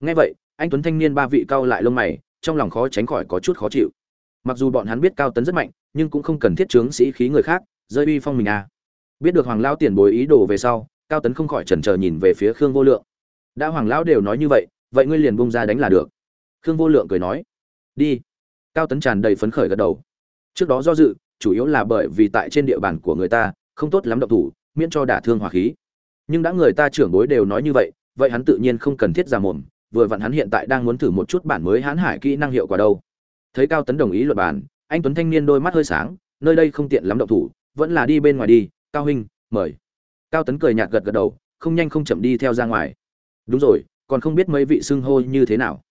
nghe vậy, anh tuấn thanh niên ba vị cao lại lông mày, trong lòng khó tránh khỏi có chút khó chịu. Mặc dù bọn hắn biết cao tấn rất mạnh, nhưng cũng không cần thiết chướng sĩ khí người khác, rơi uy phong mình à. Biết được hoàng Lão tiền bối ý đồ về sau, cao tấn không khỏi chần chờ nhìn về phía khương vô lượng. Đã hoàng lão đều nói như vậy vậy ngươi liền bung ra đánh là được. Khương vô lượng cười nói, đi. Cao tấn tràn đầy phấn khởi gật đầu. Trước đó do dự, chủ yếu là bởi vì tại trên địa bàn của người ta, không tốt lắm động thủ, miễn cho đả thương hòa khí. Nhưng đã người ta trưởng bối đều nói như vậy vậy hắn tự nhiên không cần thiết ra mồm vừa vặn hắn hiện tại đang muốn thử một chút bản mới hãn hải kỹ năng hiệu quả đâu. Thấy cao tấn đồng ý luật bản anh tuấn thanh niên đôi mắt hơi sáng, nơi đây không tiện lắm động thủ, vẫn là đi bên ngoài đi, cao huynh, mời. Cao tấn cười nhạt gật gật đầu, không nhanh không chậm đi theo ra ngoài. Đúng rồi, còn không biết mấy vị xưng hô như thế nào.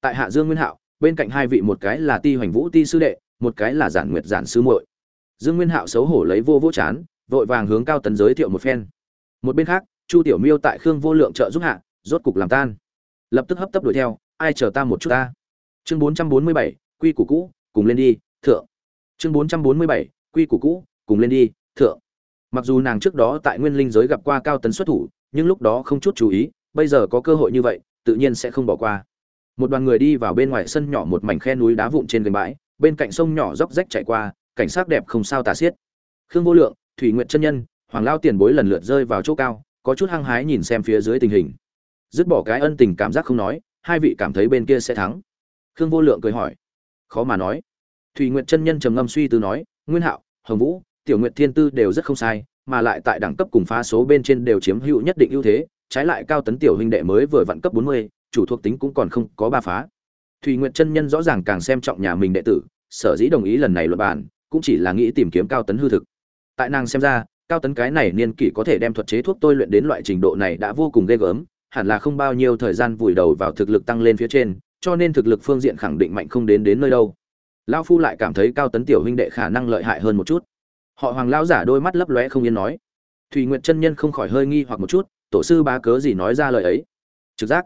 Tại hạ dương nguyên hạo, bên cạnh hai vị một cái là ti hoành vũ ti sư đệ, một cái là giản nguyệt giản sư muội. Dương nguyên hạo xấu hổ lấy vô vỗ chán, vội vàng hướng cao tấn giới thiệu một phen. Một bên khác, chu tiểu miêu tại khương vô lượng trợ giúp hạ, rốt cục làm tan lập tức hấp tấp đuổi theo, ai chờ ta một chút ta? Chương bốn trăm bốn mươi bảy, quy củ cũ, cùng lên đi, thượng. Chương bốn trăm bốn mươi bảy, quy củ cũ, cùng lên đi, thượng. Mặc dù nàng trước đó tại nguyên linh giới gặp qua cao tấn xuất thủ, nhưng lúc đó không chút chú ý, bây giờ có cơ hội như vậy, tự nhiên sẽ không bỏ qua. Một đoàn người đi vào bên ngoài sân nhỏ một mảnh khe núi đá vụn trên gành bãi, bên cạnh sông nhỏ róc rách chạy qua, cảnh sắc đẹp không sao tả xiết. Khương vô lượng, thủy nguyện chân nhân, hoàng lao tiền bối lần lượt rơi vào chỗ cao, có chút hăng hái nhìn xem phía dưới tình hình dứt bỏ cái ân tình cảm giác không nói, hai vị cảm thấy bên kia sẽ thắng. Khương vô lượng cười hỏi. Khó mà nói. Thủy nguyện chân nhân trầm ngâm suy tư nói, nguyên hạo, hồng vũ, tiểu nguyện thiên tư đều rất không sai, mà lại tại đẳng cấp cùng phá số bên trên đều chiếm hữu nhất định ưu thế, trái lại cao tấn tiểu huynh đệ mới vừa vặn cấp bốn mươi, chủ thuộc tính cũng còn không có ba phá. Thủy nguyện chân nhân rõ ràng càng xem trọng nhà mình đệ tử, sở dĩ đồng ý lần này luật bản cũng chỉ là nghĩ tìm kiếm cao tấn hư thực. Tại nàng xem ra, cao tấn cái này niên kỷ có thể đem thuật chế thuốc tôi luyện đến loại trình độ này đã vô cùng ghê gớm hẳn là không bao nhiêu thời gian vùi đầu vào thực lực tăng lên phía trên, cho nên thực lực phương diện khẳng định mạnh không đến đến nơi đâu. Lão phu lại cảm thấy cao tấn tiểu huynh đệ khả năng lợi hại hơn một chút. Họ hoàng Lão giả đôi mắt lấp lóe không yên nói. Thủy Nguyệt chân nhân không khỏi hơi nghi hoặc một chút, tổ sư bá cớ gì nói ra lời ấy? Trực giác.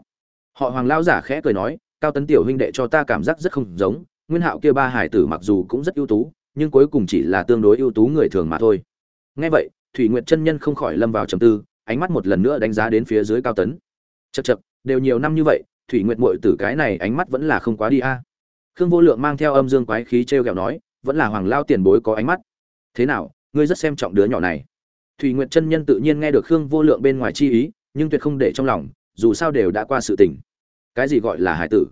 Họ hoàng Lão giả khẽ cười nói, cao tấn tiểu huynh đệ cho ta cảm giác rất không giống, nguyên hạo kia ba hải tử mặc dù cũng rất ưu tú, nhưng cuối cùng chỉ là tương đối ưu tú người thường mà thôi. Nghe vậy, thủy nguyệt chân nhân không khỏi lâm vào trầm tư, ánh mắt một lần nữa đánh giá đến phía dưới cao tấn chật chật đều nhiều năm như vậy, thủy nguyện muội tử cái này ánh mắt vẫn là không quá đi a. Khương vô lượng mang theo âm dương quái khí t r nói, vẫn là hoàng lao tiền bối có ánh mắt. Thế nào, ngươi rất xem trọng đứa nhỏ này? Thủy nguyện chân nhân tự nhiên nghe được khương vô lượng bên ngoài chi ý, nhưng tuyệt không để trong lòng, dù sao đều đã qua sự tình. Cái gì gọi là hải tử?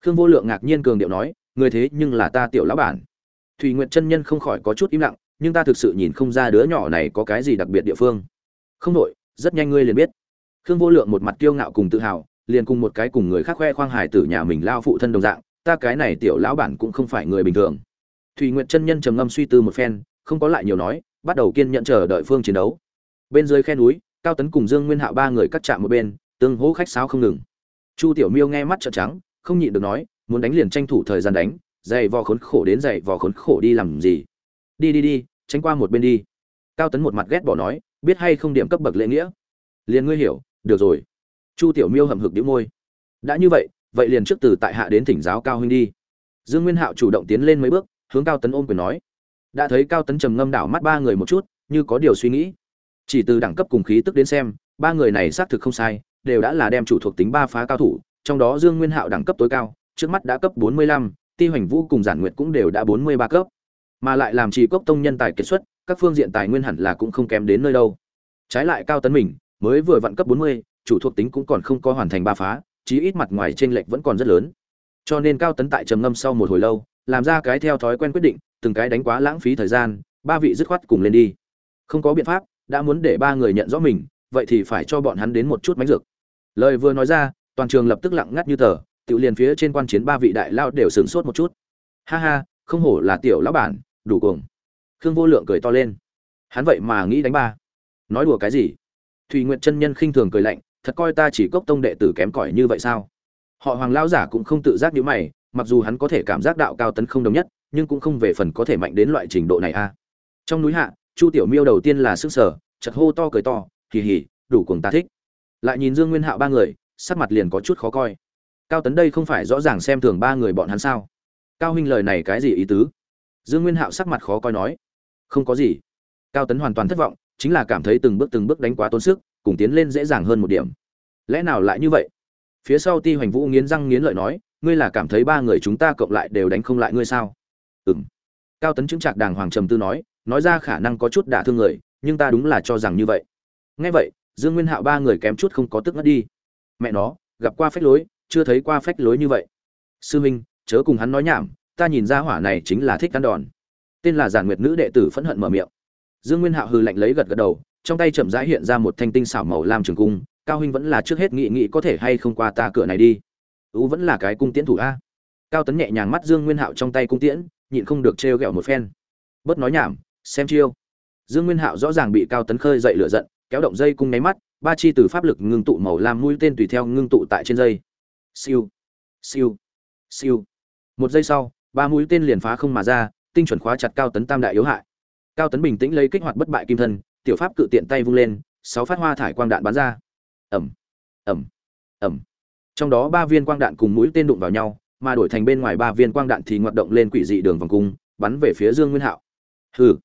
Khương vô lượng ngạc nhiên cường điệu nói, người thế nhưng là ta tiểu lão bản. Thủy nguyện chân nhân không khỏi có chút im lặng, nhưng ta thực sự nhìn không ra đứa nhỏ này có cái gì đặc biệt địa phương. Không đội rất nhanh ngươi liền biết khương vô lượng một mặt kiêu ngạo cùng tự hào, liền cùng một cái cùng người khác khoe khoang hải tử nhà mình lao phụ thân đồng dạng, ta cái này tiểu lão bản cũng không phải người bình thường. Thủy nguyệt chân nhân trầm ngâm suy tư một phen, không có lại nhiều nói, bắt đầu kiên nhận chờ đợi phương chiến đấu. Bên dưới khe núi, cao tấn cùng dương nguyên hạo ba người cắt chạm một bên, tương hỗ khách sáo không ngừng. Chu tiểu miêu nghe mắt trợn trắng, không nhịn được nói, muốn đánh liền tranh thủ thời gian đánh, dày vò khốn khổ đến dày vò khốn khổ đi làm gì? Đi đi đi, tránh qua một bên đi. Cao tấn một mặt ghét bỏ nói, biết hay không điểm cấp bậc lễ nghĩa? Liền ngươi hiểu được rồi. Chu tiểu miêu hậm hực đĩu môi. Đã như vậy vậy liền trước từ tại hạ đến thỉnh giáo cao huynh đi. Dương nguyên hạo chủ động tiến lên mấy bước, hướng cao tấn ôm quyền nói. Đã thấy cao tấn trầm ngâm đảo mắt ba người một chút, như có điều suy nghĩ. Chỉ từ đẳng cấp cùng khí tức đến xem, ba người này xác thực không sai, đều đã là đem chủ thuộc tính ba phá cao thủ, trong đó dương nguyên hạo đẳng cấp tối cao, trước mắt đã cấp bốn mươi lăm, ti hoành vũ cùng giản nguyệt cũng đều đã bốn mươi ba cấp. Mà lại làm trì cốc tông nhân tài kiệt xuất, các phương diện tài nguyên hẳn là cũng không kém đến nơi đâu. Trái lại cao tấn mình mới vừa vặn cấp bốn mươi, chủ thuộc tính cũng còn không có hoàn thành ba phá, chí ít mặt ngoài trên lệch vẫn còn rất lớn. Cho nên cao tấn tại trầm ngâm sau một hồi lâu, làm ra cái theo thói quen quyết định, từng cái đánh quá lãng phí thời gian, ba vị dứt khoát cùng lên đi. Không có biện pháp, đã muốn để ba người nhận rõ mình, vậy thì phải cho bọn hắn đến một chút mánh dược. Lời vừa nói ra, toàn trường lập tức lặng ngắt như tờ, tiểu liền phía trên quan chiến ba vị đại lao đều sửng sốt một chút. Ha ha, không hổ là tiểu lão bản, đủ cuồng. Khương vô lượng cười to lên. Hắn vậy mà nghĩ đánh ba. Nói đùa cái gì? Thủy Nguyệt chân nhân khinh thường cười lạnh, thật coi ta chỉ cốc tông đệ tử kém cỏi như vậy sao? Họ hoàng lão giả cũng không tự giác nhíu mày, mặc dù hắn có thể cảm giác đạo cao tấn không đồng nhất, nhưng cũng không về phần có thể mạnh đến loại trình độ này a. Trong núi hạ, chu tiểu miêu đầu tiên là sức sở chật hô to cười to, hì hì, đủ cuồng ta thích. Lại nhìn dương nguyên hạo ba người, sắc mặt liền có chút khó coi. Cao tấn đây không phải rõ ràng xem thường ba người bọn hắn sao? Cao huynh lời này cái gì ý tứ? Dương nguyên hạo sắc mặt khó coi nói, không có gì. Cao tấn hoàn toàn thất vọng chính là cảm thấy từng bước từng bước đánh quá tốn sức, cùng tiến lên dễ dàng hơn một điểm. Lẽ nào lại như vậy? Phía sau ti hoành vũ nghiến răng nghiến lợi nói, ngươi là cảm thấy ba người chúng ta cộng lại đều đánh không lại ngươi sao? Ừng cao tấn chứng trạc đàng hoàng trầm tư nói nói ra khả năng có chút đả thương người, nhưng ta đúng là cho rằng như vậy. Ngay vậy, dương nguyên hạo ba người kém chút không có tức ngất đi. Mẹ nó, gặp qua phách lối, chưa thấy qua phách lối như vậy. Sư minh, chớ cùng hắn nói nhảm, ta nhìn ra hỏa này chính là thích ăn đòn. Tên là giản nguyệt nữ đệ tử phẫn hận mở miệng dương nguyên hạo hừ lạnh lấy gật gật đầu, trong tay chậm rãi hiện ra một thanh tinh xảo màu lam trường cung, cao huynh vẫn là trước hết nghị nghị có thể hay không qua ta cửa này đi. Ú vẫn là cái cung tiễn thủ a. Cao tấn nhẹ nhàng mắt dương nguyên hạo trong tay cung tiễn, nhịn không được trêu ghẹo một phen. Bớt nói nhảm, xem chiêu. Dương nguyên hạo rõ ràng bị cao tấn khơi dậy lửa giận, kéo động dây cung nháy mắt, ba chi từ pháp lực ngưng tụ màu lam mũi tên tùy theo ngưng tụ tại trên dây. Siêu siêu siêu. Một giây sau, ba mũi tên liền phá không mà ra, tinh chuẩn khóa chặt cao tấn tam đại yếu hại cao tấn bình tĩnh lấy kích hoạt bất bại kim thân, tiểu pháp cự tiện tay vung lên, sáu phát hoa thải quang đạn bắn ra. Ẩm ẩm ẩm trong đó ba viên quang đạn cùng mũi tên đụng vào nhau, mà đổi thành bên ngoài ba viên quang đạn thì ngoặt động lên quỷ dị đường vòng cung, bắn về phía dương nguyên hạo. Hừ.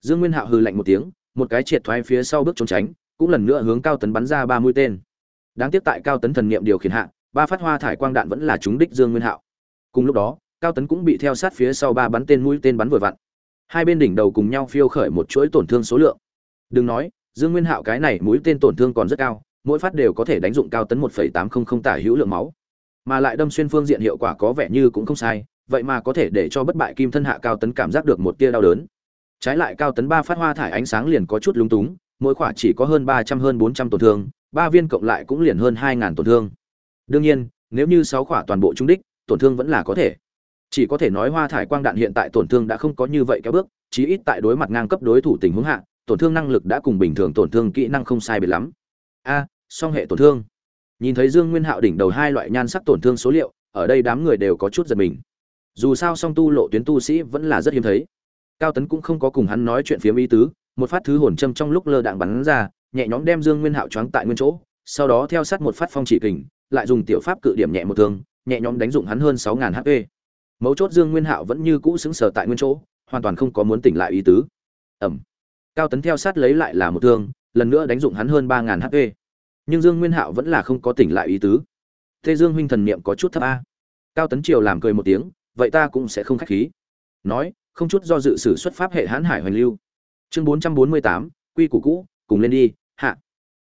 Dương nguyên hạo hừ lạnh một tiếng, một cái triệt thoái phía sau bước trốn tránh, cũng lần nữa hướng cao tấn bắn ra ba mũi tên. Đáng tiếc tại cao tấn thần niệm điều khiển hạ, ba phát hoa thải quang đạn vẫn là trúng đích dương nguyên hạo. Cùng lúc đó, cao tấn cũng bị theo sát phía sau ba bắn tên mũi tên bắn vừa vặn hai bên đỉnh đầu cùng nhau phiêu khởi một chuỗi tổn thương số lượng. Đừng nói, dương nguyên hạo cái này mũi tên tổn thương còn rất cao, mỗi phát đều có thể đánh dụng cao tấn một tám không không tả hữu lượng máu. Mà lại đâm xuyên phương diện hiệu quả có vẻ như cũng không sai, vậy mà có thể để cho bất bại kim thân hạ cao tấn cảm giác được một tia đau đớn. Trái lại cao tấn ba phát hoa thải ánh sáng liền có chút lúng túng, mỗi khỏa chỉ có hơn ba trăm hơn bốn trăm tổn thương, ba viên cộng lại cũng liền hơn hai ngàn tổn thương. Đương nhiên, nếu như sáu khỏa toàn bộ trung đích, tổn thương vẫn là có thể chỉ có thể nói hoa thải quang đạn hiện tại tổn thương đã không có như vậy kéo bước, chí ít tại đối mặt ngang cấp đối thủ tình huống hạ, tổn thương năng lực đã cùng bình thường tổn thương kỹ năng không sai biệt lắm. A, song hệ tổn thương. Nhìn thấy dương nguyên hạo đỉnh đầu hai loại nhan sắc tổn thương số liệu, ở đây đám người đều có chút giật mình. Dù sao song tu lộ tuyến tu sĩ vẫn là rất hiếm thấy. Cao tấn cũng không có cùng hắn nói chuyện phiếm ý tứ, một phát thứ hồn châm trong lúc lơ đạn bắn ra, nhẹ nhõm đem dương nguyên hạo choáng tại nguyên chỗ, sau đó theo sát một phát phong chỉ kình, lại dùng tiểu pháp cự điểm nhẹ một thương, nhẹ nhõm đánh dụng hắn hơn sáu ngàn hp mấu chốt dương nguyên hạo vẫn như cũ xứng sở tại nguyên chỗ, hoàn toàn không có muốn tỉnh lại ý tứ. Ẩm. Cao tấn theo sát lấy lại là một thương, lần nữa đánh dụng hắn hơn ba ngàn hp nhưng dương nguyên hạo vẫn là không có tỉnh lại ý tứ. Thế dương huynh thần niệm có chút thấp a. Cao tấn triều làm cười một tiếng, vậy ta cũng sẽ không khách khí. Nói, không chút do dự sử xuất pháp hệ hãn hải hoành lưu. Chương bốn trăm bốn mươi tám, quy củ cũ, cùng lên đi, hạ.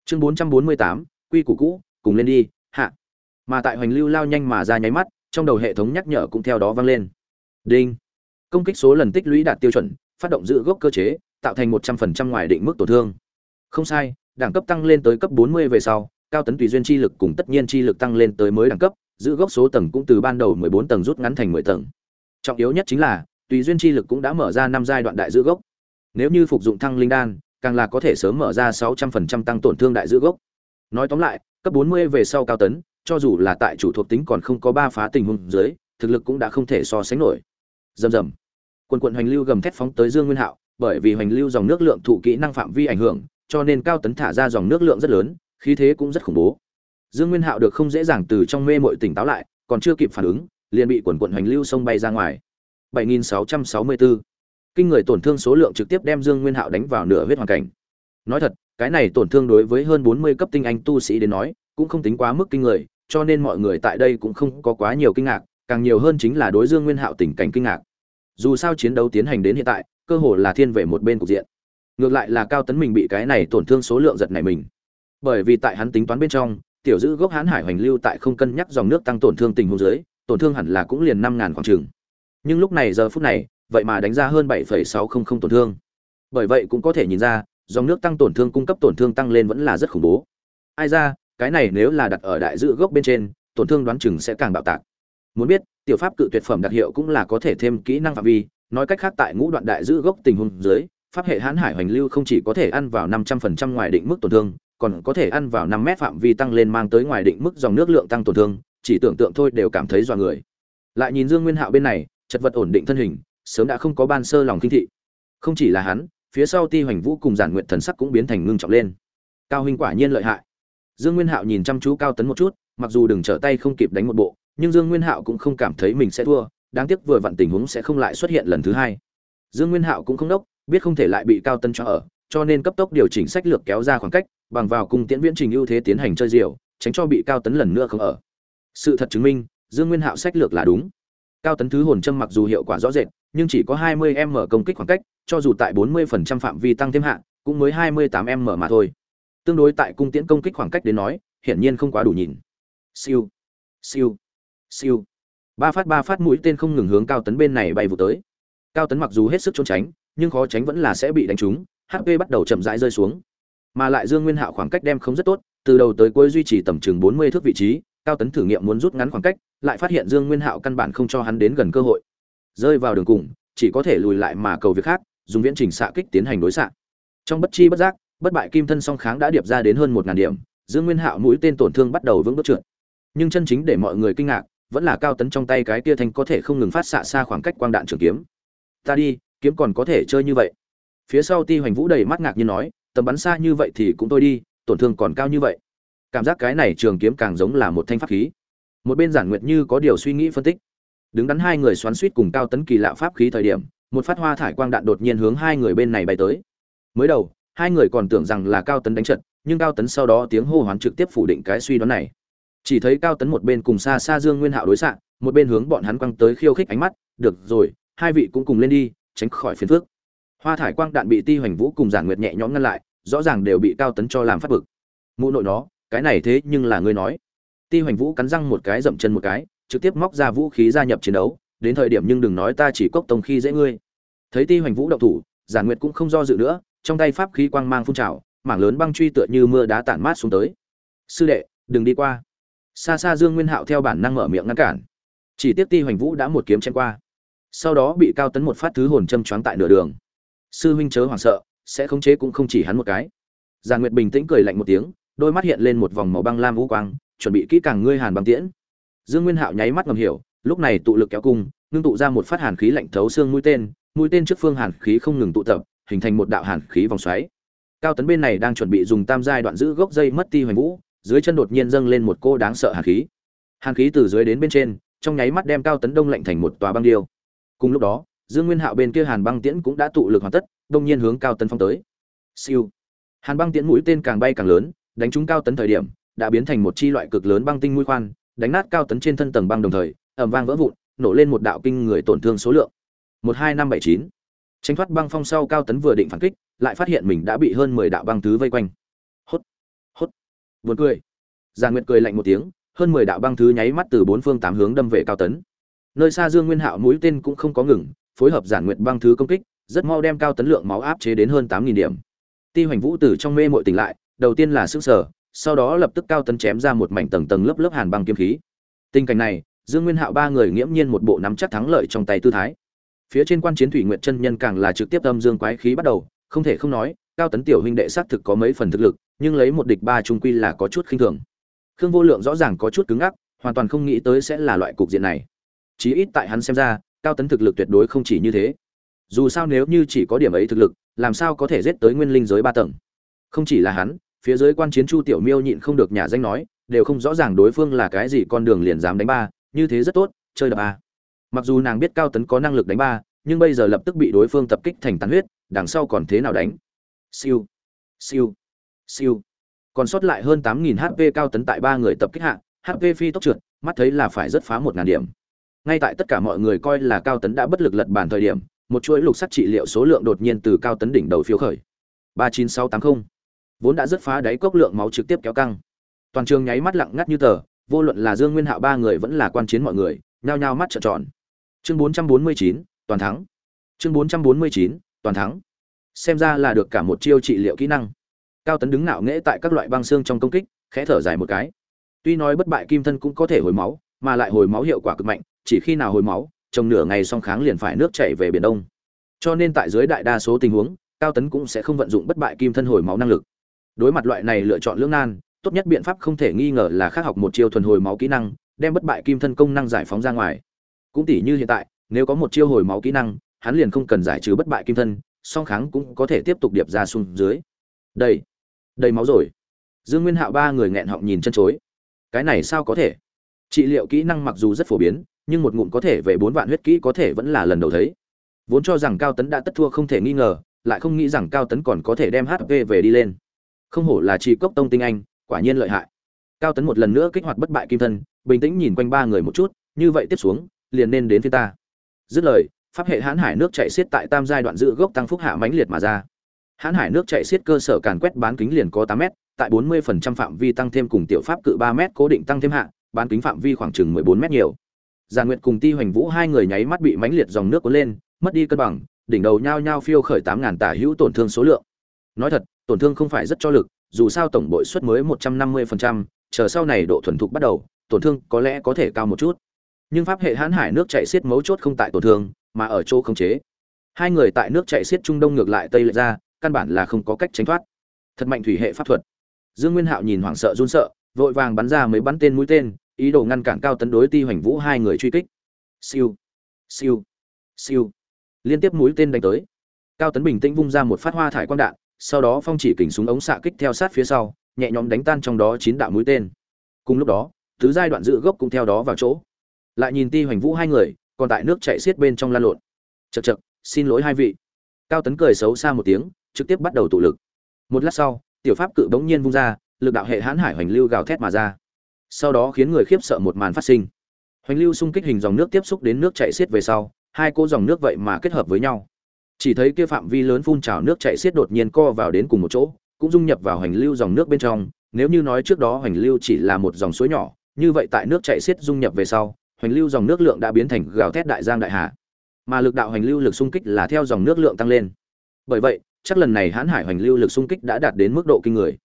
Chương bốn trăm bốn mươi tám, quy củ cũ, cùng lên đi, hạ. Mà tại hoành lưu lao nhanh mà ra nháy mắt trong đầu hệ thống nhắc nhở cũng theo đó vang lên. Đinh. Công kích số lần tích lũy đạt tiêu chuẩn, phát động giữ gốc cơ chế, tạo thành một trăm phần trăm ngoài định mức tổn thương. Không sai, đẳng cấp tăng lên tới cấp bốn mươi về sau, cao tấn tùy duyên chi lực cùng tất nhiên chi lực tăng lên tới mới đẳng cấp, giữ gốc số tầng cũng từ ban đầu mười bốn tầng rút ngắn thành mười tầng. Trọng yếu nhất chính là, tùy duyên chi lực cũng đã mở ra năm giai đoạn đại giữ gốc. Nếu như phục dụng thăng linh đan, càng là có thể sớm mở ra sáu trăm phần trăm tăng tổn thương đại giữ gốc. Nói tóm lại, cấp bốn mươi về sau cao tấn cho dù là tại chủ thuộc tính còn không có ba phá tình huống dưới, thực lực cũng đã không thể so sánh nổi. Rầm rầm. Quần quận hoành lưu gầm thét phóng tới dương nguyên hạo, bởi vì hoành lưu dòng nước lượng thụ kỹ năng phạm vi ảnh hưởng, cho nên cao tấn thả ra dòng nước lượng rất lớn, khí thế cũng rất khủng bố. Dương nguyên hạo được không dễ dàng từ trong mê muội tỉnh táo lại, còn chưa kịp phản ứng, liền bị quần quận hoành lưu xông bay ra ngoài. 7664. kinh người tổn thương số lượng trực tiếp đem dương nguyên hạo đánh vào nửa huyết hoàn cảnh. Nói thật, cái này tổn thương đối với hơn 40 cấp tinh anh tu sĩ đến nói, cũng không tính quá mức kinh người cho nên mọi người tại đây cũng không có quá nhiều kinh ngạc, càng nhiều hơn chính là đối dương nguyên hạo tình cảnh kinh ngạc. Dù sao chiến đấu tiến hành đến hiện tại, cơ hồ là thiên về một bên cục diện. Ngược lại là cao tấn mình bị cái này tổn thương số lượng giật này mình. Bởi vì tại hắn tính toán bên trong, tiểu giữ gốc Hán hải hoành lưu tại không cân nhắc dòng nước tăng tổn thương tình huống dưới, tổn thương hẳn là cũng liền năm ngàn khoảng trường nhưng lúc này giờ phút này, vậy mà đánh ra hơn bảy phẩy sáu không không tổn thương. Bởi vậy cũng có thể nhìn ra, dòng nước tăng tổn thương cung cấp tổn thương tăng lên vẫn là rất khủng bố. Ai ra cái này nếu là đặt ở đại dự gốc bên trên, tổn thương đoán chừng sẽ càng bạo tạc. Muốn biết, tiểu pháp cự tuyệt phẩm đặc hiệu cũng là có thể thêm kỹ năng phạm vi, nói cách khác tại ngũ đoạn đại giữ gốc tình huống dưới, pháp hệ hãn hải hoành lưu không chỉ có thể ăn vào năm trăm phần trăm ngoài định mức tổn thương, còn có thể ăn vào năm mét phạm vi tăng lên mang tới ngoài định mức dòng nước lượng tăng tổn thương, chỉ tưởng tượng thôi đều cảm thấy dọa người. Lại nhìn dương nguyên hạo bên này, chật vật ổn định thân hình, sớm đã không có ban sơ lòng kinh thị. Không chỉ là hắn, phía sau ti hoành vũ cùng giản nguyện thần sắc cũng biến thành ngưng trọng lên. Cao huynh quả nhiên lợi hại dương nguyên hạo nhìn chăm chú cao tấn một chút, mặc dù đừng trở tay không kịp đánh một bộ, nhưng dương nguyên hạo cũng không cảm thấy mình sẽ thua, đáng tiếc vừa vặn tình huống sẽ không lại xuất hiện lần thứ hai. Dương nguyên hạo cũng không đốc, biết không thể lại bị cao tấn cho ở, cho nên cấp tốc điều chỉnh sách lược kéo ra khoảng cách, bằng vào cung tiễn viễn trình ưu thế tiến hành chơi diều, tránh cho bị cao tấn lần nữa không ở. Sự thật chứng minh, dương nguyên hạo sách lược là đúng. Cao tấn thứ hồn châm mặc dù hiệu quả rõ rệt, nhưng chỉ có 20 m công kích khoảng cách, cho dù tại 40% phạm vi tăng thêm hạn cũng mới 28 m mà thôi tương đối tại cung tiễn công kích khoảng cách đến nói, hiển nhiên không quá đủ nhìn. Siêu siêu siêu. Ba phát ba phát mũi tên không ngừng hướng cao tấn bên này bay vụ tới. Cao tấn mặc dù hết sức trốn tránh, nhưng khó tránh vẫn là sẽ bị đánh trúng hp bắt đầu chậm rãi rơi xuống. Mà lại dương nguyên hạo khoảng cách đem không rất tốt, từ đầu tới cuối duy trì tầm chừng 40 thước vị trí, cao tấn thử nghiệm muốn rút ngắn khoảng cách, lại phát hiện dương nguyên hạo căn bản không cho hắn đến gần cơ hội. Rơi vào đường cùng, chỉ có thể lùi lại mà cầu việc khác, dùng viễn trình xạ kích tiến hành đối xạ. Trong bất chi bất giác bất bại kim thân song kháng đã điệp ra đến hơn một ngàn điểm, dương nguyên hạo mũi tên tổn thương bắt đầu vững bước trượt. Nhưng chân chính để mọi người kinh ngạc, vẫn là cao tấn trong tay cái kia thanh có thể không ngừng phát xạ xa khoảng cách quang đạn trường kiếm. Ta đi, kiếm còn có thể chơi như vậy. Phía sau ti hoành vũ đầy mắt ngạc như nói, tầm bắn xa như vậy thì cũng tôi đi, tổn thương còn cao như vậy. Cảm giác cái này trường kiếm càng giống là một thanh pháp khí. Một bên giản nguyệt như có điều suy nghĩ phân tích. Đứng đắn hai người xoắn suýt cùng cao tấn kỳ lạ pháp khí thời điểm, một phát hoa thải quang đạn đột nhiên hướng hai người bên này bay tới. Mới đầu hai người còn tưởng rằng là cao tấn đánh trận, nhưng cao tấn sau đó tiếng hô hoán trực tiếp phủ định cái suy đoán này. Chỉ thấy cao tấn một bên cùng xa xa dương nguyên hạo đối xạ, một bên hướng bọn hắn quăng tới khiêu khích ánh mắt, được rồi, hai vị cũng cùng lên đi, tránh khỏi phiền phước hoa thải quang đạn bị ti hoành vũ cùng giản nguyệt nhẹ nhõm ngăn lại, rõ ràng đều bị cao tấn cho làm phát bực. Mụ nội nó, cái này thế nhưng là ngươi nói. Ti hoành vũ cắn răng một cái dậm chân một cái, trực tiếp móc ra vũ khí gia nhập chiến đấu, đến thời điểm nhưng đừng nói ta chỉ cốc tông khi dễ ngươi. Thấy ti hoành vũ động thủ, giản nguyệt cũng không do dự nữa trong tay pháp khí quang mang phun trào, mảng lớn băng truy tựa như mưa đá tản mát xuống tới. Sư đệ, đừng đi qua. Xa xa dương nguyên hạo theo bản năng mở miệng ngăn cản. Chỉ tiếc ti hoành vũ đã một kiếm chen qua. Sau đó bị cao tấn một phát thứ hồn châm choáng tại nửa đường. Sư huynh chớ hoảng sợ, sẽ khống chế cũng không chỉ hắn một cái. Giàn nguyệt bình tĩnh cười lạnh một tiếng, đôi mắt hiện lên một vòng màu băng lam vũ quang, chuẩn bị kỹ càng ngươi hàn băng tiễn. Dương nguyên hạo nháy mắt ngầm hiểu, lúc này tụ lực kéo cung, ngưng tụ ra một phát hàn khí lạnh thấu xương mũi tên mũi tên trước phương hàn khí không ngừng tụ tập hình thành một đạo hàn khí vòng xoáy. Cao tấn bên này đang chuẩn bị dùng tam giai đoạn giữ gốc dây mất ti hoành vũ, dưới chân đột nhiên dâng lên một cô đáng sợ hàn khí. Hàn khí từ dưới đến bên trên, trong nháy mắt đem cao tấn đông lạnh thành một tòa băng điêu. Cùng lúc đó, dương nguyên hạo bên kia hàn băng tiễn cũng đã tụ lực hoàn tất, đông nhiên hướng cao tấn phong tới. Siêu. Hàn băng tiễn mũi tên càng bay càng lớn, đánh trúng cao tấn thời điểm, đã biến thành một chi loại cực lớn băng tinh mũi khoan, đánh nát cao tấn trên thân tầng băng đồng thời ẩm vang vỡ vụn, nổ lên một đạo kinh người tổn thương số lượng. Một hai năm bảy chín tránh thoát băng phong sau cao tấn vừa định phản kích, lại phát hiện mình đã bị hơn mười đạo băng thứ vây quanh. Hốt hốt. Buồn cười. Giàn nguyệt cười lạnh một tiếng, hơn mười đạo băng thứ nháy mắt từ bốn phương tám hướng đâm về cao tấn. Nơi xa dương nguyên hạo mũi tên cũng không có ngừng, phối hợp giản nguyệt băng thứ công kích, rất mau đem cao tấn lượng máu áp chế đến hơn tám nghìn điểm. Ti hoành vũ từ trong mê mội tỉnh lại, đầu tiên là sức sở sau đó lập tức cao tấn chém ra một mảnh tầng tầng lớp lớp hàn băng kiếm khí. Tình cảnh này, dương nguyên hạo ba người nghiễm nhiên một bộ nắm chắc thắng lợi trong tay tư thái phía trên quan chiến thủy nguyện chân nhân càng là trực tiếp âm dương quái khí bắt đầu, không thể không nói, cao tấn tiểu huynh đệ xác thực có mấy phần thực lực, nhưng lấy một địch ba trung quy là có chút khinh thường. Khương vô lượng rõ ràng có chút cứng ngắc, hoàn toàn không nghĩ tới sẽ là loại cục diện này. Chí ít tại hắn xem ra, cao tấn thực lực tuyệt đối không chỉ như thế. Dù sao nếu như chỉ có điểm ấy thực lực, làm sao có thể giết tới nguyên linh giới ba tầng? Không chỉ là hắn, phía dưới quan chiến chu tiểu miêu nhịn không được nhà danh nói, đều không rõ ràng đối phương là cái gì con đường liền dám đánh ba, như thế rất tốt, chơi đập ba mặc dù nàng biết cao tấn có năng lực đánh ba, nhưng bây giờ lập tức bị đối phương tập kích thành tàn huyết, đằng sau còn thế nào đánh? Siêu. Siêu. Siêu. Còn sót lại hơn tám nghìn hp cao tấn tại ba người tập kích hạ hp phi tốc trượt, mắt thấy là phải rất phá một ngàn điểm. Ngay tại tất cả mọi người coi là cao tấn đã bất lực lật bàn thời điểm, một chuỗi lục sắt trị liệu số lượng đột nhiên từ cao tấn đỉnh đầu phiếu khởi. ba chín sáu tám mươi vốn đã rất phá đáy cốc lượng máu trực tiếp kéo căng. Toàn trường nháy mắt lặng ngắt như tờ, vô luận là dương nguyên hạo ba người vẫn là quan chiến mọi người, nhao nhao mắt trợn tròn chương bốn trăm bốn mươi chín, toàn thắng. Chương bốn trăm bốn mươi chín, toàn thắng. Xem ra là được cả một chiêu trị liệu kỹ năng. Cao tấn đứng nạo nghễ tại các loại băng xương trong công kích, khẽ thở dài một cái. Tuy nói bất bại kim thân cũng có thể hồi máu, mà lại hồi máu hiệu quả cực mạnh, chỉ khi nào hồi máu trong nửa ngày song kháng liền phải nước chảy về biển đông. Cho nên tại dưới đại đa số tình huống, cao tấn cũng sẽ không vận dụng bất bại kim thân hồi máu năng lực. Đối mặt loại này lựa chọn lưỡng nan, tốt nhất biện pháp không thể nghi ngờ là khắc học một chiêu thuần hồi máu kỹ năng, đem bất bại kim thân công năng giải phóng ra ngoài cũng tỷ như hiện tại, nếu có một chiêu hồi máu kỹ năng, hắn liền không cần giải trừ bất bại kim thân, song kháng cũng có thể tiếp tục điệp ra xuống dưới. Đây, đầy máu rồi. Dương nguyên hạo ba người nghẹn họng nhìn chân chối. Cái này sao có thể? Trị liệu kỹ năng mặc dù rất phổ biến, nhưng một ngụm có thể về bốn vạn huyết kỹ có thể vẫn là lần đầu thấy. Vốn cho rằng cao tấn đã tất thua không thể nghi ngờ, lại không nghĩ rằng cao tấn còn có thể đem hp về đi lên. Không hổ là trị cốc tông tinh anh, quả nhiên lợi hại. Cao tấn một lần nữa kích hoạt bất bại kim thân, bình tĩnh nhìn quanh ba người một chút, như vậy tiếp xuống liền nên đến phía ta. Dứt lời, pháp hệ hãn hải nước chạy xiết tại tam giai đoạn giữ gốc tăng phúc hạ mãnh liệt mà ra. Hãn hải nước chạy xiết cơ sở càn quét bán kính liền có tám m tại bốn mươi phạm vi tăng thêm cùng tiểu pháp cự ba m cố định tăng thêm hạ, bán kính phạm vi khoảng chừng mười bốn m nhiều. Giàn nguyện cùng ti hoành vũ hai người nháy mắt bị mãnh liệt dòng nước cuốn lên, mất đi cân bằng, đỉnh đầu nhao nhao phiêu khởi tám ngàn tả hữu tổn thương số lượng. Nói thật, tổn thương không phải rất cho lực, dù sao tổng bội suất mới một trăm năm mươi phần trăm, chờ sau này độ thuần thục bắt đầu, tổn thương có lẽ có thể cao một chút nhưng pháp hệ hãn hải nước chạy xiết mấu chốt không tại tổn thương, mà ở chỗ khống chế. Hai người tại nước chạy xiết trung đông ngược lại tây lệ ra, căn bản là không có cách tránh thoát. Thật mạnh thủy hệ pháp thuật. Dương nguyên hạo nhìn hoảng sợ run sợ, vội vàng bắn ra mấy bắn tên mũi tên, ý đồ ngăn cản cao tấn đối ti hoành vũ hai người truy kích. Siêu. Siêu. Siêu. Liên tiếp mũi tên đánh tới. Cao tấn bình tĩnh vung ra một phát hoa thải quang đạn, sau đó phong chỉ kình súng ống xạ kích theo sát phía sau, nhẹ nhõm đánh tan trong đó chín đạo mũi tên. Cùng lúc đó thứ giai đoạn giữ gốc cũng theo đó vào chỗ lại nhìn ti hoành vũ hai người, còn tại nước chạy xiết bên trong lan lộn. Chật chật xin lỗi hai vị. Cao tấn cười xấu xa một tiếng, trực tiếp bắt đầu tụ lực. Một lát sau, tiểu pháp cự bỗng nhiên vung ra, lực đạo hệ hãn hải hoành lưu gào thét mà ra. Sau đó khiến người khiếp sợ một màn phát sinh. Hoành lưu xung kích hình dòng nước tiếp xúc đến nước chạy xiết về sau, hai cô dòng nước vậy mà kết hợp với nhau. Chỉ thấy kia phạm vi lớn phun trào nước chạy xiết đột nhiên co vào đến cùng một chỗ, cũng dung nhập vào hoành lưu dòng nước bên trong. Nếu như nói trước đó hoành lưu chỉ là một dòng suối nhỏ, như vậy tại nước chạy xiết dung nhập về sau hoành lưu dòng nước lượng đã biến thành gào thét đại giang đại hà. Mà lực đạo hoành lưu lực xung kích là theo dòng nước lượng tăng lên. Bởi vậy, chắc lần này hãn hải hoành lưu lực xung kích đã đạt đến mức độ kinh người.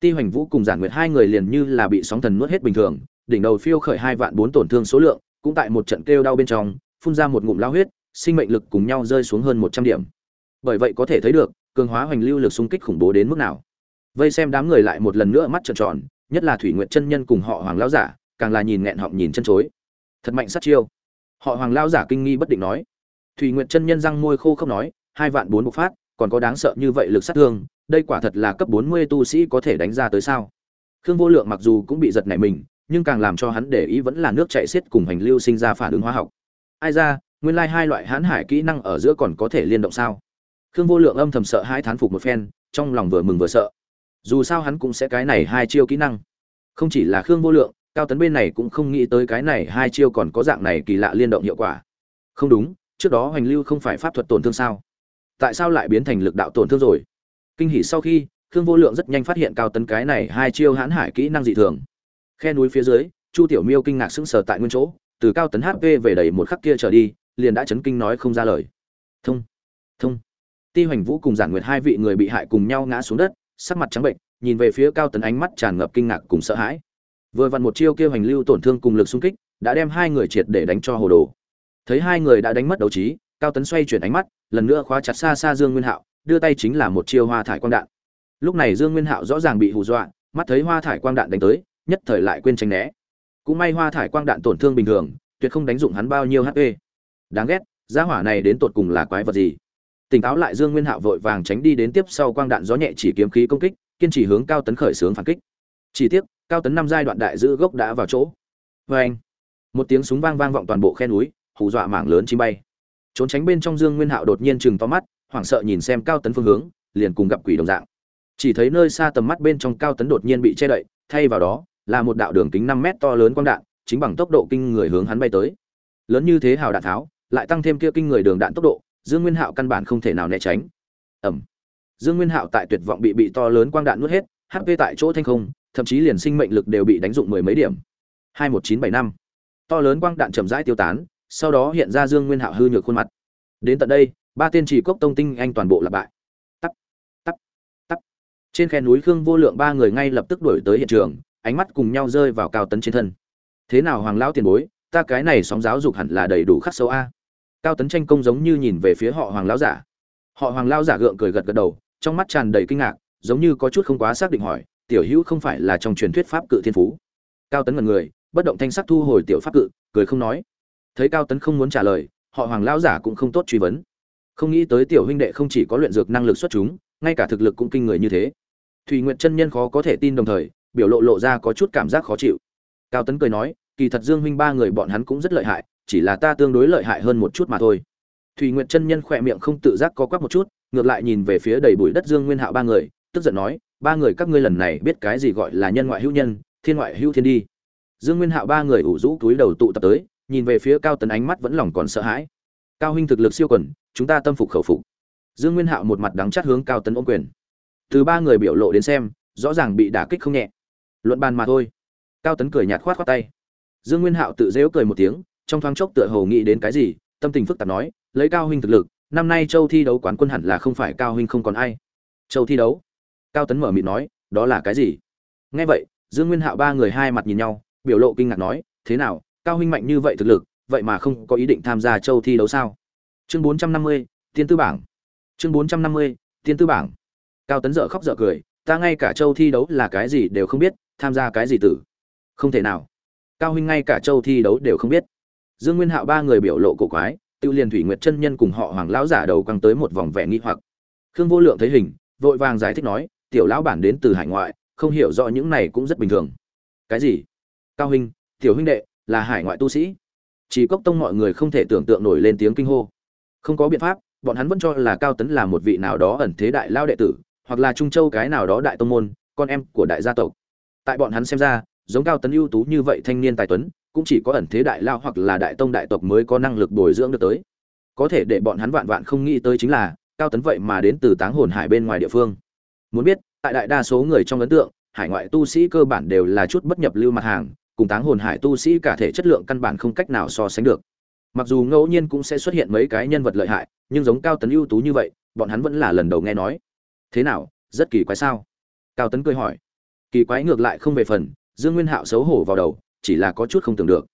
Ti hoành vũ cùng giản nguyệt hai người liền như là bị sóng thần nuốt hết bình thường, đỉnh đầu phiêu khởi hai vạn bốn tổn thương số lượng, cũng tại một trận kêu đau bên trong, phun ra một ngụm lao huyết, sinh mệnh lực cùng nhau rơi xuống hơn một trăm điểm. Bởi vậy có thể thấy được, cường hóa hoành lưu lực xung kích khủng bố đến mức nào. Vây xem đám người lại một lần nữa mắt trợn tròn, nhất là thủy nguyệt chân nhân cùng họ hoàng lão giả, càng là nhìn nghẹn họng nhìn chân chối thật mạnh sát chiêu. Họ hoàng lão giả kinh nghi bất định nói. Thủy nguyệt chân nhân răng môi khô không nói, hai vạn bốn bộc phát, còn có đáng sợ như vậy lực sát thương, đây quả thật là cấp bốn mươi tu sĩ có thể đánh ra tới sao? Khương vô lượng mặc dù cũng bị giật nảy mình, nhưng càng làm cho hắn để ý vẫn là nước chạy xiết cùng hành lưu sinh ra phản ứng hóa học. Ai ra, nguyên lai hai loại hãn hải kỹ năng ở giữa còn có thể liên động sao? Khương vô lượng âm thầm sợ hai thán phục một phen, trong lòng vừa mừng vừa sợ. Dù sao hắn cũng sẽ cái này hai chiêu kỹ năng. Không chỉ là khương vô lượng cao tấn bên này cũng không nghĩ tới cái này hai chiêu còn có dạng này kỳ lạ liên động hiệu quả. Không đúng, trước đó hoành lưu không phải pháp thuật tổn thương sao? Tại sao lại biến thành lực đạo tổn thương rồi? Kinh hỉ sau khi, khương vô lượng rất nhanh phát hiện cao tấn cái này hai chiêu hãn hải kỹ năng dị thường. Khe núi phía dưới, chu tiểu miêu kinh ngạc sững sờ tại nguyên chỗ, từ cao tấn hp về đầy một khắc kia trở đi, liền đã chấn kinh nói không ra lời. Thông thông. Ti hoành vũ cùng giản nguyệt hai vị người bị hại cùng nhau ngã xuống đất, sắc mặt trắng bệnh nhìn về phía cao tấn ánh mắt tràn ngập kinh ngạc cùng sợ hãi vừa vặn một chiêu kêu hành lưu tổn thương cùng lực xung kích, đã đem hai người triệt để đánh cho hồ đồ. Thấy hai người đã đánh mất đấu trí, cao tấn xoay chuyển ánh mắt, lần nữa khóa chặt xa xa dương nguyên hạo, đưa tay chính là một chiêu hoa thải quang đạn. Lúc này dương nguyên hạo rõ ràng bị hù dọa, mắt thấy hoa thải quang đạn đánh tới, nhất thời lại quên tránh né. Cũng may hoa thải quang đạn tổn thương bình thường, tuyệt không đánh dụng hắn bao nhiêu hp đáng ghét, gia hỏa này đến tột cùng là quái vật gì? Tỉnh táo lại dương nguyên hạo vội vàng tránh đi đến tiếp sau quang đạn gió nhẹ chỉ kiếm khí công kích, kiên trì hướng cao tấn khởi xướng phản kích. Chỉ tiếc cao tấn năm giai đoạn đại giữ gốc đã vào chỗ. Vê anh, một tiếng súng vang vang vọng toàn bộ khe núi, hù dọa mảng lớn chim bay. Trốn tránh bên trong dương nguyên hạo đột nhiên chừng to mắt, hoảng sợ nhìn xem cao tấn phương hướng, liền cùng gặp quỷ đồng dạng. Chỉ thấy nơi xa tầm mắt bên trong cao tấn đột nhiên bị che đậy, thay vào đó, là một đạo đường kính năm mét to lớn quang đạn, chính bằng tốc độ kinh người hướng hắn bay tới. Lớn như thế hào đạn tháo, lại tăng thêm kia kinh người đường đạn tốc độ, dương nguyên hạo căn bản không thể nào né tránh. Ẩm dương nguyên hạo tại tuyệt vọng bị bị to lớn quang đạn nuốt hết hp tại chỗ thanh không thậm chí liền sinh mệnh lực đều bị đánh dụng mười mấy điểm. hai một chín bảy năm. To lớn quang đạn chậm rãi tiêu tán, sau đó hiện ra dương nguyên hạo hư nhược khuôn mặt. Đến tận đây, ba tên chỉ cốc tông tinh anh toàn bộ là bại tắt tắt tắt trên khe núi khương vô lượng ba người ngay lập tức đuổi tới hiện trường, ánh mắt cùng nhau rơi vào cao tấn trên thân. Thế nào hoàng lão tiền bối, ta cái này sóng giáo dục hẳn là đầy đủ khắc sâu a. Cao tấn tranh công giống như nhìn về phía họ hoàng lão giả. Họ hoàng lão giả gượng cười gật gật đầu, trong mắt tràn đầy kinh ngạc, giống như có chút không quá xác định hỏi tiểu hữu không phải là trong truyền thuyết pháp cự thiên phú. Cao tấn ngần người, bất động thanh sắc thu hồi tiểu pháp cự, cười không nói. Thấy cao tấn không muốn trả lời, họ hoàng lão giả cũng không tốt truy vấn. Không nghĩ tới tiểu huynh đệ không chỉ có luyện dược năng lực xuất chúng, ngay cả thực lực cũng kinh người như thế. Thùy nguyện chân nhân khó có thể tin đồng thời, biểu lộ lộ ra có chút cảm giác khó chịu. Cao tấn cười nói, kỳ thật dương huynh ba người bọn hắn cũng rất lợi hại, chỉ là ta tương đối lợi hại hơn một chút mà thôi. Thùy nguyện chân nhân khỏe miệng không tự giác có quắc một chút, ngược lại nhìn về phía đầy bụi đất dương nguyên hạo ba người, tức giận nói ba người các ngươi lần này biết cái gì gọi là nhân ngoại hữu nhân, thiên ngoại hữu thiên đi. Dương nguyên hạo ba người ủ rũ túi đầu tụ tập tới, nhìn về phía cao tấn ánh mắt vẫn lòng còn sợ hãi. Cao huynh thực lực siêu quần, chúng ta tâm phục khẩu phục. Dương nguyên hạo một mặt đắng chắt hướng cao tấn ôm quyền. Từ ba người biểu lộ đến xem, rõ ràng bị đả kích không nhẹ. Luận bàn mà thôi. Cao tấn cười nhạt khoát khoát tay. Dương nguyên hạo tự dễu cười một tiếng, trong thoáng chốc tựa hồ nghĩ đến cái gì, tâm tình phức tạp nói, lấy cao huynh thực lực, năm nay châu thi đấu quán quân hẳn là không phải cao huynh không còn ai. Châu thi đấu? Cao tấn mở miệng nói, đó là cái gì? Nghe vậy, dương nguyên hạo ba người hai mặt nhìn nhau, biểu lộ kinh ngạc nói, thế nào, cao huynh mạnh như vậy thực lực, vậy mà không có ý định tham gia châu thi đấu sao? Chương bốn trăm năm mươi tiên tư bảng. Chương bốn trăm năm mươi tiên tư bảng. Cao tấn dợ khóc dợ cười, ta ngay cả châu thi đấu là cái gì đều không biết, tham gia cái gì tử? Không thể nào. Cao huynh ngay cả châu thi đấu đều không biết. Dương nguyên hạo ba người biểu lộ cổ quái tự liền thủy nguyệt chân nhân cùng họ hoàng lão giả đầu căng tới một vòng vẻ nghi hoặc. Khương vô lượng thấy hình, vội vàng giải thích nói tiểu lão bản đến từ hải ngoại, không hiểu rõ những này cũng rất bình thường. Cái gì? Cao huynh, tiểu huynh đệ, là hải ngoại tu sĩ. Chỉ cốc tông mọi người không thể tưởng tượng nổi lên tiếng kinh hô. Không có biện pháp, bọn hắn vẫn cho là cao tấn là một vị nào đó ẩn thế đại lao đệ tử, hoặc là trung châu cái nào đó đại tông môn, con em của đại gia tộc. Tại bọn hắn xem ra, giống cao tấn ưu tú như vậy thanh niên tài tuấn, cũng chỉ có ẩn thế đại lao hoặc là đại tông đại tộc mới có năng lực bồi dưỡng được tới. Có thể để bọn hắn vạn vạn không nghĩ tới chính là, cao tấn vậy mà đến từ táng hồn hải bên ngoài địa phương muốn biết, tại đại đa số người trong ấn tượng, hải ngoại tu sĩ cơ bản đều là chút bất nhập lưu mặt hàng, cùng táng hồn hải tu sĩ cả thể chất lượng căn bản không cách nào so sánh được. Mặc dù ngẫu nhiên cũng sẽ xuất hiện mấy cái nhân vật lợi hại, nhưng giống cao tấn ưu tú như vậy, bọn hắn vẫn là lần đầu nghe nói. Thế nào, rất kỳ quái sao? Cao tấn cười hỏi. Kỳ quái ngược lại không về phần, dương nguyên hạo xấu hổ vào đầu, chỉ là có chút không tưởng được.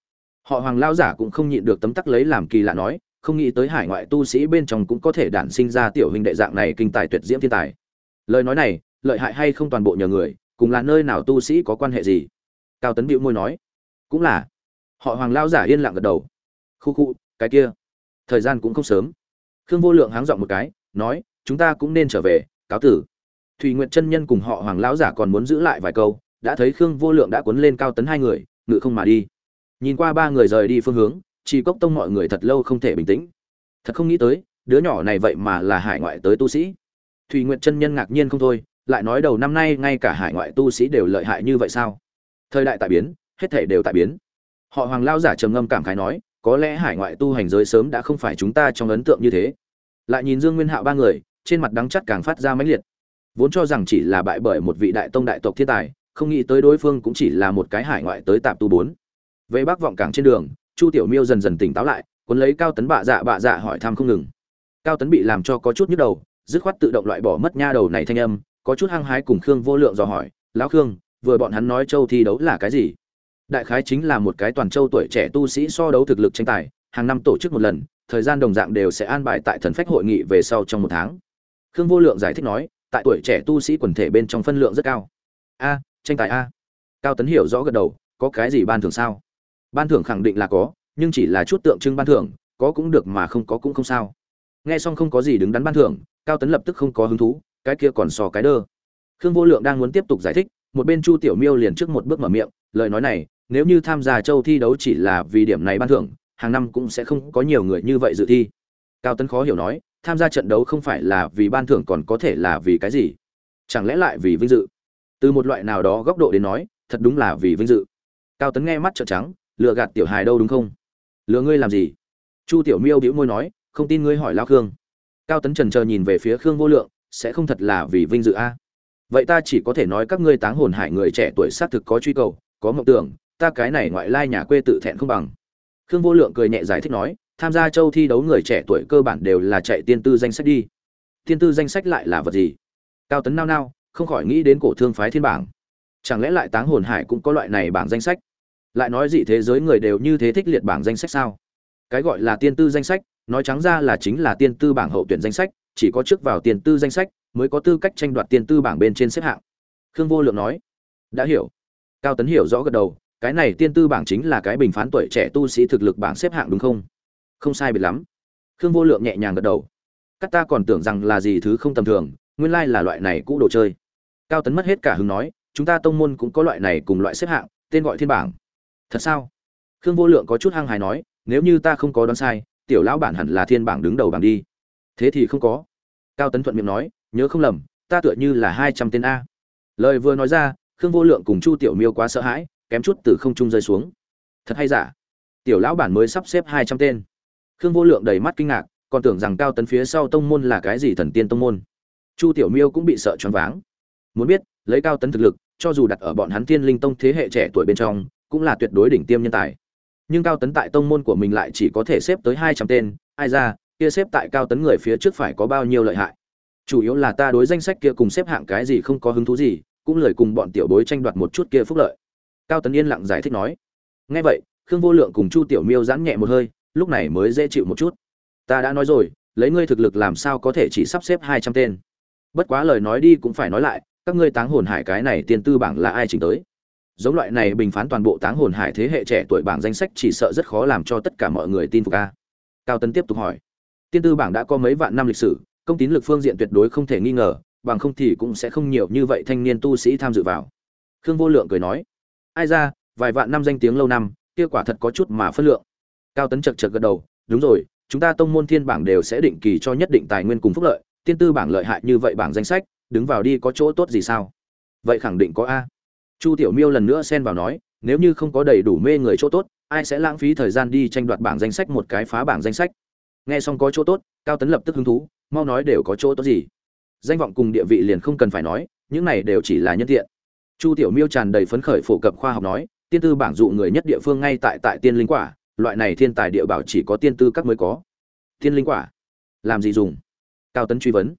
Họ hoàng lao giả cũng không nhịn được tấm tắc lấy làm kỳ lạ nói, không nghĩ tới hải ngoại tu sĩ bên trong cũng có thể đản sinh ra tiểu hình đệ dạng này kinh tài tuyệt diễm thiên tài lời nói này, lợi hại hay không toàn bộ nhờ người, cùng là nơi nào tu sĩ có quan hệ gì? Cao tấn bĩu môi nói. Cũng là. Họ hoàng lao giả yên lặng gật đầu. Khu khu, cái kia. Thời gian cũng không sớm. Khương vô lượng háng dọn một cái, nói, chúng ta cũng nên trở về, cáo tử. Thùy nguyện chân nhân cùng họ hoàng lão giả còn muốn giữ lại vài câu, đã thấy khương vô lượng đã cuốn lên cao tấn hai người, ngự không mà đi. Nhìn qua ba người rời đi phương hướng chỉ cốc tông mọi người thật lâu không thể bình tĩnh. Thật không nghĩ tới, đứa nhỏ này vậy mà là hải ngoại tới tu sĩ. Thủy Nguyệt chân nhân ngạc nhiên không thôi, lại nói đầu năm nay ngay cả hải ngoại tu sĩ đều lợi hại như vậy sao? Thời đại tại biến, hết thảy đều tại biến. Họ hoàng lao giả trầm ngâm cảm khái nói, có lẽ hải ngoại tu hành giới sớm đã không phải chúng ta trong ấn tượng như thế. Lại nhìn dương nguyên hạo ba người, trên mặt đắng chắt càng phát ra mãnh liệt. Vốn cho rằng chỉ là bại bởi một vị đại tông đại tộc thiên tài, không nghĩ tới đối phương cũng chỉ là một cái hải ngoại tới tạp tu bốn. Về bắc vọng cảng trên đường, chu tiểu miêu dần dần tỉnh táo lại, cuốn lấy cao tấn bạ dạ bạ dạ hỏi thăm không ngừng. Cao tấn bị làm cho có chút nhức đầu dứt khoát tự động loại bỏ mất nha đầu này thanh âm, có chút hăng hái cùng khương vô lượng dò hỏi, lão khương, vừa bọn hắn nói châu thi đấu là cái gì? Đại khái chính là một cái toàn châu tuổi trẻ tu sĩ so đấu thực lực tranh tài, hàng năm tổ chức một lần, thời gian đồng dạng đều sẽ an bài tại thần phách hội nghị về sau trong một tháng. Khương vô lượng giải thích nói, tại tuổi trẻ tu sĩ quần thể bên trong phân lượng rất cao. A, tranh tài a. Cao tấn hiểu rõ gật đầu, có cái gì ban thưởng sao? Ban thưởng khẳng định là có, nhưng chỉ là chút tượng trưng ban thưởng, có cũng được mà không có cũng không sao. Nghe xong không có gì đứng đắn ban thưởng cao tấn lập tức không có hứng thú, cái kia còn sò cái đơ. Khương vô lượng đang muốn tiếp tục giải thích, một bên chu tiểu miêu liền trước một bước mở miệng, lời nói này, nếu như tham gia châu thi đấu chỉ là vì điểm này ban thưởng, hàng năm cũng sẽ không có nhiều người như vậy dự thi. Cao tấn khó hiểu nói, tham gia trận đấu không phải là vì ban thưởng còn có thể là vì cái gì? Chẳng lẽ lại vì vinh dự? Từ một loại nào đó góc độ đến nói, thật đúng là vì vinh dự. Cao tấn nghe mắt trợn trắng, lừa gạt tiểu hài đâu đúng không? Lừa ngươi làm gì? Chu tiểu miêu đĩu môi nói, không tin ngươi hỏi lao khương cao tấn trần chờ nhìn về phía khương vô lượng, sẽ không thật là vì vinh dự a. Vậy ta chỉ có thể nói các ngươi táng hồn hải người trẻ tuổi xác thực có truy cầu, có mộng tưởng, ta cái này ngoại lai nhà quê tự thẹn không bằng. Khương vô lượng cười nhẹ giải thích nói, tham gia châu thi đấu người trẻ tuổi cơ bản đều là chạy tiên tư danh sách đi. Tiên tư danh sách lại là vật gì? Cao tấn nao nao, không khỏi nghĩ đến cổ thương phái thiên bảng. Chẳng lẽ lại táng hồn hải cũng có loại này bảng danh sách? Lại nói gì thế giới người đều như thế thích liệt bảng danh sách sao? Cái gọi là tiên tư danh sách nói trắng ra là chính là tiên tư bảng hậu tuyển danh sách, chỉ có trước vào tiền tư danh sách mới có tư cách tranh đoạt tiền tư bảng bên trên xếp hạng. Khương vô lượng nói, đã hiểu. Cao tấn hiểu rõ gật đầu, cái này tiên tư bảng chính là cái bình phán tuổi trẻ tu sĩ thực lực bảng xếp hạng đúng không? Không sai biệt lắm. Khương vô lượng nhẹ nhàng gật đầu, các ta còn tưởng rằng là gì thứ không tầm thường, nguyên lai là loại này cũ đồ chơi. Cao tấn mất hết cả hứng nói, chúng ta tông môn cũng có loại này cùng loại xếp hạng, tên gọi thiên bảng. Thật sao? Khương vô lượng có chút hăng hài nói, nếu như ta không có đoán sai tiểu lão bản hẳn là thiên bảng đứng đầu bảng đi. Thế thì không có. Cao tấn thuận miệng nói, nhớ không lầm, ta tựa như là hai trăm tên a. Lời vừa nói ra, khương vô lượng cùng chu tiểu miêu quá sợ hãi, kém chút từ không trung rơi xuống. Thật hay giả? Tiểu lão bản mới sắp xếp hai trăm tên. Khương vô lượng đầy mắt kinh ngạc, còn tưởng rằng cao tấn phía sau tông môn là cái gì thần tiên tông môn. Chu tiểu miêu cũng bị sợ choáng váng. Muốn biết, lấy cao tấn thực lực, cho dù đặt ở bọn hắn thiên linh tông thế hệ trẻ tuổi bên trong, cũng là tuyệt đối đỉnh tiêm nhân tài nhưng cao tấn tại tông môn của mình lại chỉ có thể xếp tới hai trăm tên, ai ra, kia xếp tại cao tấn người phía trước phải có bao nhiêu lợi hại? Chủ yếu là ta đối danh sách kia cùng xếp hạng cái gì không có hứng thú gì, cũng lời cùng bọn tiểu bối tranh đoạt một chút kia phúc lợi. Cao tấn yên lặng giải thích nói. Nghe vậy, khương vô lượng cùng chu tiểu miêu giãn nhẹ một hơi, lúc này mới dễ chịu một chút. Ta đã nói rồi, lấy ngươi thực lực làm sao có thể chỉ sắp xếp hai trăm tên? Bất quá lời nói đi cũng phải nói lại, các ngươi táng hồn hải cái này tiên tư bảng là ai chỉnh tới? Giống loại này bình phán toàn bộ táng hồn hải thế hệ trẻ tuổi bảng danh sách chỉ sợ rất khó làm cho tất cả mọi người tin phục a. Cao tấn tiếp tục hỏi. Tiên tư bảng đã có mấy vạn năm lịch sử, công tín lực phương diện tuyệt đối không thể nghi ngờ, bằng không thì cũng sẽ không nhiều như vậy thanh niên tu sĩ tham dự vào. Khương vô lượng cười nói. Ai ra, vài vạn năm danh tiếng lâu năm, kia quả thật có chút mà phất lượng. Cao tấn chật chật gật đầu. Đúng rồi, chúng ta tông môn thiên bảng đều sẽ định kỳ cho nhất định tài nguyên cùng phúc lợi, tiên tư bảng lợi hại như vậy bảng danh sách, đứng vào đi có chỗ tốt gì sao? Vậy khẳng định có a chu tiểu miêu lần nữa xen vào nói, nếu như không có đầy đủ mê người chỗ tốt, ai sẽ lãng phí thời gian đi tranh đoạt bảng danh sách một cái phá bảng danh sách? Nghe xong có chỗ tốt, cao tấn lập tức hứng thú, mau nói đều có chỗ tốt gì. Danh vọng cùng địa vị liền không cần phải nói, những này đều chỉ là nhân tiện. Chu tiểu miêu tràn đầy phấn khởi phổ cập khoa học nói, tiên tư bảng dụ người nhất địa phương ngay tại tại tiên linh quả, loại này thiên tài địa bảo chỉ có tiên tư các mới có. Tiên linh quả? Làm gì dùng? Cao tấn truy vấn.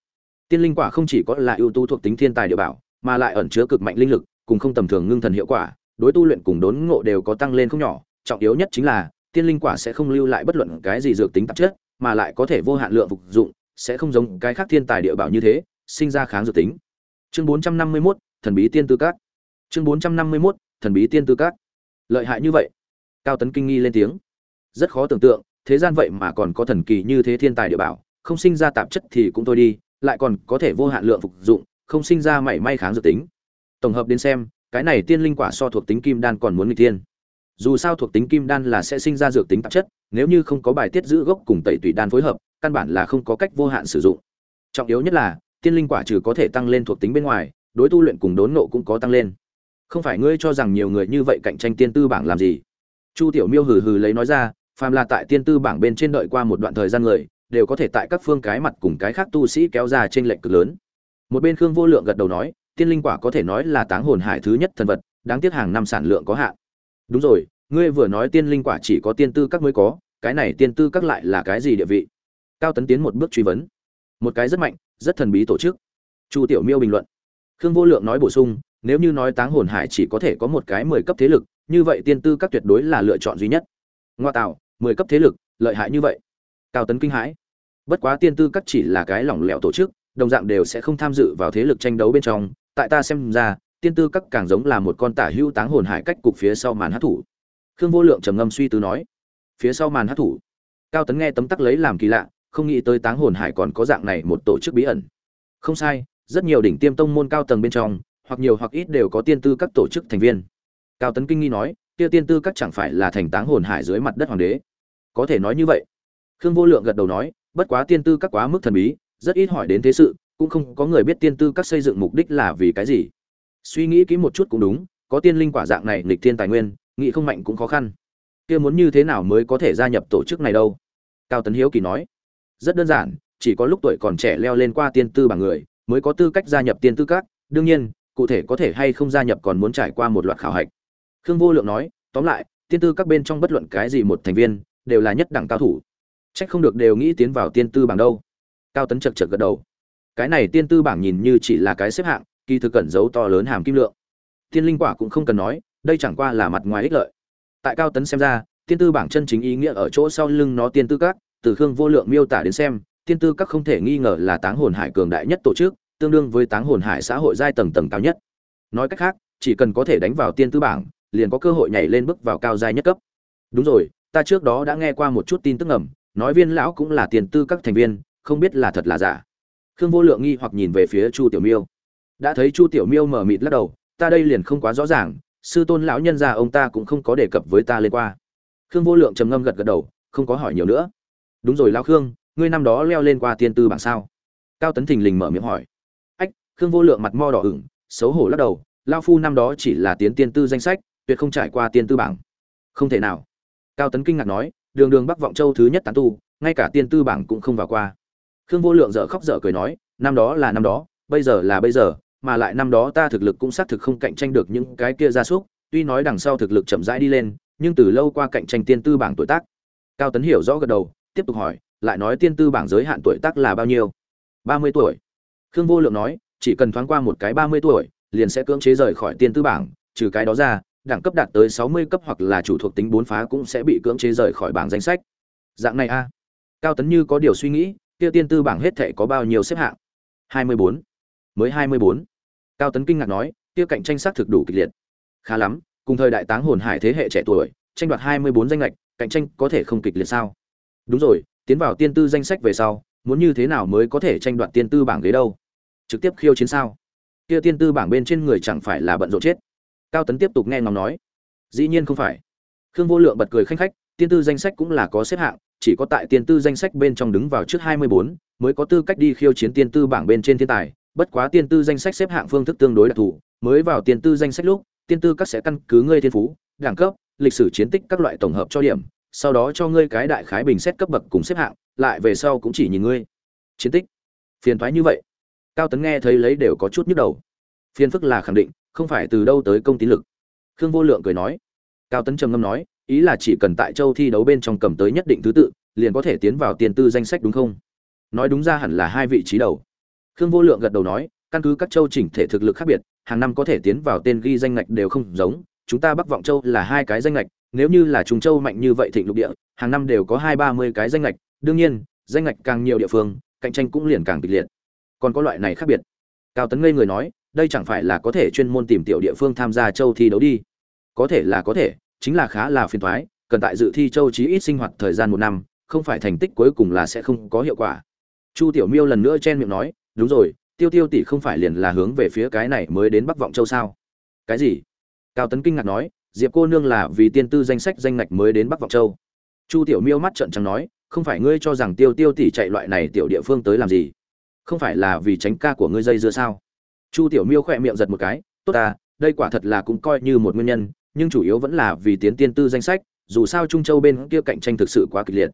Tiên linh quả không chỉ có là ưu tú thuộc tính thiên tài địa bảo, mà lại ẩn chứa cực mạnh linh lực cùng không tầm thường ngưng thần hiệu quả đối tu luyện cùng đốn ngộ đều có tăng lên không nhỏ trọng yếu nhất chính là tiên linh quả sẽ không lưu lại bất luận cái gì dược tính tạp chất mà lại có thể vô hạn lượng phục dụng sẽ không giống cái khác thiên tài địa bảo như thế sinh ra kháng dược tính. Chương 451, thần bí tiên tư các. Chương 451, thần bí tiên tư các. Lợi hại như vậy. Cao tấn kinh nghi lên tiếng. Rất khó tưởng tượng thế gian vậy mà còn có thần kỳ như thế thiên tài địa bảo không sinh ra tạp chất thì cũng thôi đi lại còn có thể vô hạn lượng phục dụng không sinh ra mảy may kháng dược tính tổng hợp đến xem, cái này tiên linh quả so thuộc tính kim đan còn muốn người tiên dù sao thuộc tính kim đan là sẽ sinh ra dược tính tạp chất, nếu như không có bài tiết giữ gốc cùng tẩy tủy đan phối hợp, căn bản là không có cách vô hạn sử dụng. Trọng yếu nhất là, tiên linh quả trừ có thể tăng lên thuộc tính bên ngoài, đối tu luyện cùng đốn nộ cũng có tăng lên. Không phải ngươi cho rằng nhiều người như vậy cạnh tranh tiên tư bảng làm gì? Chu tiểu miêu hừ hừ lấy nói ra, phàm là tại tiên tư bảng bên trên đợi qua một đoạn thời gian người, đều có thể tại các phương cái mặt cùng cái khác tu sĩ kéo ra trên lệnh cực lớn. Một bên khương vô lượng gật đầu nói tiên linh quả có thể nói là táng hồn hải thứ nhất thần vật, đáng tiếc hàng năm sản lượng có hạn. Đúng rồi, ngươi vừa nói tiên linh quả chỉ có tiên tư các mới có, cái này tiên tư các lại là cái gì địa vị? Cao tấn tiến một bước truy vấn. Một cái rất mạnh, rất thần bí tổ chức. Chu tiểu miêu bình luận. Khương vô lượng nói bổ sung, nếu như nói táng hồn hải chỉ có thể có một cái mười cấp thế lực, như vậy tiên tư các tuyệt đối là lựa chọn duy nhất. Ngoa tạo, mười cấp thế lực, lợi hại như vậy. Cao tấn kinh hãi. Bất quá tiên tư các chỉ là cái lỏng lẻo tổ chức, đồng dạng đều sẽ không tham dự vào thế lực tranh đấu bên trong tại ta xem ra, tiên tư các càng giống là một con tả hưu táng hồn hải cách cục phía sau màn hát thủ. Khương vô lượng trầm ngâm suy tư nói, phía sau màn hát thủ. Cao tấn nghe tấm tắc lấy làm kỳ lạ, không nghĩ tới táng hồn hải còn có dạng này một tổ chức bí ẩn. Không sai, rất nhiều đỉnh tiêm tông môn cao tầng bên trong, hoặc nhiều hoặc ít đều có tiên tư các tổ chức thành viên. Cao tấn kinh nghi nói, kia tiên tư các chẳng phải là thành táng hồn hải dưới mặt đất hoàng đế? Có thể nói như vậy. Khương vô lượng gật đầu nói, bất quá tiên tư các quá mức thần bí, rất ít hỏi đến thế sự cũng không có người biết tiên tư các xây dựng mục đích là vì cái gì. Suy nghĩ kỹ một chút cũng đúng, có tiên linh quả dạng này nghịch thiên tài nguyên, nghĩ không mạnh cũng khó khăn. Kia muốn như thế nào mới có thể gia nhập tổ chức này đâu? Cao tấn hiếu kỳ nói. Rất đơn giản, chỉ có lúc tuổi còn trẻ leo lên qua tiên tư bằng người, mới có tư cách gia nhập tiên tư các. Đương nhiên, cụ thể có thể hay không gia nhập còn muốn trải qua một loạt khảo hạch. Khương vô lượng nói, tóm lại, tiên tư các bên trong bất luận cái gì một thành viên, đều là nhất đẳng cao thủ. Trách không được đều nghĩ tiến vào tiên tư bằng đâu. Cao tấn chật chật gật đầu cái này tiên tư bảng nhìn như chỉ là cái xếp hạng, kỳ thực cẩn giấu to lớn hàm kim lượng. Tiên linh quả cũng không cần nói, đây chẳng qua là mặt ngoài ích lợi. Tại cao tấn xem ra, tiên tư bảng chân chính ý nghĩa ở chỗ sau lưng nó tiên tư các, từ khương vô lượng miêu tả đến xem, tiên tư các không thể nghi ngờ là táng hồn hải cường đại nhất tổ chức, tương đương với táng hồn hải xã hội giai tầng tầng cao nhất. Nói cách khác, chỉ cần có thể đánh vào tiên tư bảng, liền có cơ hội nhảy lên bước vào cao giai nhất cấp. Đúng rồi, ta trước đó đã nghe qua một chút tin tức ngầm, nói viên lão cũng là tiền tư các thành viên, không biết là thật là giả khương vô lượng nghi hoặc nhìn về phía chu tiểu miêu. Đã thấy chu tiểu miêu mở mịt lắc đầu, ta đây liền không quá rõ ràng, sư tôn lão nhân già ông ta cũng không có đề cập với ta lên qua. Khương vô lượng trầm ngâm gật gật đầu, không có hỏi nhiều nữa. Đúng rồi lão khương, ngươi năm đó leo lên qua tiên tư bảng sao? Cao tấn thình lình mở miệng hỏi. Ách, khương vô lượng mặt mo đỏ ửng, xấu hổ lắc đầu lao phu năm đó chỉ là tiến tiên tư danh sách, tuyệt không trải qua tiên tư bảng. Không thể nào. Cao tấn kinh ngạc nói, đường đường bắc vọng châu thứ nhất tán tu, ngay cả tiên tư bảng cũng không vào qua khương vô lượng dở khóc dở cười nói, năm đó là năm đó, bây giờ là bây giờ, mà lại năm đó ta thực lực cũng xác thực không cạnh tranh được những cái kia gia súc, tuy nói đằng sau thực lực chậm rãi đi lên, nhưng từ lâu qua cạnh tranh tiên tư bảng tuổi tác. Cao tấn hiểu rõ gật đầu, tiếp tục hỏi, lại nói tiên tư bảng giới hạn tuổi tác là bao nhiêu? Ba mươi tuổi. Khương vô lượng nói, chỉ cần thoáng qua một cái ba mươi tuổi, liền sẽ cưỡng chế rời khỏi tiên tư bảng, trừ cái đó ra, đẳng cấp đạt tới sáu mươi cấp hoặc là chủ thuộc tính bốn phá cũng sẽ bị cưỡng chế rời khỏi bảng danh sách. Dạng này a. Cao tấn như có điều suy nghĩ kia tiên tư bảng hết thảy có bao nhiêu xếp hạng? Hai mươi bốn. Mới hai mươi bốn. Cao tấn kinh ngạc nói kia cạnh tranh xác thực đủ kịch liệt. Khá lắm cùng thời đại táng hồn hải thế hệ trẻ tuổi tranh đoạt hai mươi bốn danh ngạch, cạnh tranh có thể không kịch liệt sao? Đúng rồi tiến vào tiên tư danh sách về sau muốn như thế nào mới có thể tranh đoạt tiên tư bảng ghế đâu? Trực tiếp khiêu chiến sao? Kia tiên tư bảng bên trên người chẳng phải là bận rộn chết. Cao tấn tiếp tục nghe ngóng nói dĩ nhiên không phải. Khương vô lượng bật cười khanh khách tiên tư danh sách cũng là có xếp hạng chỉ có tại tiên tư danh sách bên trong đứng vào trước hai mươi bốn, mới có tư cách đi khiêu chiến tiên tư bảng bên trên thiên tài. Bất quá tiên tư danh sách xếp hạng phương thức tương đối đặc thù, mới vào tiên tư danh sách lúc, tiên tư các sẽ căn cứ ngươi thiên phú, đẳng cấp, lịch sử chiến tích các loại tổng hợp cho điểm, sau đó cho ngươi cái đại khái bình xét cấp bậc cùng xếp hạng, lại về sau cũng chỉ nhìn ngươi. Chiến tích. Phiền toái như vậy. Cao tấn nghe thấy lấy đều có chút nhức đầu. Phiền phức là khẳng định, không phải từ đâu tới công tín lực. Khương vô lượng cười nói. Cao tấn trầm ngâm nói ý là chỉ cần tại châu thi đấu bên trong cầm tới nhất định thứ tự, liền có thể tiến vào tiền tư danh sách đúng không? Nói đúng ra hẳn là hai vị trí đầu. Khương vô lượng gật đầu nói, căn cứ các châu chỉnh thể thực lực khác biệt, hàng năm có thể tiến vào tên ghi danh ngạch đều không giống, chúng ta bắc vọng châu là hai cái danh ngạch, nếu như là trung châu mạnh như vậy thịnh lục địa, hàng năm đều có hai ba mươi cái danh ngạch, đương nhiên, danh ngạch càng nhiều địa phương, cạnh tranh cũng liền càng kịch liệt. Còn có loại này khác biệt. Cao tấn ngây người nói, đây chẳng phải là có thể chuyên môn tìm tiểu địa phương tham gia châu thi đấu đi. Có thể là có thể chính là khá là phiền toái, cần tại dự thi châu chí ít sinh hoạt thời gian một năm không phải thành tích cuối cùng là sẽ không có hiệu quả. Chu tiểu miêu lần nữa chen miệng nói đúng rồi tiêu tiêu tỷ không phải liền là hướng về phía cái này mới đến bắc vọng châu sao? Cái gì? Cao tấn kinh ngạc nói diệp cô nương là vì tiên tư danh sách danh ngạch mới đến bắc vọng châu. Chu tiểu miêu mắt trợn trắng nói không phải ngươi cho rằng tiêu tiêu tỷ chạy loại này tiểu địa phương tới làm gì? Không phải là vì tránh ca của ngươi dây dưa sao? Chu tiểu miêu khỏe miệng giật một cái tốt ta đây quả thật là cũng coi như một nguyên nhân nhưng chủ yếu vẫn là vì tiến tiên tư danh sách, dù sao trung châu bên kia cạnh tranh thực sự quá kịch liệt.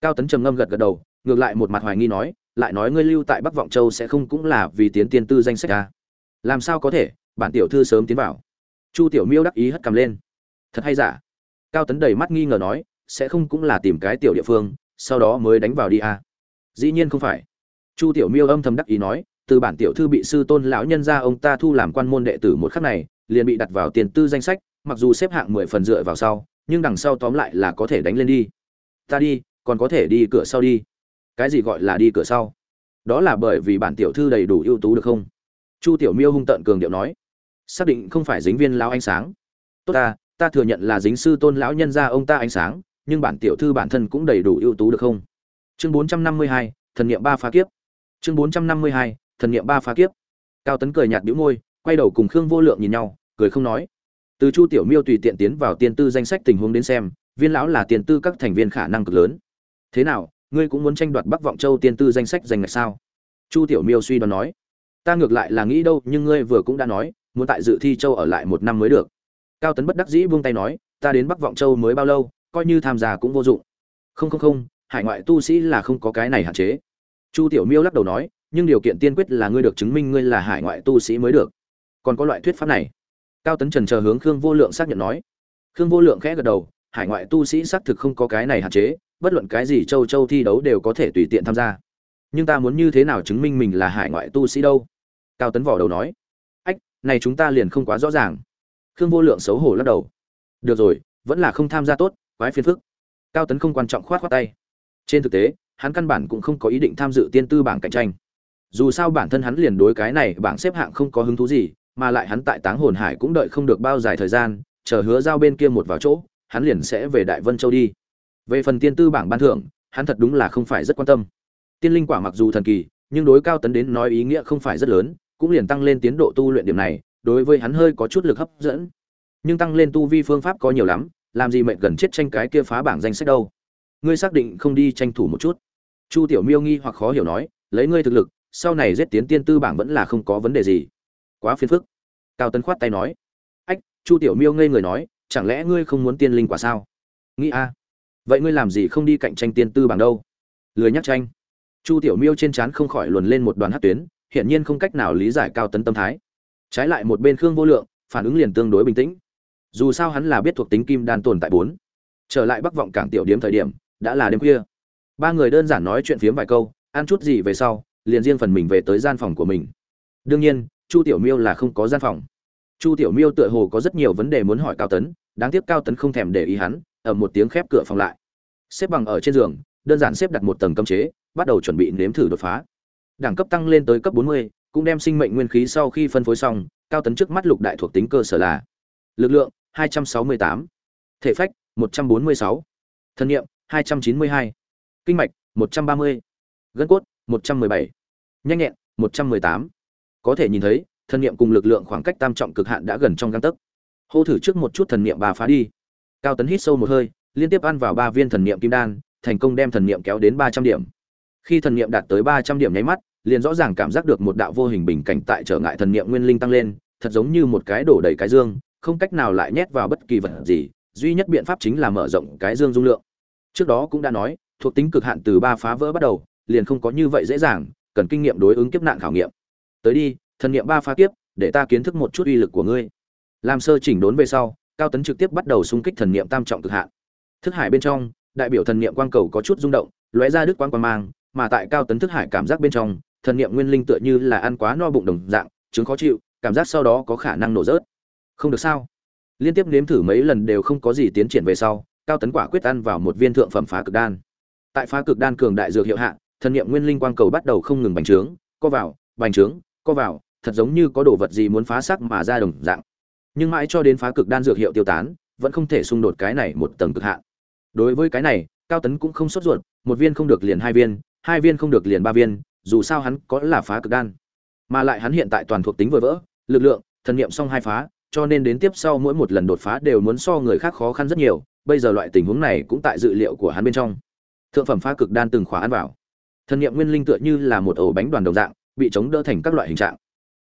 Cao tấn trầm ngâm gật gật đầu, ngược lại một mặt hoài nghi nói, lại nói ngươi lưu tại bắc vọng châu sẽ không cũng là vì tiến tiên tư danh sách à? làm sao có thể, bản tiểu thư sớm tiến vào. Chu tiểu miêu đắc ý hất cầm lên. Thật hay giả? Cao tấn đầy mắt nghi ngờ nói, sẽ không cũng là tìm cái tiểu địa phương, sau đó mới đánh vào đi à? dĩ nhiên không phải. Chu tiểu miêu âm thầm đắc ý nói, từ bản tiểu thư bị sư tôn lão nhân gia ông ta thu làm quan môn đệ tử một khắc này, liền bị đặt vào tiền tư danh sách mặc dù xếp hạng mười phần dựa vào sau, nhưng đằng sau tóm lại là có thể đánh lên đi. Ta đi, còn có thể đi cửa sau đi. Cái gì gọi là đi cửa sau? Đó là bởi vì bản tiểu thư đầy đủ ưu tú được không? Chu tiểu miêu hung tận cường điệu nói. Xác định không phải dính viên lão ánh sáng. Tốt ta ta thừa nhận là dính sư tôn lão nhân gia ông ta ánh sáng, nhưng bản tiểu thư bản thân cũng đầy đủ ưu tú được không? Chương bốn trăm năm mươi hai, thần niệm ba phá kiếp. Chương bốn trăm năm mươi hai, thần niệm ba phá kiếp. Cao tấn cười nhạt bĩu môi, quay đầu cùng khương vô lượng nhìn nhau, cười không nói từ chu tiểu miêu tùy tiện tiến vào tiên tư danh sách tình huống đến xem, viên lão là tiền tư các thành viên khả năng cực lớn. Thế nào, ngươi cũng muốn tranh đoạt bắc vọng châu tiên tư danh sách danh ngạch sao? Chu tiểu miêu suy đoán nói. Ta ngược lại là nghĩ đâu, nhưng ngươi vừa cũng đã nói, muốn tại dự thi châu ở lại một năm mới được. Cao tấn bất đắc dĩ buông tay nói, ta đến bắc vọng châu mới bao lâu, coi như tham gia cũng vô dụng. Không không không, hải ngoại tu sĩ là không có cái này hạn chế. Chu tiểu miêu lắc đầu nói, nhưng điều kiện tiên quyết là ngươi được chứng minh ngươi là hải ngoại tu sĩ mới được. Còn có loại thuyết pháp này cao tấn trần chờ hướng khương vô lượng xác nhận nói. Khương vô lượng khẽ gật đầu, hải ngoại tu sĩ xác thực không có cái này hạn chế, bất luận cái gì châu châu thi đấu đều có thể tùy tiện tham gia. Nhưng ta muốn như thế nào chứng minh mình là hải ngoại tu sĩ đâu? Cao tấn vỏ đầu nói. Ách, này chúng ta liền không quá rõ ràng. Khương vô lượng xấu hổ lắc đầu. Được rồi, vẫn là không tham gia tốt, quái phiền phức. Cao tấn không quan trọng khoát khoát tay. Trên thực tế, hắn căn bản cũng không có ý định tham dự tiên tư bảng cạnh tranh. Dù sao bản thân hắn liền đối cái này bảng xếp hạng không có hứng thú gì mà lại hắn tại táng hồn hải cũng đợi không được bao dài thời gian, chờ hứa giao bên kia một vào chỗ, hắn liền sẽ về đại vân châu đi. Về phần tiên tư bảng ban thưởng, hắn thật đúng là không phải rất quan tâm. Tiên linh quả mặc dù thần kỳ, nhưng đối cao tấn đến nói ý nghĩa không phải rất lớn, cũng liền tăng lên tiến độ tu luyện điểm này, đối với hắn hơi có chút lực hấp dẫn. Nhưng tăng lên tu vi phương pháp có nhiều lắm, làm gì mệnh gần chết tranh cái kia phá bảng danh sách đâu. Ngươi xác định không đi tranh thủ một chút. Chu tiểu miêu nghi hoặc khó hiểu nói, lấy ngươi thực lực, sau này giết tiến tiên tư bảng vẫn là không có vấn đề gì quá phiền phức. Cao tấn khoát tay nói, ách, chu tiểu miêu ngây người nói, chẳng lẽ ngươi không muốn tiên linh quả sao? Nghĩ a. Vậy ngươi làm gì không đi cạnh tranh tiên tư bằng đâu? Lười nhắc tranh. Chu tiểu miêu trên trán không khỏi luồn lên một đoàn hát tuyến, hiển nhiên không cách nào lý giải cao tấn tâm thái. Trái lại một bên khương vô lượng, phản ứng liền tương đối bình tĩnh. Dù sao hắn là biết thuộc tính kim đan tồn tại bốn. Trở lại bắc vọng cảng tiểu điếm thời điểm, đã là đêm khuya. Ba người đơn giản nói chuyện phiếm vài câu, ăn chút gì về sau, liền riêng phần mình về tới gian phòng của mình. Đương nhiên chu tiểu miêu là không có gian phòng chu tiểu miêu tựa hồ có rất nhiều vấn đề muốn hỏi cao tấn đáng tiếc cao tấn không thèm để ý hắn ở một tiếng khép cửa phòng lại xếp bằng ở trên giường đơn giản xếp đặt một tầng cấm chế bắt đầu chuẩn bị nếm thử đột phá đẳng cấp tăng lên tới cấp 40, cũng đem sinh mệnh nguyên khí sau khi phân phối xong cao tấn trước mắt lục đại thuộc tính cơ sở là lực lượng 268, thể phách 146, thân niệm 292, kinh mạch 130, gân cốt 117, nhanh nhẹn 118 có thể nhìn thấy, thần niệm cùng lực lượng khoảng cách tam trọng cực hạn đã gần trong găng tấc. Hô thử trước một chút thần niệm bà phá đi. Cao tấn hít sâu một hơi, liên tiếp ăn vào ba viên thần niệm kim đan, thành công đem thần niệm kéo đến ba trăm điểm. Khi thần niệm đạt tới ba trăm điểm nháy mắt, liền rõ ràng cảm giác được một đạo vô hình bình cảnh tại trở ngại thần niệm nguyên linh tăng lên, thật giống như một cái đổ đầy cái dương, không cách nào lại nhét vào bất kỳ vật gì, duy nhất biện pháp chính là mở rộng cái dương dung lượng. Trước đó cũng đã nói, thuộc tính cực hạn từ ba phá vỡ bắt đầu, liền không có như vậy dễ dàng, cần kinh nghiệm đối ứng kiếp nạn khảo nghiệm tới đi, thần niệm ba phá kiếp, để ta kiến thức một chút uy lực của ngươi. Làm sơ chỉnh đốn về sau, cao tấn trực tiếp bắt đầu xung kích thần niệm tam trọng cực hạn. Thức hải bên trong, đại biểu thần niệm quang cầu có chút rung động, lóe ra đức quang quang mang, mà tại cao tấn thức hải cảm giác bên trong, thần niệm nguyên linh tựa như là ăn quá no bụng đồng dạng, chứng khó chịu, cảm giác sau đó có khả năng nổ rớt. Không được sao? Liên tiếp nếm thử mấy lần đều không có gì tiến triển về sau, cao tấn quả quyết ăn vào một viên thượng phẩm phá cực đan. Tại phá cực đan cường đại dược hiệu hạ, thần niệm nguyên linh quang cầu bắt đầu không ngừng bành trướng, co vào, bành trướng co vào, thật giống như có đồ vật gì muốn phá sắc mà ra đồng dạng. Nhưng mãi cho đến phá cực đan dược hiệu tiêu tán, vẫn không thể xung đột cái này một tầng cực hạn. Đối với cái này, cao tấn cũng không sốt ruột, một viên không được liền hai viên hai viên không được liền ba viên, dù sao hắn có là phá cực đan. Mà lại hắn hiện tại toàn thuộc tính vừa vỡ, lực lượng, thần niệm song hai phá, cho nên đến tiếp sau mỗi một lần đột phá đều muốn so người khác khó khăn rất nhiều, bây giờ loại tình huống này cũng tại dự liệu của hắn bên trong. Thượng phẩm phá cực đan từng khóa ăn vào. Thần niệm nguyên linh tựa như là một ổ bánh đoàn đồng dạng bị chống đỡ thành các loại hình trạng.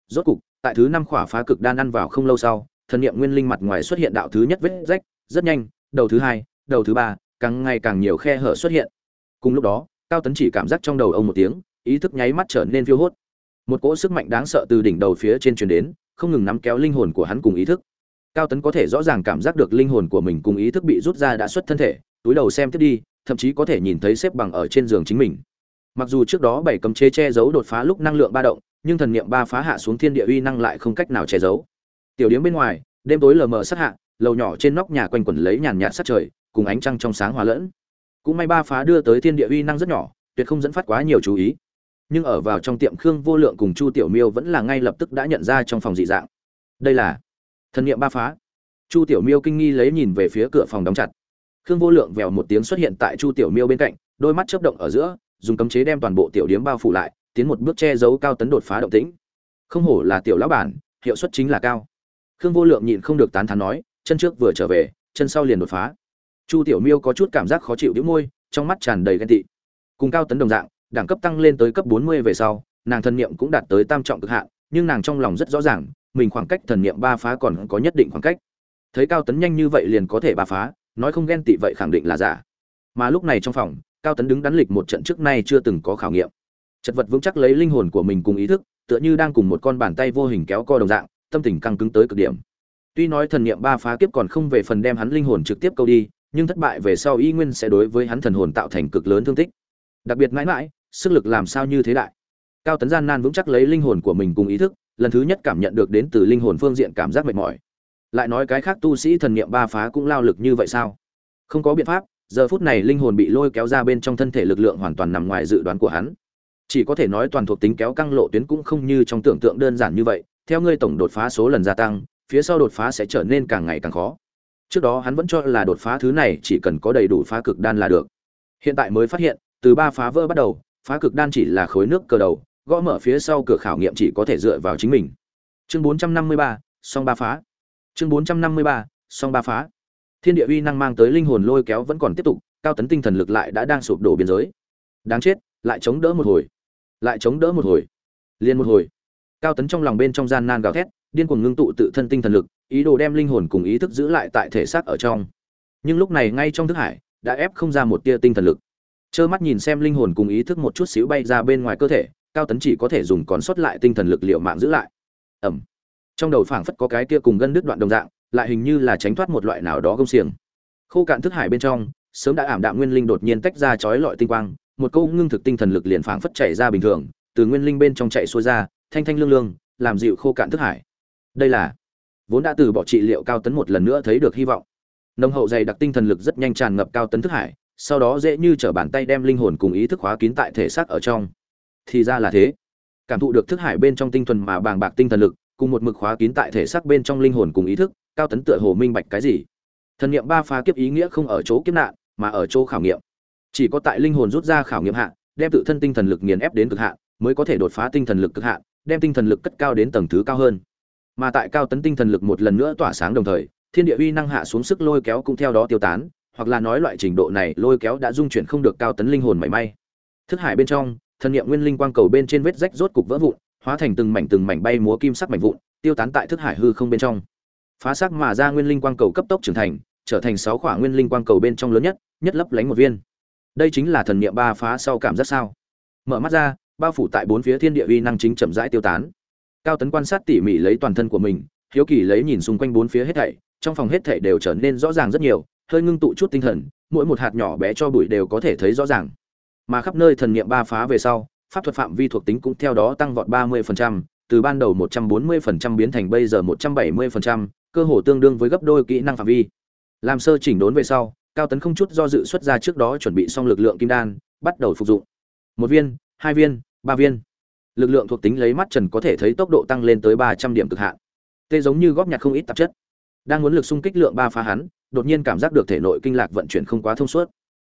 Rốt cục, tại thứ năm khỏa phá cực đan ăn vào không lâu sau, thần niệm nguyên linh mặt ngoài xuất hiện đạo thứ nhất vết rách, rất nhanh, đầu thứ hai, đầu thứ ba, càng ngày càng nhiều khe hở xuất hiện. Cùng lúc đó, cao tấn chỉ cảm giác trong đầu ông một tiếng, ý thức nháy mắt trở nên phiêu hốt. Một cỗ sức mạnh đáng sợ từ đỉnh đầu phía trên truyền đến, không ngừng nắm kéo linh hồn của hắn cùng ý thức. Cao tấn có thể rõ ràng cảm giác được linh hồn của mình cùng ý thức bị rút ra đã xuất thân thể, túi đầu xem tiếp đi, thậm chí có thể nhìn thấy xếp bằng ở trên giường chính mình mặc dù trước đó bảy cấm chế che giấu đột phá lúc năng lượng ba động, nhưng thần niệm ba phá hạ xuống thiên địa uy năng lại không cách nào che giấu. Tiểu điếm bên ngoài, đêm tối lờ mờ sát hạ, lầu nhỏ trên nóc nhà quanh quẩn lấy nhàn nhạt sát trời, cùng ánh trăng trong sáng hòa lẫn. Cũng may ba phá đưa tới thiên địa uy năng rất nhỏ, tuyệt không dẫn phát quá nhiều chú ý. Nhưng ở vào trong tiệm khương vô lượng cùng chu tiểu miêu vẫn là ngay lập tức đã nhận ra trong phòng dị dạng. Đây là thần niệm ba phá. Chu tiểu miêu kinh nghi lấy nhìn về phía cửa phòng đóng chặt. Khương vô lượng vèo một tiếng xuất hiện tại chu tiểu miêu bên cạnh, đôi mắt chớp động ở giữa dùng cấm chế đem toàn bộ tiểu điếm bao phủ lại, tiến một bước che giấu cao tấn đột phá động tĩnh. Không hổ là tiểu lão bản, hiệu suất chính là cao. Khương vô lượng nhịn không được tán thán nói, chân trước vừa trở về, chân sau liền đột phá. Chu tiểu miêu có chút cảm giác khó chịu đĩu môi, trong mắt tràn đầy ghen tị. Cùng cao tấn đồng dạng, đẳng cấp tăng lên tới cấp 40 về sau, nàng thần niệm cũng đạt tới tam trọng cực hạn, nhưng nàng trong lòng rất rõ ràng, mình khoảng cách thần niệm ba phá còn có nhất định khoảng cách. Thấy cao tấn nhanh như vậy liền có thể ba phá, nói không ghen tị vậy khẳng định là giả. Mà lúc này trong phòng cao tấn đứng đắn lịch một trận trước nay chưa từng có khảo nghiệm. Chật vật vững chắc lấy linh hồn của mình cùng ý thức, tựa như đang cùng một con bàn tay vô hình kéo co đồng dạng, tâm tình căng cứng tới cực điểm. Tuy nói thần niệm ba phá kiếp còn không về phần đem hắn linh hồn trực tiếp câu đi, nhưng thất bại về sau y nguyên sẽ đối với hắn thần hồn tạo thành cực lớn thương tích. Đặc biệt mãi mãi, sức lực làm sao như thế đại. Cao tấn gian nan vững chắc lấy linh hồn của mình cùng ý thức, lần thứ nhất cảm nhận được đến từ linh hồn phương diện cảm giác mệt mỏi. Lại nói cái khác tu sĩ thần niệm ba phá cũng lao lực như vậy sao? Không có biện pháp giờ phút này linh hồn bị lôi kéo ra bên trong thân thể lực lượng hoàn toàn nằm ngoài dự đoán của hắn. Chỉ có thể nói toàn thuộc tính kéo căng lộ tuyến cũng không như trong tưởng tượng đơn giản như vậy theo ngươi tổng đột phá số lần gia tăng phía sau đột phá sẽ trở nên càng ngày càng khó. Trước đó hắn vẫn cho là đột phá thứ này chỉ cần có đầy đủ phá cực đan là được. Hiện tại mới phát hiện từ ba phá vỡ bắt đầu phá cực đan chỉ là khối nước cờ đầu gõ mở phía sau cửa khảo nghiệm chỉ có thể dựa vào chính mình. Chương 453, song ba phá. Chương 453, song ba phá thiên địa uy năng mang tới linh hồn lôi kéo vẫn còn tiếp tục, cao tấn tinh thần lực lại đã đang sụp đổ biên giới. Đáng chết, lại chống đỡ một hồi. Lại chống đỡ một hồi. Liền một hồi. Cao tấn trong lòng bên trong gian nan gào thét, điên cuồng ngưng tụ tự thân tinh thần lực, ý đồ đem linh hồn cùng ý thức giữ lại tại thể xác ở trong. Nhưng lúc này ngay trong thức hải, đã ép không ra một tia tinh thần lực. Trơ mắt nhìn xem linh hồn cùng ý thức một chút xíu bay ra bên ngoài cơ thể, cao tấn chỉ có thể dùng còn sót lại tinh thần lực liệu mạng giữ lại. Ẩm. Trong đầu phảng phất có cái kia cùng gân đứt đoạn đồng dạng lại hình như là tránh thoát một loại nào đó gông xiềng. Khô cạn thức hải bên trong, sớm đã ảm đạm nguyên linh đột nhiên tách ra chói lọi tinh quang, một câu ngưng thực tinh thần lực liền phảng phất chảy ra bình thường, từ nguyên linh bên trong chạy xuôi ra, thanh thanh lương lương, làm dịu khô cạn thức hải. Đây là, vốn đã từ bỏ trị liệu cao tấn một lần nữa thấy được hy vọng. Nông hậu dày đặc tinh thần lực rất nhanh tràn ngập cao tấn thức hải, sau đó dễ như trở bàn tay đem linh hồn cùng ý thức hóa kín tại thể xác ở trong. Thì ra là thế. Cảm thụ được thức hải bên trong tinh thuần mà bàng bạc tinh thần lực, cùng một mực khóa kín tại thể xác bên trong linh hồn cùng ý thức cao tấn tựa hồ minh bạch cái gì. Thần nghiệm ba phá kiếp ý nghĩa không ở chỗ kiếp nạn, mà ở chỗ khảo nghiệm. Chỉ có tại linh hồn rút ra khảo nghiệm hạ, đem tự thân tinh thần lực nghiền ép đến cực hạn, mới có thể đột phá tinh thần lực cực hạn, đem tinh thần lực cất cao đến tầng thứ cao hơn. Mà tại cao tấn tinh thần lực một lần nữa tỏa sáng đồng thời, thiên địa uy năng hạ xuống sức lôi kéo cũng theo đó tiêu tán, hoặc là nói loại trình độ này lôi kéo đã dung chuyển không được cao tấn linh hồn mảy may. Thức hải bên trong, thần niệm nguyên linh quang cầu bên trên vết rách rốt cục vỡ vụn, hóa thành từng mảnh từng mảnh bay múa kim sắc mảnh vụn, tiêu tán tại thức hải hư không bên trong phá sắc mà ra nguyên linh quang cầu cấp tốc trưởng thành trở thành sáu khỏa nguyên linh quang cầu bên trong lớn nhất nhất lấp lánh một viên. Đây chính là thần niệm ba phá sau cảm giác sao? Mở mắt ra bao phủ tại bốn phía thiên địa uy năng chính chậm rãi tiêu tán. Cao tấn quan sát tỉ mỉ lấy toàn thân của mình hiếu kỳ lấy nhìn xung quanh bốn phía hết thảy trong phòng hết thảy đều trở nên rõ ràng rất nhiều hơi ngưng tụ chút tinh thần mỗi một hạt nhỏ bé cho bụi đều có thể thấy rõ ràng. Mà khắp nơi thần niệm ba phá về sau pháp thuật phạm vi thuộc tính cũng theo đó tăng vọt 30%, từ ban đầu 140% biến thành bây giờ 170%, cơ hồ tương đương với gấp đôi kỹ năng phạm vi. Làm sơ chỉnh đốn về sau, Cao Tấn không chút do dự xuất ra trước đó chuẩn bị xong lực lượng kim đan, bắt đầu phục dụng. Một viên, hai viên, ba viên. Lực lượng thuộc tính lấy mắt trần có thể thấy tốc độ tăng lên tới 300 điểm cực hạn. Tê giống như góp nhặt không ít tạp chất. Đang muốn lực xung kích lượng ba phá hắn, đột nhiên cảm giác được thể nội kinh lạc vận chuyển không quá thông suốt.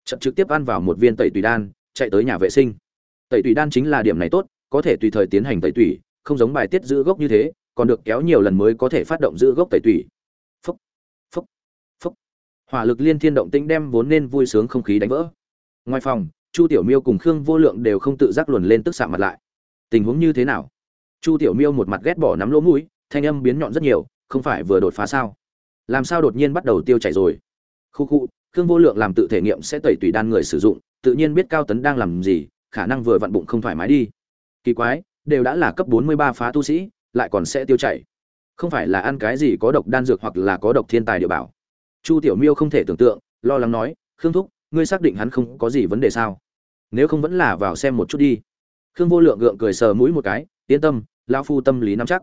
Chậm trực tiếp ăn vào một viên tẩy tùy đan, chạy tới nhà vệ sinh tẩy tùy đan chính là điểm này tốt có thể tùy thời tiến hành tẩy tủy không giống bài tiết giữ gốc như thế còn được kéo nhiều lần mới có thể phát động giữ gốc tẩy tủy. Phúc phúc phúc. Hỏa lực liên thiên động tĩnh đem vốn nên vui sướng không khí đánh vỡ. Ngoài phòng, chu tiểu miêu cùng khương vô lượng đều không tự giác luồn lên tức xạ mặt lại. Tình huống như thế nào? Chu tiểu miêu một mặt ghét bỏ nắm lỗ mũi, thanh âm biến nhọn rất nhiều, không phải vừa đột phá sao? Làm sao đột nhiên bắt đầu tiêu chảy rồi? Khu khu, khương vô lượng làm tự thể nghiệm sẽ tẩy tủy đan người sử dụng, tự nhiên biết cao tấn đang làm gì, khả năng vừa vặn bụng không thoải mái đi. Kỳ quái, đều đã là cấp bốn mươi ba phá tu sĩ lại còn sẽ tiêu chảy. Không phải là ăn cái gì có độc đan dược hoặc là có độc thiên tài địa bảo. Chu tiểu miêu không thể tưởng tượng, lo lắng nói, khương thúc, ngươi xác định hắn không có gì vấn đề sao? Nếu không vẫn là vào xem một chút đi. Khương vô lượng gượng cười sờ mũi một cái, yên tâm, lão phu tâm lý nắm chắc.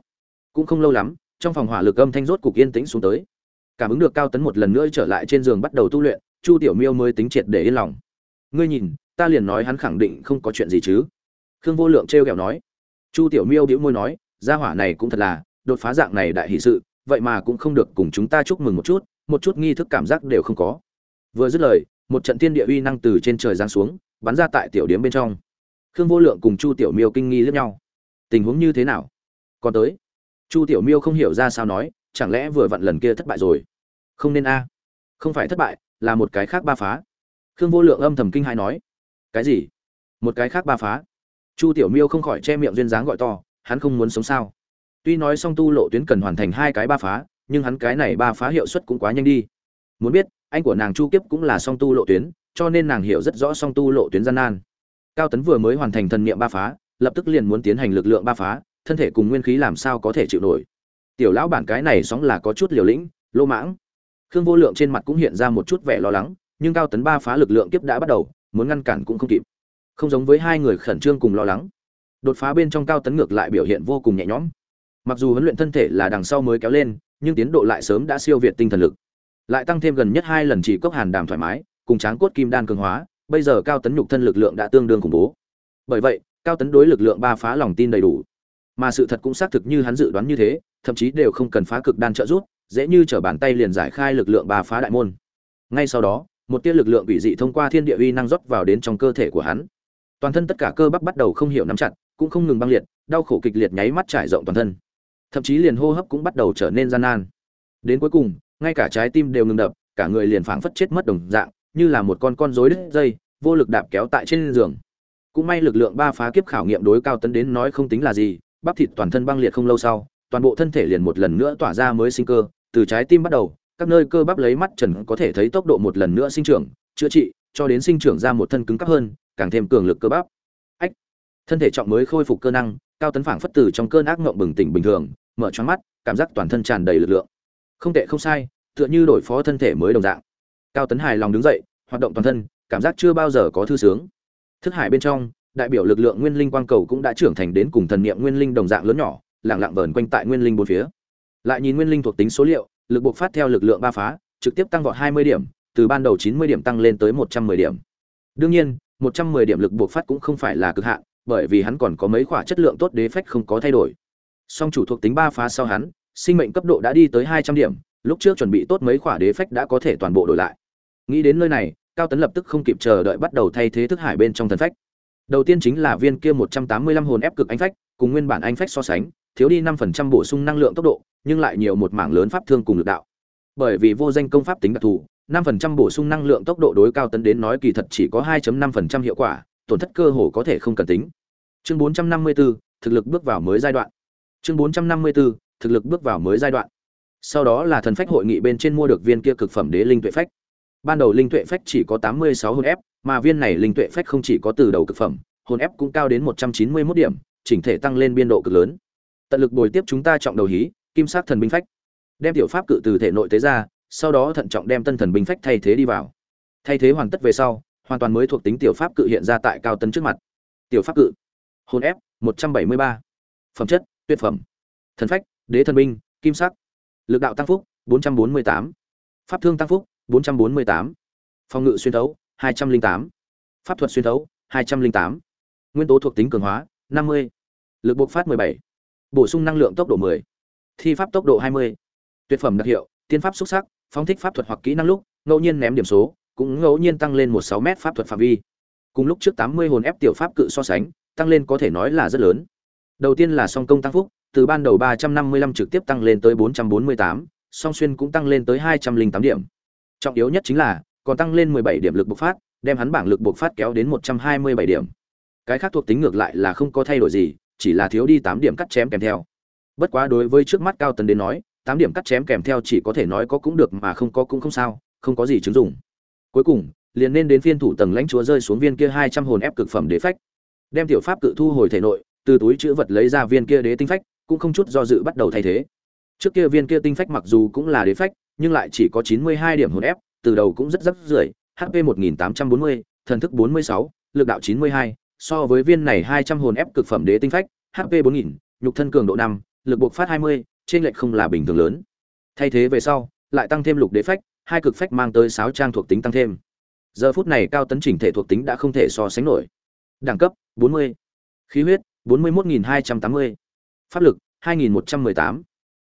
Cũng không lâu lắm, trong phòng hỏa lực âm thanh rốt cục yên tĩnh xuống tới. Cảm ứng được cao tấn một lần nữa trở lại trên giường bắt đầu tu luyện, chu tiểu miêu mới tính triệt để yên lòng. Ngươi nhìn, ta liền nói hắn khẳng định không có chuyện gì chứ? Khương vô lượng trêu ghẹo nói. Chu tiểu miêu đĩu môi nói gia hỏa này cũng thật là, đột phá dạng này đại hỷ sự, vậy mà cũng không được cùng chúng ta chúc mừng một chút một chút nghi thức cảm giác đều không có. Vừa dứt lời, một trận thiên địa uy năng từ trên trời giáng xuống, bắn ra tại tiểu điếm bên trong. Khương vô lượng cùng chu tiểu miêu kinh nghi lẫn nhau. Tình huống như thế nào? Còn tới. Chu tiểu miêu không hiểu ra sao nói, chẳng lẽ vừa vặn lần kia thất bại rồi? Không nên a. Không phải thất bại, là một cái khác ba phá. Khương vô lượng âm thầm kinh hai nói. Cái gì? Một cái khác ba phá. Chu tiểu miêu không khỏi che miệng duyên dáng gọi to hắn không muốn sống sao? Tuy nói song tu lộ tuyến cần hoàn thành hai cái ba phá, nhưng hắn cái này ba phá hiệu suất cũng quá nhanh đi. Muốn biết, anh của nàng chu kiếp cũng là song tu lộ tuyến, cho nên nàng hiểu rất rõ song tu lộ tuyến gian nan. Cao tấn vừa mới hoàn thành thần niệm ba phá, lập tức liền muốn tiến hành lực lượng ba phá, thân thể cùng nguyên khí làm sao có thể chịu nổi. Tiểu lão bản cái này sóng là có chút liều lĩnh, lô mãng. Khương vô lượng trên mặt cũng hiện ra một chút vẻ lo lắng, nhưng cao tấn ba phá lực lượng kiếp đã bắt đầu, muốn ngăn cản cũng không kịp. Không giống với hai người khẩn trương cùng lo lắng đột phá bên trong cao tấn ngược lại biểu hiện vô cùng nhẹ nhõm. Mặc dù huấn luyện thân thể là đằng sau mới kéo lên, nhưng tiến độ lại sớm đã siêu việt tinh thần lực. Lại tăng thêm gần nhất hai lần chỉ cốc hàn đàm thoải mái, cùng tráng cốt kim đan cường hóa, bây giờ cao tấn nhục thân lực lượng đã tương đương khủng bố. Bởi vậy, cao tấn đối lực lượng ba phá lòng tin đầy đủ. Mà sự thật cũng xác thực như hắn dự đoán như thế, thậm chí đều không cần phá cực đan trợ giúp, dễ như trở bàn tay liền giải khai lực lượng ba phá đại môn. Ngay sau đó, một tia lực lượng quỷ dị thông qua thiên địa uy năng rót vào đến trong cơ thể của hắn. Toàn thân tất cả cơ bắp bắt đầu không hiểu nắm chặt cũng không ngừng băng liệt, đau khổ kịch liệt nháy mắt trải rộng toàn thân. Thậm chí liền hô hấp cũng bắt đầu trở nên gian nan. Đến cuối cùng, ngay cả trái tim đều ngừng đập, cả người liền phảng phất chết mất đồng dạng, như là một con con rối đứt dây, vô lực đạp kéo tại trên giường. Cũng may lực lượng ba phá kiếp khảo nghiệm đối cao tấn đến nói không tính là gì, bắp thịt toàn thân băng liệt không lâu sau, toàn bộ thân thể liền một lần nữa tỏa ra mới sinh cơ, từ trái tim bắt đầu, các nơi cơ bắp lấy mắt trần có thể thấy tốc độ một lần nữa sinh trưởng, chữa trị, cho đến sinh trưởng ra một thân cứng cáp hơn, càng thêm cường lực cơ bắp thân thể trọng mới khôi phục cơ năng, cao tấn phảng phất từ trong cơn ác mộng bừng tỉnh bình thường, mở choáng mắt, cảm giác toàn thân tràn đầy lực lượng. Không tệ không sai, tựa như đổi phó thân thể mới đồng dạng. Cao tấn hài lòng đứng dậy, hoạt động toàn thân, cảm giác chưa bao giờ có thư sướng. Thức hải bên trong, đại biểu lực lượng nguyên linh quang cầu cũng đã trưởng thành đến cùng thần niệm nguyên linh đồng dạng lớn nhỏ lẳng lặng vờn quanh tại nguyên linh bốn phía. Lại nhìn nguyên linh thuộc tính số liệu, lực buộc phát theo lực lượng ba phá, trực tiếp tăng vọt 20 điểm, từ ban đầu 90 điểm tăng lên tới 110 điểm. Đương nhiên 110 điểm lực buộc phát cũng không phải là cực hạn bởi vì hắn còn có mấy khoả chất lượng tốt đế phách không có thay đổi. Song chủ thuộc tính ba phá sau hắn, sinh mệnh cấp độ đã đi tới 200 điểm, lúc trước chuẩn bị tốt mấy khoả đế phách đã có thể toàn bộ đổi lại. Nghĩ đến nơi này, cao tấn lập tức không kịp chờ đợi bắt đầu thay thế thức hải bên trong thần phách. Đầu tiên chính là viên kia 185 hồn ép cực anh phách, cùng nguyên bản anh phách so sánh, thiếu đi 5% bổ sung năng lượng tốc độ, nhưng lại nhiều một mảng lớn pháp thương cùng lực đạo. Bởi vì vô danh công pháp tính đặc thù 5% bổ sung năng lượng tốc độ đối cao tấn đến nói kỳ thật chỉ có 2.5% hiệu quả tổn thất cơ hồ có thể không cần tính. Chương 454, thực lực bước vào mới giai đoạn. Chương 454, thực lực bước vào mới giai đoạn. Sau đó là thần phách hội nghị bên trên mua được viên kia cực phẩm đế linh tuệ phách. Ban đầu linh tuệ phách chỉ có 86 hồn ép mà viên này linh tuệ phách không chỉ có từ đầu cực phẩm hồn ép cũng cao đến 191 điểm chỉnh thể tăng lên biên độ cực lớn. Tận lực bồi tiếp chúng ta trọng đầu hí kim sắc thần binh phách. Đem tiểu pháp cự từ thể nội tế ra sau đó thận trọng đem tân thần binh phách thay thế đi vào. Thay thế hoàn tất về sau hoàn toàn mới thuộc tính tiểu pháp cự hiện ra tại cao tấn trước mặt tiểu pháp cự hồn ép 173. phẩm chất, tuyệt phẩm thần phách, đế thần binh, kim sắc lực đạo tăng phúc 448. pháp thương tăng phúc 448. phòng ngự xuyên thấu 208. pháp thuật xuyên thấu 208. nguyên tố thuộc tính cường hóa 50. lực bộc phát 17. bổ sung năng lượng tốc độ 10. thi pháp tốc độ 20. tuyệt phẩm đặc hiệu, tiên pháp xuất sắc, phóng thích pháp thuật hoặc kỹ năng lúc, ngẫu nhiên ném điểm số cũng ngẫu nhiên tăng lên một sáu m pháp thuật phạm vi cùng lúc trước 80 hồn ép tiểu pháp cự so sánh tăng lên có thể nói là rất lớn đầu tiên là song công tăng phúc từ ban đầu 355 trực tiếp tăng lên tới 448, song xuyên cũng tăng lên tới 208 điểm. Trọng yếu nhất chính là còn tăng lên 17 điểm lực bộc phát, đem hắn bảng lực bộc phát kéo đến 127 điểm. Cái khác thuộc tính ngược lại là không có thay đổi gì, chỉ là thiếu đi tám điểm cắt chém kèm theo. Bất quá đối với trước mắt Cao tần đến nói, tám điểm cắt chém kèm theo chỉ có thể nói có cũng được mà không có cũng không sao, không có gì chứng dụng. Cuối cùng, liền nên đến phiên thủ tầng lãnh chúa rơi xuống viên kia 200 hồn ép cực phẩm đế phách. Đem tiểu pháp cự thu hồi thể nội, từ túi chữ vật lấy ra viên kia đế tinh phách, cũng không chút do dự bắt đầu thay thế. Trước kia viên kia tinh phách mặc dù cũng là đế phách, nhưng lại chỉ có 92 điểm hồn ép, từ đầu cũng rất rất rưởi, HP 1840, thần thức 46, lực đạo 92, so với viên này 200 hồn ép cực phẩm đế tinh phách, HP 4000, nhục thân cường độ năm, lực buộc phát 20, trên lệch không là bình thường lớn. Thay thế về sau, lại tăng thêm lục đế phách, hai cực phách mang tới sáu trang thuộc tính tăng thêm. Giờ phút này cao tấn chỉnh thể thuộc tính đã không thể so sánh nổi. Đẳng cấp 40, khí huyết 41280, pháp lực 2118,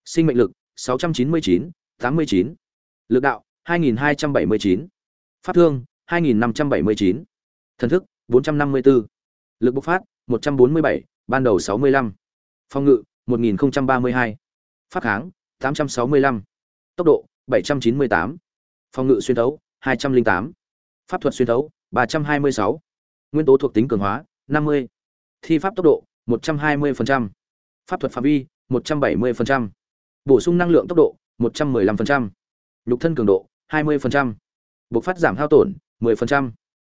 sinh mệnh lực 699, 89, lực đạo 2279, pháp thương 2579, thần thức 454, lực bộc phát 147, ban đầu 65, phòng ngự 1032, pháp kháng 865, tốc độ 798, phòng ngự xuyên thấu 208, pháp thuật xuyên thấu 326, nguyên tố thuộc tính cường hóa 50, thi pháp tốc độ 120%, pháp thuật phạm vi 170%, bổ sung năng lượng tốc độ 115%, nhục thân cường độ 20%, bộc phát giảm hao tổn 10%.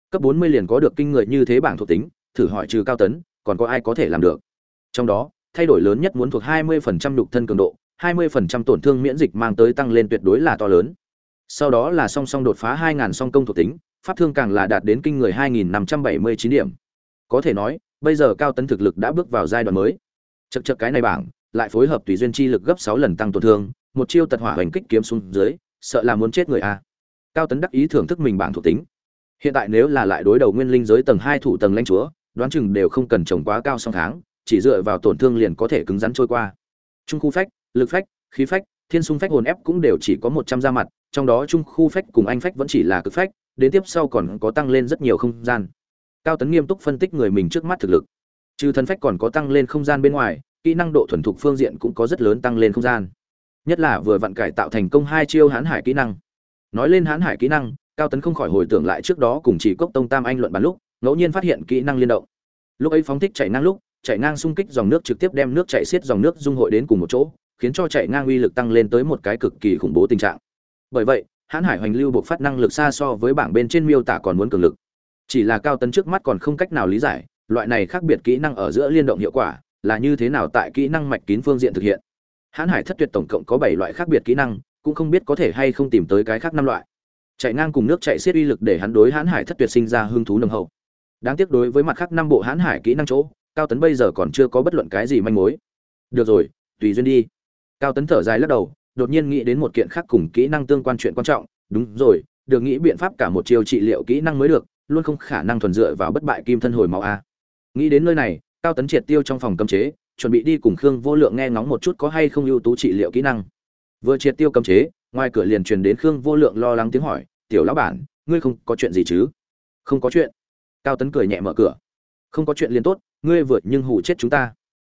Cấp 40 liền có được kinh người như thế bảng thuộc tính, thử hỏi trừ cao tấn, còn có ai có thể làm được. Trong đó, thay đổi lớn nhất muốn thuộc 20% nhục thân cường độ, 20% tổn thương miễn dịch mang tới tăng lên tuyệt đối là to lớn. Sau đó là song song đột phá 2000 song công thuộc tính, pháp thương càng là đạt đến kinh người 2579 điểm. Có thể nói, bây giờ cao tấn thực lực đã bước vào giai đoạn mới. Chậc chậc cái này bảng, lại phối hợp tùy duyên chi lực gấp 6 lần tăng tổn thương, một chiêu tật hỏa hành kích kiếm xuống dưới, sợ là muốn chết người a. Cao tấn đắc ý thưởng thức mình bảng thuộc tính. Hiện tại nếu là lại đối đầu nguyên linh giới tầng 2 thủ tầng lãnh chúa, đoán chừng đều không cần trồng quá cao song tháng, chỉ dựa vào tổn thương liền có thể cứng rắn trôi qua. Trung khu phách, lực phách, khí phách, thiên sung phách hồn ép cũng đều chỉ có 100 ra mặt, trong đó trung khu phách cùng anh phách vẫn chỉ là cực phách, đến tiếp sau còn có tăng lên rất nhiều không gian. Cao tấn nghiêm túc phân tích người mình trước mắt thực lực. Trừ thần phách còn có tăng lên không gian bên ngoài, kỹ năng độ thuần thục phương diện cũng có rất lớn tăng lên không gian nhất là vừa vặn cải tạo thành công hai chiêu hán hải kỹ năng nói lên hán hải kỹ năng cao tấn không khỏi hồi tưởng lại trước đó cùng chỉ cốc tông tam anh luận bàn lúc ngẫu nhiên phát hiện kỹ năng liên động lúc ấy phóng thích chạy năng lúc chạy ngang xung kích dòng nước trực tiếp đem nước chảy xiết dòng nước dung hội đến cùng một chỗ khiến cho chạy ngang uy lực tăng lên tới một cái cực kỳ khủng bố tình trạng. Bởi vậy, hãn hải hoành lưu buộc phát năng lực xa so với bảng bên trên miêu tả còn muốn cường lực. Chỉ là cao tấn trước mắt còn không cách nào lý giải, loại này khác biệt kỹ năng ở giữa liên động hiệu quả là như thế nào tại kỹ năng mạch kín phương diện thực hiện. Hãn hải thất tuyệt tổng cộng có bảy loại khác biệt kỹ năng, cũng không biết có thể hay không tìm tới cái khác năm loại. Chạy ngang cùng nước chạy xiết uy lực để hắn đối hãn hải thất tuyệt sinh ra hương thú nồng hậu. Đáng tiếc đối với mặt khác năm bộ hãn hải kỹ năng chỗ, cao tấn bây giờ còn chưa có bất luận cái gì manh mối. Được rồi, tùy duyên đi cao tấn thở dài lắc đầu, đột nhiên nghĩ đến một kiện khác cùng kỹ năng tương quan chuyện quan trọng. Đúng rồi, được nghĩ biện pháp cả một chiều trị liệu kỹ năng mới được, luôn không khả năng thuần dựa vào bất bại kim thân hồi máu a. Nghĩ đến nơi này, cao tấn triệt tiêu trong phòng cấm chế, chuẩn bị đi cùng khương vô lượng nghe ngóng một chút có hay không ưu tú trị liệu kỹ năng. Vừa triệt tiêu cấm chế, ngoài cửa liền truyền đến khương vô lượng lo lắng tiếng hỏi, tiểu lão bản, ngươi không có chuyện gì chứ? Không có chuyện. Cao tấn cười nhẹ mở cửa. Không có chuyện liền tốt, ngươi vượt nhưng hủ chết chúng ta.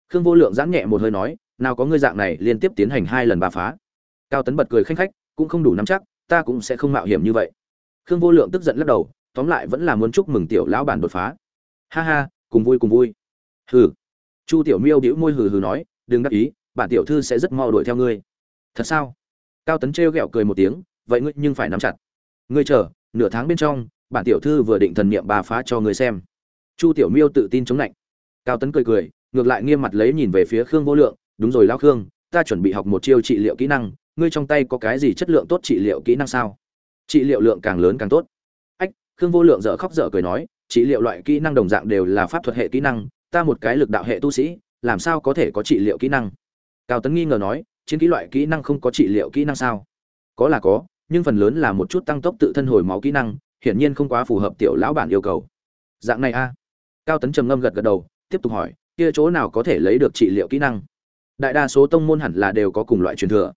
Khương vô lượng giãn nhẹ một hơi nói nào có ngươi dạng này liên tiếp tiến hành hai lần ba phá. Cao tấn bật cười khanh khách, cũng không đủ nắm chắc, ta cũng sẽ không mạo hiểm như vậy. Khương vô lượng tức giận lắc đầu, tóm lại vẫn là muốn chúc mừng tiểu lão bản đột phá. Ha ha, cùng vui cùng vui. Hừ. Chu tiểu miêu đĩu môi hừ hừ nói, đừng đắc ý, bản tiểu thư sẽ rất mau đuổi theo ngươi. Thật sao? Cao tấn trêu ghẹo cười một tiếng, vậy ngươi nhưng phải nắm chặt. Ngươi chờ, nửa tháng bên trong, bản tiểu thư vừa định thần niệm bà phá cho ngươi xem. Chu tiểu miêu tự tin chống lạnh cao tấn cười cười, ngược lại nghiêm mặt lấy nhìn về phía khương vô lượng đúng rồi lao khương, ta chuẩn bị học một chiêu trị liệu kỹ năng, ngươi trong tay có cái gì chất lượng tốt trị liệu kỹ năng sao? Trị liệu lượng càng lớn càng tốt. Ách, khương vô lượng dở khóc dở cười nói, trị liệu loại kỹ năng đồng dạng đều là pháp thuật hệ kỹ năng, ta một cái lực đạo hệ tu sĩ, làm sao có thể có trị liệu kỹ năng? Cao tấn nghi ngờ nói, chiến kỹ loại kỹ năng không có trị liệu kỹ năng sao? Có là có, nhưng phần lớn là một chút tăng tốc tự thân hồi máu kỹ năng, hiển nhiên không quá phù hợp tiểu lão bản yêu cầu. Dạng này a. Cao tấn trầm ngâm gật gật đầu, tiếp tục hỏi, kia chỗ nào có thể lấy được trị liệu kỹ năng? Đại đa số tông môn hẳn là đều có cùng loại truyền thừa.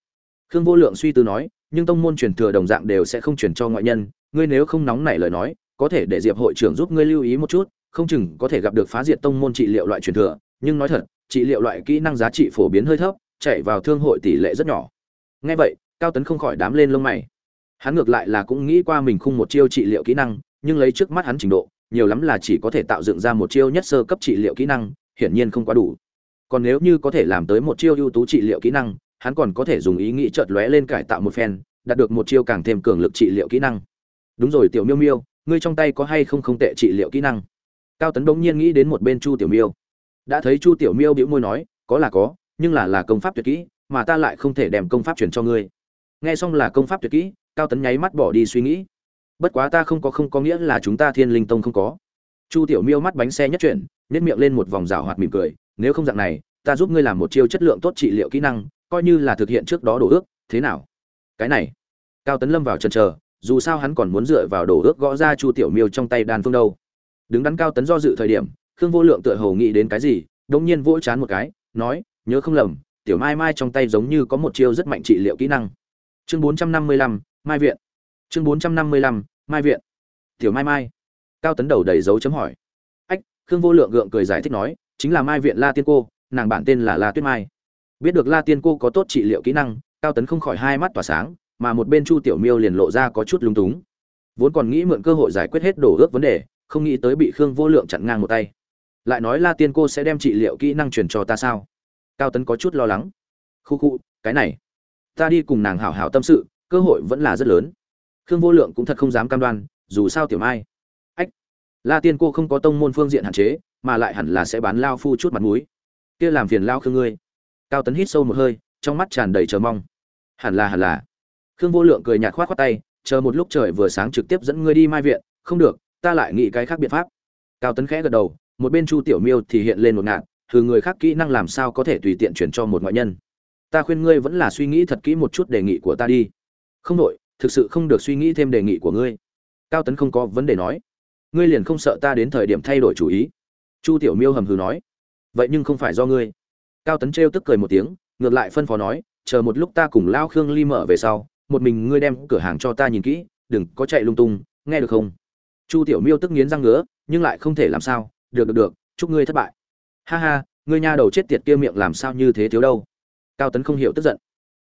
Khương vô lượng suy tư nói, nhưng tông môn truyền thừa đồng dạng đều sẽ không truyền cho ngoại nhân, ngươi nếu không nóng nảy lời nói, có thể để diệp hội trưởng giúp ngươi lưu ý một chút, không chừng có thể gặp được phá diệt tông môn trị liệu loại truyền thừa, nhưng nói thật, trị liệu loại kỹ năng giá trị phổ biến hơi thấp, chạy vào thương hội tỷ lệ rất nhỏ. Nghe vậy, cao tấn không khỏi đám lên lông mày. Hắn ngược lại là cũng nghĩ qua mình khung một chiêu trị liệu kỹ năng, nhưng lấy trước mắt hắn trình độ, nhiều lắm là chỉ có thể tạo dựng ra một chiêu nhất sơ cấp trị liệu kỹ năng, hiển nhiên không quá đủ còn nếu như có thể làm tới một chiêu ưu tú trị liệu kỹ năng, hắn còn có thể dùng ý nghĩ chợt lóe lên cải tạo một phen, đạt được một chiêu càng thêm cường lực trị liệu kỹ năng. Đúng rồi, tiểu miêu miêu, ngươi trong tay có hay không không tệ trị liệu kỹ năng? Cao tấn bỗng nhiên nghĩ đến một bên chu tiểu miêu. Đã thấy chu tiểu miêu bĩu môi nói, có là có, nhưng là là công pháp tuyệt kỹ, mà ta lại không thể đem công pháp truyền cho ngươi. Nghe xong là công pháp tuyệt kỹ, cao tấn nháy mắt bỏ đi suy nghĩ. Bất quá ta không có không có nghĩa là chúng ta thiên linh tông không có. Chu tiểu miêu mắt bánh xe nhất chuyển nhất miệng lên một vòng rào hoạt mỉm cười nếu không dạng này, ta giúp ngươi làm một chiêu chất lượng tốt trị liệu kỹ năng, coi như là thực hiện trước đó đổ ước, thế nào? Cái này, cao tấn lâm vào trần chờ, dù sao hắn còn muốn dựa vào đổ ước gõ ra chu tiểu miêu trong tay đan phương đâu. Đứng đắn cao tấn do dự thời điểm, khương vô lượng tựa hồ nghĩ đến cái gì đông nhiên vỗ chán một cái, nói, nhớ không lầm, tiểu mai mai trong tay giống như có một chiêu rất mạnh trị liệu kỹ năng. Chương bốn trăm năm mươi lăm, mai viện. Chương bốn trăm năm mươi lăm, mai viện. Tiểu mai mai. Cao tấn đầu đầy dấu chấm hỏi. Ách, khương vô lượng gượng cười giải thích nói chính là mai viện la tiên cô, nàng bản tên là la tuyết mai. Biết được la tiên cô có tốt trị liệu kỹ năng, cao tấn không khỏi hai mắt tỏa sáng, mà một bên chu tiểu miêu liền lộ ra có chút lung túng. Vốn còn nghĩ mượn cơ hội giải quyết hết đổ ước vấn đề, không nghĩ tới bị khương vô lượng chặn ngang một tay. Lại nói la tiên cô sẽ đem trị liệu kỹ năng truyền cho ta sao? Cao tấn có chút lo lắng. Khu khu, cái này, ta đi cùng nàng hảo hảo tâm sự, cơ hội vẫn là rất lớn. Khương vô lượng cũng thật không dám cam đoan, dù sao tiểu mai la tiên cô không có tông môn phương diện hạn chế, mà lại hẳn là sẽ bán lao phu chút mặt mũi. Kia làm phiền lao khương ngươi. Cao tấn hít sâu một hơi, trong mắt tràn đầy chờ mong. Hẳn là hẳn là. Khương vô lượng cười nhạt khoát khoát tay, chờ một lúc trời vừa sáng trực tiếp dẫn ngươi đi mai viện, không được, ta lại nghĩ cái khác biện pháp. Cao tấn khẽ gật đầu, một bên chu tiểu miêu thì hiện lên một ngạn, thử người khác kỹ năng làm sao có thể tùy tiện chuyển cho một ngoại nhân. Ta khuyên ngươi vẫn là suy nghĩ thật kỹ một chút đề nghị của ta đi. Không đội thực sự không được suy nghĩ thêm đề nghị của ngươi. Cao tấn không có vấn đề nói ngươi liền không sợ ta đến thời điểm thay đổi chủ ý? Chu tiểu miêu hầm hừ nói. Vậy nhưng không phải do ngươi. Cao tấn trêu tức cười một tiếng, ngược lại phân phó nói, chờ một lúc ta cùng lao khương ly mở về sau, một mình ngươi đem cửa hàng cho ta nhìn kỹ, đừng có chạy lung tung, nghe được không? Chu tiểu miêu tức nghiến răng ngứa, nhưng lại không thể làm sao, được được được, chúc ngươi thất bại. Ha ha, ngươi nha đầu chết tiệt kia miệng làm sao như thế thiếu đâu? Cao tấn không hiểu tức giận.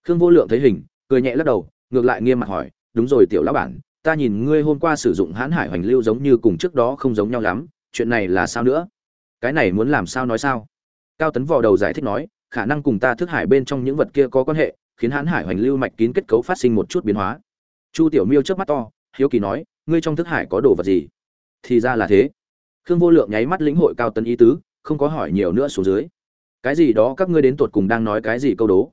Khương vô lượng thấy hình, cười nhẹ lắc đầu, ngược lại nghiêm mặt hỏi, đúng rồi tiểu lão bản ta nhìn ngươi hôm qua sử dụng hãn hải hoành lưu giống như cùng trước đó không giống nhau lắm, chuyện này là sao nữa? Cái này muốn làm sao nói sao? Cao tấn vò đầu giải thích nói, khả năng cùng ta thức hải bên trong những vật kia có quan hệ, khiến hãn hải hoành lưu mạch kín kết cấu phát sinh một chút biến hóa. Chu tiểu miêu trước mắt to, hiếu kỳ nói, ngươi trong thức hải có đồ vật gì? Thì ra là thế. Khương vô lượng nháy mắt lĩnh hội cao tấn ý tứ, không có hỏi nhiều nữa xuống dưới. Cái gì đó các ngươi đến tột cùng đang nói cái gì câu đố?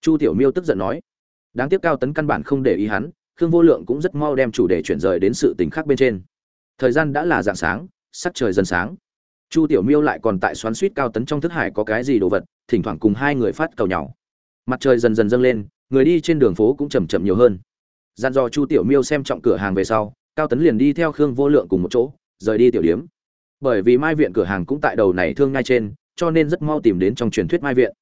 Chu tiểu miêu tức giận nói, đáng tiếc cao tấn căn bản không để ý hắn khương vô lượng cũng rất mau đem chủ đề chuyển rời đến sự tình khác bên trên. Thời gian đã là dạng sáng, sắc trời dần sáng. Chu tiểu miêu lại còn tại xoắn suýt cao tấn trong thức hải có cái gì đồ vật, thỉnh thoảng cùng hai người phát cầu nhau. Mặt trời dần dần dâng lên, người đi trên đường phố cũng chầm chậm nhiều hơn. Dặn dò chu tiểu miêu xem trọng cửa hàng về sau, cao tấn liền đi theo khương vô lượng cùng một chỗ, rời đi tiểu điếm. Bởi vì mai viện cửa hàng cũng tại đầu này thương ngay trên, cho nên rất mau tìm đến trong truyền thuyết mai viện.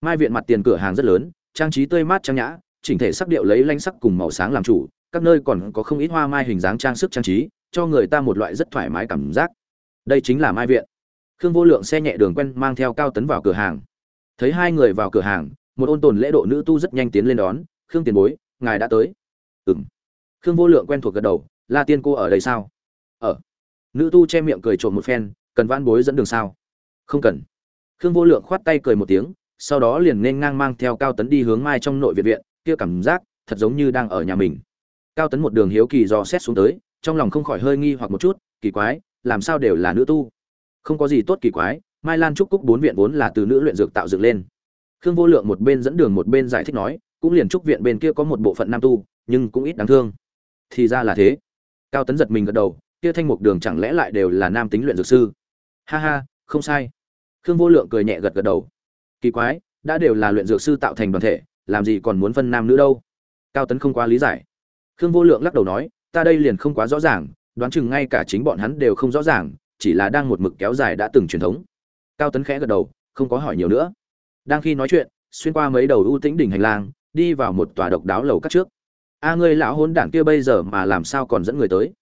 Mai viện mặt tiền cửa hàng rất lớn, trang trí tươi mát trang nhã chỉnh thể sắc điệu lấy lanh sắc cùng màu sáng làm chủ, các nơi còn có không ít hoa mai hình dáng trang sức trang trí, cho người ta một loại rất thoải mái cảm giác. Đây chính là mai viện. Khương vô lượng xe nhẹ đường quen mang theo cao tấn vào cửa hàng. Thấy hai người vào cửa hàng, một ôn tồn lễ độ nữ tu rất nhanh tiến lên đón, khương tiền bối, ngài đã tới. Ừng khương vô lượng quen thuộc gật đầu, la tiên cô ở đây sao? Ở. Nữ tu che miệng cười trộm một phen, cần van bối dẫn đường sao? Không cần. Khương vô lượng khoát tay cười một tiếng, sau đó liền nên ngang mang theo cao tấn đi hướng mai trong nội viện viện kia cảm giác thật giống như đang ở nhà mình. Cao tấn một đường hiếu kỳ dò xét xuống tới, trong lòng không khỏi hơi nghi hoặc một chút, kỳ quái, làm sao đều là nữ tu? Không có gì tốt kỳ quái, mai lan trúc cúc bốn viện vốn là từ nữ luyện dược tạo dựng lên. Khương vô lượng một bên dẫn đường một bên giải thích nói, cũng liền trúc viện bên kia có một bộ phận nam tu, nhưng cũng ít đáng thương. Thì ra là thế. Cao tấn giật mình gật đầu, kia thanh mục đường chẳng lẽ lại đều là nam tính luyện dược sư? Ha ha, không sai. Khương vô lượng cười nhẹ gật gật đầu. Kỳ quái, đã đều là luyện dược sư tạo thành đoàn thể làm gì còn muốn phân nam nữ đâu. Cao tấn không quá lý giải. Khương vô lượng lắc đầu nói, ta đây liền không quá rõ ràng, đoán chừng ngay cả chính bọn hắn đều không rõ ràng, chỉ là đang một mực kéo dài đã từng truyền thống. Cao tấn khẽ gật đầu, không có hỏi nhiều nữa. Đang khi nói chuyện, xuyên qua mấy đầu ưu tĩnh đỉnh hành lang, đi vào một tòa độc đáo lầu cắt trước. A ngươi lão hôn đảng kia bây giờ mà làm sao còn dẫn người tới?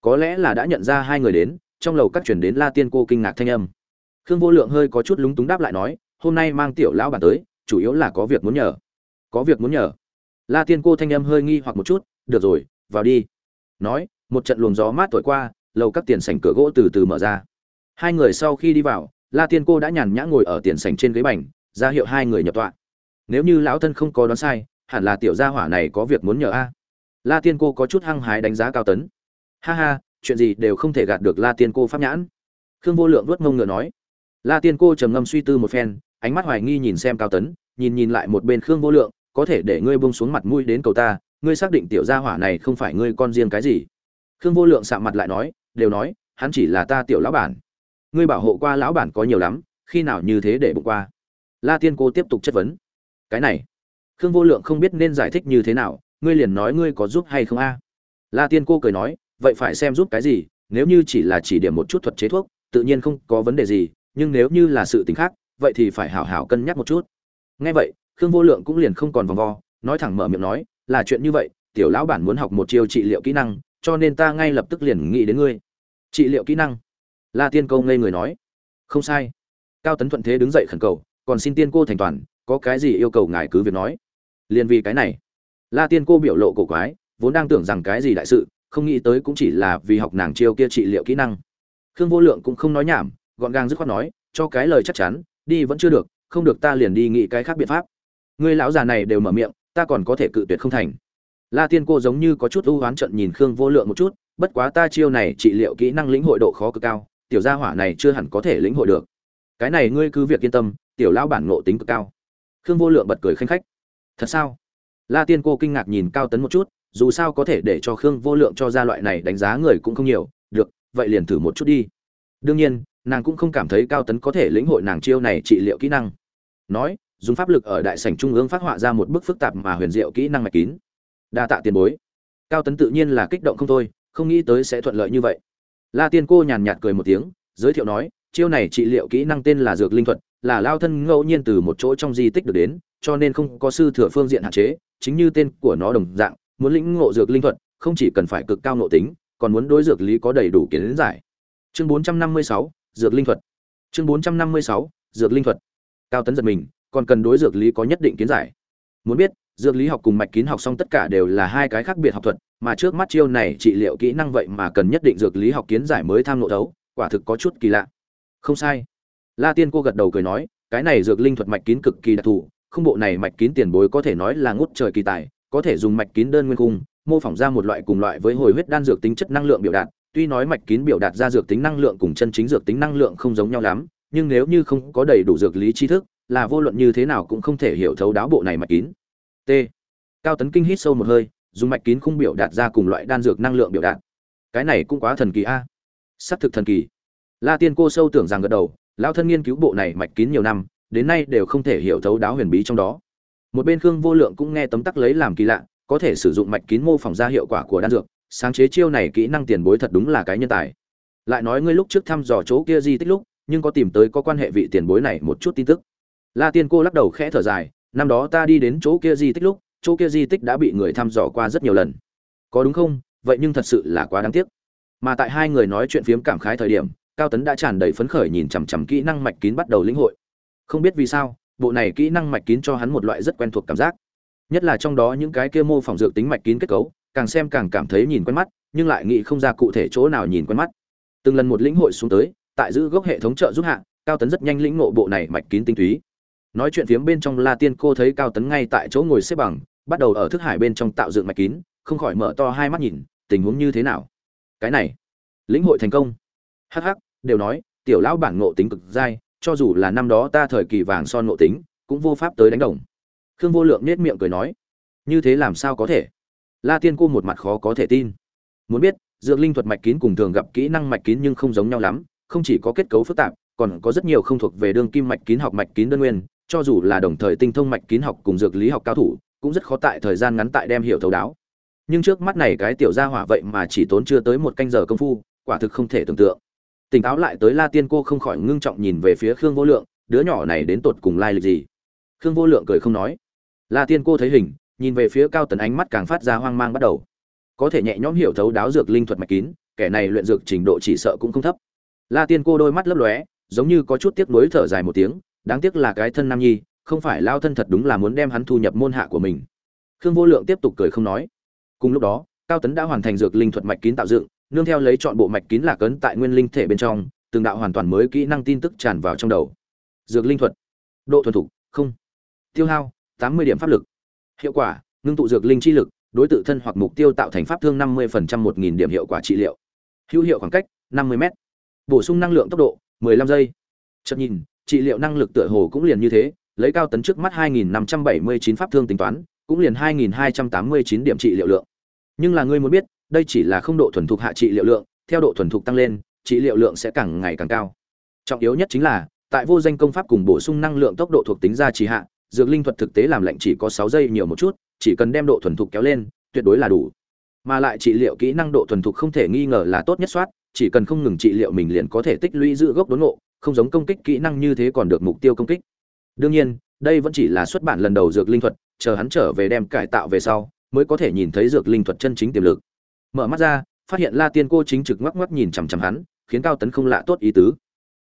Có lẽ là đã nhận ra hai người đến, trong lầu cắt chuyển đến la tiên cô kinh ngạc thanh âm. Khương vô lượng hơi có chút lúng túng đáp lại nói, hôm nay mang tiểu lão bản tới, chủ yếu là có việc muốn nhờ có việc muốn nhờ. La tiên cô thanh âm hơi nghi hoặc một chút, được rồi, vào đi. Nói, một trận luồng gió mát thổi qua, lầu các tiền sảnh cửa gỗ từ từ mở ra. Hai người sau khi đi vào, la tiên cô đã nhàn nhã ngồi ở tiền sảnh trên ghế bành, ra hiệu hai người nhập tọa. Nếu như lão thân không có đoán sai, hẳn là tiểu gia hỏa này có việc muốn nhờ a. La tiên cô có chút hăng hái đánh giá cao tấn. Ha ha, chuyện gì đều không thể gạt được la tiên cô pháp nhãn. Khương vô lượng vuốt mông ngựa nói. La tiên cô trầm ngâm suy tư một phen, ánh mắt hoài nghi nhìn xem cao tấn, nhìn nhìn lại một bên khương vô lượng có thể để ngươi buông xuống mặt mũi đến cầu ta, ngươi xác định tiểu gia hỏa này không phải ngươi con riêng cái gì? Khương vô lượng sạm mặt lại nói, đều nói, hắn chỉ là ta tiểu lão bản. Ngươi bảo hộ qua lão bản có nhiều lắm, khi nào như thế để bụng qua? La tiên cô tiếp tục chất vấn. Cái này, khương vô lượng không biết nên giải thích như thế nào, ngươi liền nói ngươi có giúp hay không a? La tiên cô cười nói, vậy phải xem giúp cái gì, nếu như chỉ là chỉ điểm một chút thuật chế thuốc, tự nhiên không có vấn đề gì, nhưng nếu như là sự tình khác, vậy thì phải hảo hảo cân nhắc một chút. Nghe vậy khương vô lượng cũng liền không còn vòng vo, nói thẳng mở miệng nói, là chuyện như vậy, tiểu lão bản muốn học một chiêu trị liệu kỹ năng, cho nên ta ngay lập tức liền nghĩ đến ngươi. Trị liệu kỹ năng? La tiên câu ngây người nói. Không sai. Cao tấn thuận thế đứng dậy khẩn cầu, còn xin tiên cô thành toàn, có cái gì yêu cầu ngài cứ việc nói. Liền vì cái này. La tiên cô biểu lộ cổ quái, vốn đang tưởng rằng cái gì đại sự, không nghĩ tới cũng chỉ là vì học nàng chiêu kia trị liệu kỹ năng. Khương vô lượng cũng không nói nhảm, gọn gàng dứt khoát nói, cho cái lời chắc chắn, đi vẫn chưa được, không được ta liền đi nghĩ cái khác biện pháp. Người lão già này đều mở miệng, ta còn có thể cự tuyệt không thành. La tiên cô giống như có chút ưu oán trận nhìn khương vô lượng một chút, bất quá ta chiêu này trị liệu kỹ năng lĩnh hội độ khó cực cao, tiểu gia hỏa này chưa hẳn có thể lĩnh hội được. Cái này ngươi cứ việc yên tâm, tiểu lão bản ngộ tính cực cao. Khương vô lượng bật cười khanh khách. Thật sao? La tiên cô kinh ngạc nhìn cao tấn một chút, dù sao có thể để cho khương vô lượng cho ra loại này đánh giá người cũng không nhiều, được, vậy liền thử một chút đi. Đương nhiên, nàng cũng không cảm thấy cao tấn có thể lĩnh hội nàng chiêu này trị liệu kỹ năng. Nói dùng pháp lực ở đại sảnh trung ương phát họa ra một bức phức tạp mà huyền diệu kỹ năng mạch kín. Đa tạ tiền bối. Cao tấn tự nhiên là kích động không thôi không nghĩ tới sẽ thuận lợi như vậy. La tiên cô nhàn nhạt cười một tiếng giới thiệu nói chiêu này trị liệu kỹ năng tên là dược linh thuật là lao thân ngẫu nhiên từ một chỗ trong di tích được đến cho nên không có sư thừa phương diện hạn chế chính như tên của nó đồng dạng muốn lĩnh ngộ dược linh thuật không chỉ cần phải cực cao nội tính còn muốn đối dược lý có đầy đủ kiến giải. Chương 456, dược linh thuật. Chương 456, dược linh thuật. Cao tấn giật mình còn cần đối dược lý có nhất định kiến giải. Muốn biết, dược lý học cùng mạch kín học xong tất cả đều là hai cái khác biệt học thuật, mà trước mắt chiêu này trị liệu kỹ năng vậy mà cần nhất định dược lý học kiến giải mới tham nội đấu, quả thực có chút kỳ lạ. Không sai. La tiên cô gật đầu cười nói, cái này dược linh thuật mạch kín cực kỳ đặc thù, không bộ này mạch kín tiền bối có thể nói là ngút trời kỳ tài, có thể dùng mạch kín đơn nguyên cung, mô phỏng ra một loại cùng loại với hồi huyết đan dược tính chất năng lượng biểu đạt, tuy nói mạch kín biểu đạt ra dược tính năng lượng cùng chân chính dược tính năng lượng không giống nhau lắm, nhưng nếu như không có đầy đủ dược lý tri thức là vô luận như thế nào cũng không thể hiểu thấu đáo bộ này mạch kín. T. Cao tấn kinh hít sâu một hơi, dùng mạch kín khung biểu đạt ra cùng loại đan dược năng lượng biểu đạt. Cái này cũng quá thần kỳ a. Xác thực thần kỳ. La tiên cô sâu tưởng rằng gật đầu, lão thân nghiên cứu bộ này mạch kín nhiều năm, đến nay đều không thể hiểu thấu đáo huyền bí trong đó. Một bên khương vô lượng cũng nghe tấm tắc lấy làm kỳ lạ, có thể sử dụng mạch kín mô phỏng ra hiệu quả của đan dược, sáng chế chiêu này kỹ năng tiền bối thật đúng là cái nhân tài. Lại nói ngươi lúc trước thăm dò chỗ kia di tích lúc, nhưng có tìm tới có quan hệ vị tiền bối này một chút tin tức la tiên cô lắc đầu khẽ thở dài, năm đó ta đi đến chỗ kia di tích lúc, chỗ kia di tích đã bị người thăm dò qua rất nhiều lần. Có đúng không? Vậy nhưng thật sự là quá đáng tiếc. Mà tại hai người nói chuyện phiếm cảm khái thời điểm, cao tấn đã tràn đầy phấn khởi nhìn chằm chằm kỹ năng mạch kín bắt đầu lĩnh hội. Không biết vì sao, bộ này kỹ năng mạch kín cho hắn một loại rất quen thuộc cảm giác. Nhất là trong đó những cái kia mô phỏng dược tính mạch kín kết cấu, càng xem càng cảm thấy nhìn quen mắt, nhưng lại nghĩ không ra cụ thể chỗ nào nhìn quen mắt. Từng lần một lĩnh hội xuống tới, tại giữ gốc hệ thống trợ giúp hạ, cao tấn rất nhanh lĩnh ngộ bộ này mạch kín tinh túy nói chuyện phiếm bên trong la tiên cô thấy cao tấn ngay tại chỗ ngồi xếp bằng, bắt đầu ở thức hải bên trong tạo dựng mạch kín, không khỏi mở to hai mắt nhìn, tình huống như thế nào? Cái này, lĩnh hội thành công. Hh đều nói, tiểu lão bản ngộ tính cực dai, cho dù là năm đó ta thời kỳ vàng son ngộ tính, cũng vô pháp tới đánh đồng. Khương vô lượng nết miệng cười nói, như thế làm sao có thể? La tiên cô một mặt khó có thể tin. Muốn biết, dược linh thuật mạch kín cùng thường gặp kỹ năng mạch kín nhưng không giống nhau lắm, không chỉ có kết cấu phức tạp, còn có rất nhiều không thuộc về đương kim mạch kín học mạch kín đơn nguyên cho dù là đồng thời tinh thông mạch kín học cùng dược lý học cao thủ, cũng rất khó tại thời gian ngắn tại đem hiểu thấu đáo. Nhưng trước mắt này cái tiểu gia hỏa vậy mà chỉ tốn chưa tới một canh giờ công phu, quả thực không thể tưởng tượng. Tỉnh táo lại tới la tiên cô không khỏi ngưng trọng nhìn về phía khương vô lượng, đứa nhỏ này đến tột cùng lai lịch gì? Khương vô lượng cười không nói. La tiên cô thấy hình, nhìn về phía cao Tần ánh mắt càng phát ra hoang mang bắt đầu. Có thể nhẹ nhõm hiểu thấu đáo dược linh thuật mạch kín, kẻ này luyện dược trình độ chỉ sợ cũng không thấp. La tiên cô đôi mắt lấp lóe, giống như có chút tiếc nuối thở dài một tiếng đáng tiếc là cái thân nam nhi, không phải lao thân thật đúng là muốn đem hắn thu nhập môn hạ của mình. Khương vô lượng tiếp tục cười không nói. Cùng lúc đó, cao tấn đã hoàn thành dược linh thuật mạch kín tạo dựng, nương theo lấy chọn bộ mạch kín lạc ấn tại nguyên linh thể bên trong, từng đạo hoàn toàn mới kỹ năng tin tức tràn vào trong đầu. Dược linh thuật. Độ thuần thục, không. Tiêu hao, tám mươi điểm pháp lực. Hiệu quả, ngưng tụ dược linh chi lực, đối tự thân hoặc mục tiêu tạo thành pháp thương năm mươi phần trăm một nghìn điểm hiệu quả trị liệu. Hữu hiệu khoảng cách, năm mươi m bổ sung năng lượng tốc độ, mười lăm giây. Chợt nhìn trị liệu năng lực tựa hồ cũng liền như thế, lấy cao tấn trước mắt hai nghìn năm trăm bảy mươi chín pháp thương tính toán, cũng liền hai nghìn hai trăm tám mươi chín điểm trị liệu lượng. Nhưng là ngươi muốn biết, đây chỉ là không độ thuần thục hạ trị liệu lượng, theo độ thuần thục tăng lên, trị liệu lượng sẽ càng ngày càng cao. Trọng yếu nhất chính là, tại vô danh công pháp cùng bổ sung năng lượng tốc độ thuộc tính ra trì hạ, dược linh thuật thực tế làm lạnh chỉ có sáu giây nhiều một chút, chỉ cần đem độ thuần thục kéo lên, tuyệt đối là đủ. Mà lại trị liệu kỹ năng độ thuần thục không thể nghi ngờ là tốt nhất soát chỉ cần không ngừng trị liệu mình liền có thể tích lũy giữ gốc đốn ngộ, không giống công kích kỹ năng như thế còn được mục tiêu công kích. Đương nhiên, đây vẫn chỉ là xuất bản lần đầu dược linh thuật, chờ hắn trở về đem cải tạo về sau, mới có thể nhìn thấy dược linh thuật chân chính tiềm lực. Mở mắt ra, phát hiện la tiên cô chính trực ngoắc ngoắc nhìn chằm chằm hắn, khiến cao tấn không lạ tốt ý tứ.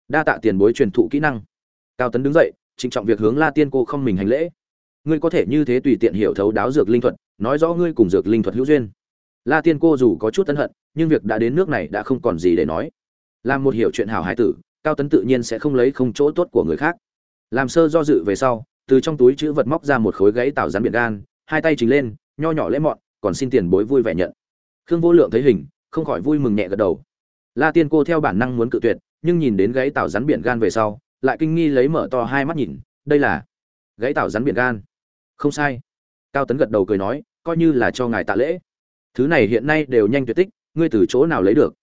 Đa tạ tiền bối truyền thụ kỹ năng. Cao tấn đứng dậy, trịnh trọng việc hướng la tiên cô không mình hành lễ. Ngươi có thể như thế tùy tiện hiểu thấu đáo dược linh thuật, nói rõ ngươi cùng dược linh thuật hữu duyên. La tiên cô dù có chút ân hận nhưng việc đã đến nước này đã không còn gì để nói. Làm một hiểu chuyện hảo hải tử, cao tấn tự nhiên sẽ không lấy không chỗ tốt của người khác. Làm sơ do dự về sau, từ trong túi chữ vật móc ra một khối gãy tạo rắn biển gan, hai tay chính lên, nho nhỏ lễ mọn, còn xin tiền bối vui vẻ nhận. Khương vô lượng thấy hình, không khỏi vui mừng nhẹ gật đầu. La tiên cô theo bản năng muốn cự tuyệt, nhưng nhìn đến gãy tạo rắn biển gan về sau, lại kinh nghi lấy mở to hai mắt nhìn, đây là gãy tạo rắn biển gan. Không sai. Cao tấn gật đầu cười nói, coi như là cho ngài tạ lễ. Thứ này hiện nay đều nhanh tuyệt tích ngươi từ chỗ nào lấy được?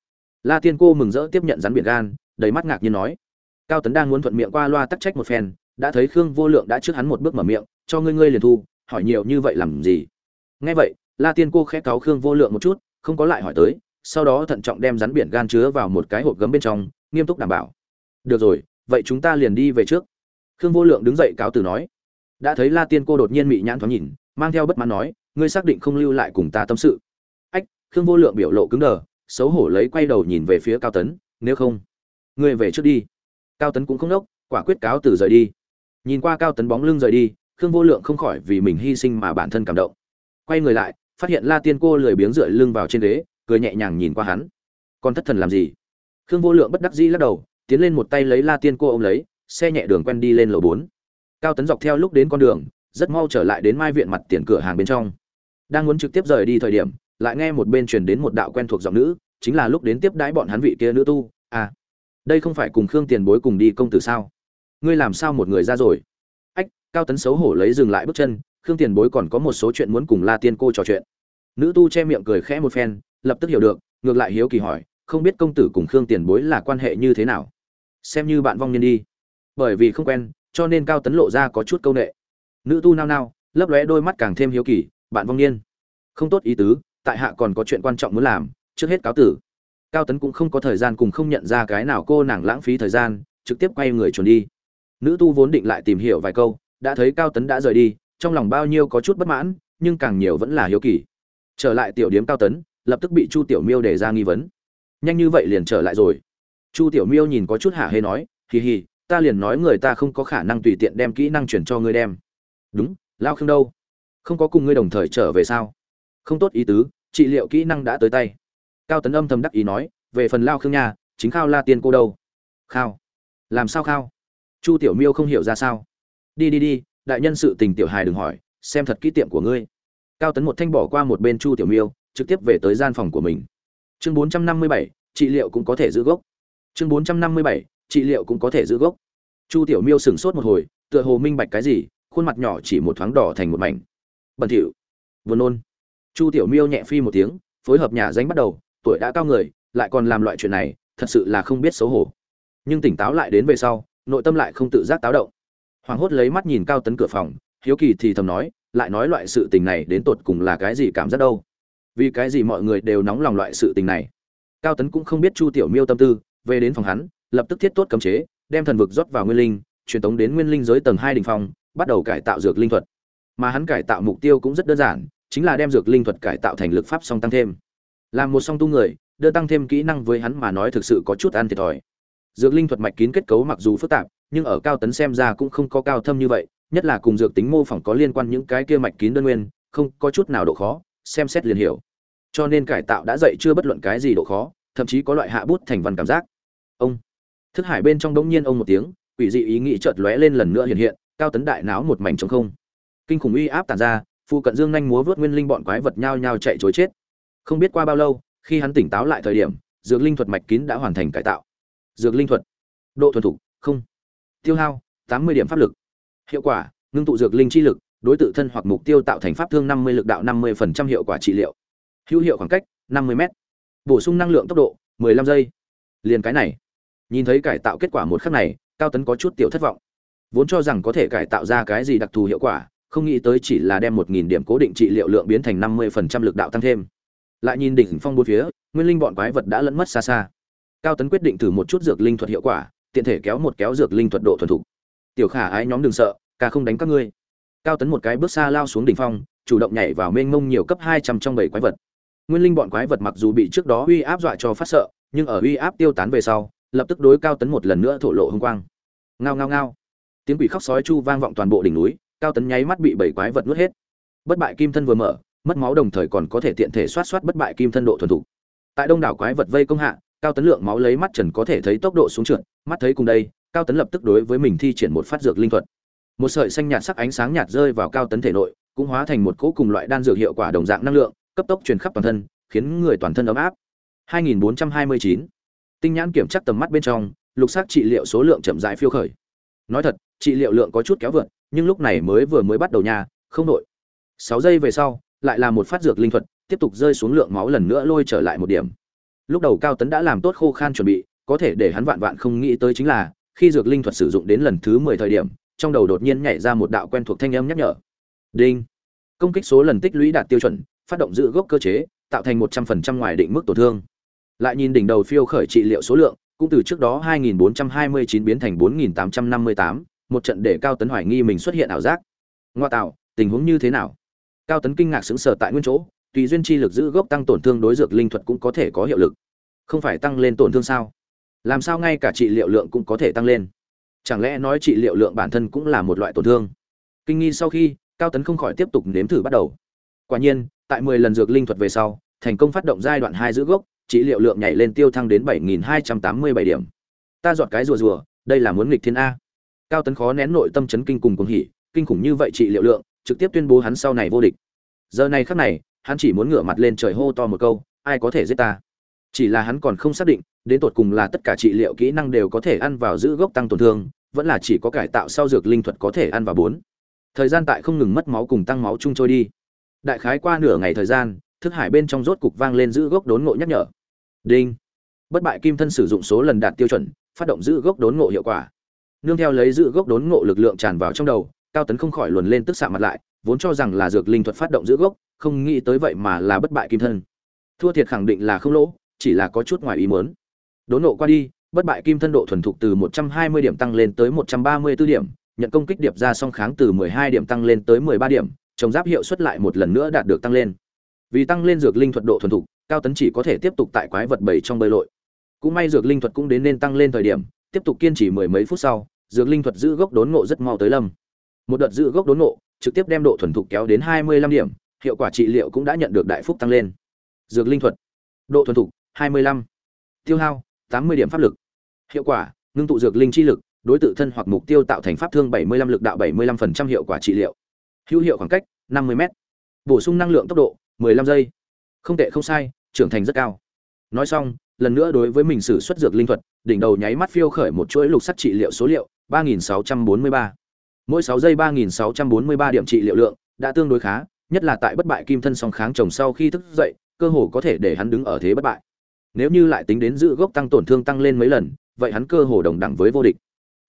La tiên cô mừng rỡ tiếp nhận rắn biển gan, đầy mắt ngạc nhiên nói. Cao tấn đang muốn thuận miệng qua loa tắc trách một phen, đã thấy khương vô lượng đã trước hắn một bước mở miệng, cho ngươi ngươi liền thu, hỏi nhiều như vậy làm gì? Nghe vậy, la tiên cô khẽ cáo khương vô lượng một chút, không có lại hỏi tới, sau đó thận trọng đem rắn biển gan chứa vào một cái hộp gấm bên trong, nghiêm túc đảm bảo. Được rồi, vậy chúng ta liền đi về trước. Khương vô lượng đứng dậy cáo từ nói. Đã thấy la tiên cô đột nhiên mị nhãn thoáng nhìn, mang theo bất mãn nói, ngươi xác định không lưu lại cùng ta tâm sự khương vô lượng biểu lộ cứng đờ, xấu hổ lấy quay đầu nhìn về phía cao tấn, nếu không, ngươi về trước đi. Cao tấn cũng không đốc quả quyết cáo từ rời đi. Nhìn qua cao tấn bóng lưng rời đi, khương vô lượng không khỏi vì mình hy sinh mà bản thân cảm động. Quay người lại, phát hiện la tiên cô lười biếng dựa lưng vào trên ghế, cười nhẹ nhàng nhìn qua hắn. Còn thất thần làm gì? Khương vô lượng bất đắc dĩ lắc đầu, tiến lên một tay lấy la tiên cô ôm lấy, xe nhẹ đường quen đi lên lầu bốn. Cao tấn dọc theo lúc đến con đường, rất mau trở lại đến mai viện mặt tiền cửa hàng bên trong. Đang muốn trực tiếp rời đi thời điểm lại nghe một bên truyền đến một đạo quen thuộc giọng nữ, chính là lúc đến tiếp đãi bọn hắn vị kia nữ tu. À đây không phải cùng khương tiền bối cùng đi công tử sao? Ngươi làm sao một người ra rồi? Ách, cao tấn xấu hổ lấy dừng lại bước chân, khương tiền bối còn có một số chuyện muốn cùng la tiên cô trò chuyện. Nữ tu che miệng cười khẽ một phen, lập tức hiểu được, ngược lại hiếu kỳ hỏi, không biết công tử cùng khương tiền bối là quan hệ như thế nào? Xem như bạn vong nhân đi. Bởi vì không quen, cho nên cao tấn lộ ra có chút câu nệ. Nữ tu nao nao, lấp lóe đôi mắt càng thêm hiếu kỳ, bạn vong niên. Không tốt ý tứ tại hạ còn có chuyện quan trọng muốn làm, trước hết cáo tử. Cao tấn cũng không có thời gian cùng không nhận ra cái nào cô nàng lãng phí thời gian, trực tiếp quay người chuẩn đi. Nữ tu vốn định lại tìm hiểu vài câu, đã thấy cao tấn đã rời đi, trong lòng bao nhiêu có chút bất mãn, nhưng càng nhiều vẫn là hiếu kỳ. Trở lại tiểu điếm cao tấn, lập tức bị chu tiểu miêu đề ra nghi vấn. Nhanh như vậy liền trở lại rồi. Chu tiểu miêu nhìn có chút hả hê nói, hì hì, ta liền nói người ta không có khả năng tùy tiện đem kỹ năng chuyển cho ngươi đem. Đúng, lao khương đâu? Không có cùng ngươi đồng thời trở về sao? Không tốt ý tứ trị liệu kỹ năng đã tới tay. Cao tấn âm thầm đắc ý nói, về phần lao khương nha, chính khao la tiên cô đâu? Khao. Làm sao khao? Chu tiểu miêu không hiểu ra sao. Đi đi đi, đại nhân sự tình tiểu hài đừng hỏi, xem thật kỹ tiệm của ngươi. Cao tấn một thanh bỏ qua một bên chu tiểu miêu, trực tiếp về tới gian phòng của mình. Chương bốn trăm năm mươi bảy, trị liệu cũng có thể giữ gốc. Chương bốn trăm năm mươi bảy, trị liệu cũng có thể giữ gốc. Chu tiểu miêu sửng sốt một hồi, tựa hồ minh bạch cái gì, khuôn mặt nhỏ chỉ một thoáng đỏ thành một mảnh. Bẩn thỉu. Vừa nôn chu tiểu miêu nhẹ phi một tiếng, phối hợp nhà danh bắt đầu, tuổi đã cao người, lại còn làm loại chuyện này, thật sự là không biết xấu hổ. Nhưng tỉnh táo lại đến về sau, nội tâm lại không tự giác táo động. Hoàng hốt lấy mắt nhìn cao tấn cửa phòng, hiếu kỳ thì thầm nói, lại nói loại sự tình này đến tột cùng là cái gì cảm giác đâu? Vì cái gì mọi người đều nóng lòng loại sự tình này? Cao tấn cũng không biết chu tiểu miêu tâm tư, về đến phòng hắn, lập tức thiết tốt cấm chế, đem thần vực rót vào nguyên linh, truyền tống đến nguyên linh giới tầng hai đỉnh phong, bắt đầu cải tạo dược linh thuật. Mà hắn cải tạo mục tiêu cũng rất đơn giản chính là đem dược linh thuật cải tạo thành lực pháp song tăng thêm. Làm một song tu người, đưa tăng thêm kỹ năng với hắn mà nói thực sự có chút ăn thiệt thòi. Dược linh thuật mạch kín kết cấu mặc dù phức tạp, nhưng ở cao tấn xem ra cũng không có cao thâm như vậy, nhất là cùng dược tính mô phỏng có liên quan những cái kia mạch kín đơn nguyên, không có chút nào độ khó, xem xét liền hiểu. Cho nên cải tạo đã dạy chưa bất luận cái gì độ khó, thậm chí có loại hạ bút thành văn cảm giác. Ông. Thức hải bên trong đống nhiên ông một tiếng, quỷ dị ý nghĩ chợt lóe lên lần nữa hiện hiện, cao tấn đại náo một mảnh trống không. Kinh khủng uy áp tàn ra phu cận dương nhanh múa vớt nguyên linh bọn quái vật nhao nhao chạy chối chết. Không biết qua bao lâu, khi hắn tỉnh táo lại thời điểm, dược linh thuật mạch kín đã hoàn thành cải tạo. Dược linh thuật. Độ thuần thục, không. Tiêu hao, tám mươi điểm pháp lực. Hiệu quả, ngưng tụ dược linh chi lực, đối tự thân hoặc mục tiêu tạo thành pháp thương năm mươi lực đạo năm mươi hiệu quả trị liệu. Hữu hiệu khoảng cách, năm mươi m bổ sung năng lượng tốc độ 15 giây. Liền cái này. Nhìn thấy cải tạo kết quả một khắc này, cao tấn có chút tiểu thất vọng. Vốn cho rằng có thể cải tạo ra cái gì đặc thù hiệu quả không nghĩ tới chỉ là đem một nghìn điểm cố định trị liệu lượng biến thành năm mươi phần trăm lực đạo tăng thêm. Lại nhìn đỉnh phong bốn phía, nguyên linh bọn quái vật đã lẫn mất xa xa. Cao tấn quyết định thử một chút dược linh thuật hiệu quả, tiện thể kéo một kéo dược linh thuật độ thuần thục. Tiểu khả ái nhóm đừng sợ, ca không đánh các ngươi. Cao tấn một cái bước xa lao xuống đỉnh phong, chủ động nhảy vào mênh mông nhiều cấp hai trăm trong bảy quái vật. Nguyên linh bọn quái vật mặc dù bị trước đó uy áp dọa cho phát sợ, nhưng ở uy áp tiêu tán về sau, lập tức đối cao tấn một lần nữa thổ lộ hung quang. Ngao ngao ngao. Tiếng quỷ khóc sói chu vang vọng toàn bộ đỉnh núi cao tấn nháy mắt bị bảy quái vật nuốt hết. Bất bại kim thân vừa mở, mất máu đồng thời còn có thể tiện thể xoát xoát bất bại kim thân độ thuần thục. Tại đông đảo quái vật vây công hạ, cao tấn lượng máu lấy mắt trần có thể thấy tốc độ xuống trượt, mắt thấy cùng đây, cao tấn lập tức đối với mình thi triển một phát dược linh thuật. Một sợi xanh nhạt sắc ánh sáng nhạt rơi vào cao tấn thể nội, cũng hóa thành một cỗ cùng loại đan dược hiệu quả đồng dạng năng lượng, cấp tốc truyền khắp toàn thân, khiến người toàn thân ấm áp. 2429. tinh nhãn kiểm tra tầm mắt bên trong, lục sắc trị liệu số lượng chậm rãi phiêu khởi. Nói thật, trị liệu lượng có chút kéo vượt nhưng lúc này mới vừa mới bắt đầu nhà không nội sáu giây về sau lại là một phát dược linh thuật tiếp tục rơi xuống lượng máu lần nữa lôi trở lại một điểm. Lúc đầu cao tấn đã làm tốt khô khan chuẩn bị có thể để hắn vạn vạn không nghĩ tới chính là khi dược linh thuật sử dụng đến lần thứ mười thời điểm trong đầu đột nhiên nhảy ra một đạo quen thuộc thanh âm nhắc nhở. Đinh. Công kích số lần tích lũy đạt tiêu chuẩn phát động giữ gốc cơ chế tạo thành một trăm phần trăm ngoài định mức tổn thương. Lại nhìn đỉnh đầu phiêu khởi trị liệu số lượng cũng từ trước đó 2429 biến thành 4858, một trận để Cao Tấn hoài nghi mình xuất hiện ảo giác. Ngoa tạo, tình huống như thế nào? Cao Tấn kinh ngạc sững sờ tại nguyên chỗ, tùy duyên chi lực giữ gốc tăng tổn thương đối dược linh thuật cũng có thể có hiệu lực. Không phải tăng lên tổn thương sao? Làm sao ngay cả trị liệu lượng cũng có thể tăng lên? Chẳng lẽ nói trị liệu lượng bản thân cũng là một loại tổn thương? Kinh nghi sau khi, Cao Tấn không khỏi tiếp tục nếm thử bắt đầu. Quả nhiên, tại 10 lần dược linh thuật về sau, thành công phát động giai đoạn hai giữ gốc, trị liệu lượng nhảy lên tiêu thăng đến 7287 điểm. Ta dọn cái rùa rùa, đây là muốn nghịch thiên a cao tấn khó nén nội tâm chấn kinh cùng cuồng hỉ, kinh khủng như vậy trị liệu lượng, trực tiếp tuyên bố hắn sau này vô địch. Giờ này khắc này, hắn chỉ muốn ngửa mặt lên trời hô to một câu, ai có thể giết ta? Chỉ là hắn còn không xác định, đến tột cùng là tất cả trị liệu kỹ năng đều có thể ăn vào giữ gốc tăng tổn thương, vẫn là chỉ có cải tạo sau dược linh thuật có thể ăn vào bốn. Thời gian tại không ngừng mất máu cùng tăng máu chung trôi đi. Đại khái qua nửa ngày thời gian, thức hải bên trong rốt cục vang lên giữ gốc đốn ngộ nhắc nhở. Đinh. Bất bại kim thân sử dụng số lần đạt tiêu chuẩn, phát động giữ gốc đốn ngộ hiệu quả nương theo lấy giữ gốc đốn ngộ lực lượng tràn vào trong đầu, cao tấn không khỏi luồn lên tức xạ mặt lại, vốn cho rằng là dược linh thuật phát động giữ gốc, không nghĩ tới vậy mà là bất bại kim thân. Thua thiệt khẳng định là không lỗ, chỉ là có chút ngoài ý muốn. Đốn nộ qua đi, bất bại kim thân độ thuần thục từ 120 điểm tăng lên tới 134 điểm, nhận công kích điệp ra song kháng từ 12 điểm tăng lên tới 13 điểm trồng giáp hiệu suất lại một lần nữa đạt được tăng lên. Vì tăng lên dược linh thuật độ thuần thục, cao tấn chỉ có thể tiếp tục tại quái vật bảy trong bơi lội. Cũng may dược linh thuật cũng đến nên tăng lên thời điểm, tiếp tục kiên trì mười mấy phút sau dược linh thuật giữ gốc đốn ngộ rất mau tới lâm. Một đợt giữ gốc đốn ngộ, trực tiếp đem độ thuần thục kéo đến hai mươi lăm điểm, hiệu quả trị liệu cũng đã nhận được đại phúc tăng lên. Dược linh thuật, độ thuần thục, hai mươi lăm. Tiêu hao, tám mươi điểm pháp lực. Hiệu quả, ngưng tụ dược linh chi lực, đối tượng thân hoặc mục tiêu tạo thành pháp thương bảy mươi lăm lực đạo bảy mươi lăm phần trăm hiệu quả trị liệu. Hữu hiệu khoảng cách, năm mươi m bổ sung năng lượng tốc độ, mười lăm giây. Không tệ không sai, trưởng thành rất cao. Nói xong, lần nữa đối với mình sử xuất dược linh thuật, đỉnh đầu nháy mắt phiêu khởi một chuỗi lục sắt trị liệu số liệu ba nghìn sáu trăm bốn mươi ba. Mỗi sáu giây ba nghìn sáu trăm bốn mươi ba điểm trị liệu lượng đã tương đối khá, nhất là tại bất bại kim thân song kháng chồng sau khi thức dậy, cơ hồ có thể để hắn đứng ở thế bất bại. Nếu như lại tính đến dự gốc tăng tổn thương tăng lên mấy lần, vậy hắn cơ hồ đồng đẳng với vô địch.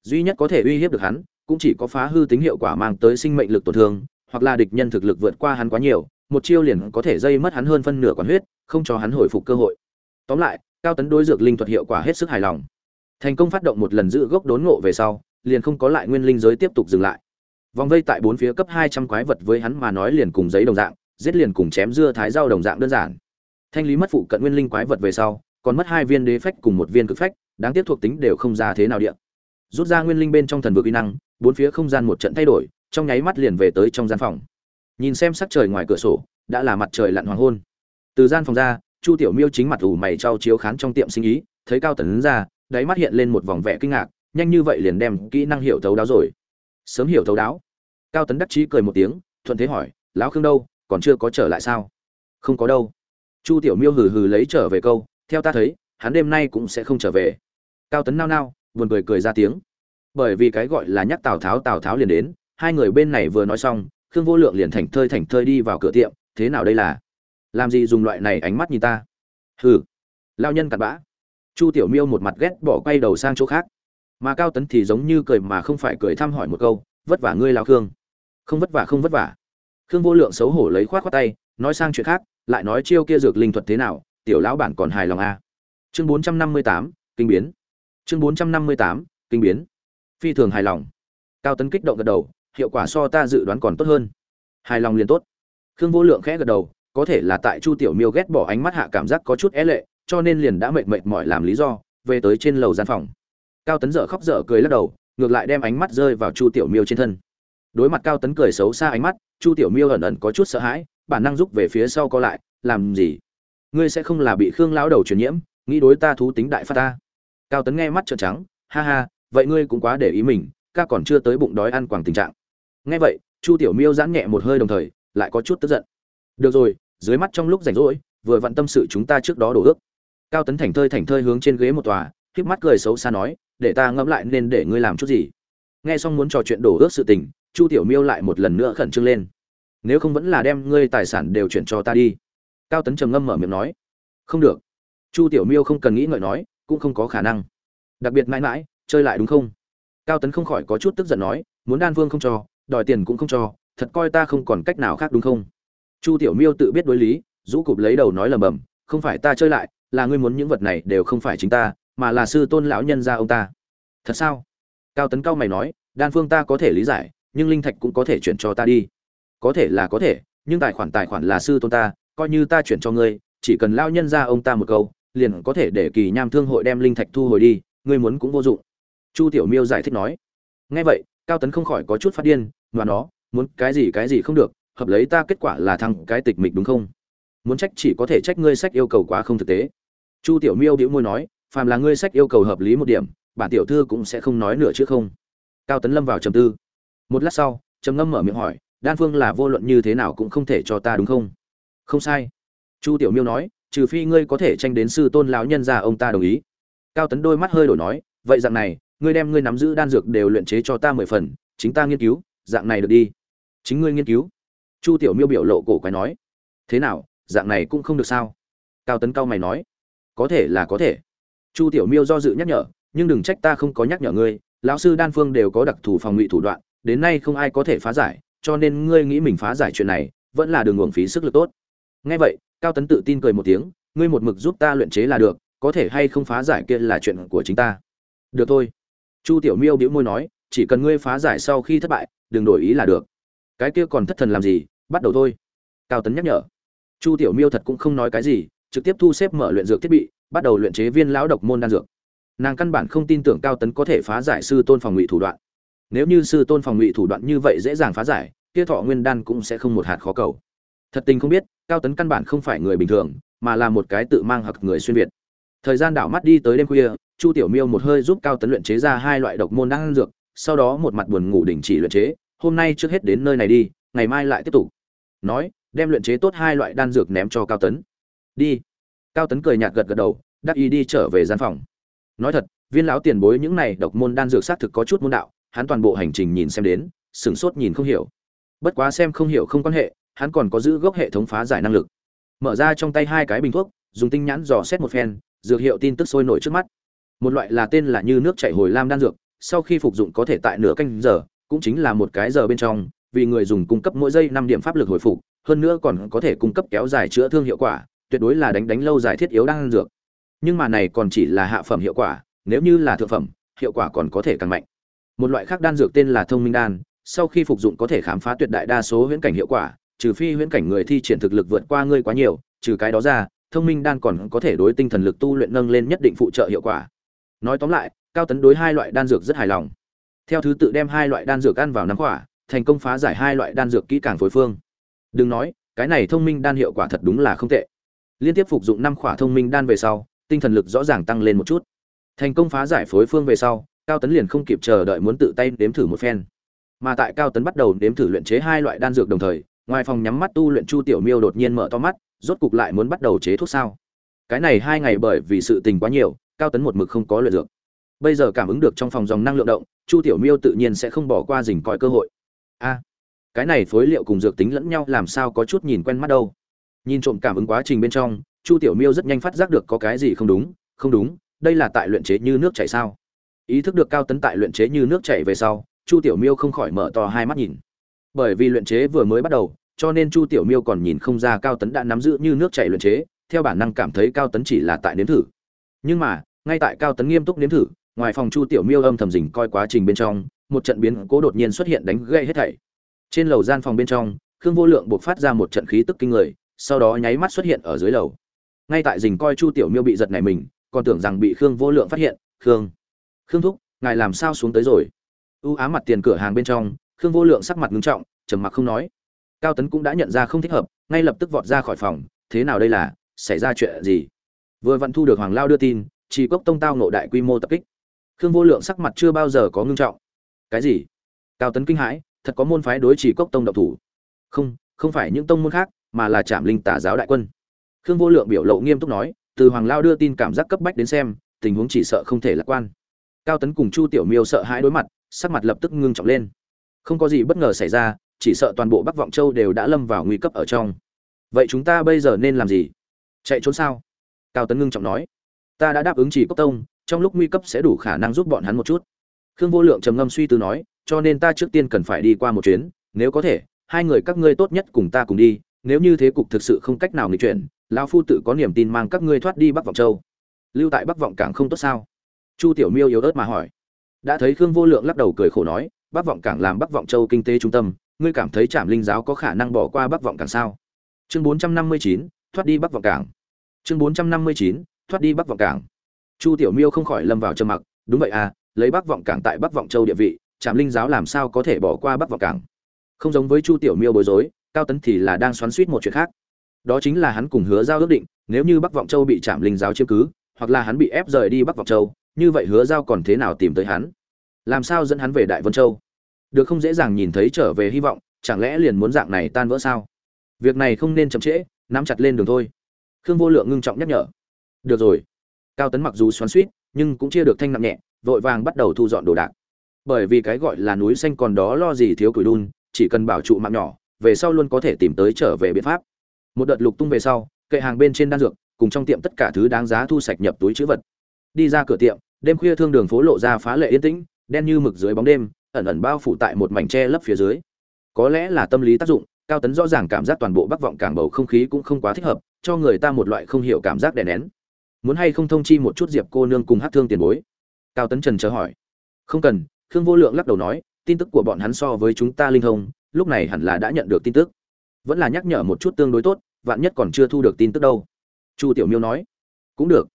Duy nhất có thể uy hiếp được hắn, cũng chỉ có phá hư tính hiệu quả mang tới sinh mệnh lực tổn thương, hoặc là địch nhân thực lực vượt qua hắn quá nhiều, một chiêu liền có thể dây mất hắn hơn phân nửa quản huyết, không cho hắn hồi phục cơ hội. Tóm lại, cao tấn đối dược linh thuật hiệu quả hết sức hài lòng. Thành công phát động một lần giữ gốc đốn ngộ về sau liền không có lại nguyên linh giới tiếp tục dừng lại. Vòng vây tại bốn phía cấp hai trăm quái vật với hắn mà nói liền cùng giấy đồng dạng, giết liền cùng chém dưa thái rau đồng dạng đơn giản. Thanh lý mất phụ cận nguyên linh quái vật về sau, còn mất hai viên đế phách cùng một viên cực phách, đáng tiếc thuộc tính đều không ra thế nào điện rút ra nguyên linh bên trong thần vực uy năng, bốn phía không gian một trận thay đổi, trong nháy mắt liền về tới trong gian phòng. Nhìn xem sắc trời ngoài cửa sổ, đã là mặt trời lặn hoàng hôn. Từ gian phòng ra, chu tiểu miêu chính mặt ủ mày trao chiếu khán trong tiệm sinh ý, thấy cao tấn ra, đáy mắt hiện lên một vòng vẻ kinh ngạc nhanh như vậy liền đem kỹ năng hiểu thấu đáo rồi. Sớm hiểu thấu đáo. Cao tấn đắc chí cười một tiếng, thuận thế hỏi, lão khương đâu, còn chưa có trở lại sao? Không có đâu. Chu tiểu miêu hừ hừ lấy trở về câu, theo ta thấy, hắn đêm nay cũng sẽ không trở về. Cao tấn nao nao, buồn cười cười ra tiếng. Bởi vì cái gọi là nhắc tào tháo tào tháo liền đến, hai người bên này vừa nói xong, khương vô lượng liền thảnh thơi thảnh thơi đi vào cửa tiệm, thế nào đây là? Làm gì dùng loại này ánh mắt nhìn ta? Hừ lao nhân cặn bã. Chu tiểu miêu một mặt ghét bỏ quay đầu sang chỗ khác mà cao tấn thì giống như cười mà không phải cười thăm hỏi một câu, vất vả ngươi lao khương. Không vất vả, không vất vả. Khương vô lượng xấu hổ lấy khoát khoát tay, nói sang chuyện khác, lại nói chiêu kia dược linh thuật thế nào, tiểu lão bản còn hài lòng à. chương bốn trăm năm mươi tám, kinh biến. Chương bốn trăm năm mươi tám, kinh biến. Phi thường hài lòng. Cao tấn kích động gật đầu, hiệu quả so ta dự đoán còn tốt hơn. Hài lòng liền tốt. Khương vô lượng khẽ gật đầu, có thể là tại chu tiểu miêu ghét bỏ ánh mắt hạ cảm giác có chút é lệ, cho nên liền đã mệt mệt mỏi làm lý do, về tới trên lầu gian phòng cao tấn dở khóc dở cười lắc đầu, ngược lại đem ánh mắt rơi vào chu tiểu miêu trên thân. Đối mặt cao tấn cười xấu xa ánh mắt, chu tiểu miêu ẩn ẩn có chút sợ hãi, bản năng rút về phía sau co lại, làm gì? Ngươi sẽ không là bị khương lão đầu truyền nhiễm, nghĩ đối ta thú tính đại phát ta? Cao tấn nghe mắt trợn trắng, ha ha, vậy ngươi cũng quá để ý mình, ca còn chưa tới bụng đói ăn quảng tình trạng. Nghe vậy, chu tiểu miêu giãn nhẹ một hơi đồng thời, lại có chút tức giận. Được rồi, dưới mắt trong lúc rảnh rỗi, vừa vặn tâm sự chúng ta trước đó đổ ước. Cao tấn thành thơi thành thơi hướng trên ghế một tòa, híp mắt cười xấu xa nói để ta ngẫm lại nên để ngươi làm chút gì. Nghe xong muốn trò chuyện đổ ước sự tình, chu tiểu miêu lại một lần nữa khẩn trương lên. Nếu không vẫn là đem ngươi tài sản đều chuyển cho ta đi. Cao tấn trầm ngâm mở miệng nói. Không được. Chu tiểu miêu không cần nghĩ ngợi nói, cũng không có khả năng. Đặc biệt mãi mãi, chơi lại đúng không? Cao tấn không khỏi có chút tức giận nói, muốn đan vương không cho, đòi tiền cũng không cho, thật coi ta không còn cách nào khác đúng không? Chu tiểu miêu tự biết đối lý, rũ cụp lấy đầu nói lầm bầm, không phải ta chơi lại, là ngươi muốn những vật này đều không phải chính ta mà là sư tôn lão nhân gia ông ta. Thật sao? Cao tấn cao mày nói, đan phương ta có thể lý giải, nhưng linh thạch cũng có thể chuyển cho ta đi. Có thể là có thể, nhưng tài khoản tài khoản là sư tôn ta, coi như ta chuyển cho ngươi, chỉ cần lao nhân ra ông ta một câu, liền có thể để kỳ nham thương hội đem linh thạch thu hồi đi, ngươi muốn cũng vô dụng. Chu tiểu miêu giải thích nói. Nghe vậy, cao tấn không khỏi có chút phát điên, mà nó, muốn cái gì cái gì không được, hợp lấy ta kết quả là thăng cái tịch mịch đúng không? Muốn trách chỉ có thể trách ngươi sách yêu cầu quá không thực tế. Chu tiểu miêu đĩu môi nói phàm là ngươi sách yêu cầu hợp lý một điểm, bản tiểu thư cũng sẽ không nói nữa chứ không. Cao tấn lâm vào trầm tư. Một lát sau, trầm ngâm mở miệng hỏi, đan phương là vô luận như thế nào cũng không thể cho ta đúng không? Không sai. Chu tiểu miêu nói, trừ phi ngươi có thể tranh đến sư tôn lão nhân gia ông ta đồng ý. Cao tấn đôi mắt hơi đổi nói, vậy dạng này, ngươi đem ngươi nắm giữ đan dược đều luyện chế cho ta mười phần, chính ta nghiên cứu, dạng này được đi. Chính ngươi nghiên cứu? Chu tiểu miêu biểu lộ cổ quái nói. Thế nào, dạng này cũng không được sao? Cao tấn cao mày nói. Có thể là có thể chu tiểu miêu do dự nhắc nhở, nhưng đừng trách ta không có nhắc nhở ngươi, lão sư đan phương đều có đặc thù phòng ngụy thủ đoạn, đến nay không ai có thể phá giải, cho nên ngươi nghĩ mình phá giải chuyện này, vẫn là đường uổng phí sức lực tốt. Nghe vậy, cao tấn tự tin cười một tiếng, ngươi một mực giúp ta luyện chế là được, có thể hay không phá giải kia là chuyện của chính ta? Được thôi. Chu tiểu miêu bĩu môi nói, chỉ cần ngươi phá giải sau khi thất bại, đừng đổi ý là được. Cái kia còn thất thần làm gì? Bắt đầu thôi. Cao tấn nhắc nhở. Chu tiểu miêu thật cũng không nói cái gì, trực tiếp thu xếp mở luyện dược thiết bị bắt đầu luyện chế viên lão độc môn đan dược. Nàng căn bản không tin tưởng cao tấn có thể phá giải sư tôn phòng ngụy thủ đoạn. Nếu như sư tôn phòng ngụy thủ đoạn như vậy dễ dàng phá giải, kia thọ nguyên đan cũng sẽ không một hạt khó cầu. Thật tình không biết, cao tấn căn bản không phải người bình thường, mà là một cái tự mang hoặc người xuyên việt. Thời gian đảo mắt đi tới đêm khuya, chu tiểu miêu một hơi giúp cao tấn luyện chế ra hai loại độc môn đan dược, sau đó một mặt buồn ngủ đình chỉ luyện chế, hôm nay trước hết đến nơi này đi, ngày mai lại tiếp tục. Nói, đem luyện chế tốt hai loại đan dược ném cho cao tấn. Đi cao tấn cười nhạt gật gật đầu, đắc ý đi trở về gian phòng. Nói thật, viên lão tiền bối những này độc môn đan dược xác thực có chút môn đạo, hắn toàn bộ hành trình nhìn xem đến, sửng sốt nhìn không hiểu. Bất quá xem không hiểu không quan hệ, hắn còn có giữ gốc hệ thống phá giải năng lực. Mở ra trong tay hai cái bình thuốc, dùng tinh nhãn dò xét một phen, dược hiệu tin tức sôi nổi trước mắt. Một loại là tên là như nước chảy hồi lam đan dược, sau khi phục dụng có thể tại nửa canh giờ, cũng chính là một cái giờ bên trong, vì người dùng cung cấp mỗi giây năm điểm pháp lực hồi phục, hơn nữa còn có thể cung cấp kéo dài chữa thương hiệu quả tuyệt đối là đánh đánh lâu dài thiết yếu đan dược. Nhưng mà này còn chỉ là hạ phẩm hiệu quả, nếu như là thượng phẩm, hiệu quả còn có thể càng mạnh. Một loại khác đan dược tên là thông minh đan, sau khi phục dụng có thể khám phá tuyệt đại đa số huyễn cảnh hiệu quả, trừ phi huyễn cảnh người thi triển thực lực vượt qua ngươi quá nhiều, trừ cái đó ra, thông minh đan còn có thể đối tinh thần lực tu luyện nâng lên nhất định phụ trợ hiệu quả. Nói tóm lại, cao tấn đối hai loại đan dược rất hài lòng. Theo thứ tự đem hai loại đan dược ăn vào nắm quả, thành công phá giải hai loại đan dược kỹ càng phối phương. Đừng nói, cái này thông minh đan hiệu quả thật đúng là không tệ liên tiếp phục dụng năm khỏa thông minh đan về sau, tinh thần lực rõ ràng tăng lên một chút. Thành công phá giải phối phương về sau, cao tấn liền không kịp chờ đợi muốn tự tay nếm thử một phen. Mà tại cao tấn bắt đầu nếm thử luyện chế hai loại đan dược đồng thời, ngoài phòng nhắm mắt tu luyện chu tiểu miêu đột nhiên mở to mắt, rốt cục lại muốn bắt đầu chế thuốc sao. Cái này hai ngày bởi vì sự tình quá nhiều, cao tấn một mực không có luyện dược. Bây giờ cảm ứng được trong phòng dòng năng lượng động, chu tiểu miêu tự nhiên sẽ không bỏ qua dình coi cơ hội. A, cái này phối liệu cùng dược tính lẫn nhau làm sao có chút nhìn quen mắt đâu nhìn trộm cảm ứng quá trình bên trong, chu tiểu miêu rất nhanh phát giác được có cái gì không đúng không đúng, đây là tại luyện chế như nước chảy sao? Ý thức được cao tấn tại luyện chế như nước chảy về sau, chu tiểu miêu không khỏi mở to hai mắt nhìn. Bởi vì luyện chế vừa mới bắt đầu, cho nên chu tiểu miêu còn nhìn không ra cao tấn đã nắm giữ như nước chảy luyện chế, theo bản năng cảm thấy cao tấn chỉ là tại nếm thử. Nhưng mà, ngay tại cao tấn nghiêm túc nếm thử, ngoài phòng chu tiểu miêu âm thầm dình coi quá trình bên trong, một trận biến cố đột nhiên xuất hiện đánh gây hết thảy. Trên lầu gian phòng bên trong, khương vô lượng buộc phát ra một trận khí tức kinh người sau đó nháy mắt xuất hiện ở dưới lầu. Ngay tại dình coi chu tiểu miêu bị giật này mình, còn tưởng rằng bị khương vô lượng phát hiện, khương khương thúc, ngài làm sao xuống tới rồi? U ám mặt tiền cửa hàng bên trong, khương vô lượng sắc mặt ngưng trọng, trầm mặc không nói. Cao tấn cũng đã nhận ra không thích hợp, ngay lập tức vọt ra khỏi phòng, thế nào đây là, xảy ra chuyện gì? Vừa vặn thu được hoàng lao đưa tin chỉ cốc tông tao nộ đại quy mô tập kích. Khương vô lượng sắc mặt chưa bao giờ có ngưng trọng. Cái gì? Cao tấn kinh hãi, thật có môn phái đối chỉ cốc tông độc thủ. Không không phải những tông môn khác mà là trạm linh tả giáo đại quân. Khương vô lượng biểu lộ nghiêm túc nói, từ hoàng lao đưa tin cảm giác cấp bách đến xem, tình huống chỉ sợ không thể lạc quan. Cao tấn cùng chu tiểu miêu sợ hãi đối mặt, sắc mặt lập tức ngưng trọng lên. Không có gì bất ngờ xảy ra, chỉ sợ toàn bộ bắc vọng châu đều đã lâm vào nguy cấp ở trong. Vậy chúng ta bây giờ nên làm gì? Chạy trốn sao? Cao tấn ngưng trọng nói. Ta đã đáp ứng chỉ cốc tông, trong lúc nguy cấp sẽ đủ khả năng giúp bọn hắn một chút. Khương vô lượng trầm ngâm suy tư nói, cho nên ta trước tiên cần phải đi qua một chuyến, nếu có thể, hai người các ngươi tốt nhất cùng ta cùng đi nếu như thế cục thực sự không cách nào nghịch chuyển lão phu tự có niềm tin mang các ngươi thoát đi bắc vọng châu lưu tại bắc vọng cảng không tốt sao chu tiểu miêu yếu ớt mà hỏi đã thấy khương vô lượng lắc đầu cười khổ nói bắc vọng cảng làm bắc vọng châu kinh tế trung tâm ngươi cảm thấy trạm linh giáo có khả năng bỏ qua bắc vọng cảng sao chương bốn trăm năm mươi chín thoát đi bắc vọng cảng chương bốn trăm năm mươi chín thoát đi bắc vọng cảng chu tiểu miêu không khỏi lâm vào trầm mặc đúng vậy à lấy bắc vọng cảng tại bắc vọng châu địa vị trạm linh giáo làm sao có thể bỏ qua bắc vọng cảng không giống với chu tiểu miêu bối rối cao tấn thì là đang xoắn suýt một chuyện khác. Đó chính là hắn cùng hứa giao ước định, nếu như bắc vọng châu bị trạm linh giáo chiếm cứ, hoặc là hắn bị ép rời đi bắc vọng châu, như vậy hứa giao còn thế nào tìm tới hắn? Làm sao dẫn hắn về đại vân châu? Được không dễ dàng nhìn thấy trở về hy vọng, chẳng lẽ liền muốn dạng này tan vỡ sao? Việc này không nên chậm trễ, nắm chặt lên đường thôi. Khương vô lượng ngưng trọng nhắc nhở. Được rồi. Cao tấn mặc dù xoắn suýt, nhưng cũng chia được thanh nặng nhẹ, vội vàng bắt đầu thu dọn đồ đạc. Bởi vì cái gọi là núi xanh còn đó lo gì thiếu củi đun, chỉ cần bảo trụ mạng nhỏ về sau luôn có thể tìm tới trở về biện pháp. Một đợt lục tung về sau, kệ hàng bên trên đan dược, cùng trong tiệm tất cả thứ đáng giá thu sạch nhập túi chữ vật. Đi ra cửa tiệm, đêm khuya thương đường phố lộ ra phá lệ yên tĩnh, đen như mực dưới bóng đêm, ẩn ẩn bao phủ tại một mảnh tre lấp phía dưới. Có lẽ là tâm lý tác dụng, cao tấn rõ ràng cảm giác toàn bộ bắc vọng cảng bầu không khí cũng không quá thích hợp, cho người ta một loại không hiểu cảm giác đè nén. Muốn hay không thông chi một chút diệp cô nương cùng hát thương tiền bối? Cao tấn trần chờ hỏi. Không cần, khương vô lượng lắc đầu nói, tin tức của bọn hắn so với chúng ta linh thông lúc này hẳn là đã nhận được tin tức. Vẫn là nhắc nhở một chút tương đối tốt, vạn nhất còn chưa thu được tin tức đâu. Chu tiểu miêu nói. Cũng được.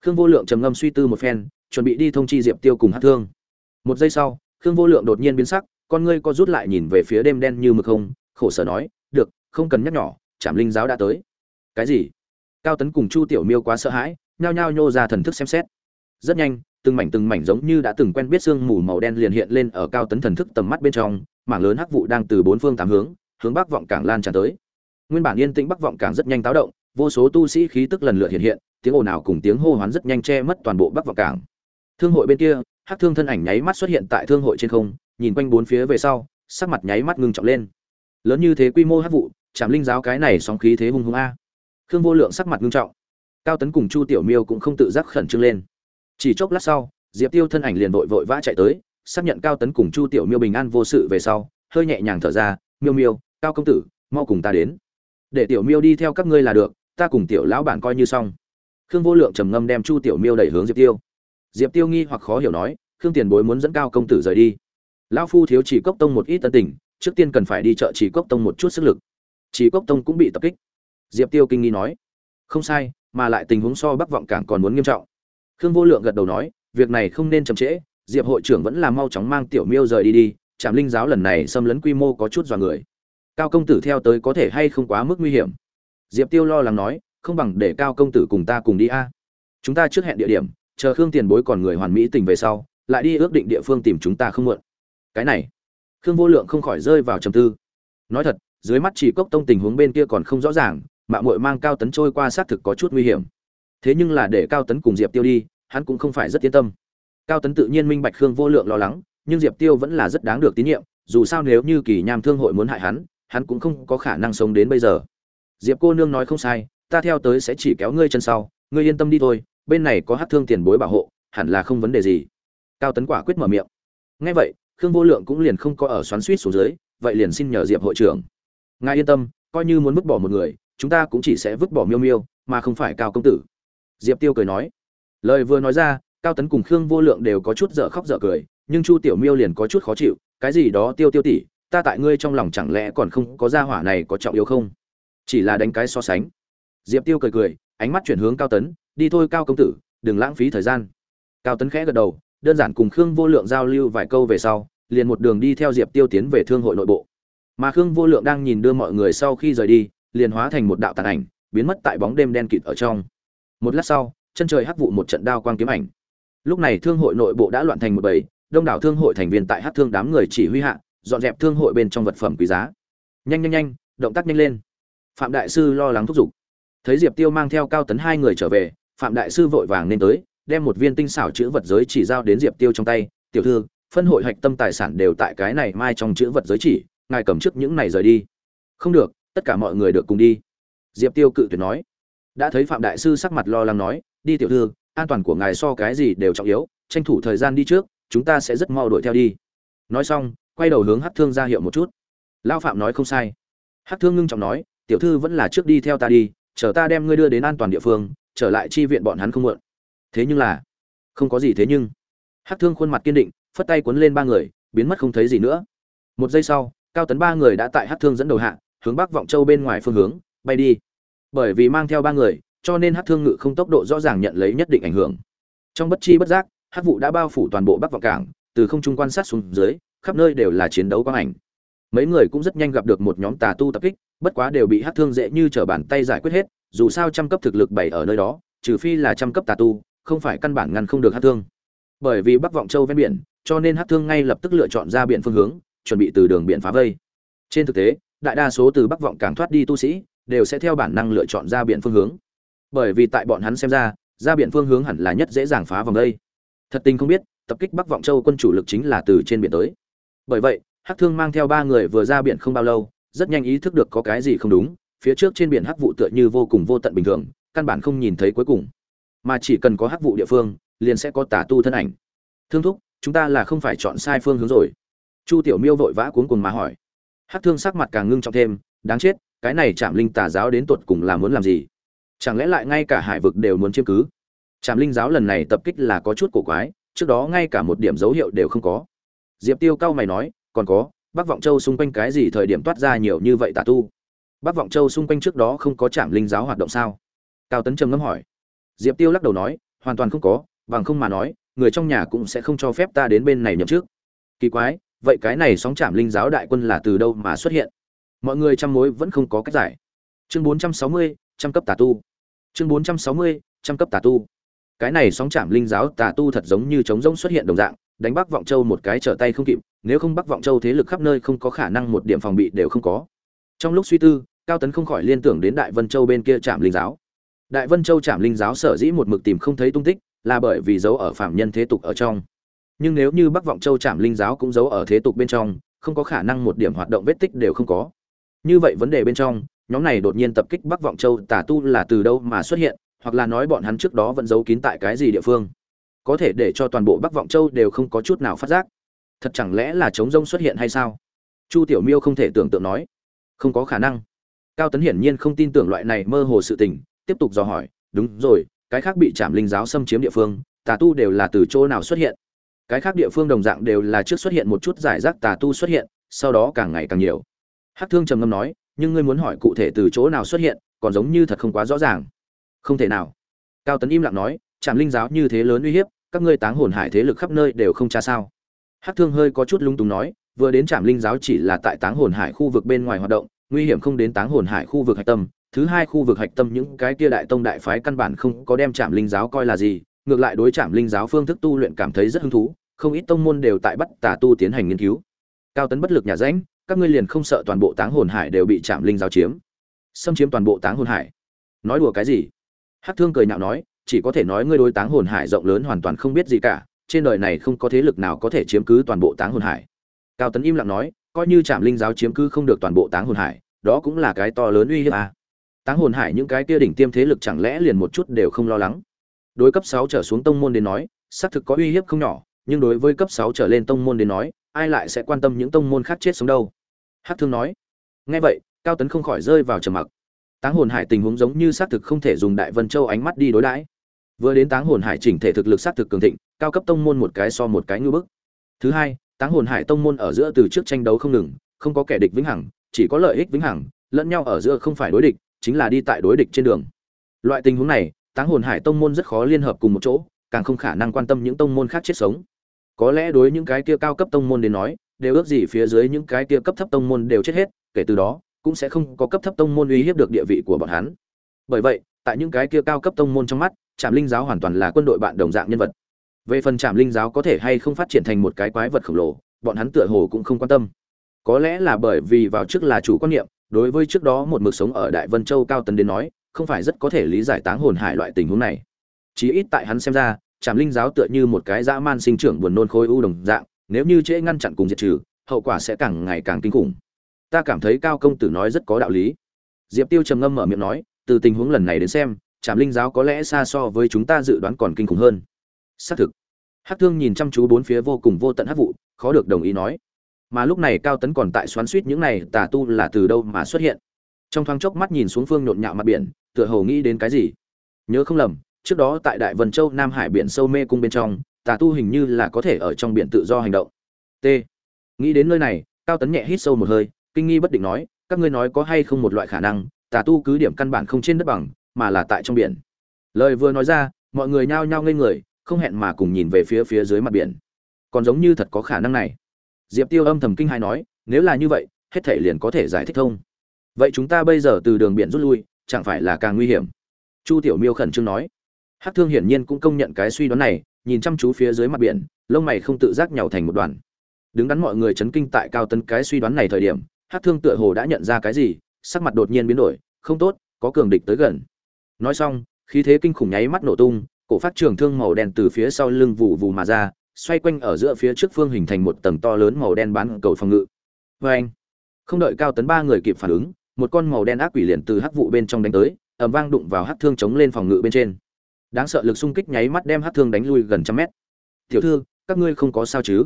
Khương vô lượng trầm ngâm suy tư một phen, chuẩn bị đi thông chi diệp tiêu cùng hát thương. Một giây sau, khương vô lượng đột nhiên biến sắc, con ngươi co rút lại nhìn về phía đêm đen như mực không khổ sở nói, được, không cần nhắc nhỏ trảm linh giáo đã tới. Cái gì? Cao tấn cùng chu tiểu miêu quá sợ hãi, nhao nhao nhô ra thần thức xem xét. Rất nhanh, từng mảnh từng mảnh giống như đã từng quen biết sương mù màu đen liền hiện lên ở cao tấn thần thức tầm mắt bên trong mảng lớn hắc vụ đang từ bốn phương tám hướng hướng bắc vọng cảng lan tràn tới. Nguyên bản yên tĩnh bắc vọng cảng rất nhanh táo động, vô số tu sĩ khí tức lần lượt hiện hiện, tiếng ồn ào cùng tiếng hô hoán rất nhanh che mất toàn bộ bắc vọng cảng. Thương hội bên kia, hắc thương thân ảnh nháy mắt xuất hiện tại thương hội trên không, nhìn quanh bốn phía về sau, sắc mặt nháy mắt ngưng trọng lên. Lớn như thế quy mô hắc vụ chạm linh giáo cái này sóng khí thế hung hung a. Khương vô lượng sắc mặt ngưng trọng. Cao tấn cùng chu tiểu miêu cũng không tự giác khẩn trương lên. Chỉ chốc lát sau, diệp tiêu thân ảnh liền vội vội vã chạy tới xác nhận cao tấn cùng chu tiểu miêu bình an vô sự về sau, hơi nhẹ nhàng thở ra, miêu miêu, cao công tử, mau cùng ta đến. Để tiểu miêu đi theo các ngươi là được, ta cùng tiểu lão bản coi như xong. Khương vô lượng trầm ngâm đem chu tiểu miêu đẩy hướng diệp tiêu. Diệp tiêu nghi hoặc khó hiểu nói, khương tiền bối muốn dẫn cao công tử rời đi. Lão phu thiếu chỉ cốc tông một ít tân tình, trước tiên cần phải đi chợ chỉ cốc tông một chút sức lực. Chỉ cốc tông cũng bị tập kích. Diệp tiêu kinh nghi nói, không sai, mà lại tình huống so bắc vọng cảng còn muốn nghiêm trọng. Khương vô lượng gật đầu nói, việc này không nên chậm trễ diệp hội trưởng vẫn là mau chóng mang tiểu miêu rời đi đi trạm linh giáo lần này xâm lấn quy mô có chút dọa người. Cao công tử theo tới có thể hay không quá mức nguy hiểm? Diệp tiêu lo lắng nói, không bằng để cao công tử cùng ta cùng đi a. Chúng ta trước hẹn địa điểm, chờ khương tiền bối còn người hoàn mỹ tình về sau, lại đi ước định địa phương tìm chúng ta không muộn. Cái này, khương vô lượng không khỏi rơi vào trầm tư. Nói thật, dưới mắt chỉ cốc tông tình huống bên kia còn không rõ ràng mạng muội mang cao tấn trôi qua xác thực có chút nguy hiểm. Thế nhưng là để cao tấn cùng diệp tiêu đi, hắn cũng không phải rất yên tâm cao tấn tự nhiên minh bạch khương vô lượng lo lắng, nhưng diệp tiêu vẫn là rất đáng được tín nhiệm, dù sao nếu như kỳ nham thương hội muốn hại hắn hắn cũng không có khả năng sống đến bây giờ. Diệp cô nương nói không sai, ta theo tới sẽ chỉ kéo ngươi chân sau, ngươi yên tâm đi thôi, bên này có hát thương tiền bối bảo hộ, hẳn là không vấn đề gì. Cao tấn quả quyết mở miệng. Ngay vậy, khương vô lượng cũng liền không có ở xoắn suýt xuống dưới, vậy liền xin nhờ diệp hội trưởng. Ngài yên tâm, coi như muốn vứt bỏ một người, chúng ta cũng chỉ sẽ vứt bỏ miêu miêu, mà không phải cao công tử. Diệp tiêu cười nói. Lời vừa nói ra cao tấn cùng khương vô lượng đều có chút dở khóc dở cười, nhưng chu tiểu miêu liền có chút khó chịu, cái gì đó tiêu tiêu tỉ, ta tại ngươi trong lòng chẳng lẽ còn không có gia hỏa này có trọng yếu không? Chỉ là đánh cái so sánh. Diệp tiêu cười cười, ánh mắt chuyển hướng cao tấn, đi thôi cao công tử, đừng lãng phí thời gian. Cao tấn khẽ gật đầu, đơn giản cùng khương vô lượng giao lưu vài câu về sau, liền một đường đi theo diệp tiêu tiến về thương hội nội bộ. Mà khương vô lượng đang nhìn đưa mọi người sau khi rời đi, liền hóa thành một đạo tàn ảnh, biến mất tại bóng đêm đen kịt ở trong. Một lát sau, chân trời hắc vụ một trận đao quang kiếm ảnh lúc này thương hội nội bộ đã loạn thành một bầy, đông đảo thương hội thành viên tại hát thương đám người chỉ huy hạ, dọn dẹp thương hội bên trong vật phẩm quý giá. Nhanh nhanh nhanh, động tác nhanh lên. Phạm đại sư lo lắng thúc giục. Thấy diệp tiêu mang theo cao tấn hai người trở về, phạm đại sư vội vàng nên tới, đem một viên tinh xảo chữ vật giới chỉ giao đến diệp tiêu trong tay. Tiểu thư, phân hội hạch tâm tài sản đều tại cái này mai trong chữ vật giới chỉ, ngài cầm trước những này rời đi. Không được, tất cả mọi người được cùng đi. Diệp tiêu cự tuyệt nói. Đã thấy phạm đại sư sắc mặt lo lắng nói, đi tiểu thư an toàn của ngài so cái gì đều trọng yếu, tranh thủ thời gian đi trước, chúng ta sẽ rất mau đuổi theo đi. Nói xong, quay đầu hướng hát thương ra hiệu một chút. Lao phạm nói không sai. Hát thương ngưng trọng nói, tiểu thư vẫn là trước đi theo ta đi, chờ ta đem ngươi đưa đến an toàn địa phương, trở lại chi viện bọn hắn không muộn. Thế nhưng là, không có gì thế nhưng. Hát thương khuôn mặt kiên định, phất tay cuốn lên ba người, biến mất không thấy gì nữa. Một giây sau, cao tấn ba người đã tại hát thương dẫn đầu hạ, hướng bắc vọng châu bên ngoài phương hướng, bay đi. Bởi vì mang theo ba người cho nên hát thương ngự không tốc độ rõ ràng nhận lấy nhất định ảnh hưởng. Trong bất chi bất giác, hát vụ đã bao phủ toàn bộ bắc vọng cảng, từ không trung quan sát xuống dưới, khắp nơi đều là chiến đấu quang ảnh. Mấy người cũng rất nhanh gặp được một nhóm tà tu tập kích, bất quá đều bị hát thương dễ như trở bàn tay giải quyết hết, dù sao trăm cấp thực lực bày ở nơi đó, trừ phi là trăm cấp tà tu, không phải căn bản ngăn không được hát thương. Bởi vì bắc vọng châu ven biển, cho nên hát thương ngay lập tức lựa chọn ra biển phương hướng, chuẩn bị từ đường biển phá vây. Trên thực tế, đại đa số từ bắc vọng càng thoát đi tu sĩ, đều sẽ theo bản năng lựa chọn ra biển phương hướng bởi vì tại bọn hắn xem ra ra biển phương hướng hẳn là nhất dễ dàng phá vòng đây. Thật tình không biết, tập kích bắc vọng châu quân chủ lực chính là từ trên biển tới. Bởi vậy, hắc thương mang theo ba người vừa ra biển không bao lâu, rất nhanh ý thức được có cái gì không đúng, phía trước trên biển hắc vụ tựa như vô cùng vô tận bình thường, căn bản không nhìn thấy cuối cùng. Mà chỉ cần có hắc vụ địa phương, liền sẽ có tà tu thân ảnh. Thương thúc, chúng ta là không phải chọn sai phương hướng rồi. Chu tiểu miêu vội vã cuốn cùng mà hỏi. Hắc thương sắc mặt càng ngưng trọng thêm, đáng chết, cái này chạm linh tà giáo đến tột cùng là muốn làm gì? Chẳng lẽ lại ngay cả hải vực đều muốn chiếm cứ? Trạm linh giáo lần này tập kích là có chút cổ quái, trước đó ngay cả một điểm dấu hiệu đều không có. Diệp tiêu cao mày nói, còn có, bắc vọng châu xung quanh cái gì thời điểm toát ra nhiều như vậy tà tu? Bắc vọng châu xung quanh trước đó không có trạm linh giáo hoạt động sao? Cao tấn trầm ngâm hỏi. Diệp tiêu lắc đầu nói, hoàn toàn không có, bằng không mà nói, người trong nhà cũng sẽ không cho phép ta đến bên này nhậm trước kỳ quái, vậy cái này sóng trạm linh giáo đại quân là từ đâu mà xuất hiện? Mọi người chăm mối vẫn không có cách giải. Chương bốn trăm sáu mươi, trăm cấp tà tu chương bốn trăm sáu mươi, trăm cấp tà tu. Cái này sóng chạm linh giáo tà tu thật giống như trống rỗng xuất hiện đồng dạng, đánh bắc vọng châu một cái trở tay không kịp, nếu không bắc vọng châu thế lực khắp nơi không có khả năng một điểm phòng bị đều không có. Trong lúc suy tư, cao tấn không khỏi liên tưởng đến đại vân châu bên kia trạm linh giáo. Đại vân châu trạm linh giáo sở dĩ một mực tìm không thấy tung tích, là bởi vì giấu ở phạm nhân thế tục ở trong. Nhưng nếu như bắc vọng châu trạm linh giáo cũng giấu ở thế tục bên trong, không có khả năng một điểm hoạt động vết tích đều không có. Như vậy vấn đề bên trong nhóm này đột nhiên tập kích bắc vọng châu, tà tu là từ đâu mà xuất hiện, hoặc là nói bọn hắn trước đó vẫn giấu kín tại cái gì địa phương. Có thể để cho toàn bộ bắc vọng châu đều không có chút nào phát giác. Thật chẳng lẽ là chống rông xuất hiện hay sao? Chu tiểu miêu không thể tưởng tượng nói. Không có khả năng. Cao tấn hiển nhiên không tin tưởng loại này mơ hồ sự tình, tiếp tục dò hỏi, đúng rồi, cái khác bị trảm linh giáo xâm chiếm địa phương, tà tu đều là từ chỗ nào xuất hiện? Cái khác địa phương đồng dạng đều là trước xuất hiện một chút giải rác tà tu xuất hiện, sau đó càng ngày càng nhiều. Hắc thương trầm ngâm nói nhưng ngươi muốn hỏi cụ thể từ chỗ nào xuất hiện, còn giống như thật không quá rõ ràng. Không thể nào. Cao tấn im lặng nói trạm linh giáo như thế lớn uy hiếp, các ngươi táng hồn hải thế lực khắp nơi đều không tra sao. Hát thương hơi có chút lung túng nói, vừa đến trạm linh giáo chỉ là tại táng hồn hải khu vực bên ngoài hoạt động, nguy hiểm không đến táng hồn hải khu vực hạch tâm. Thứ hai khu vực hạch tâm những cái kia đại tông đại phái căn bản không có đem trạm linh giáo coi là gì, ngược lại đối trạm linh giáo phương thức tu luyện cảm thấy rất hứng thú, không ít tông môn đều tại bắt tà tu tiến hành nghiên cứu. Cao tấn bất lực nhà rãnh các ngươi liền không sợ toàn bộ táng hồn hải đều bị trạm linh giáo chiếm xâm chiếm toàn bộ táng hồn hải nói đùa cái gì Hắc Thương cười nhạo nói, chỉ có thể nói ngươi đối Táng Hồn Hải rộng lớn hoàn toàn không biết gì cả, trên đời này không có thế lực nào có thể chiếm cứ toàn bộ Táng Hồn Hải. Cao Tấn im lặng nói, coi như Trảm Linh giáo chiếm cứ không được toàn bộ Táng Hồn Hải, đó cũng là cái to lớn uy hiếp à. Táng Hồn Hải những cái kia đỉnh tiêm thế lực chẳng lẽ liền một chút đều không lo lắng. Đối cấp 6 trở xuống tông môn đến nói, xác thực có uy hiếp không nhỏ, nhưng đối với cấp 6 trở lên tông môn đến nói, ai lại sẽ quan tâm những tông môn khác chết sống đâu? Hắc Thương nói. Nghe vậy, Cao Tấn không khỏi rơi vào trầm mặc. Táng hồn hải tình huống giống như xác thực không thể dùng đại vân châu ánh mắt đi đối đãi. Vừa đến táng hồn hải chỉnh thể thực lực xác thực cường thịnh cao cấp tông môn một cái so một cái như bức. Thứ hai táng hồn hải tông môn ở giữa từ trước tranh đấu không ngừng không có kẻ địch vĩnh hằng chỉ có lợi ích vĩnh hằng lẫn nhau ở giữa không phải đối địch chính là đi tại đối địch trên đường. Loại tình huống này táng hồn hải tông môn rất khó liên hợp cùng một chỗ càng không khả năng quan tâm những tông môn khác chết sống. Có lẽ đối những cái kia cao cấp tông môn đến nói đều ước gì phía dưới những cái kia cấp thấp tông môn đều chết hết kể từ đó cũng sẽ không có cấp thấp tông môn uy hiếp được địa vị của bọn hắn. Bởi vậy, tại những cái kia cao cấp tông môn trong mắt, Trảm Linh giáo hoàn toàn là quân đội bạn đồng dạng nhân vật. Về phần Trảm Linh giáo có thể hay không phát triển thành một cái quái vật khổng lồ, bọn hắn tựa hồ cũng không quan tâm. Có lẽ là bởi vì vào trước là chủ quan niệm, đối với trước đó một mực sống ở Đại Vân Châu cao tấn đến nói, không phải rất có thể lý giải táng hồn hải loại tình huống này. Chí ít tại hắn xem ra, Trảm Linh giáo tựa như một cái dã man sinh trưởng buồn nôn khối u đồng dạng, nếu như trễ ngăn chặn cùng diệt trừ, hậu quả sẽ càng ngày càng kinh khủng. Ta cảm thấy cao công tử nói rất có đạo lý. Diệp tiêu trầm ngâm mở miệng nói từ tình huống lần này đến xem trạm linh giáo có lẽ xa so với chúng ta dự đoán còn kinh khủng hơn. Xác thực. Hát thương nhìn chăm chú bốn phía vô cùng vô tận hát vụ khó được đồng ý nói. Mà lúc này cao tấn còn tại xoắn suýt những này tà tu là từ đâu mà xuất hiện? Trong thoáng chốc mắt nhìn xuống phương nhộn nhạo mặt biển tựa hồ nghĩ đến cái gì? Nhớ không lầm trước đó tại đại vân châu nam hải biển sâu mê cung bên trong tà tu hình như là có thể ở trong biển tự do hành động. T. Nghĩ đến nơi này, cao tấn nhẹ hít sâu một hơi, kinh nghi bất định nói, các ngươi nói có hay không một loại khả năng, tà tu cứ điểm căn bản không trên đất bằng, mà là tại trong biển. Lời vừa nói ra, mọi người nhao nhao ngây người, không hẹn mà cùng nhìn về phía phía dưới mặt biển. Còn giống như thật có khả năng này. Diệp tiêu âm thầm kinh hai nói, nếu là như vậy, hết thể liền có thể giải thích thông. Vậy chúng ta bây giờ từ đường biển rút lui, chẳng phải là càng nguy hiểm? Chu tiểu miêu khẩn trương nói. Hắc Thương hiển nhiên cũng công nhận cái suy đoán này, nhìn chăm chú phía dưới mặt biển, lông mày không tự giác nhào thành một đoàn. Đứng đắn mọi người chấn kinh tại cao tấn cái suy đoán này thời điểm, Hắc Thương tựa hồ đã nhận ra cái gì, sắc mặt đột nhiên biến đổi, không tốt, có cường địch tới gần. Nói xong, khí thế kinh khủng nháy mắt nổ tung, cổ phát trường thương màu đen từ phía sau lưng vụ vụ mà ra, xoay quanh ở giữa phía trước phương hình thành một tầng to lớn màu đen bán cầu phòng ngự. Và anh, không đợi cao tấn ba người kịp phản ứng, một con màu đen ác quỷ liền từ hắc vụ bên trong đánh tới, ầm vang đụng vào hắc thương chống lên phòng ngự bên trên. Đáng sợ lực xung kích nháy mắt đem Hát thương đánh lui gần trăm mét. "Tiểu thư, các ngươi không có sao chứ?"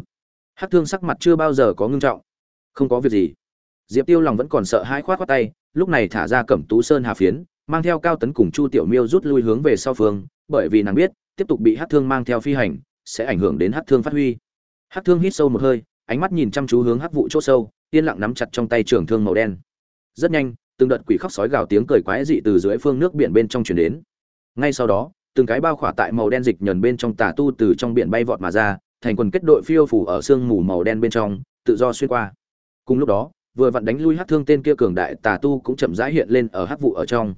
Hát thương sắc mặt chưa bao giờ có ngưng trọng. "Không có việc gì." Diệp Tiêu lòng vẫn còn sợ hai khoát khoát tay, lúc này thả ra Cẩm Tú Sơn Hà phiến, mang theo Cao Tấn cùng Chu Tiểu Miêu rút lui hướng về sau phương, bởi vì nàng biết, tiếp tục bị Hát thương mang theo phi hành, sẽ ảnh hưởng đến Hát thương phát huy. Hát thương hít sâu một hơi, ánh mắt nhìn chăm chú hướng hát vụ chỗ sâu, yên lặng nắm chặt trong tay trường thương màu đen. Rất nhanh, từng đợt quỷ khóc sói gào tiếng cười quái dị từ dưới phương nước biển bên trong truyền đến. Ngay sau đó, từng cái bao khỏa tại màu đen dịch nhờn bên trong tà tu từ trong biển bay vọt mà ra, thành quần kết đội phiêu phủ ở sương mù màu đen bên trong, tự do xuyên qua. Cùng lúc đó, vừa vặn đánh lui hắc thương tên kia cường đại tà tu cũng chậm rãi hiện lên ở hắc vụ ở trong.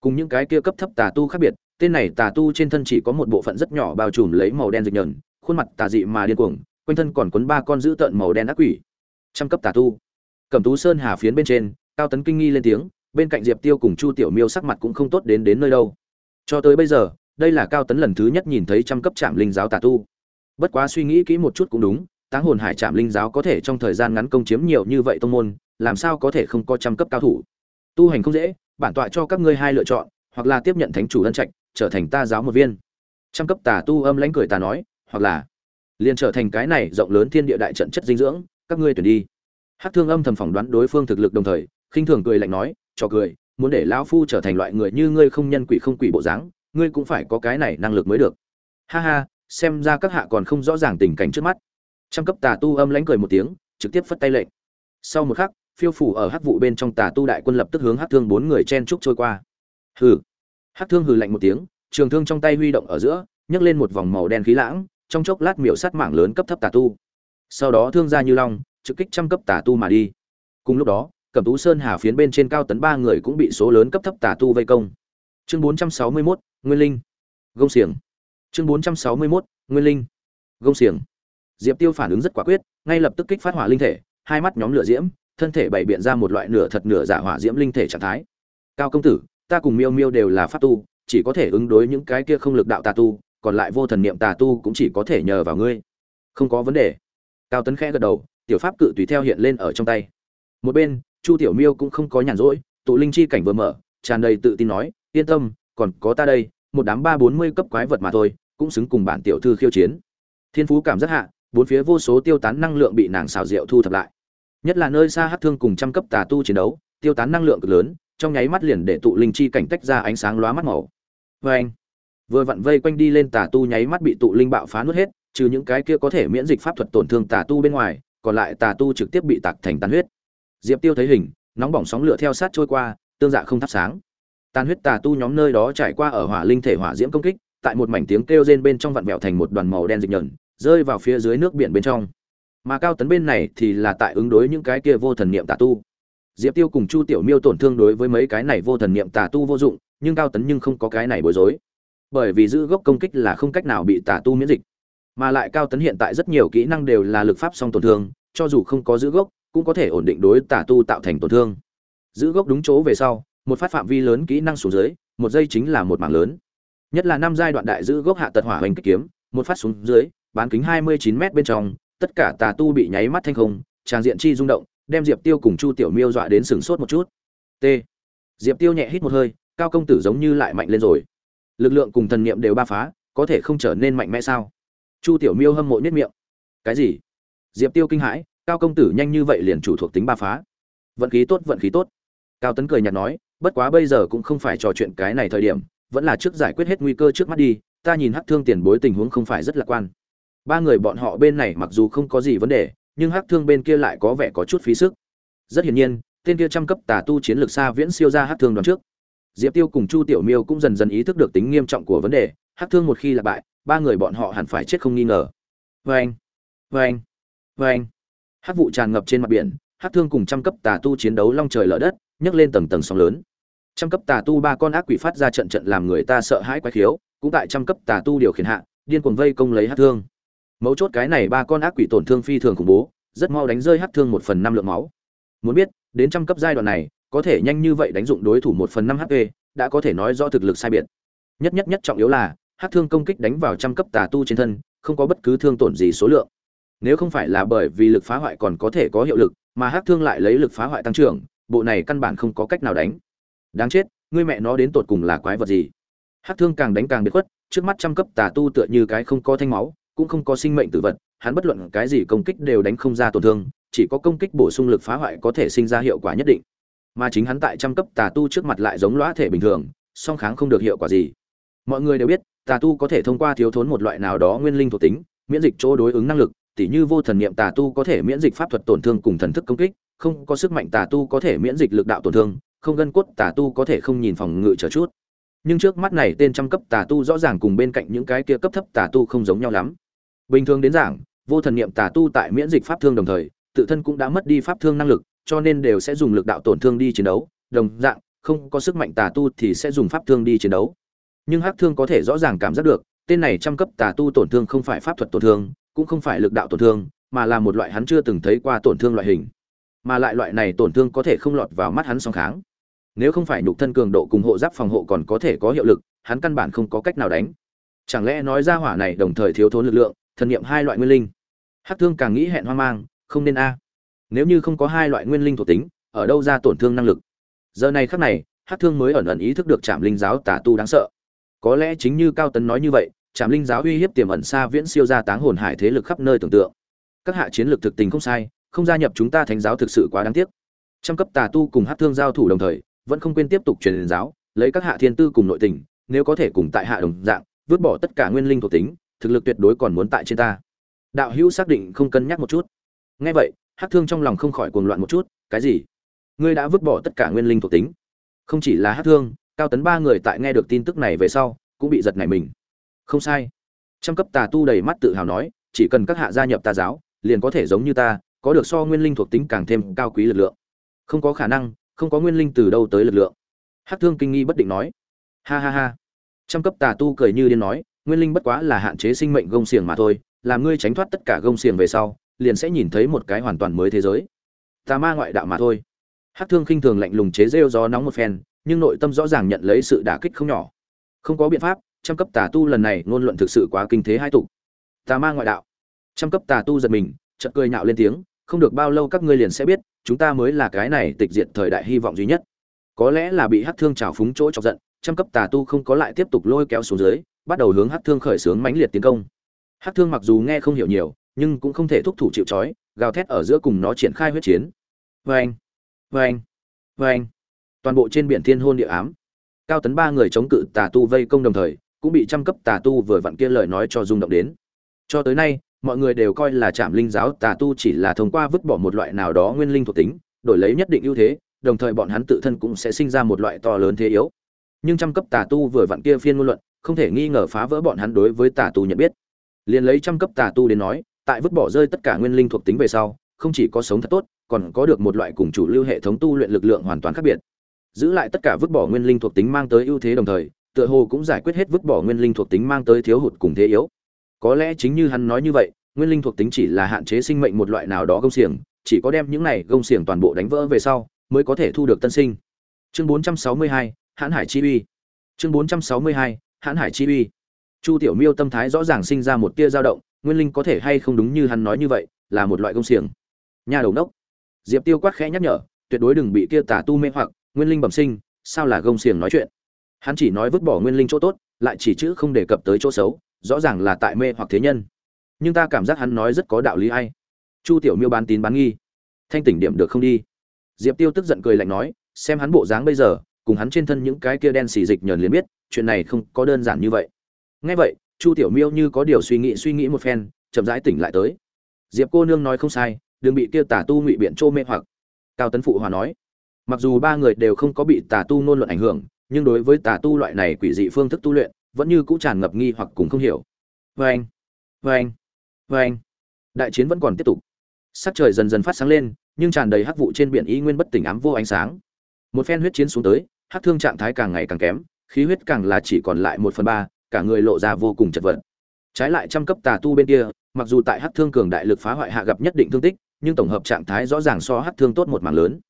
Cùng những cái kia cấp thấp tà tu khác biệt, tên này tà tu trên thân chỉ có một bộ phận rất nhỏ bao trùm lấy màu đen dịch nhờn, khuôn mặt tà dị mà điên cuồng, quanh thân còn quấn ba con dữ tợn màu đen ác quỷ. Trăm cấp tà tu. Cẩm Tú Sơn Hà phiến bên trên, Cao Tấn kinh nghi lên tiếng, bên cạnh Diệp Tiêu cùng Chu Tiểu Miêu sắc mặt cũng không tốt đến đến nơi đâu. Cho tới bây giờ, đây là Cao Tấn lần thứ nhất nhìn thấy trăm cấp Trạm Linh giáo tà tu. Bất quá suy nghĩ kỹ một chút cũng đúng, Táng Hồn Hải Trạm Linh giáo có thể trong thời gian ngắn công chiếm nhiều như vậy tông môn, làm sao có thể không có trăm cấp cao thủ. Tu hành không dễ, bản tọa cho các ngươi hai lựa chọn, hoặc là tiếp nhận thánh chủ ân trạch, trở thành ta giáo một viên. Trăm cấp tà tu âm lãnh cười tà nói, hoặc là liền trở thành cái này rộng lớn thiên địa đại trận chất dinh dưỡng, các ngươi tuyển đi. Hắc Thương âm thầm phỏng đoán đối phương thực lực đồng thời, khinh thường cười lạnh nói, cho cười, muốn để lão phu trở thành loại người như ngươi không nhân quỷ không quỷ bộ dáng, ngươi cũng phải có cái này năng lực mới được. Ha ha, xem ra các hạ còn không rõ ràng tình cảnh trước mắt. Trăm cấp tà tu âm lãnh cười một tiếng, trực tiếp phất tay lệnh. Sau một khắc, phiêu phủ ở hắc vụ bên trong tà tu đại quân lập tức hướng hắc thương bốn người chen trúc trôi qua. Hừ. Hắc thương hừ lạnh một tiếng, trường thương trong tay huy động ở giữa, nhấc lên một vòng màu đen khí lãng, trong chốc lát miểu sát mạng lớn cấp thấp tà tu. Sau đó thương ra như long, trực kích trăm cấp tà tu mà đi. Cùng lúc đó, Cẩm Tú Sơn Hà phiến bên trên cao tấn ba người cũng bị số lớn cấp thấp tà tu vây công. Chương 461, Nguyên Linh. Gông xiềng. Chương 461, Nguyên Linh. Gông xiềng. Diệp Tiêu phản ứng rất quả quyết, ngay lập tức kích phát hỏa linh thể, hai mắt nhóm lửa diễm, thân thể bày biện ra một loại nửa thật nửa giả hỏa diễm linh thể trạng thái. Cao công tử, ta cùng Miêu Miêu đều là pháp tu, chỉ có thể ứng đối những cái kia không lực đạo tà tu, còn lại vô thần niệm tà tu cũng chỉ có thể nhờ vào ngươi. Không có vấn đề. Cao Tấn khẽ gật đầu, tiểu pháp cự tùy theo hiện lên ở trong tay. Một bên, Chu Tiểu Miêu cũng không có nhàn rỗi, tụ linh chi cảnh vừa mở, tràn đầy tự tin nói, yên tâm, còn có ta đây, một đám ba bốn mươi cấp quái vật mà thôi, cũng xứng cùng bản tiểu thư khiêu chiến. Thiên phú cảm giác hạ, bốn phía vô số tiêu tán năng lượng bị nàng xào rượu thu thập lại. Nhất là nơi xa hát thương cùng trăm cấp tà tu chiến đấu, tiêu tán năng lượng cực lớn, trong nháy mắt liền để tụ linh chi cảnh tách ra ánh sáng lóa mắt màu. vê anh, vừa vặn vây quanh đi lên tà tu nháy mắt bị tụ linh bạo phá nuốt hết, trừ những cái kia có thể miễn dịch pháp thuật tổn thương tà tu bên ngoài, còn lại tà tu trực tiếp bị tạc thành tàn huyết. Diệp Tiêu thấy hình, nóng bỏng sóng lửa theo sát trôi qua, tương dạ không thắp sáng. Tàn huyết tà tu nhóm nơi đó trải qua ở hỏa linh thể hỏa diễm công kích, tại một mảnh tiếng kêu rên bên trong vặn vẹo thành một đoàn màu đen dịch nhẫn, rơi vào phía dưới nước biển bên trong. Mà cao tấn bên này thì là tại ứng đối những cái kia vô thần niệm tà tu. Diệp Tiêu cùng Chu Tiểu Miêu tổn thương đối với mấy cái này vô thần niệm tà tu vô dụng, nhưng cao tấn nhưng không có cái này bối rối. Bởi vì giữ gốc công kích là không cách nào bị tà tu miễn dịch. Mà lại cao tấn hiện tại rất nhiều kỹ năng đều là lực pháp song tổn thương, cho dù không có giữ gốc, cũng có thể ổn định đối tà tu tạo thành tổn thương. Giữ gốc đúng chỗ về sau, một phát phạm vi lớn kỹ năng xuống dưới, một giây chính là một mảng lớn. Nhất là năm giai đoạn đại giữ gốc hạ tật hỏa hoành kích kiếm, một phát xuống dưới, bán kính 29m bên trong, tất cả tà tu bị nháy mắt thanh không, trang diện chi rung động, đem Diệp Tiêu cùng Chu Tiểu Miêu dọa đến sửng sốt một chút. T. Diệp Tiêu nhẹ hít một hơi, cao công tử giống như lại mạnh lên rồi. Lực lượng cùng thần niệm đều ba phá, có thể không trở nên mạnh mẽ sao? Chu Tiểu Miêu hâm mộ nhất miệng. Cái gì? Diệp Tiêu kinh hãi, cao công tử nhanh như vậy liền chủ thuộc tính ba phá. Vận khí tốt, vận khí tốt. Cao Tấn cười nhạt nói, bất quá bây giờ cũng không phải trò chuyện cái này thời điểm, vẫn là trước giải quyết hết nguy cơ trước mắt đi, ta nhìn Hắc Thương tiền bối tình huống không phải rất lạc quan. Ba người bọn họ bên này mặc dù không có gì vấn đề, nhưng Hắc Thương bên kia lại có vẻ có chút phí sức. Rất hiển nhiên, tên kia trăm cấp tà tu chiến lược xa viễn siêu ra Hắc Thương đoạn trước. Diệp Tiêu cùng Chu Tiểu Miêu cũng dần dần ý thức được tính nghiêm trọng của vấn đề, Hắc Thương một khi là bại, ba người bọn họ hẳn phải chết không nghi ngờ. vê anh vê anh vê anh Hắc vụ tràn ngập trên mặt biển, Hắc Thương cùng trăm cấp tà tu chiến đấu long trời lở đất, nhấc lên tầng tầng sóng lớn trăm cấp tà tu ba con ác quỷ phát ra trận trận làm người ta sợ hãi quái khiếu, cũng tại trăm cấp tà tu điều khiển hạ, điên cuồng vây công lấy hát thương. Mấu chốt cái này ba con ác quỷ tổn thương phi thường khủng bố, rất mau đánh rơi hát thương một phần năm lượng máu. Muốn biết, đến trăm cấp giai đoạn này, có thể nhanh như vậy đánh dụng đối thủ một phần năm hp đã có thể nói rõ thực lực sai biệt. Nhất nhất nhất trọng yếu là, hát thương công kích đánh vào trăm cấp tà tu trên thân, không có bất cứ thương tổn gì số lượng. Nếu không phải là bởi vì lực phá hoại còn có thể có hiệu lực, mà hát thương lại lấy lực phá hoại tăng trưởng, bộ này căn bản không có cách nào đánh đáng chết, ngươi mẹ nó đến tột cùng là quái vật gì? Hát thương càng đánh càng biệt khuất, trước mắt trăm cấp tà tu tựa như cái không có thanh máu, cũng không có sinh mệnh tử vật, hắn bất luận cái gì công kích đều đánh không ra tổn thương, chỉ có công kích bổ sung lực phá hoại có thể sinh ra hiệu quả nhất định. Mà chính hắn tại trăm cấp tà tu trước mặt lại giống lõa thể bình thường, song kháng không được hiệu quả gì. Mọi người đều biết, tà tu có thể thông qua thiếu thốn một loại nào đó nguyên linh thuộc tính, miễn dịch chỗ đối ứng năng lực, tỉ như vô thần niệm tà tu có thể miễn dịch pháp thuật tổn thương cùng thần thức công kích, không có sức mạnh tà tu có thể miễn dịch lực đạo tổn thương không gân cốt tà tu có thể không nhìn phòng ngự trở chút. Nhưng trước mắt này tên trăm cấp tà tu rõ ràng cùng bên cạnh những cái kia cấp thấp tà tu không giống nhau lắm. Bình thường đến giảng, vô thần niệm tà tu tại miễn dịch pháp thương đồng thời, tự thân cũng đã mất đi pháp thương năng lực, cho nên đều sẽ dùng lực đạo tổn thương đi chiến đấu. Đồng dạng, không có sức mạnh tà tu thì sẽ dùng pháp thương đi chiến đấu. Nhưng hắc thương có thể rõ ràng cảm giác được, tên này trăm cấp tà tu tổn thương không phải pháp thuật tổn thương, cũng không phải lực đạo tổn thương, mà là một loại hắn chưa từng thấy qua tổn thương loại hình. Mà lại loại này tổn thương có thể không lọt vào mắt hắn song kháng nếu không phải nhục thân cường độ cùng hộ giáp phòng hộ còn có thể có hiệu lực, hắn căn bản không có cách nào đánh. Chẳng lẽ nói ra hỏa này đồng thời thiếu thốn lực lượng, thần niệm hai loại nguyên linh? Hắc thương càng nghĩ hẹn hoang mang, không nên a. Nếu như không có hai loại nguyên linh thuộc tính, ở đâu ra tổn thương năng lực? Giờ này khắc này, hắc thương mới ẩn ẩn ý thức được trạm linh giáo tà tu đáng sợ. Có lẽ chính như cao tấn nói như vậy trạm linh giáo uy hiếp tiềm ẩn xa viễn siêu gia táng hồn hải thế lực khắp nơi tưởng tượng. Các hạ chiến lược thực tình không sai, không gia nhập chúng ta thánh giáo thực sự quá đáng tiếc. Trăm cấp tà tu cùng hát thương giao thủ đồng thời vẫn không quên tiếp tục truyền giáo, lấy các hạ thiên tư cùng nội tình, nếu có thể cùng tại hạ đồng dạng, vứt bỏ tất cả nguyên linh thuộc tính, thực lực tuyệt đối còn muốn tại trên ta. Đạo hữu xác định không cân nhắc một chút. Nghe vậy, hắc thương trong lòng không khỏi cuồng loạn một chút, cái gì? Ngươi đã vứt bỏ tất cả nguyên linh thuộc tính? Không chỉ là hắc thương, cao tấn ba người tại nghe được tin tức này về sau, cũng bị giật nảy mình. Không sai. Trăm cấp tà tu đầy mắt tự hào nói, chỉ cần các hạ gia nhập ta giáo, liền có thể giống như ta, có được so nguyên linh thuộc tính càng thêm cao quý lực lượng. Không có khả năng không có nguyên linh từ đâu tới lực lượng. Hát thương kinh nghi bất định nói. Ha ha ha. Trăm cấp tà tu cười như điên nói, nguyên linh bất quá là hạn chế sinh mệnh gông xiềng mà thôi, làm ngươi tránh thoát tất cả gông xiềng về sau, liền sẽ nhìn thấy một cái hoàn toàn mới thế giới. Tà ma ngoại đạo mà thôi. Hát thương khinh thường lạnh lùng chế rêu gió nóng một phen, nhưng nội tâm rõ ràng nhận lấy sự đả kích không nhỏ. Không có biện pháp, trăm cấp tà tu lần này ngôn luận thực sự quá kinh thế hai tục. Tà ma ngoại đạo. Trăm cấp tà tu giật mình, chợt cười nhạo lên tiếng không được bao lâu các ngươi liền sẽ biết, chúng ta mới là cái này tịch diệt thời đại hy vọng duy nhất. Có lẽ là bị hắc thương trào phúng chỗ chọc giận, trăm cấp tà tu không có lại tiếp tục lôi kéo xuống dưới, bắt đầu hướng hắc thương khởi xướng mãnh liệt tiến công. Hắc thương mặc dù nghe không hiểu nhiều, nhưng cũng không thể thúc thủ chịu trói, gào thét ở giữa cùng nó triển khai huyết chiến. Vê anh vê anh vê anh toàn bộ trên biển thiên hôn địa ám. Cao tấn ba người chống cự tà tu vây công đồng thời, cũng bị trăm cấp tà tu vừa vặn kia lời nói cho rung động đến. Cho tới nay mọi người đều coi là trạm linh giáo tà tu chỉ là thông qua vứt bỏ một loại nào đó nguyên linh thuộc tính, đổi lấy nhất định ưu thế, đồng thời bọn hắn tự thân cũng sẽ sinh ra một loại to lớn thế yếu. Nhưng trăm cấp tà tu vừa vặn kia phiên ngôn luận, không thể nghi ngờ phá vỡ bọn hắn đối với tà tu nhận biết. Liền lấy trăm cấp tà tu đến nói, tại vứt bỏ rơi tất cả nguyên linh thuộc tính về sau, không chỉ có sống thật tốt, còn có được một loại cùng chủ lưu hệ thống tu luyện lực lượng hoàn toàn khác biệt. Giữ lại tất cả vứt bỏ nguyên linh thuộc tính mang tới ưu thế đồng thời, tựa hồ cũng giải quyết hết vứt bỏ nguyên linh thuộc tính mang tới thiếu hụt cùng thế yếu có lẽ chính như hắn nói như vậy nguyên linh thuộc tính chỉ là hạn chế sinh mệnh một loại nào đó gông xiềng chỉ có đem những này gông xiềng toàn bộ đánh vỡ về sau mới có thể thu được tân sinh. Chương 462, hãn hải chi uy. Chương 462, hãn hải chi uy. Chu tiểu miêu tâm thái rõ ràng sinh ra một tia dao động nguyên linh có thể hay không đúng như hắn nói như vậy là một loại gông xiềng. Nhà đầu nốc, diệp tiêu quát khẽ nhắc nhở tuyệt đối đừng bị kia tà tu mê hoặc nguyên linh bẩm sinh sao là gông xiềng nói chuyện? Hắn chỉ nói vứt bỏ nguyên linh chỗ tốt lại chỉ chữ không đề cập tới chỗ xấu rõ ràng là tại mê hoặc thế nhân. Nhưng ta cảm giác hắn nói rất có đạo lý hay chu tiểu miêu bán tín bán nghi. Thanh tỉnh điểm được không đi. Diệp tiêu tức giận cười lạnh nói, xem hắn bộ dáng bây giờ, cùng hắn trên thân những cái kia đen xì dịch nhờn liền biết, chuyện này không có đơn giản như vậy. Ngay vậy, chu tiểu miêu như có điều suy nghĩ suy nghĩ một phen, chậm rãi tỉnh lại tới. Diệp cô nương nói không sai, đừng bị kia Tả tu ngụy biện trô mê hoặc. Cao tấn phụ hòa nói, mặc dù ba người đều không có bị tà tu nôn luận ảnh hưởng, nhưng đối với tà tu loại này quỷ dị phương thức tu luyện vẫn như cũ tràn ngập nghi hoặc cùng không hiểu. Vê anh vê anh vê anh. Đại chiến vẫn còn tiếp tục. Sắc trời dần dần phát sáng lên, nhưng tràn đầy hắc vụ trên biển y nguyên bất tỉnh ám vô ánh sáng. Một phen huyết chiến xuống tới, hắc thương trạng thái càng ngày càng kém, khí huyết càng là chỉ còn lại một phần ba, cả người lộ ra vô cùng chật vật. Trái lại trăm cấp tà tu bên kia, mặc dù tại hắc thương cường đại lực phá hoại hạ gặp nhất định thương tích, nhưng tổng hợp trạng thái rõ ràng so hắc thương tốt một mảng lớn.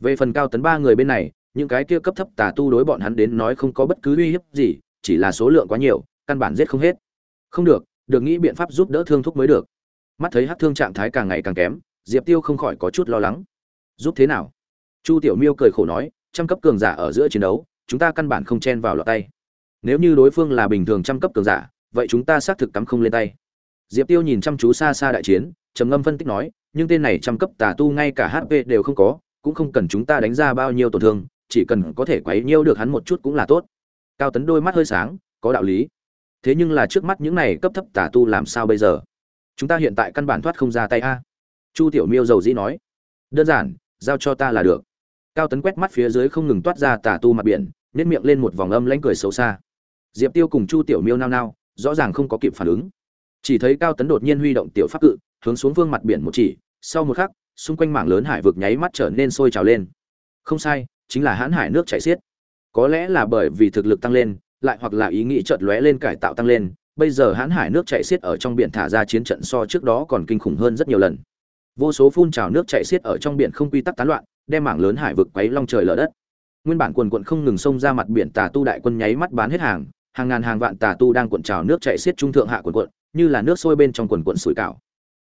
Về phần cao tấn ba người bên này, những cái kia cấp thấp tà tu đối bọn hắn đến nói không có bất cứ uy hiếp gì chỉ là số lượng quá nhiều, căn bản giết không hết. Không được được nghĩ biện pháp giúp đỡ thương thúc mới được. Mắt thấy hắc thương trạng thái càng ngày càng kém, diệp tiêu không khỏi có chút lo lắng. Giúp thế nào? Chu tiểu miêu cười khổ nói, trăm cấp cường giả ở giữa chiến đấu, chúng ta căn bản không chen vào lọt tay. Nếu như đối phương là bình thường trăm cấp cường giả, vậy chúng ta xác thực cắm không lên tay. Diệp tiêu nhìn chăm chú xa xa đại chiến, trầm ngâm phân tích nói, nhưng tên này trăm cấp tà tu ngay cả hp đều không có, cũng không cần chúng ta đánh ra bao nhiêu tổn thương, chỉ cần có thể quấy nhiêu được hắn một chút cũng là tốt cao tấn đôi mắt hơi sáng, có đạo lý. Thế nhưng là trước mắt những này cấp thấp tà tu làm sao bây giờ? Chúng ta hiện tại căn bản thoát không ra tay a. Chu tiểu miêu dầu dĩ nói. Đơn giản, giao cho ta là được. Cao tấn quét mắt phía dưới không ngừng toát ra tà tu mặt biển nếp miệng lên một vòng âm lãnh cười xấu xa. Diệp tiêu cùng chu tiểu miêu nao nao, rõ ràng không có kịp phản ứng. Chỉ thấy cao tấn đột nhiên huy động tiểu pháp cự, hướng xuống vương mặt biển một chỉ, sau một khắc, xung quanh mảng lớn hải vực nháy mắt trở nên sôi trào lên. Không sai, chính là hãn hải nước chảy xiết có lẽ là bởi vì thực lực tăng lên, lại hoặc là ý nghĩ chợt lóe lên cải tạo tăng lên, bây giờ hãn hải nước chảy xiết ở trong biển thả ra chiến trận so trước đó còn kinh khủng hơn rất nhiều lần. Vô số phun trào nước chảy xiết ở trong biển không quy tắc tán loạn, đem mảng lớn hải vực quấy long trời lở đất. Nguyên bản quần quận không ngừng xông ra mặt biển tà tu đại quân nháy mắt bán hết hàng hàng ngàn hàng vạn tà tu đang cuộn trào nước chảy xiết trung thượng hạ quần quận, như là nước sôi bên trong quần quận sủi cảo.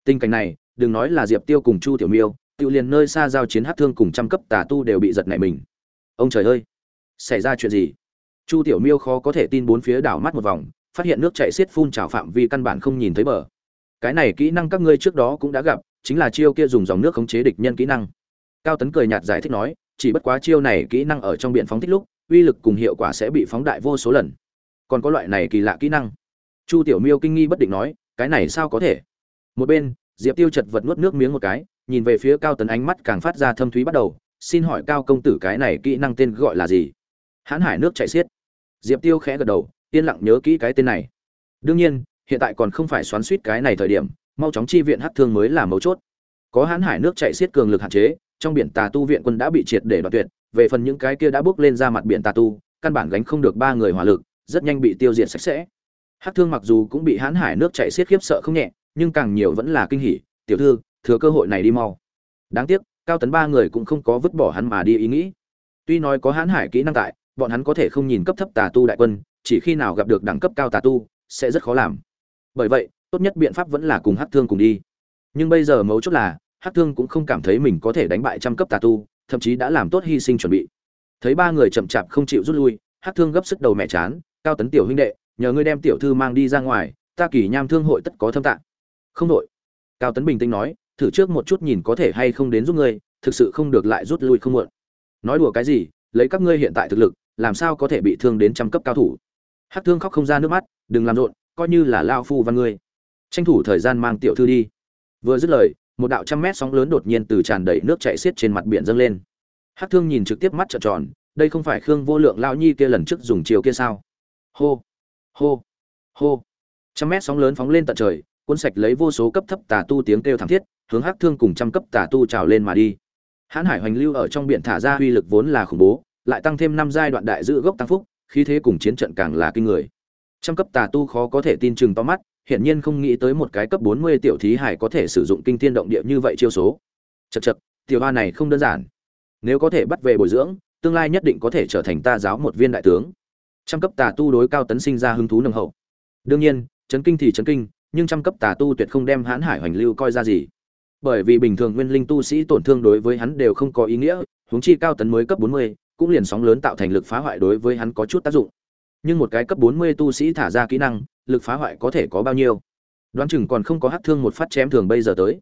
Tình cảnh này, đừng nói là diệp tiêu cùng chu tiểu miêu, tiêu liền nơi xa giao chiến hát thương cùng trăm cấp tà tu đều bị giật nảy mình. Ông trời ơi! Xảy ra chuyện gì? Chu tiểu miêu khó có thể tin bốn phía đảo mắt một vòng, phát hiện nước chảy xiết phun trào phạm vi căn bản không nhìn thấy bờ. Cái này kỹ năng các ngươi trước đó cũng đã gặp, chính là chiêu kia dùng dòng nước khống chế địch nhân kỹ năng. Cao tấn cười nhạt giải thích nói, chỉ bất quá chiêu này kỹ năng ở trong biển phóng thích lúc, uy lực cùng hiệu quả sẽ bị phóng đại vô số lần. Còn có loại này kỳ lạ kỹ năng. Chu tiểu miêu kinh nghi bất định nói, cái này sao có thể? Một bên, diệp tiêu chật vật nuốt nước miếng một cái, nhìn về phía cao tấn ánh mắt càng phát ra thâm thúy bắt đầu, xin hỏi cao công tử cái này kỹ năng tên gọi là gì? Hãn hải nước chạy xiết. Diệp tiêu khẽ gật đầu, yên lặng nhớ kỹ cái tên này. Đương nhiên, hiện tại còn không phải xoắn suýt cái này thời điểm, mau chóng chi viện hát thương mới là mấu chốt. Có hãn hải nước chạy xiết cường lực hạn chế, trong biển tà tu viện quân đã bị triệt để đoạt tuyệt, về phần những cái kia đã bước lên ra mặt biển tà tu, căn bản gánh không được ba người hỏa lực, rất nhanh bị tiêu diệt sạch sẽ. Hát thương mặc dù cũng bị hãn hải nước chạy xiết khiếp sợ không nhẹ, nhưng càng nhiều vẫn là kinh hỉ, tiểu thư, thừa cơ hội này đi mau. Đáng tiếc, cao tấn ba người cũng không có vứt bỏ hắn mà đi ý nghĩ. Tuy nói có hãn hải kỹ năng tại bọn hắn có thể không nhìn cấp thấp tà tu đại quân, chỉ khi nào gặp được đẳng cấp cao tà tu, sẽ rất khó làm. Bởi vậy, tốt nhất biện pháp vẫn là cùng hát thương cùng đi. Nhưng bây giờ mấu chốt là hát thương cũng không cảm thấy mình có thể đánh bại trăm cấp tà tu, thậm chí đã làm tốt hy sinh chuẩn bị. Thấy ba người chậm chạp không chịu rút lui hát thương gấp sức đầu mẹ chán, cao tấn tiểu huynh đệ, nhờ ngươi đem tiểu thư mang đi ra ngoài, ta kỳ nham thương hội tất có thâm tạng. Không đội. Cao tấn bình tĩnh nói, thử trước một chút nhìn có thể hay không đến giúp ngươi, thực sự không được lại rút lui không muộn. Nói đùa cái gì, lấy các ngươi hiện tại thực lực làm sao có thể bị thương đến trăm cấp cao thủ? Hát thương khóc không ra nước mắt, đừng làm rộn, coi như là lao phu văn ngươi. Tranh thủ thời gian mang tiểu thư đi. Vừa dứt lời, một đạo trăm mét sóng lớn đột nhiên từ tràn đầy nước chạy xiết trên mặt biển dâng lên. Hát thương nhìn trực tiếp mắt trợn tròn, đây không phải khương vô lượng lao nhi kia lần trước dùng chiều kia sao? Hô hô hô. Trăm mét sóng lớn phóng lên tận trời, cuốn sạch lấy vô số cấp thấp tà tu tiếng kêu thảm thiết, hướng hắc thương cùng trăm cấp tà tu trào lên mà đi. Hãn hải hoành lưu ở trong biển thả ra uy lực vốn là khủng bố lại tăng thêm năm giai đoạn đại giữ gốc tăng phúc khí thế cùng chiến trận càng là kinh người trăm cấp tà tu khó có thể tin chừng to mắt hiển nhiên không nghĩ tới một cái cấp 40 tiểu thí hải có thể sử dụng kinh thiên động địa như vậy chiêu số. chật chật tiểu hoa này không đơn giản. Nếu có thể bắt về bồi dưỡng, tương lai nhất định có thể trở thành ta giáo một viên đại tướng. Trăm cấp tà tu đối cao tấn sinh ra hứng thú nâng hậu. Đương nhiên, chấn kinh thì chấn kinh, nhưng trăm cấp tà tu tuyệt không đem hãn hải hoành lưu coi ra gì. Bởi vì bình thường nguyên linh tu sĩ tổn thương đối với hắn đều không có ý nghĩa, huống chi cao tấn mới cấp 40, cũng liền sóng lớn tạo thành lực phá hoại đối với hắn có chút tác dụng. Nhưng một cái cấp 40 tu sĩ thả ra kỹ năng, lực phá hoại có thể có bao nhiêu? Đoán chừng còn không có hắc thương một phát chém thường bây giờ tới.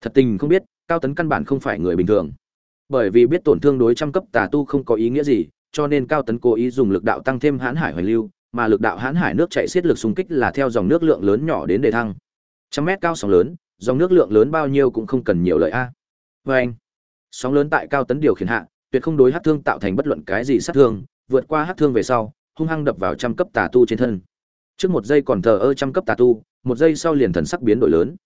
Thật tình không biết cao tấn căn bản không phải người bình thường. Bởi vì biết tổn thương đối trăm cấp tà tu không có ý nghĩa gì cho nên cao tấn cố ý dùng lực đạo tăng thêm hãn hải hoành lưu mà lực đạo hãn hải nước chạy xiết lực xung kích là theo dòng nước lượng lớn nhỏ đến đề thăng. Trăm mét cao sóng lớn dòng nước lượng lớn bao nhiêu cũng không cần nhiều lợi a. Vê anh sóng lớn tại cao tấn điều khiển hạ tuyệt không đối hát thương tạo thành bất luận cái gì sát thương, vượt qua hát thương về sau, hung hăng đập vào trăm cấp tà tu trên thân. Trước một giây còn thờ ơ trăm cấp tà tu, một giây sau liền thần sắc biến đổi lớn.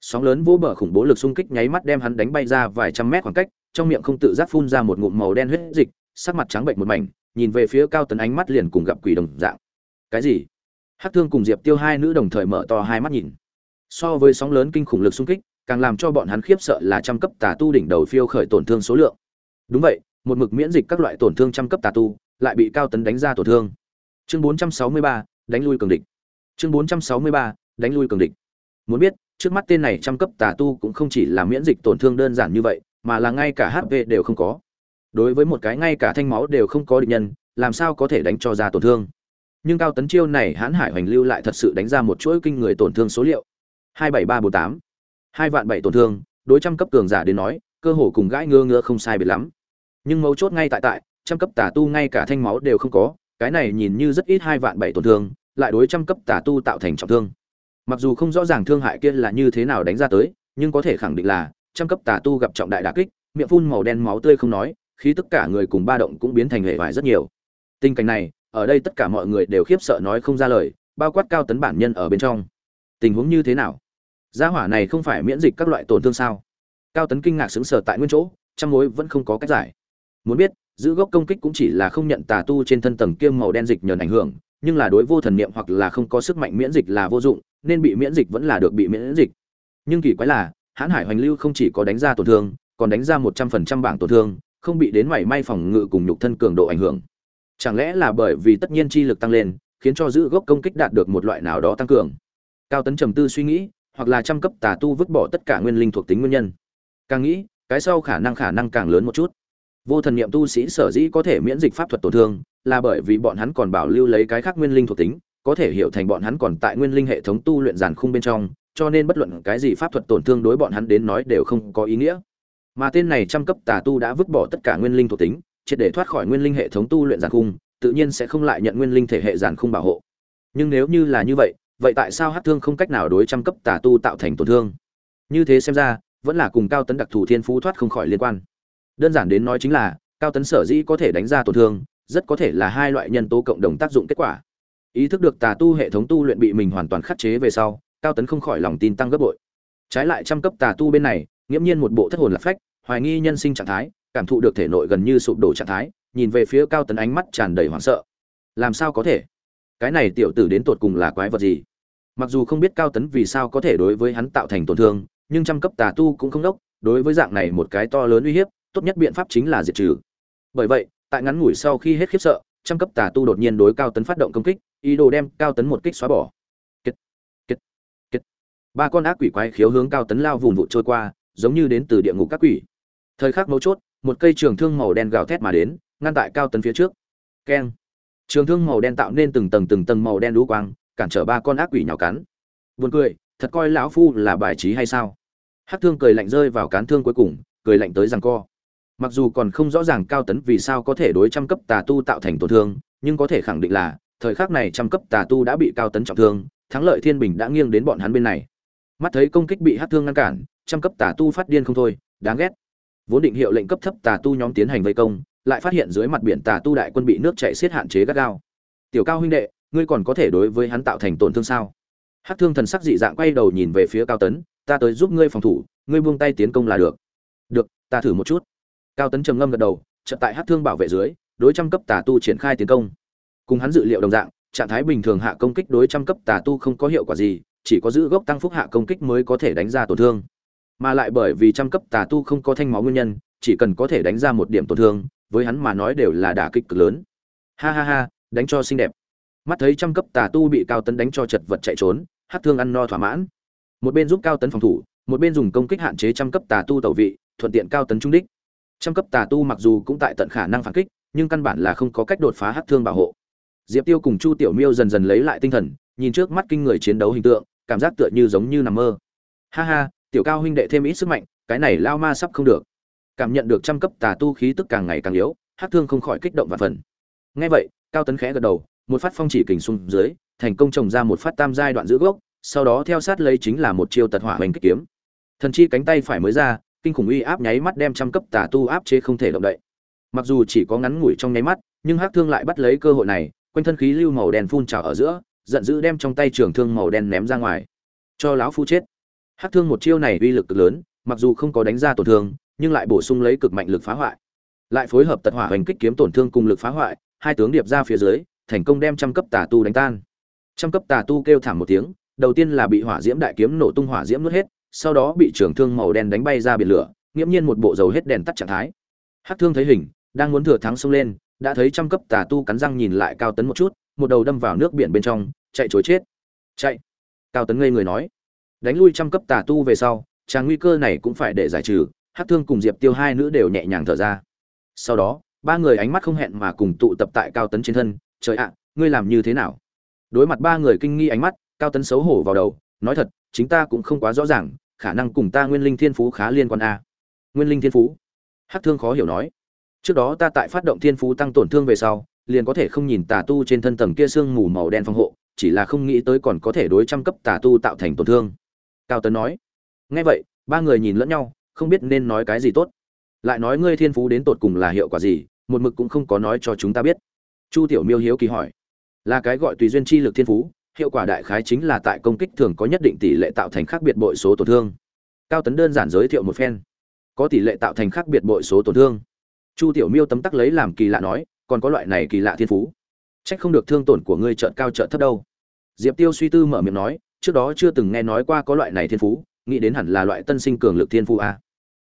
Sóng lớn vỗ bờ khủng bố lực xung kích nháy mắt đem hắn đánh bay ra vài trăm mét khoảng cách, trong miệng không tự giác phun ra một ngụm màu đen huyết dịch, sắc mặt trắng bệnh một mảnh, nhìn về phía cao tấn ánh mắt liền cùng gặp quỷ đồng dạng. Cái gì? Hắc thương cùng diệp tiêu hai nữ đồng thời mở to hai mắt nhìn. So với sóng lớn kinh khủng lực xung kích, càng làm cho bọn hắn khiếp sợ là trăm cấp tà tu đỉnh đầu phiêu khởi tổn thương số lượng đúng vậy một mực miễn dịch các loại tổn thương trăm cấp tà tu lại bị cao tấn đánh ra tổn thương. Chương 463, đánh lui cường địch. Chương 463, đánh lui cường địch. Muốn biết trước mắt tên này trăm cấp tà tu cũng không chỉ là miễn dịch tổn thương đơn giản như vậy mà là ngay cả hp đều không có. Đối với một cái ngay cả thanh máu đều không có địch nhân làm sao có thể đánh cho ra tổn thương? Nhưng cao tấn chiêu này hãn hải hoành lưu lại thật sự đánh ra một chuỗi kinh người tổn thương số liệu. hai bảy ba bốn tám. Hai vạn bảy tổn thương đối trăm cấp cường giả đến nói cơ hồ cùng gãi ngơ ngơ không sai biệt lắm nhưng mấu chốt ngay tại tại, trăm cấp tà tu ngay cả thanh máu đều không có, cái này nhìn như rất ít hai vạn bảy tổn thương, lại đối trăm cấp tà tu tạo thành trọng thương. Mặc dù không rõ ràng thương hại kia là như thế nào đánh ra tới, nhưng có thể khẳng định là, trăm cấp tà tu gặp trọng đại đà kích, miệng phun màu đen máu tươi không nói khi tất cả người cùng ba động cũng biến thành hệ vải rất nhiều. Tình cảnh này, ở đây tất cả mọi người đều khiếp sợ nói không ra lời, bao quát cao tấn bản nhân ở bên trong. Tình huống như thế nào? Gia hỏa này không phải miễn dịch các loại tổn thương sao? Cao tấn kinh ngạc xứng sở tại nguyên chỗ trong mối vẫn không có cách giải muốn biết, giữ gốc công kích cũng chỉ là không nhận tà tu trên thân tầng kiêm màu đen dịch nhờn ảnh hưởng, nhưng là đối vô thần niệm hoặc là không có sức mạnh miễn dịch là vô dụng, nên bị miễn dịch vẫn là được bị miễn dịch. Nhưng kỳ quái là, hãn hải hoành lưu không chỉ có đánh ra tổn thương, còn đánh ra một trăm phần trăm bảng tổn thương, không bị đến mảy may phòng ngự cùng nhục thân cường độ ảnh hưởng. Chẳng lẽ là bởi vì tất nhiên chi lực tăng lên, khiến cho giữ gốc công kích đạt được một loại nào đó tăng cường? Cao tấn trầm tư suy nghĩ, hoặc là trăm cấp tà tu vứt bỏ tất cả nguyên linh thuộc tính nguyên nhân. Càng nghĩ, cái sau khả năng khả năng càng lớn một chút vô thần niệm tu sĩ sở dĩ có thể miễn dịch pháp thuật tổn thương, là bởi vì bọn hắn còn bảo lưu lấy cái khác nguyên linh thuộc tính, có thể hiểu thành bọn hắn còn tại nguyên linh hệ thống tu luyện giàn khung bên trong, cho nên bất luận cái gì pháp thuật tổn thương đối bọn hắn đến nói đều không có ý nghĩa. Mà tên này trăm cấp tà tu đã vứt bỏ tất cả nguyên linh thuộc tính, triệt để thoát khỏi nguyên linh hệ thống tu luyện giàn khung, tự nhiên sẽ không lại nhận nguyên linh thể hệ giàn khung bảo hộ. Nhưng nếu như là như vậy vậy tại sao hát thương không cách nào đối trăm cấp tà tu tạo thành tổn thương? Như thế xem ra, vẫn là cùng cao tấn đặc thù thiên phú thoát không khỏi liên quan đơn giản đến nói chính là, cao tấn sở dĩ có thể đánh ra tổn thương, rất có thể là hai loại nhân tố cộng đồng tác dụng kết quả. Ý thức được tà tu hệ thống tu luyện bị mình hoàn toàn khắc chế về sau, cao tấn không khỏi lòng tin tăng gấp bội. Trái lại trăm cấp tà tu bên này, nghiễm nhiên một bộ thất hồn lạc phách, hoài nghi nhân sinh trạng thái, cảm thụ được thể nội gần như sụp đổ trạng thái, nhìn về phía cao tấn ánh mắt tràn đầy hoảng sợ. Làm sao có thể? Cái này tiểu tử đến tột cùng là quái vật gì? Mặc dù không biết cao tấn vì sao có thể đối với hắn tạo thành tổn thương, nhưng trăm cấp tà tu cũng không đốc, đối với dạng này một cái to lớn uy hiếp tốt nhất biện pháp chính là diệt trừ. Bởi vậy tại ngắn ngủi sau khi hết khiếp sợ trăm cấp tà tu đột nhiên đối cao tấn phát động công kích ý đồ đem cao tấn một kích xóa bỏ. Kết, kết, kết. ba con ác quỷ quái khiếu hướng cao tấn lao vùng vụ trôi qua giống như đến từ địa ngục các quỷ. Thời khắc mấu chốt một cây trường thương màu đen gào thét mà đến ngăn tại cao tấn phía trước. Keng. Trường thương màu đen tạo nên từng tầng từng tầng màu đen đũ quang cản trở ba con ác quỷ nhào cắn. Buồn cười thật coi lão phu là bài trí hay sao? Hát thương cười lạnh rơi vào cán thương cuối cùng cười lạnh tới rằng co mặc dù còn không rõ ràng cao tấn vì sao có thể đối trăm cấp tà tu tạo thành tổn thương, nhưng có thể khẳng định là, thời khắc này trăm cấp tà tu đã bị cao tấn trọng thương, thắng lợi thiên bình đã nghiêng đến bọn hắn bên này. Mắt thấy công kích bị hát thương ngăn cản, trăm cấp tà tu phát điên không thôi, đáng ghét. Vốn định hiệu lệnh cấp thấp tà tu nhóm tiến hành vây công, lại phát hiện dưới mặt biển tà tu đại quân bị nước chảy xiết hạn chế gắt gao. Tiểu cao huynh đệ, ngươi còn có thể đối với hắn tạo thành tổn thương sao? Hát thương thần sắc dị dạng quay đầu nhìn về phía cao tấn, ta tới giúp ngươi phòng thủ, ngươi buông tay tiến công là được. Được, ta thử một chút cao tấn trầm ngâm gật đầu trận tại hát thương bảo vệ dưới, đối trăm cấp tà tu triển khai tiến công. Cùng hắn dự liệu đồng dạng, trạng thái bình thường hạ công kích đối trăm cấp tà tu không có hiệu quả gì, chỉ có giữ gốc tăng phúc hạ công kích mới có thể đánh ra tổn thương. Mà lại bởi vì trăm cấp tà tu không có thanh máu nguyên nhân, chỉ cần có thể đánh ra một điểm tổn thương, với hắn mà nói đều là đả kích cực lớn. Ha ha ha, đánh cho xinh đẹp. Mắt thấy trăm cấp tà tu bị cao tấn đánh cho chật vật chạy trốn hát thương ăn no thỏa mãn. Một bên giúp cao tấn phòng thủ, một bên dùng công kích hạn chế trăm cấp tà tu tẩu vị, thuận tiện cao tấn trung đích trăm cấp tà tu mặc dù cũng tại tận khả năng phản kích, nhưng căn bản là không có cách đột phá hát thương bảo hộ. Diệp tiêu cùng chu tiểu miêu dần dần lấy lại tinh thần, nhìn trước mắt kinh người chiến đấu hình tượng, cảm giác tựa như giống như nằm mơ. Ha ha, tiểu cao huynh đệ thêm ít sức mạnh, cái này lao ma sắp không được. Cảm nhận được trăm cấp tà tu khí tức càng ngày càng yếu hát thương không khỏi kích động và phần. Ngay vậy, cao tấn khẽ gật đầu, một phát phong chỉ kình xung dưới, thành công trồng ra một phát tam giai đoạn giữ gốc, sau đó theo sát lấy chính là một chiêu tật hỏa hoành kích kiếm. Thần chi cánh tay phải mới ra kinh khủng uy áp nháy mắt đem trăm cấp tà tu áp chế không thể động đậy. Mặc dù chỉ có ngắn ngủi trong nháy mắt, nhưng hắc thương lại bắt lấy cơ hội này, quanh thân khí lưu màu đen phun trào ở giữa, giận dữ đem trong tay trường thương màu đen ném ra ngoài. Cho lão phu chết. Hắc thương một chiêu này uy lực cực lớn, mặc dù không có đánh ra tổn thương, nhưng lại bổ sung lấy cực mạnh lực phá hoại. Lại phối hợp tật hỏa hành kích kiếm tổn thương cùng lực phá hoại, hai tướng điệp ra phía dưới, thành công đem trăm cấp tà tu đánh tan. Trăm cấp tà tu kêu thảm một tiếng, đầu tiên là bị hỏa diễm đại kiếm nổ tung hỏa diễm nuốt hết sau đó bị trường thương màu đen đánh bay ra biển lửa, nghiễm nhiên một bộ dầu hết đèn tắt trạng thái. Hắc thương thấy hình, đang muốn thừa thắng xông lên, đã thấy trăm cấp tà tu cắn răng nhìn lại cao tấn một chút, một đầu đâm vào nước biển bên trong, chạy chối chết. Chạy. Cao tấn ngây người nói. Đánh lui trăm cấp tà tu về sau tràng nguy cơ này cũng phải để giải trừ Hát thương cùng diệp tiêu hai nữ đều nhẹ nhàng thở ra. Sau đó, ba người ánh mắt không hẹn mà cùng tụ tập tại cao tấn trên thân, trời ạ, ngươi làm như thế nào? Đối mặt ba người kinh nghi ánh mắt, cao tấn xấu hổ vào đầu, nói thật chính ta cũng không quá rõ ràng, khả năng cùng ta nguyên linh thiên phú khá liên quan a. Nguyên linh thiên phú? Hắc thương khó hiểu nói. Trước đó ta tại phát động thiên phú tăng tổn thương về sau, liền có thể không nhìn tà tu trên thân tầng kia sương mù màu đen phòng hộ, chỉ là không nghĩ tới còn có thể đối trăm cấp tà tu tạo thành tổn thương. Cao tấn nói. Nghe vậy, ba người nhìn lẫn nhau, không biết nên nói cái gì tốt. Lại nói ngươi thiên phú đến tột cùng là hiệu quả gì, một mực cũng không có nói cho chúng ta biết. Chu tiểu miêu hiếu kỳ hỏi. Là cái gọi tùy duyên chi lực thiên phú hiệu quả đại khái chính là tại công kích thường có nhất định tỷ lệ tạo thành khác biệt bội số tổn thương. Cao tấn đơn giản giới thiệu một phen. Có tỷ lệ tạo thành khác biệt bội số tổn thương. Chu tiểu miêu tấm tắc lấy làm kỳ lạ nói, còn có loại này kỳ lạ thiên phú. Trách không được thương tổn của ngươi trợn cao trợn thấp đâu. Diệp tiêu suy tư mở miệng nói, trước đó chưa từng nghe nói qua có loại này thiên phú, nghĩ đến hẳn là loại tân sinh cường lực thiên phú a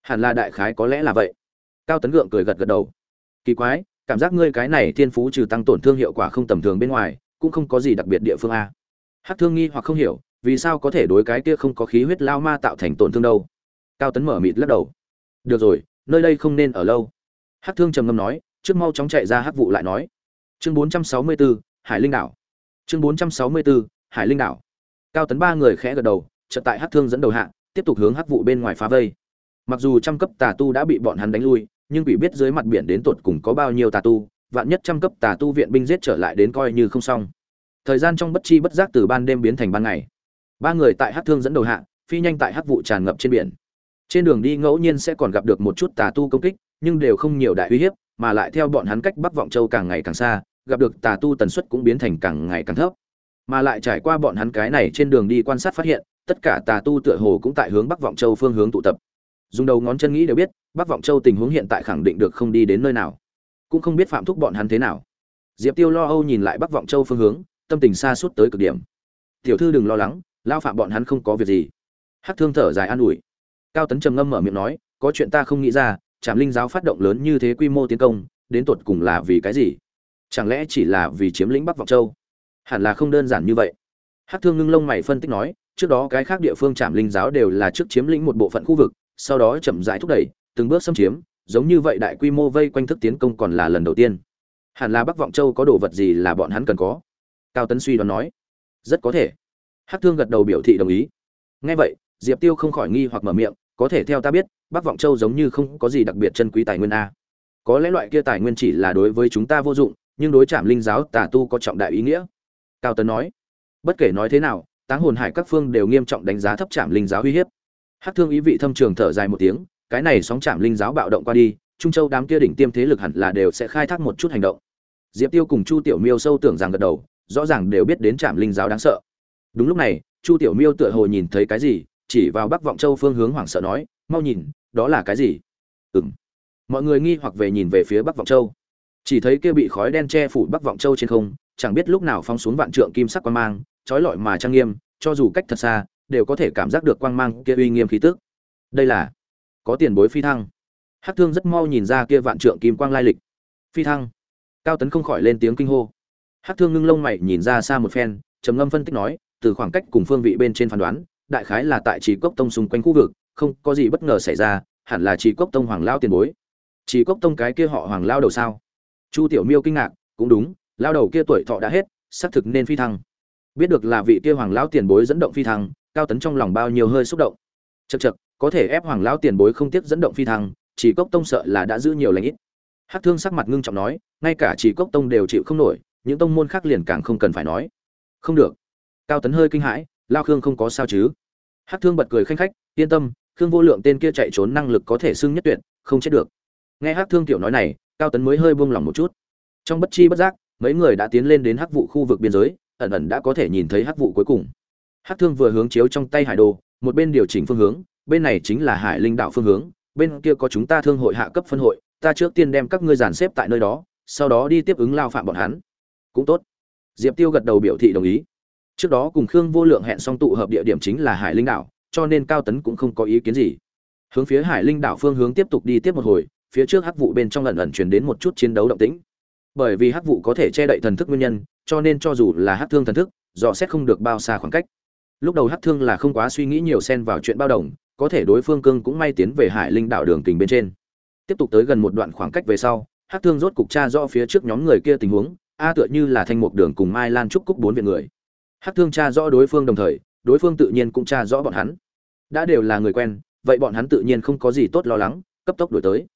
hẳn là đại khái có lẽ là vậy. Cao tấn gượng cười gật gật đầu. Kỳ quái, cảm giác ngươi cái này thiên phú trừ tăng tổn thương hiệu quả không tầm thường bên ngoài cũng không có gì đặc biệt địa phương a. Hắc thương nghi hoặc không hiểu vì sao có thể đối cái kia không có khí huyết lao ma tạo thành tổn thương đâu? Cao tấn mở mịt lắc đầu. Được rồi nơi đây không nên ở lâu. Hắc thương trầm ngâm nói trước mau chóng chạy ra hắc vụ lại nói. Chương 464, hải linh đảo. Chương 464, hải linh đảo. Cao tấn ba người khẽ gật đầu chợt tại hắc thương dẫn đầu hạ tiếp tục hướng hắc vụ bên ngoài phá vây. Mặc dù trăm cấp tà tu đã bị bọn hắn đánh lui nhưng quỷ biết dưới mặt biển đến tột cùng có bao nhiêu tà tu vạn nhất trăm cấp tà tu viện binh giết trở lại đến coi như không xong. Thời gian trong bất chi bất giác từ ban đêm biến thành ban ngày. Ba người tại hắc thương dẫn đầu hạ, phi nhanh tại hắc vụ tràn ngập trên biển. Trên đường đi ngẫu nhiên sẽ còn gặp được một chút tà tu công kích, nhưng đều không nhiều đại uy hiếp, mà lại theo bọn hắn cách bắc vọng châu càng ngày càng xa, gặp được tà tu tần suất cũng biến thành càng ngày càng thấp. Mà lại trải qua bọn hắn cái này trên đường đi quan sát phát hiện, tất cả tà tu tựa hồ cũng tại hướng bắc vọng châu phương hướng tụ tập. Dùng đầu ngón chân nghĩ đều biết, bắc vọng châu tình huống hiện tại khẳng định được không đi đến nơi nào cũng không biết phạm thúc bọn hắn thế nào. Diệp tiêu lo âu nhìn lại bắc vọng châu phương hướng, tâm tình xa suốt tới cực điểm. Tiểu thư đừng lo lắng lao phạm bọn hắn không có việc gì. Hắc thương thở dài an ủi. Cao tấn trầm ngâm mở miệng nói, có chuyện ta không nghĩ ra trạm linh giáo phát động lớn như thế quy mô tiến công, đến tột cùng là vì cái gì? Chẳng lẽ chỉ là vì chiếm lĩnh bắc vọng châu? Hẳn là không đơn giản như vậy. Hắc thương ngưng lông mày phân tích nói, trước đó cái khác địa phương trạm linh giáo đều là trước chiếm lĩnh một bộ phận khu vực, sau đó chậm rãi thúc đẩy, từng bước xâm chiếm giống như vậy đại quy mô vây quanh thức tiến công còn là lần đầu tiên. Hẳn là bắc vọng châu có đồ vật gì là bọn hắn cần có? Cao tấn suy đoán nói. Rất có thể. Hắc thương gật đầu biểu thị đồng ý. Ngay vậy, diệp tiêu không khỏi nghi hoặc mở miệng, có thể theo ta biết, bắc vọng châu giống như không có gì đặc biệt chân quý tài nguyên a. Có lẽ loại kia tài nguyên chỉ là đối với chúng ta vô dụng, nhưng đối trạm linh giáo tà tu có trọng đại ý nghĩa. Cao tấn nói. Bất kể nói thế nào, táng hồn hải các phương đều nghiêm trọng đánh giá thấp trạm linh giáo uy hiếp. Hát thương ý vị thâm trường thở dài một tiếng cái này sóng chạm linh giáo bạo động qua đi, trung châu đám kia đỉnh tiêm thế lực hẳn là đều sẽ khai thác một chút hành động. Diệp tiêu cùng chu tiểu miêu sâu tưởng rằng gật đầu, rõ ràng đều biết đến trạm linh giáo đáng sợ. Đúng lúc này, chu tiểu miêu tựa hồ nhìn thấy cái gì, chỉ vào bắc vọng châu phương hướng hoảng sợ nói, mau nhìn, đó là cái gì? Ừ m mọi người nghi hoặc về nhìn về phía bắc vọng châu. Chỉ thấy kia bị khói đen che phủ bắc vọng châu trên không, chẳng biết lúc nào phóng xuống vạn trượng kim sắc quan mang, trói lọi mà trang nghiêm, cho dù cách thật xa, đều có thể cảm giác được quang mang kia uy nghiêm khí tức. Đây là có tiền bối phi thăng. Hắc thương rất mau nhìn ra kia vạn trượng kim quang lai lịch. Phi thăng. Cao tấn không khỏi lên tiếng kinh hô. Hắc thương ngưng lông mày nhìn ra xa một phen, trầm ngâm phân tích nói, từ khoảng cách cùng phương vị bên trên phán đoán, đại khái là tại trì cốc tông xung quanh khu vực, không có gì bất ngờ xảy ra, hẳn là trì cốc tông hoàng lao tiền bối. Trì cốc tông cái kia họ hoàng lao đầu sao? Chu tiểu miêu kinh ngạc, cũng đúng, lao đầu kia tuổi thọ đã hết, xác thực nên phi thăng. Biết được là vị kia hoàng lão tiền bối dẫn động phi thăng, cao tấn trong lòng bao nhiêu hơi xúc động chật chật, có thể ép hoàng lão tiền bối không tiếc dẫn động phi thăng, chỉ cốc tông sợ là đã giữ nhiều lãnh ít. Hát thương sắc mặt ngưng trọng nói, ngay cả chỉ cốc tông đều chịu không nổi, những tông môn khác liền càng không cần phải nói. Không được. Cao tấn hơi kinh hãi, lao khương không có sao chứ? Hát thương bật cười khanh khách, yên tâm, khương vô lượng tên kia chạy trốn năng lực có thể xưng nhất tuyệt, không chết được. Nghe hát thương tiểu nói này, cao tấn mới hơi buông lỏng một chút. Trong bất chi bất giác, mấy người đã tiến lên đến hắc vụ khu vực biên giới, ẩn ẩn đã có thể nhìn thấy hắc vụ cuối cùng. Hắc thương vừa hướng chiếu trong tay hải đồ một bên điều chỉnh phương hướng bên này chính là hải linh đạo phương hướng bên kia có chúng ta thương hội hạ cấp phân hội ta trước tiên đem các ngươi dàn xếp tại nơi đó sau đó đi tiếp ứng lao phạm bọn hắn. Cũng tốt. Diệp tiêu gật đầu biểu thị đồng ý. Trước đó cùng khương vô lượng hẹn xong tụ hợp địa điểm chính là hải linh Đạo, cho nên cao tấn cũng không có ý kiến gì. Hướng phía hải linh Đạo phương hướng tiếp tục đi tiếp một hồi phía trước hắc vụ bên trong lần ẩn chuyển đến một chút chiến đấu động tĩnh. Bởi vì hắc vụ có thể che đậy thần thức nguyên nhân cho nên cho dù là hắc thương thần thức dò xét không được bao xa khoảng cách lúc đầu hắc thương là không quá suy nghĩ nhiều xen vào chuyện bao đồng, có thể đối phương cương cũng may tiến về hải linh đảo đường kình bên trên. Tiếp tục tới gần một đoạn khoảng cách về sau, hắc thương rốt cục tra rõ phía trước nhóm người kia tình huống, a tựa như là thanh mục đường cùng mai lan trúc cúc bốn viện người. Hắc thương tra rõ đối phương đồng thời, đối phương tự nhiên cũng tra rõ bọn hắn. Đã đều là người quen, vậy bọn hắn tự nhiên không có gì tốt lo lắng, cấp tốc đổi tới.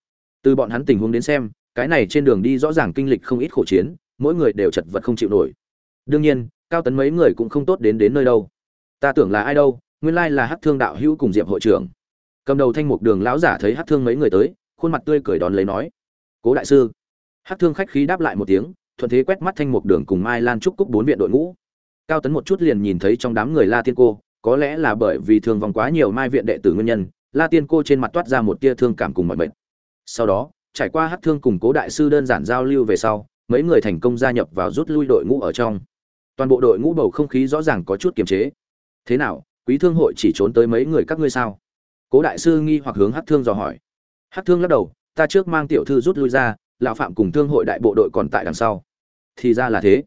Từ bọn hắn tình huống đến xem, cái này trên đường đi rõ ràng kinh lịch không ít khổ chiến, mỗi người đều chật vật không chịu nổi. Đương nhiên, cao tấn mấy người cũng không tốt đến đến nơi đâu ta tưởng là ai đâu, nguyên lai là hát thương đạo hữu cùng diệp hội trưởng. Cầm đầu thanh mục đường lão giả thấy hát thương mấy người tới, khuôn mặt tươi cười đón lấy nói, cố đại sư. Hát thương khách khí đáp lại một tiếng, thuận thế quét mắt thanh mục đường cùng mai lan trúc cúc bốn viện đội ngũ. Cao tấn một chút liền nhìn thấy trong đám người la tiên cô, có lẽ là bởi vì thường vòng quá nhiều mai viện đệ tử nguyên nhân, la tiên cô trên mặt toát ra một tia thương cảm cùng mọi bệnh sau đó, trải qua hát thương cùng cố đại sư đơn giản giao lưu về sau, mấy người thành công gia nhập vào rút lui đội ngũ ở trong. Toàn bộ đội ngũ bầu không khí rõ ràng có chút kiềm chế thế nào, quý thương hội chỉ trốn tới mấy người các ngươi sao? Cố đại sư nghi hoặc hướng hát thương dò hỏi. Hát thương lắc đầu, ta trước mang tiểu thư rút lui ra, lão phạm cùng thương hội đại bộ đội còn tại đằng sau. Thì ra là thế.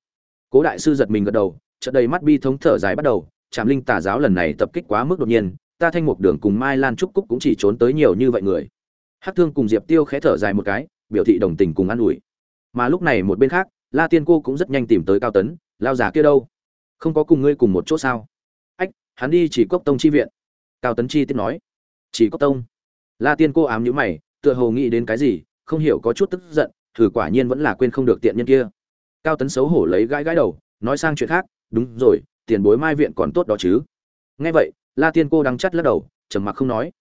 Cố đại sư giật mình gật đầu, chợt đầy mắt bi thống thở dài bắt đầu, trạm linh tà giáo lần này tập kích quá mức đột nhiên, ta thanh mục đường cùng mai lan trúc cúc cũng chỉ trốn tới nhiều như vậy người. Hát thương cùng diệp tiêu khẽ thở dài một cái, biểu thị đồng tình cùng an ủi. Mà lúc này một bên khác, la tiên cô cũng rất nhanh tìm tới cao tấn, lao giả kia đâu? Không có cùng ngươi cùng một chỗ sao? Hắn đi chỉ cốc tông chi viện. Cao tấn chi tiếp nói, chỉ cốc tông? La tiên cô ám nhữ mày, tựa hồ nghĩ đến cái gì, không hiểu có chút tức giận, thử quả nhiên vẫn là quên không được tiện nhân kia. Cao tấn xấu hổ lấy gãi gãi đầu, nói sang chuyện khác, đúng rồi, tiền bối mai viện còn tốt đó chứ. Nghe vậy, la tiên cô đang chắt lắc đầu, trầm mặc không nói.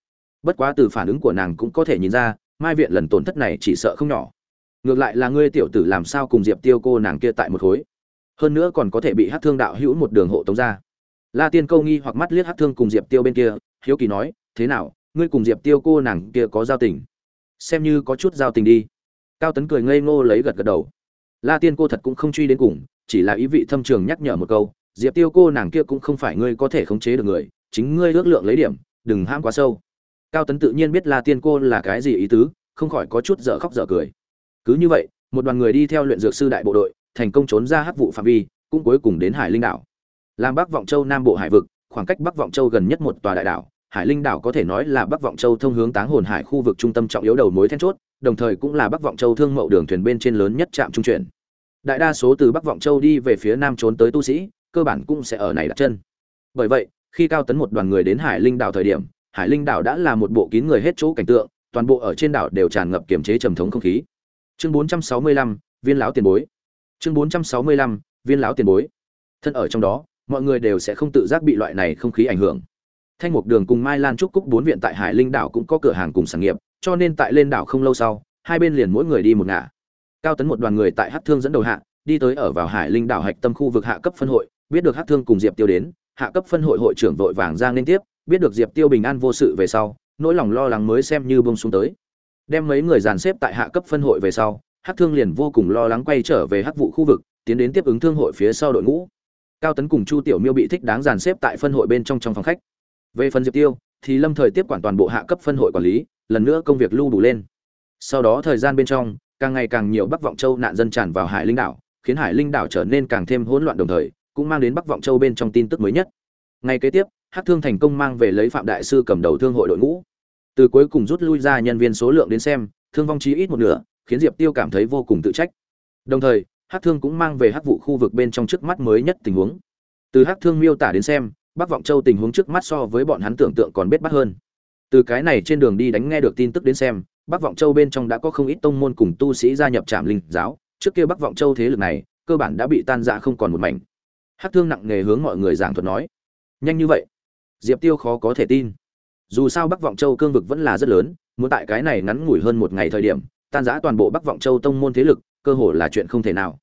Bất quá từ phản ứng của nàng cũng có thể nhìn ra, mai viện lần tổn thất này chỉ sợ không nhỏ. Ngược lại là ngươi tiểu tử làm sao cùng diệp tiêu cô nàng kia tại một khối. Hơn nữa còn có thể bị hát thương đạo hữu một đường hộ tống ra la tiên câu nghi hoặc mắt liếc hát thương cùng diệp tiêu bên kia, hiếu kỳ nói, thế nào, ngươi cùng diệp tiêu cô nàng kia có giao tình? Xem như có chút giao tình đi. Cao tấn cười ngây ngô lấy gật gật đầu. La tiên cô thật cũng không truy đến cùng, chỉ là ý vị thâm trường nhắc nhở một câu, diệp tiêu cô nàng kia cũng không phải ngươi có thể khống chế được người, chính ngươi ước lượng lấy điểm, đừng ham quá sâu. Cao tấn tự nhiên biết la tiên cô là cái gì ý tứ, không khỏi có chút dở khóc dở cười. Cứ như vậy, một đoàn người đi theo luyện dược sư đại bộ đội, thành công trốn ra hắc vụ phạm vi, cũng cuối cùng đến hải linh đảo làm bắc vọng châu nam bộ hải vực khoảng cách bắc vọng châu gần nhất một tòa đại đảo hải linh đảo có thể nói là bắc vọng châu thông hướng táng hồn hải khu vực trung tâm trọng yếu đầu mối then chốt đồng thời cũng là bắc vọng châu thương mậu đường thuyền bên trên lớn nhất trạm trung chuyển. Đại đa số từ bắc vọng châu đi về phía nam trốn tới tu sĩ cơ bản cũng sẽ ở này đặt chân. Bởi vậy khi cao tấn một đoàn người đến hải linh đảo thời điểm hải linh đảo đã là một bộ kín người hết chỗ cảnh tượng toàn bộ ở trên đảo đều tràn ngập kiềm chế trầm thống không khí. Chương 465, viên lão tiền bối. Chương 465, viên lão tiền bối. Thân ở trong đó mọi người đều sẽ không tự giác bị loại này không khí ảnh hưởng. Thanh mục đường cùng mai lan trúc cúc bốn viện tại hải linh đảo cũng có cửa hàng cùng sản nghiệp, cho nên tại lên đảo không lâu sau, hai bên liền mỗi người đi một ngả. Cao tấn một đoàn người tại hát thương dẫn đầu hạ, đi tới ở vào hải linh đảo hạch tâm khu vực hạ cấp phân hội, biết được hát thương cùng diệp tiêu đến, hạ cấp phân hội hội trưởng vội vàng ra liên tiếp, biết được diệp tiêu bình an vô sự về sau, nỗi lòng lo lắng mới xem như bông xuống tới. Đem mấy người dàn xếp tại hạ cấp phân hội về sau hát thương liền vô cùng lo lắng quay trở về hát vụ khu vực, tiến đến tiếp ứng thương hội phía sau đội ngũ cao tấn cùng chu tiểu miêu bị thích đáng dàn xếp tại phân hội bên trong trong phòng khách. Về phần diệp tiêu, thì lâm thời tiếp quản toàn bộ hạ cấp phân hội quản lý, lần nữa công việc lưu đủ lên. Sau đó thời gian bên trong, càng ngày càng nhiều bắc vọng châu nạn dân tràn vào hải linh đảo, khiến hải linh đảo trở nên càng thêm hỗn loạn đồng thời, cũng mang đến bắc vọng châu bên trong tin tức mới nhất. Ngày kế tiếp hát thương thành công mang về lấy phạm đại sư cầm đầu thương hội đội ngũ. Từ cuối cùng rút lui ra nhân viên số lượng đến xem, thương vong chí ít một nửa, khiến diệp tiêu cảm thấy vô cùng tự trách. Đồng thời hát thương cũng mang về hát vụ khu vực bên trong trước mắt mới nhất tình huống. Từ hát thương miêu tả đến xem, bắc vọng châu tình huống trước mắt so với bọn hắn tưởng tượng còn biết bắt hơn. Từ cái này trên đường đi đánh nghe được tin tức đến xem, bắc vọng châu bên trong đã có không ít tông môn cùng tu sĩ gia nhập trạm linh giáo. Trước kia bắc vọng châu thế lực này, cơ bản đã bị tan rã không còn một mảnh. Hát thương nặng nề hướng mọi người giảng thuật nói, nhanh như vậy, diệp tiêu khó có thể tin. Dù sao bắc vọng châu cương vực vẫn là rất lớn, muốn tại cái này ngắn ngủi hơn một ngày thời điểm, tan rã toàn bộ bắc vọng châu tông môn thế lực cơ hồ là chuyện không thể nào.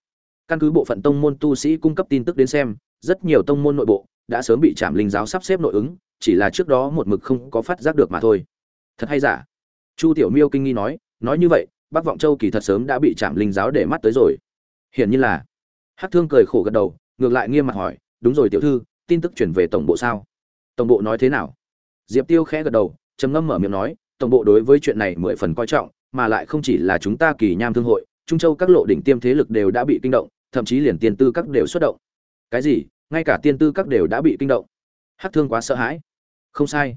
Căn cứ bộ phận tông môn tu sĩ cung cấp tin tức đến xem, rất nhiều tông môn nội bộ đã sớm bị trảm linh giáo sắp xếp nội ứng, chỉ là trước đó một mực không có phát giác được mà thôi. Thật hay giả? Chu tiểu miêu kinh nghi nói nói như vậy, bắc vọng châu kỳ thật sớm đã bị trảm linh giáo để mắt tới rồi. Hiển nhiên là, hắc thương cười khổ gật đầu, ngược lại nghiêm mặt hỏi, đúng rồi tiểu thư, tin tức chuyển về tổng bộ sao? Tổng bộ nói thế nào? Diệp tiêu khẽ gật đầu, trầm ngâm mở miệng nói, tổng bộ đối với chuyện này mười phần coi trọng, mà lại không chỉ là chúng ta kỳ nham thương hội trung châu các lộ đỉnh tiêm thế lực đều đã bị kinh động, thậm chí liền tiên tư các đều xuất động. Cái gì? Ngay cả tiên tư các đều đã bị kinh động. Hắc thương quá sợ hãi. Không sai.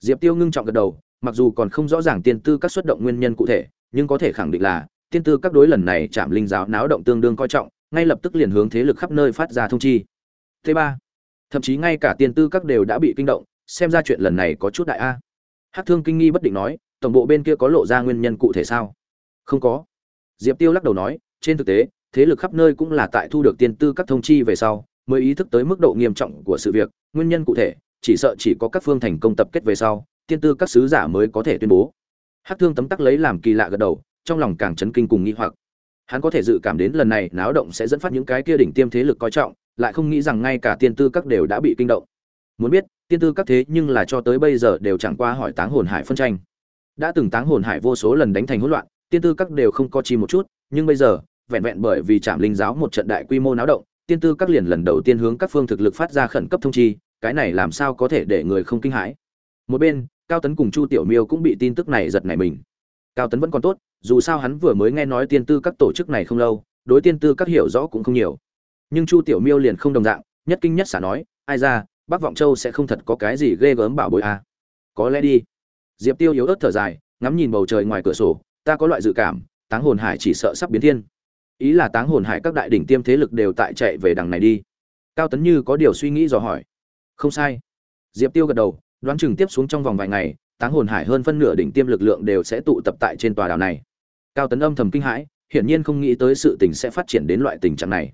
Diệp tiêu ngưng trọng gật đầu, mặc dù còn không rõ ràng tiên tư các xuất động nguyên nhân cụ thể, nhưng có thể khẳng định là, tiên tư các đối lần này chạm linh giáo náo động tương đương coi trọng, ngay lập tức liền hướng thế lực khắp nơi phát ra thông chi. Thứ ba, thậm chí ngay cả tiên tư các đều đã bị kinh động, xem ra chuyện lần này có chút đại a. Hát thương kinh nghi bất định nói, tổng bộ bên kia có lộ ra nguyên nhân cụ thể sao? Không có diệp tiêu lắc đầu nói, trên thực tế, thế lực khắp nơi cũng là tại thu được tiên tư các thông chi về sau, mới ý thức tới mức độ nghiêm trọng của sự việc. Nguyên nhân cụ thể, chỉ sợ chỉ có các phương thành công tập kết về sau, tiên tư các sứ giả mới có thể tuyên bố. Hắc thương tấm tắc lấy làm kỳ lạ gật đầu, trong lòng càng chấn kinh cùng nghi hoặc. Hắn có thể dự cảm đến lần này náo động sẽ dẫn phát những cái kia đỉnh tiêm thế lực coi trọng, lại không nghĩ rằng ngay cả tiên tư các đều đã bị kinh động. Muốn biết, tiên tư các thế nhưng là cho tới bây giờ đều chẳng qua hỏi táng hồn hải phân tranh. Đã từng táng hồn hải vô số lần đánh thành hỗn loạn tiên tư các đều không có chi một chút, nhưng bây giờ, vẹn vẹn bởi vì trạm linh giáo một trận đại quy mô náo động, tiên tư các liền lần đầu tiên hướng các phương thực lực phát ra khẩn cấp thông chi, cái này làm sao có thể để người không kinh hãi? Một bên, cao tấn cùng chu tiểu miêu cũng bị tin tức này giật nảy mình. Cao tấn vẫn còn tốt, dù sao hắn vừa mới nghe nói tiên tư các tổ chức này không lâu, đối tiên tư các hiểu rõ cũng không nhiều. Nhưng chu tiểu miêu liền không đồng dạng, nhất kinh nhất xả nói, ai ra, bắc vọng châu sẽ không thật có cái gì ghê gớm bảo bối à. có lẽ đi. Diệp tiêu yếu ớt thở dài, ngắm nhìn bầu trời ngoài cửa sổ ta có loại dự cảm, táng hồn hải chỉ sợ sắp biến thiên. Ý là táng hồn hải các đại đỉnh tiêm thế lực đều tại chạy về đằng này đi. Cao tấn như có điều suy nghĩ dò hỏi. Không sai. Diệp tiêu gật đầu, đoán chừng tiếp xuống trong vòng vài ngày, táng hồn hải hơn phân nửa đỉnh tiêm lực lượng đều sẽ tụ tập tại trên tòa đảo này. Cao tấn âm thầm kinh hãi, hiển nhiên không nghĩ tới sự tình sẽ phát triển đến loại tình trạng này.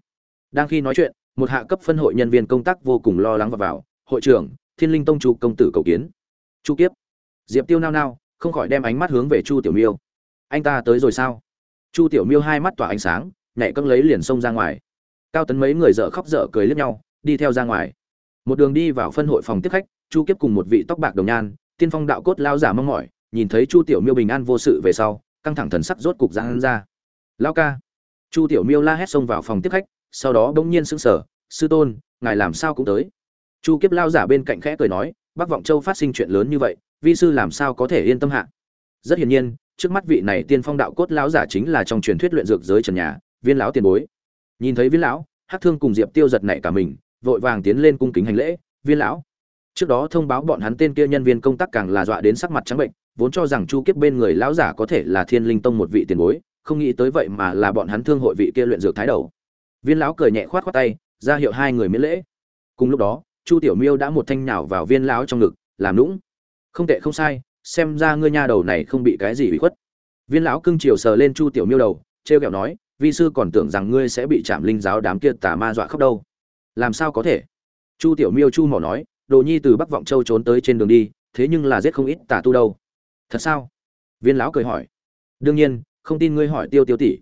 Đang khi nói chuyện, một hạ cấp phân hội nhân viên công tác vô cùng lo lắng và vào hội trưởng, thiên linh tông chu công tử cầu kiến. Chu kiếp. Diệp tiêu nao nao, không khỏi đem ánh mắt hướng về chu tiểu miêu anh ta tới rồi sao? Chu tiểu miêu hai mắt tỏa ánh sáng, nhảy câng lấy liền xông ra ngoài. Cao tấn mấy người dở khóc dở cười lướt nhau, đi theo ra ngoài. Một đường đi vào phân hội phòng tiếp khách, chu kiếp cùng một vị tóc bạc đồng nhan, tiên phong đạo cốt lao giả mong mỏi, nhìn thấy chu tiểu miêu bình an vô sự về sau, căng thẳng thần sắc rốt cục giãn ra. Lao ca. Chu tiểu miêu la hét xông vào phòng tiếp khách, sau đó bỗng nhiên sững sờ, sư tôn, ngài làm sao cũng tới? Chu kiếp lao giả bên cạnh khẽ cười nói, bắc vọng châu phát sinh chuyện lớn như vậy, vi sư làm sao có thể yên tâm hạ? Rất hiển nhiên trước mắt vị này tiên phong đạo cốt lão giả chính là trong truyền thuyết luyện dược giới trần nhà, viên lão tiền bối. Nhìn thấy viên lão, hắc thương cùng diệp tiêu giật nảy cả mình, vội vàng tiến lên cung kính hành lễ, viên lão. Trước đó thông báo bọn hắn tên kia nhân viên công tác càng là dọa đến sắc mặt trắng bệnh, vốn cho rằng chu kiếp bên người lão giả có thể là thiên linh tông một vị tiền bối, không nghĩ tới vậy mà là bọn hắn thương hội vị kia luyện dược thái đầu. Viên lão cười nhẹ khoát khoát tay, ra hiệu hai người miễn lễ. Cùng lúc đó, chu tiểu miêu đã một thanh nhào vào viên lão trong ngực, làm lũng không tệ, không sai xem ra ngươi nha đầu này không bị cái gì bị khuất. Viên lão cưng chiều sờ lên chu tiểu miêu đầu, trêu ghẹo nói, vi sư còn tưởng rằng ngươi sẽ bị chạm linh giáo đám kia tà ma dọa khóc đâu. Làm sao có thể? Chu tiểu miêu chu mỏ nói, đồ nhi từ bắc vọng châu trốn tới trên đường đi, thế nhưng là giết không ít tà tu đâu. Thật sao? Viên lão cười hỏi. Đương nhiên, không tin ngươi hỏi tiêu tiêu tỷ.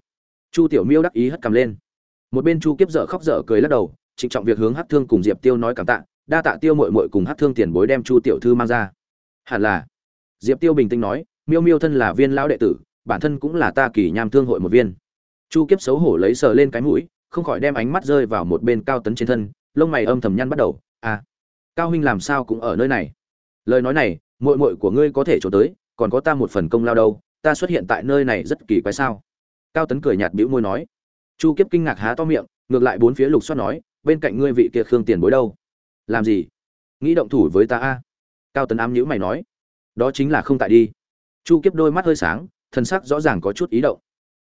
Chu tiểu miêu đắc ý hất cầm lên. Một bên chu kiếp dở khóc dở cười lắc đầu, trịnh trọng việc hướng hát thương cùng diệp tiêu nói cảm tạ, đa tạ tiêu mội mội cùng hát thương tiền bối đem chu tiểu thư mang ra. Hẳn là diệp tiêu bình tĩnh nói, miêu miêu thân là viên lão đệ tử, bản thân cũng là ta kỳ nham thương hội một viên. Chu kiếp xấu hổ lấy sờ lên cái mũi, không khỏi đem ánh mắt rơi vào một bên cao tấn trên thân, lông mày âm thầm nhăn bắt đầu à cao huynh làm sao cũng ở nơi này? Lời nói này, muội muội của ngươi có thể trốn tới, còn có ta một phần công lao đâu, ta xuất hiện tại nơi này rất kỳ quái sao? Cao tấn cười nhạt bĩu môi nói. Chu kiếp kinh ngạc há to miệng, ngược lại bốn phía lục soát nói, bên cạnh ngươi vị kia khương tiền bối đâu? Làm gì? Nghĩ động thủ với ta a? Cao tấn ám nhữ mày nói đó chính là không tại đi. Chu kiếp đôi mắt hơi sáng thân sắc rõ ràng có chút ý động.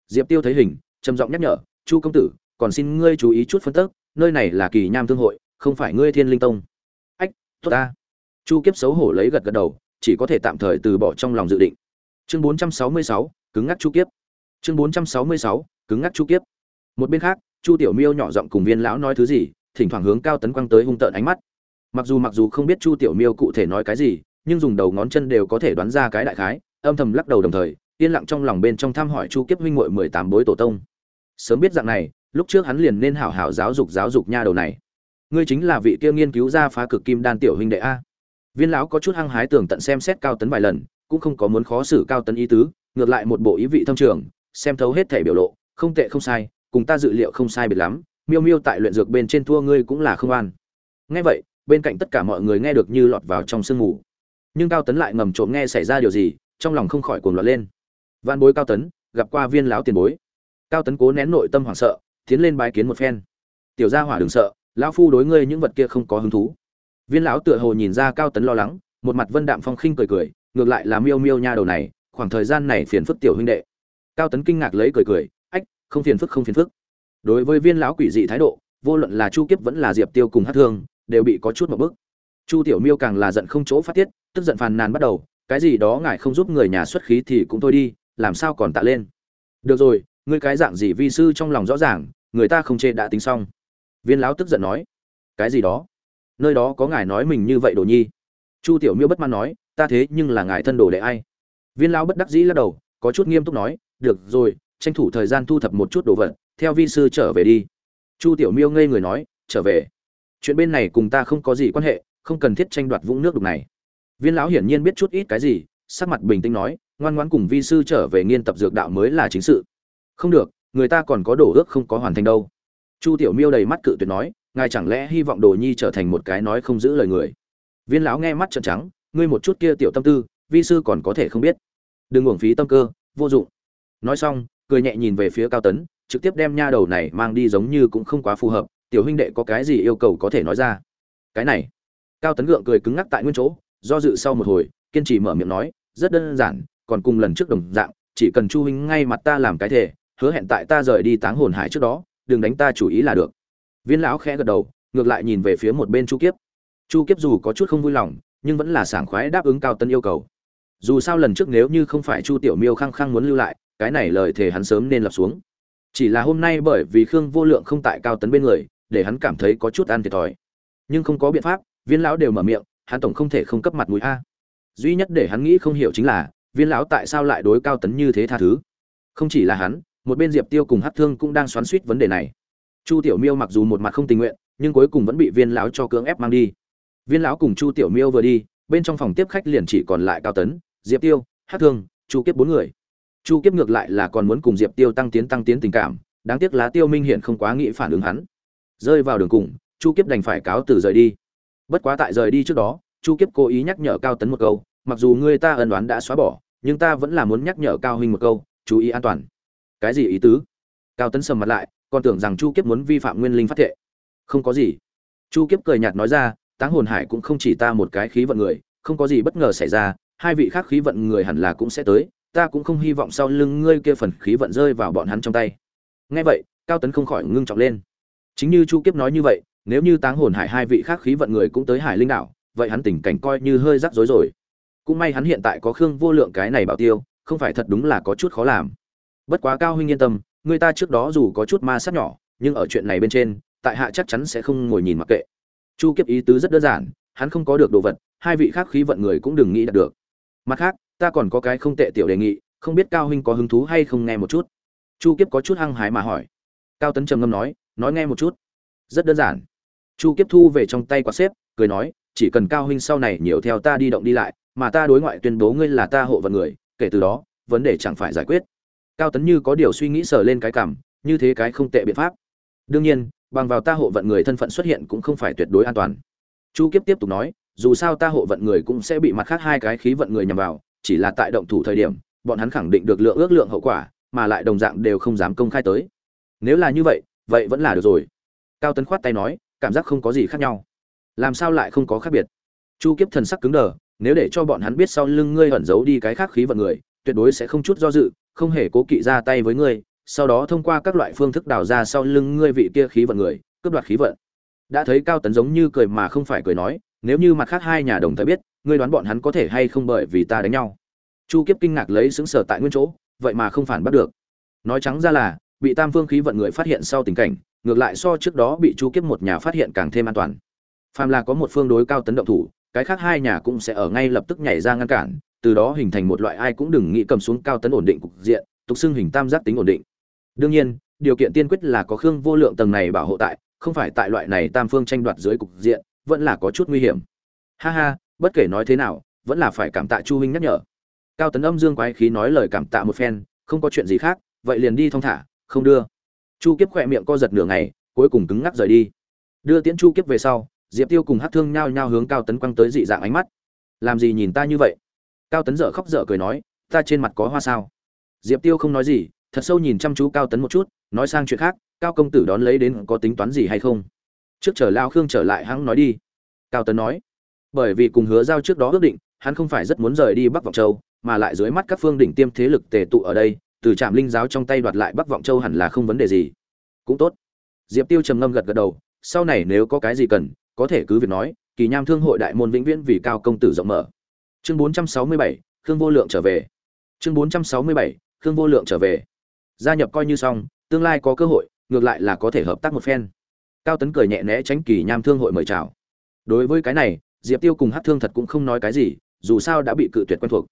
Diệp tiêu thấy hình trầm giọng nhắc nhở chu công tử còn xin ngươi chú ý chút phân tức nơi này là kỳ nham thương hội không phải ngươi thiên linh tông. Ách tốt ta. Chu kiếp xấu hổ lấy gật gật đầu chỉ có thể tạm thời từ bỏ trong lòng dự định. Chương 466, cứng ngắc chu kiếp. Chương 466, cứng ngắc chu kiếp. Một bên khác chu tiểu miêu nhỏ giọng cùng viên lão nói thứ gì thỉnh thoảng hướng cao tấn quang tới hung tợn ánh mắt. Mặc dù mặc dù không biết chu tiểu miêu cụ thể nói cái gì nhưng dùng đầu ngón chân đều có thể đoán ra cái đại khái, âm thầm lắc đầu đồng thời, yên lặng trong lòng bên trong thăm hỏi chu kiếp huynh muội mười tám bối tổ tông. Sớm biết dạng này, lúc trước hắn liền nên hảo hảo giáo dục giáo dục nha đầu này. Ngươi chính là vị kia nghiên cứu ra phá cực kim đan tiểu huynh đệ a. Viên lão có chút hăng hái tưởng tận xem xét cao tấn vài lần, cũng không có muốn khó xử cao tấn ý tứ, ngược lại một bộ ý vị thâm trường, xem thấu hết thể biểu lộ, không tệ không sai, cùng ta dự liệu không sai biệt lắm, miêu miêu tại luyện dược bên trên thua ngươi cũng là không an nghe vậy, bên cạnh tất cả mọi người nghe được như lọt vào trong sương mù nhưng cao tấn lại ngầm trộm nghe xảy ra điều gì, trong lòng không khỏi cuồng loạn lên. Văn bối cao tấn, gặp qua viên lão tiền bối. Cao tấn cố nén nội tâm hoảng sợ, tiến lên bái kiến một phen. Tiểu gia hỏa đừng sợ, lão phu đối ngươi những vật kia không có hứng thú. Viên lão tựa hồ nhìn ra cao tấn lo lắng, một mặt vân đạm phong khinh cười cười, ngược lại là miêu miêu nha đầu này, khoảng thời gian này phiền phức tiểu huynh đệ. Cao tấn kinh ngạc lấy cười cười, ách, không phiền phức, không phiền phức. Đối với viên lão quỷ dị thái độ, vô luận là chu kiếp vẫn là diệp tiêu cùng hát thương, đều bị có chút một bức. Chu tiểu miêu càng là giận không chỗ phát tiết tức giận phàn nàn bắt đầu, cái gì đó ngài không giúp người nhà xuất khí thì cũng thôi đi, làm sao còn tạ lên. Được rồi, ngươi cái dạng gì vi sư trong lòng rõ ràng, người ta không chê đã tính xong. Viên lão tức giận nói. Cái gì đó? Nơi đó có ngài nói mình như vậy đồ nhi. Chu tiểu miêu bất mãn nói, ta thế nhưng là ngài thân đồ đệ ai? Viên lão bất đắc dĩ lắc đầu, có chút nghiêm túc nói, được rồi, tranh thủ thời gian thu thập một chút đồ vật, theo vi sư trở về đi. Chu tiểu miêu ngây người nói, trở về. Chuyện bên này cùng ta không có gì quan hệ, không cần thiết tranh đoạt vũng nước đục này viên lão hiển nhiên biết chút ít cái gì, sắc mặt bình tĩnh nói, ngoan ngoãn cùng vi sư trở về nghiên tập dược đạo mới là chính sự. Không được, người ta còn có đổ ước không có hoàn thành đâu. Chu tiểu miêu đầy mắt cự tuyệt nói, ngài chẳng lẽ hy vọng đồ nhi trở thành một cái nói không giữ lời người? Viên lão nghe mắt trợn trắng, ngươi một chút kia tiểu tâm tư, vi sư còn có thể không biết. Đừng uổng phí tâm cơ, vô dụng. Nói xong, cười nhẹ nhìn về phía cao tấn, trực tiếp đem nha đầu này mang đi giống như cũng không quá phù hợp, tiểu huynh đệ có cái gì yêu cầu có thể nói ra. Cái này, cao tấn gượng cười cứng ngắc tại nguyên chỗ do dự sau một hồi, kiên trì mở miệng nói, rất đơn giản, còn cùng lần trước đồng dạng, chỉ cần chu huynh ngay mặt ta làm cái thể hứa hẹn tại ta rời đi táng hồn hải trước đó, đừng đánh ta chủ ý là được. Viên lão khẽ gật đầu, ngược lại nhìn về phía một bên chu kiếp. Chu kiếp dù có chút không vui lòng, nhưng vẫn là sảng khoái đáp ứng cao tân yêu cầu. Dù sao lần trước nếu như không phải chu tiểu miêu khăng khăng muốn lưu lại, cái này lời thề hắn sớm nên lập xuống. Chỉ là hôm nay bởi vì khương vô lượng không tại cao tấn bên người, để hắn cảm thấy có chút ăn thiệt thòi. Nhưng không có biện pháp, viên lão đều mở miệng hắn tổng không thể không cấp mặt mũi a. Duy nhất để hắn nghĩ không hiểu chính là, viên lão tại sao lại đối cao tấn như thế tha thứ? Không chỉ là hắn, một bên diệp tiêu cùng hát thương cũng đang xoắn suýt vấn đề này. Chu tiểu miêu mặc dù một mặt không tình nguyện, nhưng cuối cùng vẫn bị viên lão cho cưỡng ép mang đi. Viên lão cùng chu tiểu miêu vừa đi, bên trong phòng tiếp khách liền chỉ còn lại cao tấn, diệp tiêu hát thương, chu kiếp bốn người. Chu kiếp ngược lại là còn muốn cùng diệp tiêu tăng tiến tăng tiến tình cảm, đáng tiếc lá tiêu minh hiện không quá nghĩ phản ứng hắn. Rơi vào đường cùng, chu kiếp đành phải cáo từ rời đi bất quá tại rời đi trước đó, chu kiếp cố ý nhắc nhở cao tấn một câu, mặc dù người ta ân đoán đã xóa bỏ, nhưng ta vẫn là muốn nhắc nhở cao huynh một câu, chú ý an toàn. Cái gì ý tứ? Cao tấn sầm mặt lại, còn tưởng rằng chu kiếp muốn vi phạm nguyên linh phát thệ. Không có gì. Chu kiếp cười nhạt nói ra, táng hồn hải cũng không chỉ ta một cái khí vận người, không có gì bất ngờ xảy ra, hai vị khác khí vận người hẳn là cũng sẽ tới, ta cũng không hy vọng sau lưng ngươi kia phần khí vận rơi vào bọn hắn trong tay. Nghe vậy, cao tấn không khỏi ngưng trọng lên. Chính như chu kiếp nói như vậy nếu như táng hồn hải hai vị khác khí vận người cũng tới hải linh đảo, vậy hắn tình cảnh coi như hơi rắc rối rồi. Cũng may hắn hiện tại có khương vô lượng cái này bảo tiêu, không phải thật đúng là có chút khó làm. Bất quá cao huynh yên tâm, người ta trước đó dù có chút ma sát nhỏ, nhưng ở chuyện này bên trên, tại hạ chắc chắn sẽ không ngồi nhìn mặc kệ. Chu kiếp ý tứ rất đơn giản, hắn không có được đồ vật, hai vị khác khí vận người cũng đừng nghĩ đạt được. Mặt khác, ta còn có cái không tệ tiểu đề nghị, không biết cao huynh có hứng thú hay không nghe một chút? Chu kiếp có chút hăng hái mà hỏi. Cao tấn trầm ngâm nói nói nghe một chút. Rất đơn giản chu kiếp thu về trong tay quạt xếp, cười nói, chỉ cần cao huynh sau này nhiều theo ta đi động đi lại, mà ta đối ngoại tuyên bố ngươi là ta hộ vận người, kể từ đó, vấn đề chẳng phải giải quyết. Cao tấn như có điều suy nghĩ sờ lên cái cảm, như thế cái không tệ biện pháp. Đương nhiên, bằng vào ta hộ vận người thân phận xuất hiện cũng không phải tuyệt đối an toàn. Chu kiếp tiếp tục nói, dù sao ta hộ vận người cũng sẽ bị mặt khác hai cái khí vận người nhằm vào, chỉ là tại động thủ thời điểm, bọn hắn khẳng định được lượng ước lượng hậu quả, mà lại đồng dạng đều không dám công khai tới. Nếu là như vậy vậy vẫn là được rồi. Cao tấn khoát tay nói cảm giác không có gì khác nhau. Làm sao lại không có khác biệt? Chu kiếp thần sắc cứng đờ, nếu để cho bọn hắn biết sau lưng ngươi ẩn giấu đi cái khác khí vận người, tuyệt đối sẽ không chút do dự, không hề cố kỵ ra tay với ngươi, sau đó thông qua các loại phương thức đào ra sau lưng ngươi vị kia khí vận người, cướp đoạt khí vận. Đã thấy cao tấn giống như cười mà không phải cười nói, nếu như mặt khác hai nhà đồng thời biết, ngươi đoán bọn hắn có thể hay không bởi vì ta đánh nhau. Chu kiếp kinh ngạc lấy xứng sở tại nguyên chỗ, vậy mà không phản bắt được. Nói trắng ra là, bị tam phương khí vận người phát hiện sau tình cảnh ngược lại so trước đó bị chu kiếp một nhà phát hiện càng thêm an toàn. Phàm là có một phương đối cao tấn động thủ, cái khác hai nhà cũng sẽ ở ngay lập tức nhảy ra ngăn cản, từ đó hình thành một loại ai cũng đừng nghĩ cầm xuống cao tấn ổn định cục diện, tục xưng hình tam giác tính ổn định. Đương nhiên, điều kiện tiên quyết là có khương vô lượng tầng này bảo hộ tại, không phải tại loại này tam phương tranh đoạt dưới cục diện, vẫn là có chút nguy hiểm. Ha ha, bất kể nói thế nào, vẫn là phải cảm tạ chu huynh nhắc nhở. Cao tấn âm dương quái khí nói lời cảm tạ một phen, không có chuyện gì khác, vậy liền đi thong thả, không đưa chu kiếp khỏe miệng co giật nửa ngày, cuối cùng cứng ngắc rời đi. Đưa tiễn chu kiếp về sau, diệp tiêu cùng hát thương nhao nhao hướng cao tấn quăng tới dị dạng ánh mắt. Làm gì nhìn ta như vậy? Cao tấn dở khóc dở cười nói, ta trên mặt có hoa sao? Diệp tiêu không nói gì, thật sâu nhìn chăm chú cao tấn một chút, nói sang chuyện khác, cao công tử đón lấy đến có tính toán gì hay không? Trước chờ lao khương trở lại hắn nói đi. Cao tấn nói, bởi vì cùng hứa giao trước đó ước định, hắn không phải rất muốn rời đi bắc vọng châu, mà lại dưới mắt các phương đỉnh tiêm thế lực tề tụ ở đây từ trạm linh giáo trong tay đoạt lại bắc vọng châu hẳn là không vấn đề gì. Cũng tốt. Diệp tiêu trầm ngâm gật gật đầu sau này nếu có cái gì cần có thể cứ việc nói kỳ nham thương hội đại môn vĩnh viễn vì cao công tử rộng mở. Chương 467, khương vô lượng trở về. Chương 467, khương vô lượng trở về. Gia nhập coi như xong tương lai có cơ hội ngược lại là có thể hợp tác một phen. Cao tấn cười nhẹ né tránh kỳ nham thương hội mời chào. Đối với cái này diệp tiêu cùng hát thương thật cũng không nói cái gì dù sao đã bị cự tuyệt quen thuộc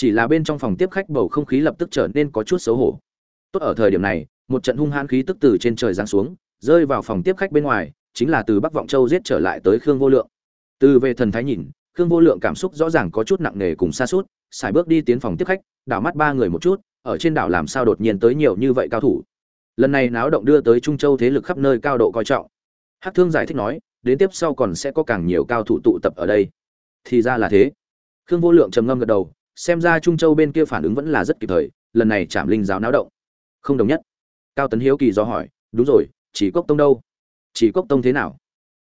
chỉ là bên trong phòng tiếp khách bầu không khí lập tức trở nên có chút xấu hổ. Tốt ở thời điểm này, một trận hung hãn khí tức từ trên trời giáng xuống, rơi vào phòng tiếp khách bên ngoài, chính là từ bắc vọng châu giết trở lại tới khương vô lượng. Từ về thần thái nhìn, khương vô lượng cảm xúc rõ ràng có chút nặng nề cùng xa suốt xài bước đi tiến phòng tiếp khách, đảo mắt ba người một chút, ở trên đảo làm sao đột nhiên tới nhiều như vậy cao thủ. Lần này náo động đưa tới trung châu thế lực khắp nơi cao độ coi trọng. Hắc thương giải thích nói, đến tiếp sau còn sẽ có càng nhiều cao thủ tụ tập ở đây. Thì ra là thế. Khương vô lượng trầm ngâm gật đầu xem ra trung châu bên kia phản ứng vẫn là rất kịp thời, lần này chạm linh giáo náo động. Không đồng nhất. Cao tấn hiếu kỳ do hỏi, đúng rồi, chỉ cốc tông đâu? Chỉ cốc tông thế nào?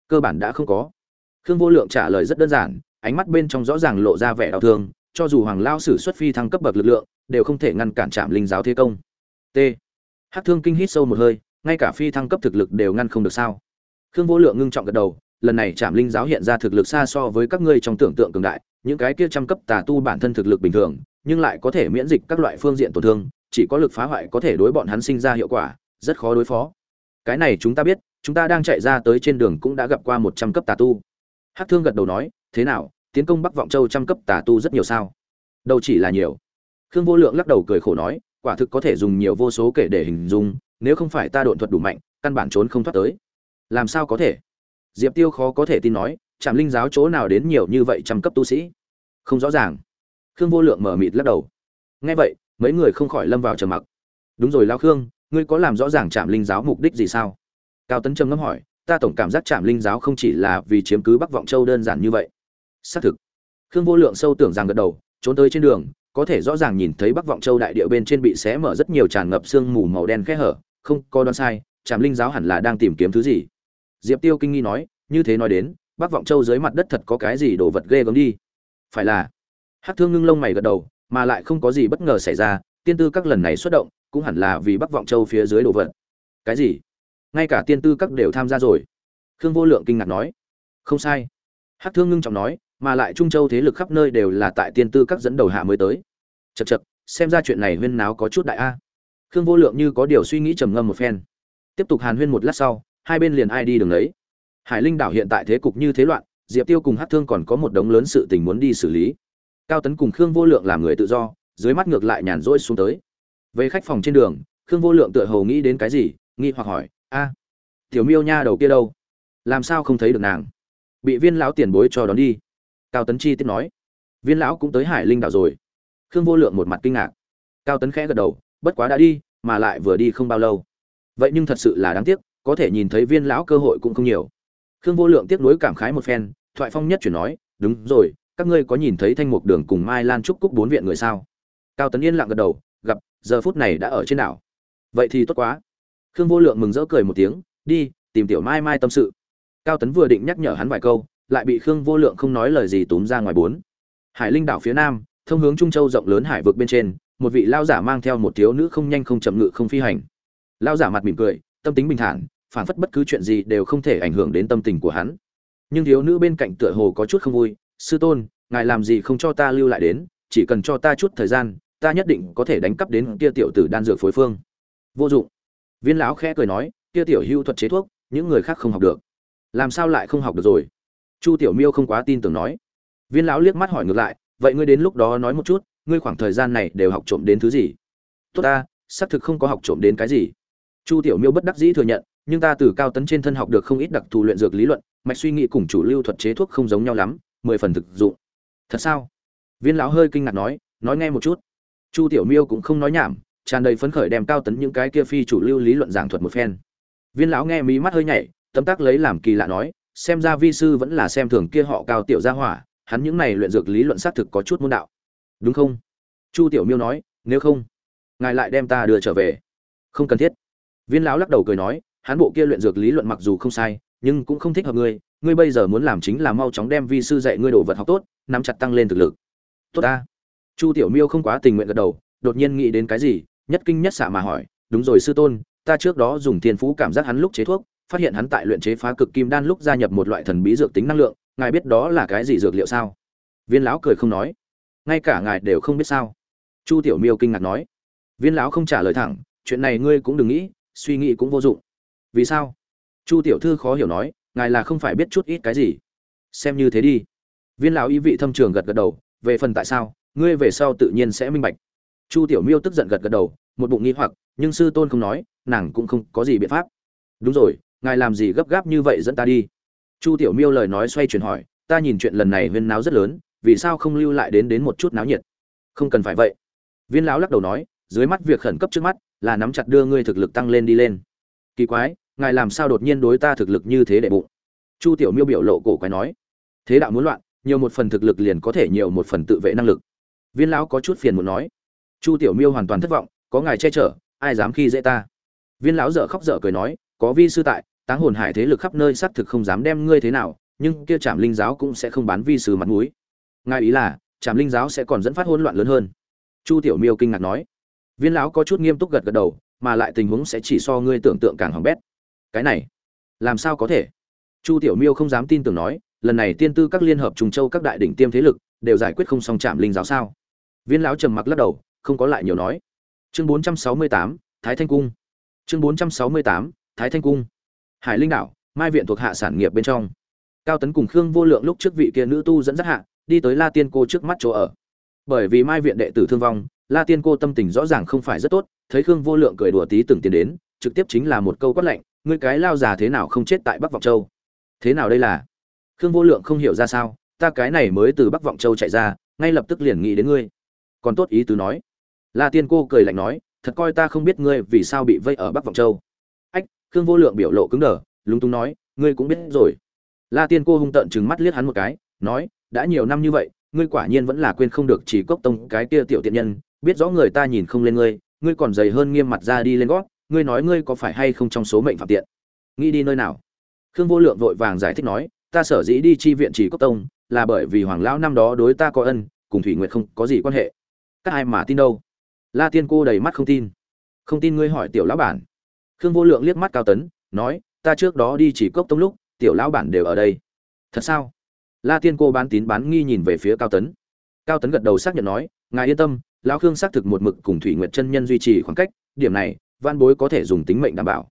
Cơ bản đã không có. Khương vô lượng trả lời rất đơn giản, ánh mắt bên trong rõ ràng lộ ra vẻ đau thương, cho dù hoàng lao sử xuất phi thăng cấp bậc lực lượng, đều không thể ngăn cản chạm linh giáo thế công. T. Hát thương kinh hít sâu một hơi, ngay cả phi thăng cấp thực lực đều ngăn không được sao? Khương vô lượng ngưng trọng gật đầu lần này Trảm linh giáo hiện ra thực lực xa so với các ngươi trong tưởng tượng cường đại, những cái kia trăm cấp tà tu bản thân thực lực bình thường, nhưng lại có thể miễn dịch các loại phương diện tổn thương, chỉ có lực phá hoại có thể đối bọn hắn sinh ra hiệu quả, rất khó đối phó. Cái này chúng ta biết, chúng ta đang chạy ra tới trên đường cũng đã gặp qua một trăm cấp tà tu. Hắc thương gật đầu nói, thế nào, tiến công bắc vọng châu trăm cấp tà tu rất nhiều sao? Đâu chỉ là nhiều. Khương vô lượng lắc đầu cười khổ nói, quả thực có thể dùng nhiều vô số kể để hình dung, nếu không phải ta độn thuật đủ mạnh, căn bản trốn không thoát tới. Làm sao có thể? Diệp tiêu khó có thể tin nói, trạm linh giáo chỗ nào đến nhiều như vậy trăm cấp tu sĩ? Không rõ ràng. Khương vô lượng mở mịt lắc đầu. Nghe vậy, mấy người không khỏi lâm vào trầm mặc. Đúng rồi lao khương, ngươi có làm rõ ràng trạm linh giáo mục đích gì sao? Cao tấn trầm ngâm hỏi, ta tổng cảm giác trạm linh giáo không chỉ là vì chiếm cứ bắc vọng châu đơn giản như vậy. Xác thực. Khương vô lượng sâu tưởng rằng gật đầu, trốn tới trên đường, có thể rõ ràng nhìn thấy bắc vọng châu đại địa bên trên bị xé mở rất nhiều tràn ngập sương mù màu đen khẽ hở, không có đoán sai, trạm linh giáo hẳn là đang tìm kiếm thứ gì? Diệp tiêu kinh nghi nói, như thế nói đến, bắc vọng châu dưới mặt đất thật có cái gì đồ vật ghê gớm đi? Phải là. Hắc thương ngưng lông mày gật đầu, mà lại không có gì bất ngờ xảy ra, tiên tư các lần này xuất động, cũng hẳn là vì bắc vọng châu phía dưới đồ vật. Cái gì? Ngay cả tiên tư các đều tham gia rồi. Khương vô lượng kinh ngạc nói. Không sai. Hắc thương ngưng trọng nói, mà lại trung châu thế lực khắp nơi đều là tại tiên tư các dẫn đầu hạ mới tới. Chật chật xem ra chuyện này huyên náo có chút đại a. Khương vô lượng như có điều suy nghĩ trầm ngâm một phen. Tiếp tục hàn huyên một lát sau hai bên liền ai đi đường đấy hải linh đảo hiện tại thế cục như thế loạn, diệp tiêu cùng hát thương còn có một đống lớn sự tình muốn đi xử lý. Cao tấn cùng khương vô lượng làm người tự do, dưới mắt ngược lại nhàn rỗi xuống tới. Về khách phòng trên đường, khương vô lượng tựa hồ nghĩ đến cái gì, nghi hoặc hỏi, a, tiểu miêu nha đầu kia đâu? Làm sao không thấy được nàng? Bị viên lão tiền bối cho đón đi. Cao tấn chi tiếp nói. Viên lão cũng tới hải linh đảo rồi. Khương vô lượng một mặt kinh ngạc. Cao tấn khẽ gật đầu, bất quá đã đi, mà lại vừa đi không bao lâu. Vậy nhưng thật sự là đáng tiếc có thể nhìn thấy viên lão cơ hội cũng không nhiều. Khương vô lượng tiếc nuối cảm khái một phen, thoại phong nhất chuyển nói, đúng rồi, các ngươi có nhìn thấy thanh mục đường cùng mai lan trúc cúc bốn viện người sao? Cao tấn yên lặng gật đầu, gặp, giờ phút này đã ở trên đảo. Vậy thì tốt quá. Khương vô lượng mừng rỡ cười một tiếng, đi, tìm tiểu mai mai tâm sự. Cao tấn vừa định nhắc nhở hắn vài câu, lại bị khương vô lượng không nói lời gì túm ra ngoài bốn. Hải linh đảo phía nam, thông hướng trung châu rộng lớn hải vực bên trên, một vị lao giả mang theo một thiếu nữ không nhanh không chậm ngự không phi hành. Lao giả mặt mỉm cười, tâm tính bình thản phản phất bất cứ chuyện gì đều không thể ảnh hưởng đến tâm tình của hắn. Nhưng thiếu nữ bên cạnh tựa hồ có chút không vui, sư tôn, ngài làm gì không cho ta lưu lại đến, chỉ cần cho ta chút thời gian, ta nhất định có thể đánh cắp đến kia tiểu tử đan dược phối phương. Vô dụng. Viên lão khẽ cười nói, kia tiểu hưu thuật chế thuốc, những người khác không học được. Làm sao lại không học được rồi? Chu tiểu miêu không quá tin tưởng nói. Viên lão liếc mắt hỏi ngược lại, vậy ngươi đến lúc đó nói một chút, ngươi khoảng thời gian này đều học trộm đến thứ gì? Tốt ta, xác thực không có học trộm đến cái gì. Chu tiểu miêu bất đắc dĩ thừa nhận nhưng ta từ cao tấn trên thân học được không ít đặc thù luyện dược lý luận, mạch suy nghĩ cùng chủ lưu thuật chế thuốc không giống nhau lắm, mười phần thực dụng. Thật sao? Viên lão hơi kinh ngạc nói nói nghe một chút. Chu tiểu miêu cũng không nói nhảm, tràn đầy phấn khởi đem cao tấn những cái kia phi chủ lưu lý luận giảng thuật một phen. Viên lão nghe mí mắt hơi nhảy, tâm tác lấy làm kỳ lạ nói, xem ra vi sư vẫn là xem thường kia họ cao tiểu gia hỏa, hắn những này luyện dược lý luận xác thực có chút môn đạo. Đúng không? Chu tiểu miêu nói, nếu không, ngài lại đem ta đưa trở về. Không cần thiết. Viên lão lắc đầu cười nói hắn bộ kia luyện dược lý luận mặc dù không sai, nhưng cũng không thích hợp ngươi. Ngươi bây giờ muốn làm chính là mau chóng đem vi sư dạy ngươi đồ vật học tốt, nắm chặt tăng lên thực lực. Tốt a. chu tiểu miêu không quá tình nguyện gật đầu, đột nhiên nghĩ đến cái gì, nhất kinh nhất xạ mà hỏi, đúng rồi sư tôn, ta trước đó dùng thiên phú cảm giác hắn lúc chế thuốc, phát hiện hắn tại luyện chế phá cực kim đan lúc gia nhập một loại thần bí dược tính năng lượng, ngài biết đó là cái gì dược liệu sao? Viên lão cười không nói. Ngay cả ngài đều không biết sao. Chu tiểu miêu kinh ngạc nói. Viên lão không trả lời thẳng, chuyện này ngươi cũng đừng nghĩ, suy nghĩ cũng vô dụng vì sao? Chu tiểu thư khó hiểu nói, ngài là không phải biết chút ít cái gì. Xem như thế đi. Viên lão ý vị thâm trường gật gật đầu, về phần tại sao, ngươi về sau tự nhiên sẽ minh bạch. Chu tiểu miêu tức giận gật gật đầu, một bụng nghi hoặc, nhưng sư tôn không nói, nàng cũng không có gì biện pháp. Đúng rồi, ngài làm gì gấp gáp như vậy dẫn ta đi? Chu tiểu miêu lời nói xoay chuyển hỏi, ta nhìn chuyện lần này huyên náo rất lớn, vì sao không lưu lại đến đến một chút náo nhiệt? Không cần phải vậy. Viên lão lắc đầu nói, dưới mắt việc khẩn cấp trước mắt là nắm chặt đưa ngươi thực lực tăng lên đi lên kỳ quái, ngài làm sao đột nhiên đối ta thực lực như thế để bụng? Chu tiểu miêu biểu lộ cổ quái nói. Thế đạo muốn loạn, nhiều một phần thực lực liền có thể nhiều một phần tự vệ năng lực. Viên lão có chút phiền muốn nói. Chu tiểu miêu hoàn toàn thất vọng, có ngài che chở, ai dám khi dễ ta? Viên lão dở khóc dở cười nói, có vi sư tại, táng hồn hải thế lực khắp nơi xác thực không dám đem ngươi thế nào, nhưng kia trảm linh giáo cũng sẽ không bán vi sư mặt mũi. Ngài ý là, trảm linh giáo sẽ còn dẫn phát hỗn loạn lớn hơn. Chu tiểu miêu kinh ngạc nói. Viên lão có chút nghiêm túc gật gật đầu mà lại tình huống sẽ chỉ so ngươi tưởng tượng càng hỏng bét. Cái này làm sao có thể? Chu tiểu miêu không dám tin tưởng nói lần này tiên tư các liên hợp trùng châu các đại đỉnh tiêm thế lực đều giải quyết không xong chạm linh giáo sao? Viên lão trầm mặc lắc đầu không có lại nhiều nói. Chương 468, thái thanh cung. Chương 468, thái thanh cung. Hải linh đảo mai viện thuộc hạ sản nghiệp bên trong. Cao tấn cùng khương vô lượng lúc trước vị kia nữ tu dẫn dắt hạ đi tới la tiên cô trước mắt chỗ ở. Bởi vì mai viện đệ tử thương vong la tiên cô tâm tình rõ ràng không phải rất tốt, thấy khương vô lượng cười đùa tí từng tiến đến, trực tiếp chính là một câu quát lạnh, ngươi cái lao già thế nào không chết tại bắc vọng châu? Thế nào đây là? Khương vô lượng không hiểu ra sao, ta cái này mới từ bắc vọng châu chạy ra, ngay lập tức liền nghĩ đến ngươi. Còn tốt ý tứ nói. La tiên cô cười lạnh nói, thật coi ta không biết ngươi vì sao bị vây ở bắc vọng châu. Ách, khương vô lượng biểu lộ cứng đờ, lúng túng nói, ngươi cũng biết rồi. La tiên cô hung tợn trừng mắt liếc hắn một cái, nói, đã nhiều năm như vậy, ngươi quả nhiên vẫn là quên không được chỉ cốc tông cái kia tiểu tiện nhân biết rõ người ta nhìn không lên ngươi ngươi còn dày hơn nghiêm mặt ra đi lên gót, ngươi nói ngươi có phải hay không trong số mệnh phạm tiện? Nghĩ đi nơi nào? Khương vô lượng vội vàng giải thích nói, ta sở dĩ đi chi viện chỉ cốc tông, là bởi vì hoàng lão năm đó đối ta có ân, cùng thủy nguyệt không có gì quan hệ. Các ai mà tin đâu? La tiên cô đầy mắt không tin. Không tin ngươi hỏi tiểu lão bản. Khương vô lượng liếc mắt cao tấn, nói, ta trước đó đi chỉ cốc tông lúc, tiểu lão bản đều ở đây. Thật sao? La tiên cô bán tín bán nghi nhìn về phía cao tấn. Cao tấn gật đầu xác nhận nói, ngài yên tâm lão khương xác thực một mực cùng thủy nguyệt chân nhân duy trì khoảng cách, điểm này van bối có thể dùng tính mệnh đảm bảo.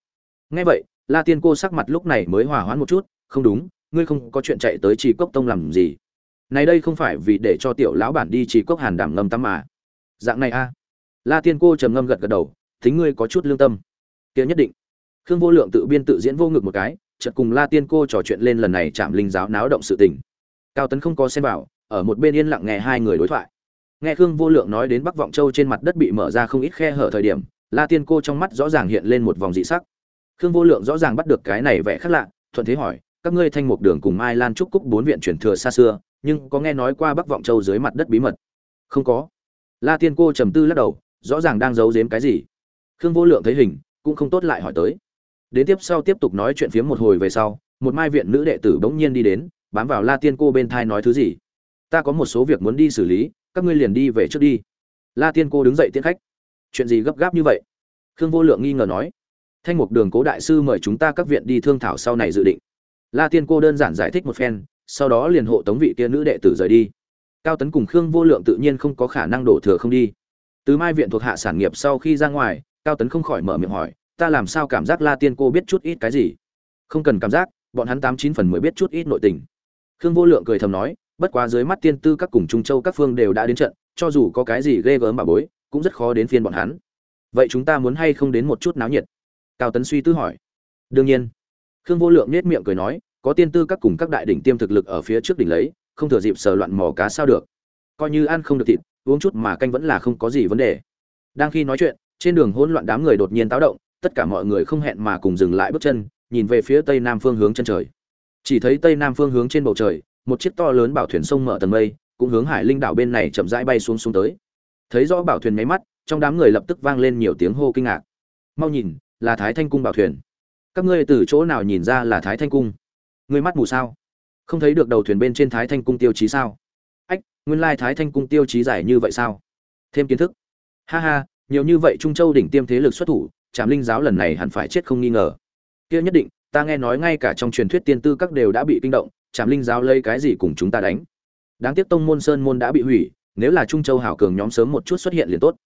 Ngay vậy, la tiên cô sắc mặt lúc này mới hòa hoãn một chút, không đúng, ngươi không có chuyện chạy tới trì cốc tông làm gì? Này đây không phải vì để cho tiểu lão bản đi trì cốc hàn đảm ngâm tắm mà. Dạng này a la tiên cô trầm ngâm gật gật đầu, tính ngươi có chút lương tâm. Kia nhất định. Khương vô lượng tự biên tự diễn vô ngực một cái, chợt cùng la tiên cô trò chuyện lên lần này chạm linh giáo náo động sự tình. Cao tấn không có xem vào, ở một bên yên lặng nghe hai người đối thoại nghe khương vô lượng nói đến bắc vọng châu trên mặt đất bị mở ra không ít khe hở thời điểm, la tiên cô trong mắt rõ ràng hiện lên một vòng dị sắc. Khương vô lượng rõ ràng bắt được cái này vẻ khác lạ, thuận thế hỏi, các ngươi thanh mục đường cùng mai lan trúc cúc bốn viện truyền thừa xa xưa, nhưng có nghe nói qua bắc vọng châu dưới mặt đất bí mật? Không có. La tiên cô trầm tư lắc đầu, rõ ràng đang giấu giếm cái gì? Khương vô lượng thấy hình, cũng không tốt lại hỏi tới. Đến tiếp sau tiếp tục nói chuyện phiếm một hồi về sau, một mai viện nữ đệ tử bỗng nhiên đi đến, bám vào la tiên cô bên thai nói thứ gì? Ta có một số việc muốn đi xử lý các ngươi liền đi về trước đi. La tiên cô đứng dậy tiễn khách. Chuyện gì gấp gáp như vậy? Khương vô lượng nghi ngờ nói. Thanh mục đường cố đại sư mời chúng ta các viện đi thương thảo sau này dự định. La tiên cô đơn giản giải thích một phen, sau đó liền hộ tống vị kia nữ đệ tử rời đi. Cao tấn cùng khương vô lượng tự nhiên không có khả năng đổ thừa không đi. Từ mai viện thuộc hạ sản nghiệp sau khi ra ngoài, cao tấn không khỏi mở miệng hỏi, ta làm sao cảm giác la tiên cô biết chút ít cái gì? Không cần cảm giác, bọn hắn tám chín phần mới biết chút ít nội tình. Khương vô lượng cười thầm nói bất quá dưới mắt tiên tư các cùng trung châu các phương đều đã đến trận, cho dù có cái gì ghê gớm bà bối, cũng rất khó đến phiên bọn hắn. Vậy chúng ta muốn hay không đến một chút náo nhiệt? Cao tấn suy tư hỏi. Đương nhiên. Khương vô lượng nết miệng cười nói, có tiên tư các cùng các đại đỉnh tiêm thực lực ở phía trước đỉnh lấy, không thừa dịp sờ loạn mò cá sao được. Coi như ăn không được thịt, uống chút mà canh vẫn là không có gì vấn đề. Đang khi nói chuyện, trên đường hỗn loạn đám người đột nhiên táo động, tất cả mọi người không hẹn mà cùng dừng lại bước chân, nhìn về phía tây nam phương hướng chân trời. Chỉ thấy tây nam phương hướng trên bầu trời một chiếc to lớn bảo thuyền sông mở tầng mây, cũng hướng hải linh đảo bên này chậm rãi bay xuống xuống tới. Thấy rõ bảo thuyền nháy mắt, trong đám người lập tức vang lên nhiều tiếng hô kinh ngạc. Mau nhìn, là thái thanh cung bảo thuyền. Các ngươi từ chỗ nào nhìn ra là thái thanh cung? Ngươi mắt mù sao? Không thấy được đầu thuyền bên trên thái thanh cung tiêu chí sao? Ách, nguyên lai thái thanh cung tiêu chí dài như vậy sao? Thêm kiến thức. Ha ha, nhiều như vậy trung châu đỉnh tiêm thế lực xuất thủ trạm linh giáo lần này hẳn phải chết không nghi ngờ. Kia nhất định, ta nghe nói ngay cả trong truyền thuyết tiên tư các đều đã bị kinh động trạm linh giáo lấy cái gì cùng chúng ta đánh? Đáng tiếc tông môn sơn môn đã bị hủy, nếu là trung châu hảo cường nhóm sớm một chút xuất hiện liền tốt.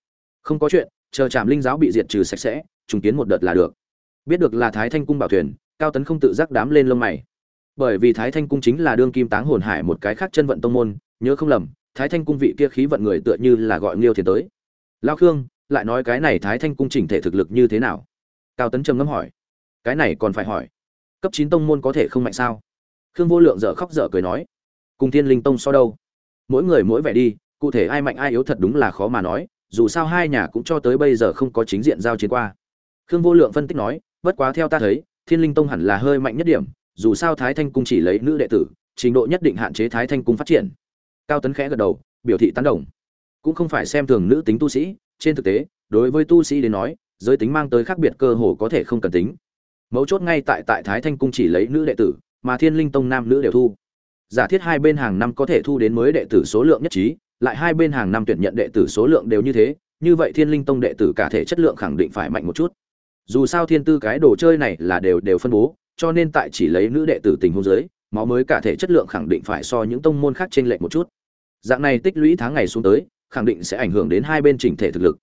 Không có chuyện, chờ trạm linh giáo bị diệt trừ sạch sẽ, trùng kiến một đợt là được. Biết được là thái thanh cung bảo thuyền, cao tấn không tự giác đám lên lông mày. Bởi vì thái thanh cung chính là đương kim táng hồn hải một cái khác chân vận tông môn, nhớ không lầm, thái thanh cung vị kia khí vận người tựa như là gọi nghiêu thiền tới. Lao khương, lại nói cái này thái thanh cung chỉnh thể thực lực như thế nào? Cao tấn trầm ngâm hỏi. Cái này còn phải hỏi. Cấp chín tông môn có thể không mạnh sao? Khương vô lượng dở khóc dở cười nói, cùng thiên linh tông so đâu? Mỗi người mỗi vẻ đi, cụ thể ai mạnh ai yếu thật đúng là khó mà nói, dù sao hai nhà cũng cho tới bây giờ không có chính diện giao chiến qua. Khương vô lượng phân tích nói, bất quá theo ta thấy, thiên linh tông hẳn là hơi mạnh nhất điểm, dù sao thái thanh cung chỉ lấy nữ đệ tử, trình độ nhất định hạn chế thái thanh cung phát triển. Cao tấn khẽ gật đầu, biểu thị tán đồng. Cũng không phải xem thường nữ tính tu sĩ, trên thực tế, đối với tu sĩ đến nói, giới tính mang tới khác biệt cơ hồ có thể không cần tính. Mấu chốt ngay tại tại thái thanh cung chỉ lấy nữ đệ tử mà thiên linh tông nam nữ đều thu. Giả thiết hai bên hàng năm có thể thu đến mới đệ tử số lượng nhất trí, lại hai bên hàng năm tuyển nhận đệ tử số lượng đều như thế, như vậy thiên linh tông đệ tử cả thể chất lượng khẳng định phải mạnh một chút. Dù sao thiên tư cái đồ chơi này là đều đều phân bố, cho nên tại chỉ lấy nữ đệ tử tình hôn giới, máu mới cả thể chất lượng khẳng định phải so những tông môn khác trên lệch một chút. Dạng này tích lũy tháng ngày xuống tới, khẳng định sẽ ảnh hưởng đến hai bên chỉnh thể thực lực.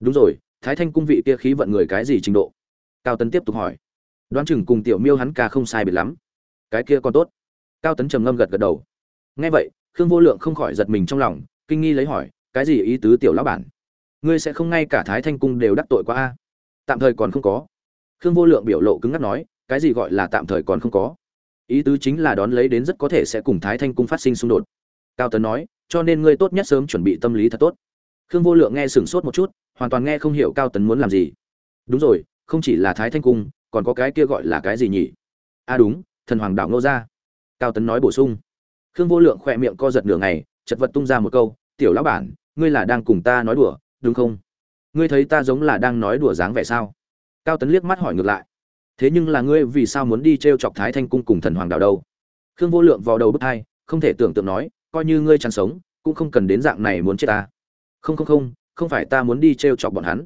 Đúng rồi, thái thanh cung vị kia khí vận người cái gì trình độ? Cao tấn tiếp tục hỏi. Đoán chừng cùng tiểu miêu hắn ca không sai biệt lắm cái kia còn tốt. Cao tấn trầm ngâm gật gật đầu. Nghe vậy, khương vô lượng không khỏi giật mình trong lòng, kinh nghi lấy hỏi, cái gì ý tứ tiểu lão bản? Ngươi sẽ không ngay cả thái thanh cung đều đắc tội qua a? Tạm thời còn không có. Khương vô lượng biểu lộ cứng ngắc nói, cái gì gọi là tạm thời còn không có? Ý tứ chính là đón lấy đến rất có thể sẽ cùng thái thanh cung phát sinh xung đột. Cao tấn nói, cho nên ngươi tốt nhất sớm chuẩn bị tâm lý thật tốt. Khương vô lượng nghe sửng sốt một chút, hoàn toàn nghe không hiểu cao tấn muốn làm gì. Đúng rồi, không chỉ là thái thanh cung, còn có cái kia gọi là cái gì nhỉ? A à đúng thần hoàng đảo ngô ra cao tấn nói bổ sung. Khương vô lượng khỏe miệng co giật nửa ngày, chật vật tung ra một câu, tiểu lão bản, ngươi là đang cùng ta nói đùa, đúng không? Ngươi thấy ta giống là đang nói đùa dáng vẻ sao? Cao tấn liếc mắt hỏi ngược lại. Thế nhưng là ngươi vì sao muốn đi t r e o chọc thái thanh cung cùng thần hoàng đạo đâu? Khương vô lượng vào đầu bức hai, không thể tưởng tượng nói, coi như ngươi chẳng sống, cũng không cần đến dạng này muốn chết ta. Không không không không phải ta muốn đi t r e o chọc bọn hắn.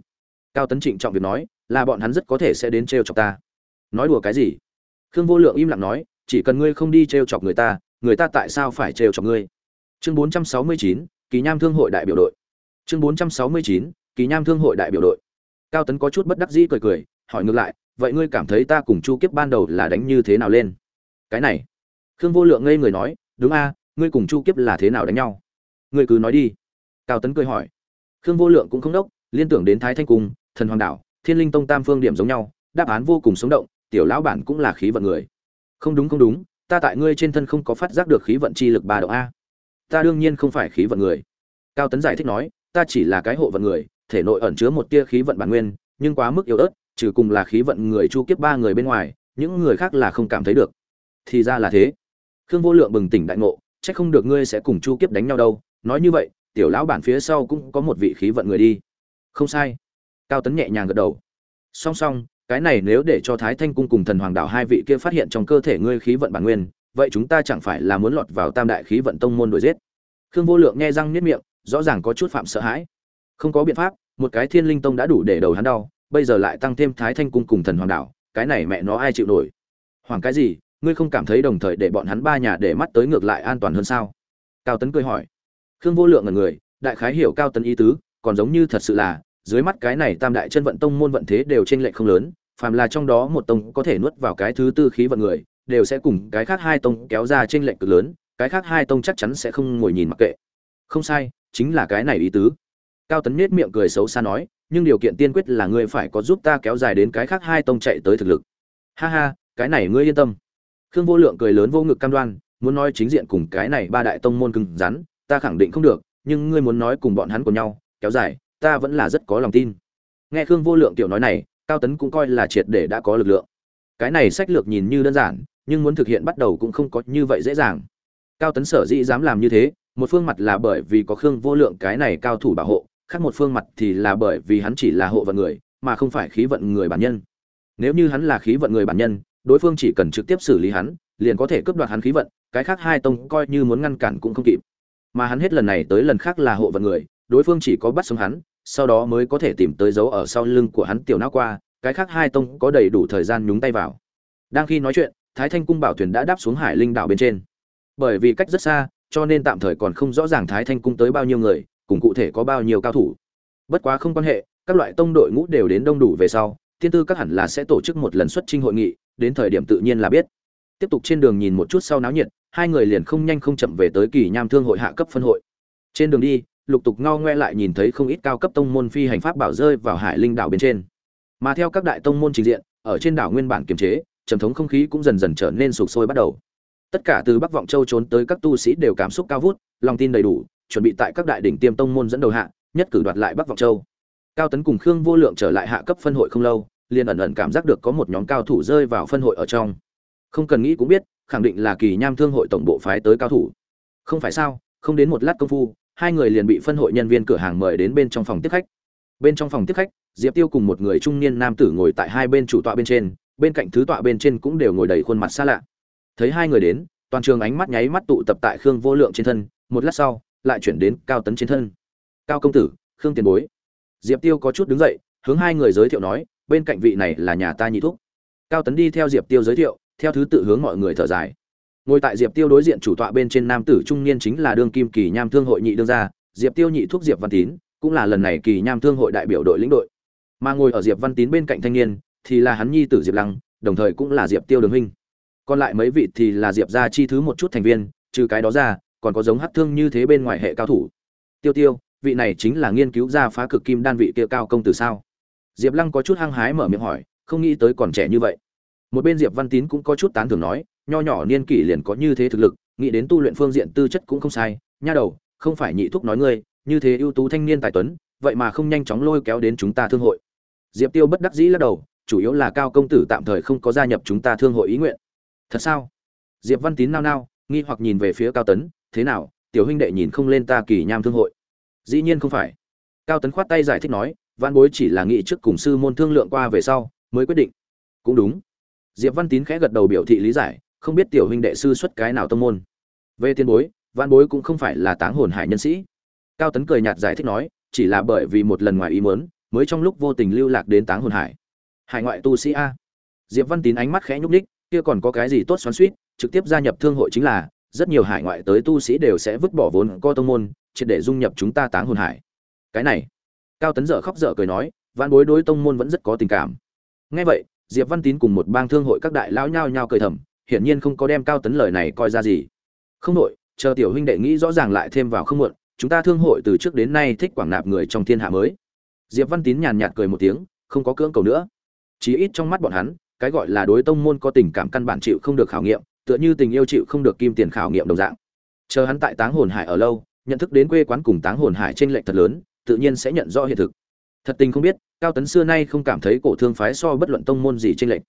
Cao tấn trịnh trọng việc nói, là bọn hắn rất có thể sẽ đến t r e o chọc ta. Nói đùa cái gì? Khương vô lượng im lặng nói, chỉ cần ngươi không đi t r e o chọc người ta người ta tại sao phải t r e o chọc ngươi? Chương bốn trăm sáu mươi chín, kỳ nham thương hội đại biểu đội. Chương bốn trăm sáu mươi chín, kỳ nham thương hội đại biểu đội. Cao tấn có chút bất đắc dĩ cười cười, hỏi ngược lại, vậy ngươi cảm thấy ta cùng chu kiếp ban đầu là đánh như thế nào lên? Cái này, khương vô lượng ngây người nói, đúng a, ngươi cùng chu kiếp là thế nào đánh nhau? Ngươi cứ nói đi. Cao tấn cười hỏi. Khương vô lượng cũng không đốc, liên tưởng đến thái thanh cung, thần hoàng đảo, thiên linh tông tam phương điểm giống nhau, đáp án vô cùng sống động tiểu lão bản cũng là khí vận người. Không đúng không đúng, ta tại ngươi trên thân không có phát giác được khí vận chi lực ba độ a. Ta đương nhiên không phải khí vận người. Cao tấn giải thích nói, ta chỉ là cái hộ vận người, thể nội ẩn chứa một tia khí vận bản nguyên, nhưng quá mức yếu ớt, trừ cùng là khí vận người chu kiếp ba người bên ngoài, những người khác là không cảm thấy được. Thì ra là thế. Khương vô lượng bừng tỉnh đại ngộ c h ắ c không được ngươi sẽ cùng chu kiếp đánh nhau đâu. Nói như vậy, tiểu lão bản phía sau cũng có một vị khí vận người đi. Không sai. Cao tấn nhẹ nhàng gật đầu. Song song cái này nếu để cho thái thanh cung cùng thần hoàng đạo hai vị kia phát hiện trong cơ thể ngươi khí vận bản nguyên, vậy chúng ta chẳng phải là muốn lọt vào tam đại khí vận tông môn đuổi giết? Khương vô lượng nghe răng niết miệng, rõ ràng có chút phạm sợ hãi. Không có biện pháp, một cái thiên linh tông đã đủ để đầu hắn đau, bây giờ lại tăng thêm thái thanh cung cùng thần hoàng đạo, cái này mẹ nó ai chịu nổi? Hoàng cái gì, ngươi không cảm thấy đồng thời để bọn hắn ba nhà để mắt tới ngược lại an toàn hơn sao? Cao tấn cười hỏi. Khương vô lượng là người, đại khái hiểu cao tấn ý tứ, còn giống như thật sự là dưới mắt cái này tam đại chân vận tông môn vận thế đều trên lệch không lớn, phàm là trong đó một tông có thể nuốt vào cái thứ tư khí vận người, đều sẽ cùng cái khác hai tông kéo ra trên lệch cực lớn, cái khác hai tông chắc chắn sẽ không ngồi nhìn mặc kệ. Không sai, chính là cái này ý tứ. Cao tấn nết miệng cười xấu xa nói, nhưng điều kiện tiên quyết là ngươi phải có giúp ta kéo dài đến cái khác hai tông chạy tới thực lực. Ha ha, cái này ngươi yên tâm. Khương vô lượng cười lớn vô ngực cam đoan, muốn nói chính diện cùng cái này ba đại tông môn cứng rắn, ta khẳng định không được, nhưng ngươi muốn nói cùng bọn hắn của nhau, kéo dài ta vẫn là rất có lòng tin. Nghe khương vô lượng tiểu nói này, cao tấn cũng coi là triệt để đã có lực lượng. Cái này sách lược nhìn như đơn giản, nhưng muốn thực hiện bắt đầu cũng không có như vậy dễ dàng. Cao tấn sở dĩ dám làm như thế, một phương mặt là bởi vì có khương vô lượng cái này cao thủ bảo hộ, khác một phương mặt thì là bởi vì hắn chỉ là hộ vận người, mà không phải khí vận người bản nhân. Nếu như hắn là khí vận người bản nhân, đối phương chỉ cần trực tiếp xử lý hắn, liền có thể cướp đoạt hắn khí vận, cái khác hai tông coi như muốn ngăn cản cũng không kịp. Mà hắn hết lần này tới lần khác là hộ vận người, đối phương chỉ có bắt sống hắn sau đó mới có thể tìm tới dấu ở sau lưng của hắn tiểu não qua, cái khác hai tông có đầy đủ thời gian nhúng tay vào. Đang khi nói chuyện, thái thanh cung bảo thuyền đã đáp xuống hải linh đảo bên trên. Bởi vì cách rất xa, cho nên tạm thời còn không rõ ràng thái thanh cung tới bao nhiêu người, cùng cụ thể có bao nhiêu cao thủ. Bất quá không quan hệ, các loại tông đội ngũ đều đến đông đủ về sau, thiên tư các hẳn là sẽ tổ chức một lần xuất trinh hội nghị, đến thời điểm tự nhiên là biết. Tiếp tục trên đường nhìn một chút sau náo nhiệt, hai người liền không nhanh không chậm về tới kỳ nham thương hội hạ cấp phân hội. Trên đường đi lục tục ngao ngoe lại nhìn thấy không ít cao cấp tông môn phi hành pháp bảo rơi vào hải linh đảo bên trên. Mà theo các đại tông môn trình diện, ở trên đảo nguyên bản kiềm chế, trầm thống không khí cũng dần dần trở nên sụp sôi bắt đầu. Tất cả từ bắc vọng châu trốn tới các tu sĩ đều cảm xúc cao vút, lòng tin đầy đủ, chuẩn bị tại các đại đỉnh tiêm tông môn dẫn đầu hạ, nhất cử đoạt lại bắc vọng châu. Cao tấn cùng khương vô lượng trở lại hạ cấp phân hội không lâu, liền ẩn ẩn cảm giác được có một nhóm cao thủ rơi vào phân hội ở trong. Không cần nghĩ cũng biết, khẳng định là kỳ nham thương hội tổng bộ phái tới cao thủ. Không phải sao, không đến một lát công phu hai người liền bị phân hội nhân viên cửa hàng mời đến bên trong phòng tiếp khách. Bên trong phòng tiếp khách, diệp tiêu cùng một người trung niên nam tử ngồi tại hai bên chủ tọa bên trên, bên cạnh thứ tọa bên trên cũng đều ngồi đầy khuôn mặt xa lạ. Thấy hai người đến, toàn trường ánh mắt nháy mắt tụ tập tại khương vô lượng trên thân, một lát sau, lại chuyển đến cao tấn trên thân. Cao công tử, khương tiền bối. Diệp tiêu có chút đứng dậy, hướng hai người giới thiệu nói, bên cạnh vị này là nhà ta nhị thúc. Cao tấn đi theo diệp tiêu giới thiệu, theo thứ tự hướng mọi người thở dài ngồi tại diệp tiêu đối diện chủ tọa bên trên nam tử trung niên chính là đương kim kỳ nham thương hội nhị đương gia, diệp tiêu nhị thúc diệp văn tín, cũng là lần này kỳ nham thương hội đại biểu đội lĩnh đội. Mà ngồi ở diệp văn tín bên cạnh thanh niên, thì là hắn nhi tử diệp lăng, đồng thời cũng là diệp tiêu đường huynh. Còn lại mấy vị thì là diệp gia chi thứ một chút thành viên, trừ cái đó ra, còn có giống hát thương như thế bên ngoài hệ cao thủ. Tiêu tiêu, vị này chính là nghiên cứu ra phá cực kim đan vị kia cao công tử sao? Diệp lăng có chút hăng hái mở miệng hỏi, không nghĩ tới còn trẻ như vậy. Một bên diệp văn tín cũng có chút tán thưởng nói nho nhỏ niên kỷ liền có như thế thực lực, nghĩ đến tu luyện phương diện tư chất cũng không sai. Nha đầu, không phải nhị thúc nói ngươi, như thế ưu tú thanh niên tài tuấn, vậy mà không nhanh chóng lôi kéo đến chúng ta thương hội. Diệp tiêu bất đắc dĩ lắc đầu, chủ yếu là cao công tử tạm thời không có gia nhập chúng ta thương hội ý nguyện. Thật sao? Diệp văn tín nao nao, nghi hoặc nhìn về phía cao tấn, thế nào, tiểu huynh đệ nhìn không lên ta kỳ nham thương hội. Dĩ nhiên không phải. Cao tấn khoát tay giải thích nói, văn bối chỉ là nghị trước cùng sư môn thương lượng qua về sau, mới quyết định. Cũng đúng. Diệp văn tín khẽ gật đầu biểu thị lý giải không biết tiểu huynh đệ sư xuất cái nào tông môn. Về tiền bối văn bối cũng không phải là táng hồn hải nhân sĩ. Cao tấn cười nhạt giải thích nói, chỉ là bởi vì một lần ngoài ý muốn, mới trong lúc vô tình lưu lạc đến táng hồn hải. Hải ngoại tu sĩ a. Diệp văn tín ánh mắt khẽ nhúc ních kia còn có cái gì tốt xoắn suýt trực tiếp gia nhập thương hội chính là, rất nhiều hải ngoại tới tu sĩ đều sẽ vứt bỏ vốn co tông môn, triệt để dung nhập chúng ta táng hồn hải. Cái này, cao tấn dở khóc dở cười nói văn bối đối tông môn vẫn rất có tình cảm. Nghe vậy, diệp văn tín cùng một bang thương hội các đại lão nhao nhao cười thầm hiển nhiên không có đem cao tấn lời này coi ra gì. Không nội chờ tiểu huynh đệ nghĩ rõ ràng lại thêm vào không muộn, chúng ta thương hội từ trước đến nay thích quảng nạp người trong thiên hạ mới. Diệp văn tín nhàn nhạt cười một tiếng, không có cưỡng cầu nữa. Chí ít trong mắt bọn hắn, cái gọi là đối tông môn có tình cảm căn bản chịu không được khảo nghiệm, tựa như tình yêu chịu không được kim tiền khảo nghiệm đồng dạng. Chờ hắn tại táng hồn hải ở lâu, nhận thức đến quê quán cùng táng hồn hải trên lệnh thật lớn, tự nhiên sẽ nhận rõ hiện thực. Thật tình không biết, cao tấn xưa nay không cảm thấy cổ thương phái so bất luận tông môn gì trên lệnh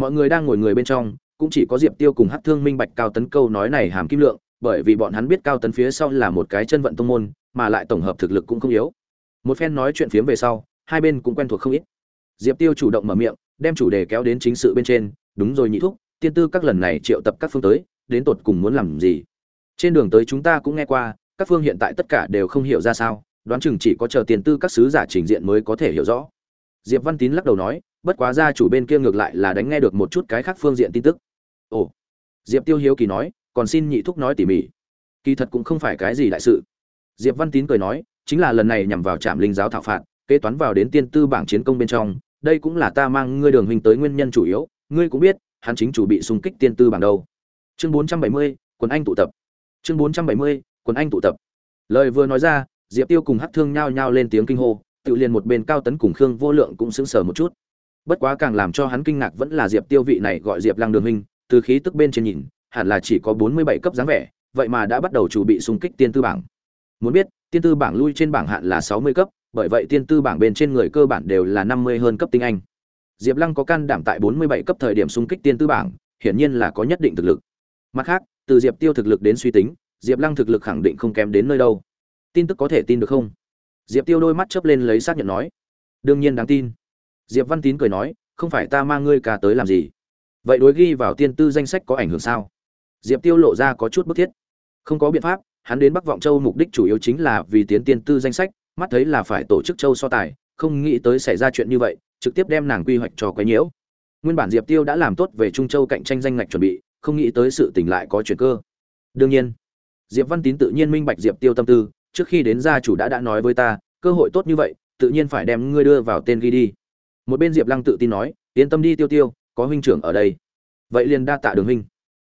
mọi người đang ngồi người bên trong cũng chỉ có diệp tiêu cùng hát thương minh bạch cao tấn câu nói này hàm kim lượng, bởi vì bọn hắn biết cao tấn phía sau là một cái chân vận tông môn, mà lại tổng hợp thực lực cũng không yếu. Một phen nói chuyện phiếm về sau, hai bên cũng quen thuộc không ít. Diệp tiêu chủ động mở miệng, đem chủ đề kéo đến chính sự bên trên, đúng rồi nhị thúc, tiên tư các lần này triệu tập các phương tới, đến tột cùng muốn làm gì? Trên đường tới chúng ta cũng nghe qua, các phương hiện tại tất cả đều không hiểu ra sao, đoán chừng chỉ có chờ tiền tư các sứ giả trình diện mới có thể hiểu rõ. Diệp văn tín lắc đầu nói, bất quá gia chủ bên kia ngược lại là đánh nghe được một chút cái khác phương diện tin tức ồ. Diệp tiêu hiếu kỳ nói còn xin nhị thúc nói tỉ mỉ. Kỳ thật cũng không phải cái gì đại sự. Diệp văn tín cười nói chính là lần này nhằm vào trạm linh giáo thảo phạt kế toán vào đến tiên tư bảng chiến công bên trong đây cũng là ta mang ngươi đường huynh tới nguyên nhân chủ yếu ngươi cũng biết hắn chính chủ bị xung kích tiên tư bảng đâu. Chương 470, quần anh tụ tập. Chương 470, quần anh tụ tập. Lời vừa nói ra diệp tiêu cùng hắc thương nhao nhao lên tiếng kinh hô tự liền một bên cao tấn cùng khương vô lượng cũng sững sờ một chút. Bất quá càng làm cho hắn kinh ngạc vẫn là diệp tiêu vị này gọi diệp lăng đường huynh từ khí tức bên trên nhìn, hẳn là chỉ có bốn mươi bảy cấp dáng vẻ, vậy mà đã bắt đầu chuẩn bị xung kích tiên tư bảng. Muốn biết, tiên tư bảng lui trên bảng hạn là sáu mươi cấp, bởi vậy tiên tư bảng bên trên người cơ bản đều là năm mươi hơn cấp tinh anh. Diệp lăng có can đảm tại bốn mươi bảy cấp thời điểm xung kích tiên tư bảng, hiển nhiên là có nhất định thực lực. Mặt khác, từ diệp tiêu thực lực đến suy tính, diệp lăng thực lực khẳng định không kém đến nơi đâu. Tin tức có thể tin được không? Diệp tiêu đôi mắt chớp lên lấy xác nhận nói. Đương nhiên đáng tin. Diệp văn tín cười nói, không phải ta mang ngươi cả tới làm gì vậy đối ghi vào tiên tư danh sách có ảnh hưởng sao? Diệp tiêu lộ ra có chút bức thiết. Không có biện pháp, hắn đến bắc vọng châu mục đích chủ yếu chính là vì tiến tiên tư danh sách, mắt thấy là phải tổ chức châu so tài, không nghĩ tới xảy ra chuyện như vậy, trực tiếp đem nàng quy hoạch cho quấy nhiễu. Nguyên bản diệp tiêu đã làm tốt về trung châu cạnh tranh danh ngạch chuẩn bị, không nghĩ tới sự tình lại có chuyện cơ. Đương nhiên, diệp văn tín tự nhiên minh bạch diệp tiêu tâm tư, trước khi đến gia chủ đã đã nói với ta, cơ hội tốt như vậy, tự nhiên phải đem ngươi đưa vào tên ghi đi. Một bên diệp lăng tự tin nói, yên tâm đi tiêu tiêu có huynh trưởng ở đây. Vậy liền đa tạ đường huynh.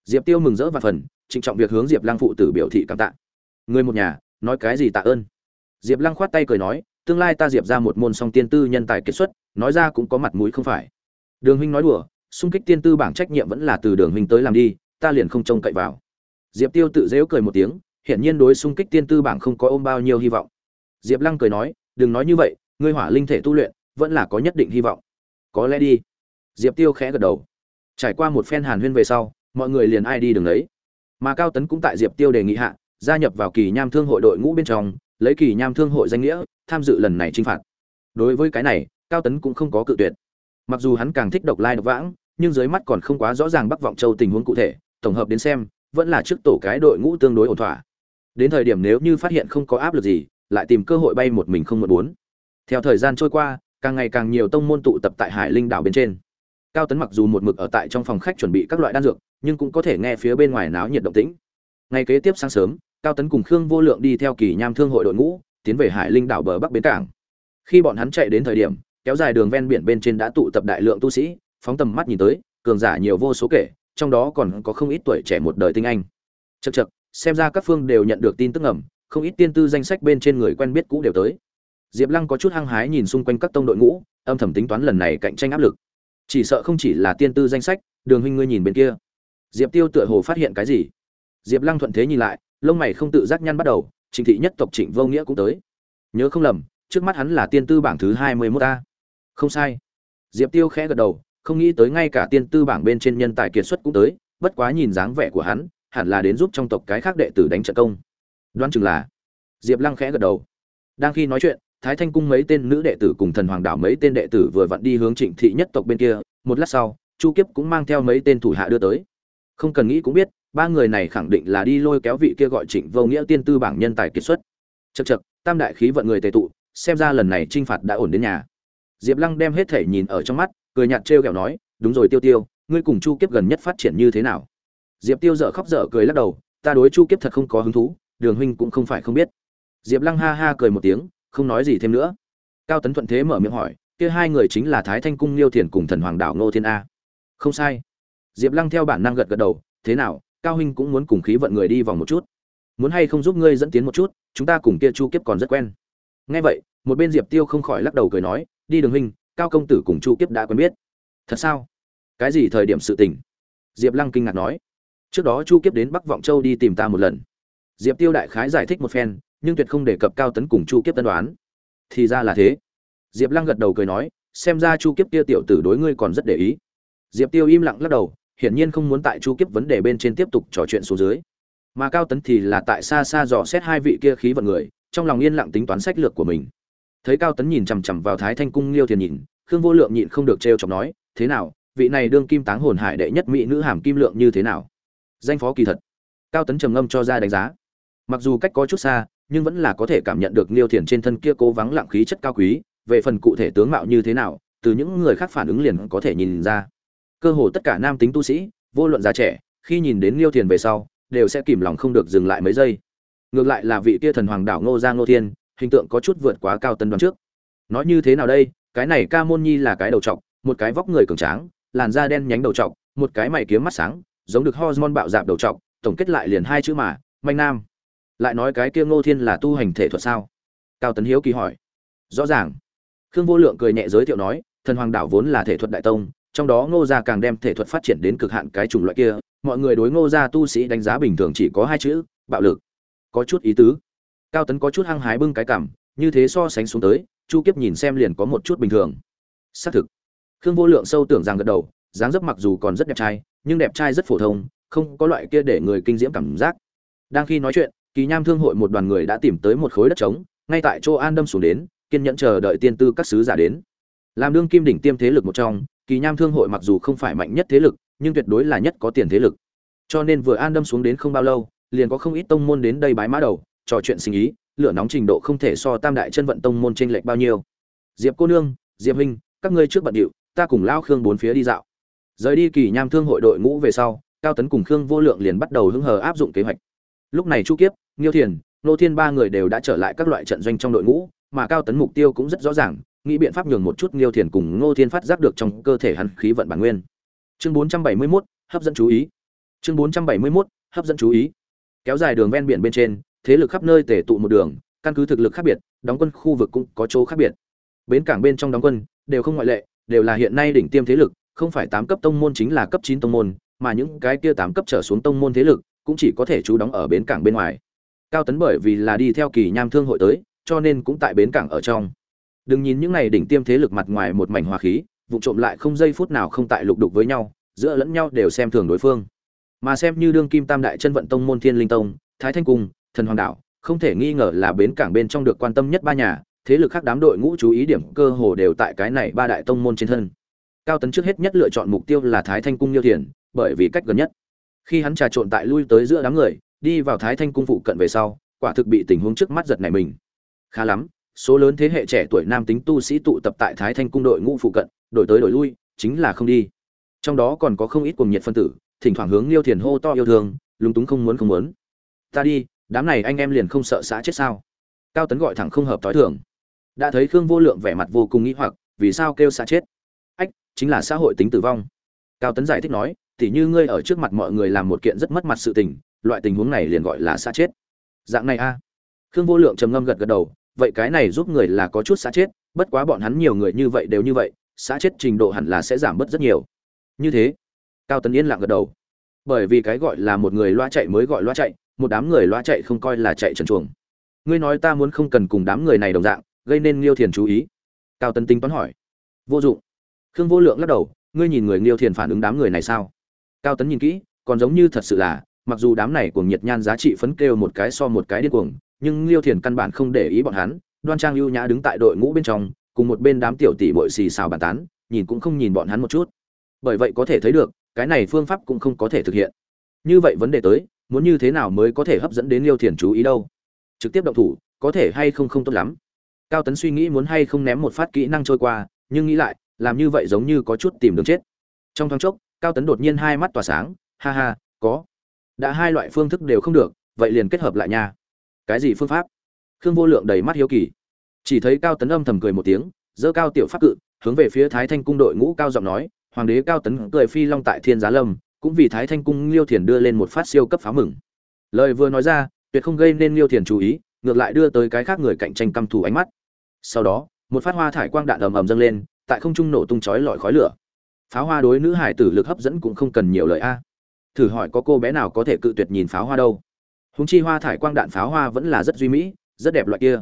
Diệp tiêu mừng rỡ và phần, trịnh trọng việc hướng diệp lăng phụ tử biểu thị cảm tạ. Người một nhà, nói cái gì tạ ơn? Diệp lăng khoát tay cười nói, tương lai ta diệp ra một môn song tiên tư nhân tài kết xuất, nói ra cũng có mặt mũi không phải. Đường huynh nói đùa, xung kích tiên tư bảng trách nhiệm vẫn là từ đường huynh tới làm đi, ta liền không trông cậy vào. Diệp tiêu tự dễu cười một tiếng, hiển nhiên đối xung kích tiên tư bảng không có ôm bao nhiêu hy vọng. Diệp lăng cười nói, đừng nói như vậy, ngươi hỏa linh thể tu luyện, vẫn là có nhất định hy vọng. Có lẽ đi diệp tiêu khẽ gật đầu. Trải qua một phen hàn huyên về sau, mọi người liền ai đi đường đấy mà cao tấn cũng tại diệp tiêu đề nghị hạ, gia nhập vào kỳ nham thương hội đội ngũ bên trong, lấy kỳ nham thương hội danh nghĩa, tham dự lần này t r i n h phạt. Đối với cái này, cao tấn cũng không có cự tuyệt. Mặc dù hắn càng thích độc lai độc vãng, nhưng dưới mắt còn không quá rõ ràng bắc vọng châu tình huống cụ thể, tổng hợp đến xem, vẫn là trước tổ cái đội ngũ tương đối ổn thỏa. Đến thời điểm nếu như phát hiện không có áp lực gì, lại tìm cơ hội bay một mình không một bốn. Theo thời gian trôi qua, càng ngày càng nhiều tông môn tụ tập tại hải linh đảo bên trên cao tấn mặc dù một mực ở tại trong phòng khách chuẩn bị các loại đan dược, nhưng cũng có thể nghe phía bên ngoài náo nhiệt động tĩnh. Ngày kế tiếp sáng sớm, cao tấn cùng khương vô lượng đi theo kỳ nham thương hội đội ngũ, tiến về hải linh đảo bờ bắc bến cảng. Khi bọn hắn chạy đến thời điểm, kéo dài đường ven biển bên trên đã tụ tập đại lượng tu sĩ, phóng tầm mắt nhìn tới, cường giả nhiều vô số kể, trong đó còn có không ít tuổi trẻ một đời tinh anh. Chật chật xem ra các phương đều nhận được tin tức ẩm không ít tiên tư danh sách bên trên người quen biết cũ đều tới. Diệp lăng có chút hăng hái nhìn xung quanh các tông đội ngũ, âm thầm tính toán lần này cạnh tranh áp lực chỉ sợ không chỉ là tiên tư danh sách, đường huynh ngươi nhìn bên kia. Diệp tiêu tựa hồ phát hiện cái gì? Diệp lăng thuận thế nhìn lại, lông mày không tự giác nhăn bắt đầu trịnh thị nhất tộc trịnh vô nghĩa cũng tới. Nhớ không lầm, trước mắt hắn là tiên tư bảng thứ hai mươi mốt a. Không sai. Diệp tiêu khẽ gật đầu, không nghĩ tới ngay cả tiên tư bảng bên trên nhân tài kiệt xuất cũng tới, bất quá nhìn dáng vẻ của hắn, hẳn là đến giúp trong tộc cái khác đệ tử đánh trận công. Đoán chừng là. Diệp lăng khẽ gật đầu. Đang khi nói chuyện thái thanh cung mấy tên nữ đệ tử cùng thần hoàng đảo mấy tên đệ tử vừa vặn đi hướng trịnh thị nhất tộc bên kia, một lát sau, chu kiếp cũng mang theo mấy tên thủ hạ đưa tới. Không cần nghĩ cũng biết, ba người này khẳng định là đi lôi kéo vị kia gọi trịnh vô nghĩa tiên tư bảng nhân tài kiệt xuất. Chật chật tam đại khí vận người tề tụ, xem ra lần này t r i n h phạt đã ổn đến nhà. Diệp lăng đem hết thể nhìn ở trong mắt, cười nhạt trêu ghẹo kẹo nói, đúng rồi tiêu tiêu, ngươi cùng chu kiếp gần nhất phát triển như thế nào? Diệp tiêu dợ khóc dở cười lắc đầu, ta đối chu kiếp thật không có hứng thú, đường huynh cũng không phải không biết. Diệp lăng ha ha cười một tiếng không nói gì thêm nữa. Cao tấn thuận thế mở miệng hỏi, kia hai người chính là thái thanh cung liêu thiền cùng thần hoàng đảo ngô thiên a. Không sai. Diệp lăng theo bản năng gật gật đầu, thế nào, cao huynh cũng muốn cùng khí vận người đi vòng một chút. Muốn hay không giúp ngươi dẫn tiến một chút, chúng ta cùng kia chu kiếp còn rất quen. Nghe vậy, một bên diệp tiêu không khỏi lắc đầu cười nói, đi đường huynh, cao công tử cùng chu kiếp đã quen biết. Thật sao? Cái gì thời điểm sự tình? Diệp lăng kinh ngạc nói. Trước đó chu kiếp đến bắc vọng châu đi tìm ta một lần. Diệp tiêu đại khái giải thích một phen nhưng tuyệt không đề cập cao tấn cùng chu kiếp tân đoán. Thì ra là thế. Diệp lăng gật đầu cười nói, xem ra chu kiếp kia tiểu tử đối ngươi còn rất để ý. Diệp tiêu im lặng lắc đầu, hiển nhiên không muốn tại chu kiếp vấn đề bên trên tiếp tục trò chuyện số dưới. Mà cao tấn thì là tại xa xa dò xét hai vị kia khí vận người, trong lòng yên lặng tính toán sách lược của mình. Thấy cao tấn nhìn chằm chằm vào thái thanh cung liêu thiền nhìn, khương vô lượng nhịn không được trêu chọc nói, thế nào, vị này đương kim táng hồn hải đệ nhất mỹ nữ hàm kim lượng như thế nào? Danh phó kỳ thật. Cao tấn trầm ngâm cho ra đánh giá. Mặc dù cách có chút xa nhưng vẫn là có thể cảm nhận được liêu thiền trên thân kia cố vắng lặng khí chất cao quý, về phần cụ thể tướng mạo như thế nào, từ những người khác phản ứng liền có thể nhìn ra. Cơ hồ tất cả nam tính tu sĩ, vô luận già trẻ, khi nhìn đến liêu thiền về sau, đều sẽ kìm lòng không được dừng lại mấy giây. Ngược lại là vị kia thần hoàng đảo ngô giang ngô thiên, hình tượng có chút vượt quá cao tân đoán trước. Nói như thế nào đây, cái này ca môn nhi là cái đầu trọc, một cái vóc người cường tráng, làn da đen nhánh đầu trọc, một cái mày kiếm mắt sáng, giống được hormone bạo dạp đầu trọc, tổng kết lại liền hai chữ mà manh nam lại nói cái kia ngô thiên là tu hành thể thuật sao? Cao tấn hiếu kỳ hỏi. Rõ ràng. Khương vô lượng cười nhẹ giới thiệu nói thần hoàng đảo vốn là thể thuật đại tông trong đó Ngô gia càng đem thể thuật phát triển đến cực hạn cái chủng loại kia, mọi người đối Ngô gia tu sĩ đánh giá bình thường chỉ có hai chữ, bạo lực. Có chút ý tứ. Cao Tấn có chút hăng hái bưng cái cảm, như thế so sánh xuống tới chu kiếp nhìn xem liền có một chút bình thường. Xác thực. Khương vô lượng sâu tưởng rằng gật đầu dáng dấp mặc dù còn rất đẹp trai nhưng đẹp trai rất phổ thông không có loại kia để người kinh diễm cảm giác. Đang khi nói chuyện kỳ nham thương hội một đoàn người đã tìm tới một khối đất trống, ngay tại chỗ an đâm xuống đến, kiên nhẫn chờ đợi tiên tư các sứ giả đến. Làm đương kim đỉnh tiêm thế lực một trong, kỳ nham thương hội mặc dù không phải mạnh nhất thế lực, nhưng tuyệt đối là nhất có tiền thế lực. Cho nên vừa an đâm xuống đến không bao lâu, liền có không ít tông môn đến đây bái mã đầu, trò chuyện sinh ý, lửa nóng trình độ không thể so tam đại chân vận tông môn trên lệch bao nhiêu. Diệp cô nương, diệp huynh, các ngươi trước bận điệu, ta cùng lao khương bốn phía đi dạo. Rời đi kỳ nham thương hội đội ngũ về sau, cao tấn cùng khương vô lượng liền bắt đầu hứng hờ áp dụng kế hoạch. Lúc này chu kiếp nghiêu thiền nô thiên ba người đều đã trở lại các loại trận doanh trong đội ngũ mà cao tấn mục tiêu cũng rất rõ ràng nghĩ biện pháp nhường một chút nghiêu thiền cùng ngô thiên phát giác được trong cơ thể hắn khí vận bản nguyên. Chương 471, hấp dẫn chú ý. Chương 471, hấp dẫn chú ý. Kéo dài đường ven biển bên trên thế lực khắp nơi tề tụ một đường căn cứ thực lực khác biệt đóng quân khu vực cũng có chỗ khác biệt. Bến cảng bên trong đóng quân đều không ngoại lệ đều là hiện nay đỉnh tiêm thế lực không phải tám cấp tông môn chính là cấp chín tông môn mà những cái kia tám cấp trở xuống tông môn thế lực cũng chỉ có thể trú đóng ở bến cảng bên ngoài cao tấn bởi vì là đi theo kỳ nham thương hội tới, cho nên cũng tại bến cảng ở trong. Đừng nhìn những này đỉnh tiêm thế lực mặt ngoài một mảnh hòa khí vụ trộm lại không giây phút nào không tại lục đục với nhau, giữa lẫn nhau đều xem thường đối phương. Mà xem như đương kim tam đại chân vận tông môn thiên linh tông, thái thanh cung, thần hoàng đạo không thể nghi ngờ là bến cảng bên trong được quan tâm nhất ba nhà, thế lực khác đám đội ngũ chú ý điểm cơ hồ đều tại cái này ba đại tông môn trên thân. Cao tấn trước hết nhất lựa chọn mục tiêu là thái thanh cung nhiêu thiền, bởi vì cách gần nhất. Khi hắn trà trộn tại lui tới giữa đám người đi vào thái thanh cung phụ cận về sau, quả thực bị tình huống trước mắt giật này mình. Khá lắm, số lớn thế hệ trẻ tuổi nam tính tu sĩ tụ tập tại thái thanh cung đội ngũ phụ cận, đổi tới đổi lui, chính là không đi. Trong đó còn có không ít cuồng nhiệt phân tử, thỉnh thoảng hướng liêu thiền hô to yêu thương, lúng túng không muốn không muốn. Ta đi, đám này anh em liền không sợ xã chết sao? Cao tấn gọi thẳng không hợp tối thường. Đã thấy khương vô lượng vẻ mặt vô cùng nghĩ hoặc, vì sao kêu xã chết? Ách, chính là xã hội tính tử vong. Cao tấn giải thích nói, tỉ như ngươi ở trước mặt mọi người làm một kiện rất mất mặt sự tình loại tình huống này liền gọi là xã chết. Dạng này a. Khương vô lượng trầm ngâm gật gật đầu, vậy cái này giúp người là có chút xã chết, bất quá bọn hắn nhiều người như vậy đều như vậy xã chết trình độ hẳn là sẽ giảm bớt rất nhiều. Như thế, cao tấn yên lặng gật đầu. Bởi vì cái gọi là một người loa chạy mới gọi loa chạy, một đám người loa chạy không coi là chạy trần chuồng. Ngươi nói ta muốn không cần cùng đám người này đồng dạng, gây nên liêu thiền chú ý. Cao tấn tính toán hỏi. Vô dụng. Khương vô lượng lắc đầu, ngươi nhìn người liêu thiền phản ứng đám người này sao? Cao tấn nhìn kỹ, còn giống như thật sự là mặc dù đám này cuồng nhiệt nhan giá trị phấn kêu một cái so một cái điên cuồng, nhưng liêu thiền căn bản không để ý bọn hắn, đoan trang ưu nhã đứng tại đội ngũ bên trong, cùng một bên đám tiểu tỷ bội xì xào bàn tán, nhìn cũng không nhìn bọn hắn một chút. Bởi vậy có thể thấy được, cái này phương pháp cũng không có thể thực hiện. Như vậy vấn đề tới, muốn như thế nào mới có thể hấp dẫn đến liêu thiền chú ý đâu? Trực tiếp động thủ, có thể hay không không tốt lắm. Cao tấn suy nghĩ muốn hay không ném một phát kỹ năng trôi qua, nhưng nghĩ lại, làm như vậy giống như có chút tìm đường chết. Trong thoáng chốc, cao tấn đột nhiên hai mắt tỏa sáng, ha ha, có đã hai loại phương thức đều không được, vậy liền kết hợp lại nha. Cái gì phương pháp? Khương vô lượng đầy mắt hiếu kỳ. Chỉ thấy cao tấn âm thầm cười một tiếng dơ cao tiểu pháp cự, hướng về phía thái thanh cung đội ngũ cao giọng nói, hoàng đế cao tấn cười phi long tại thiên giá lâm, cũng vì thái thanh cung liêu thiền đưa lên một phát siêu cấp pháo mừng. Lời vừa nói ra, tuyệt không gây nên liêu thiền chú ý, ngược lại đưa tới cái khác người cạnh tranh căm thù ánh mắt. Sau đó, một phát hoa thải quang đạn ầm ầm dâng lên, tại không trung nổ tung chói lọi khói lửa. Pháo hoa đối nữ hải tử lực hấp dẫn cũng không cần nhiều lời a thử hỏi có cô bé nào có thể cự tuyệt nhìn pháo hoa đâu. Húng chi hoa thải quang đạn pháo hoa vẫn là rất duy mỹ, rất đẹp loại kia.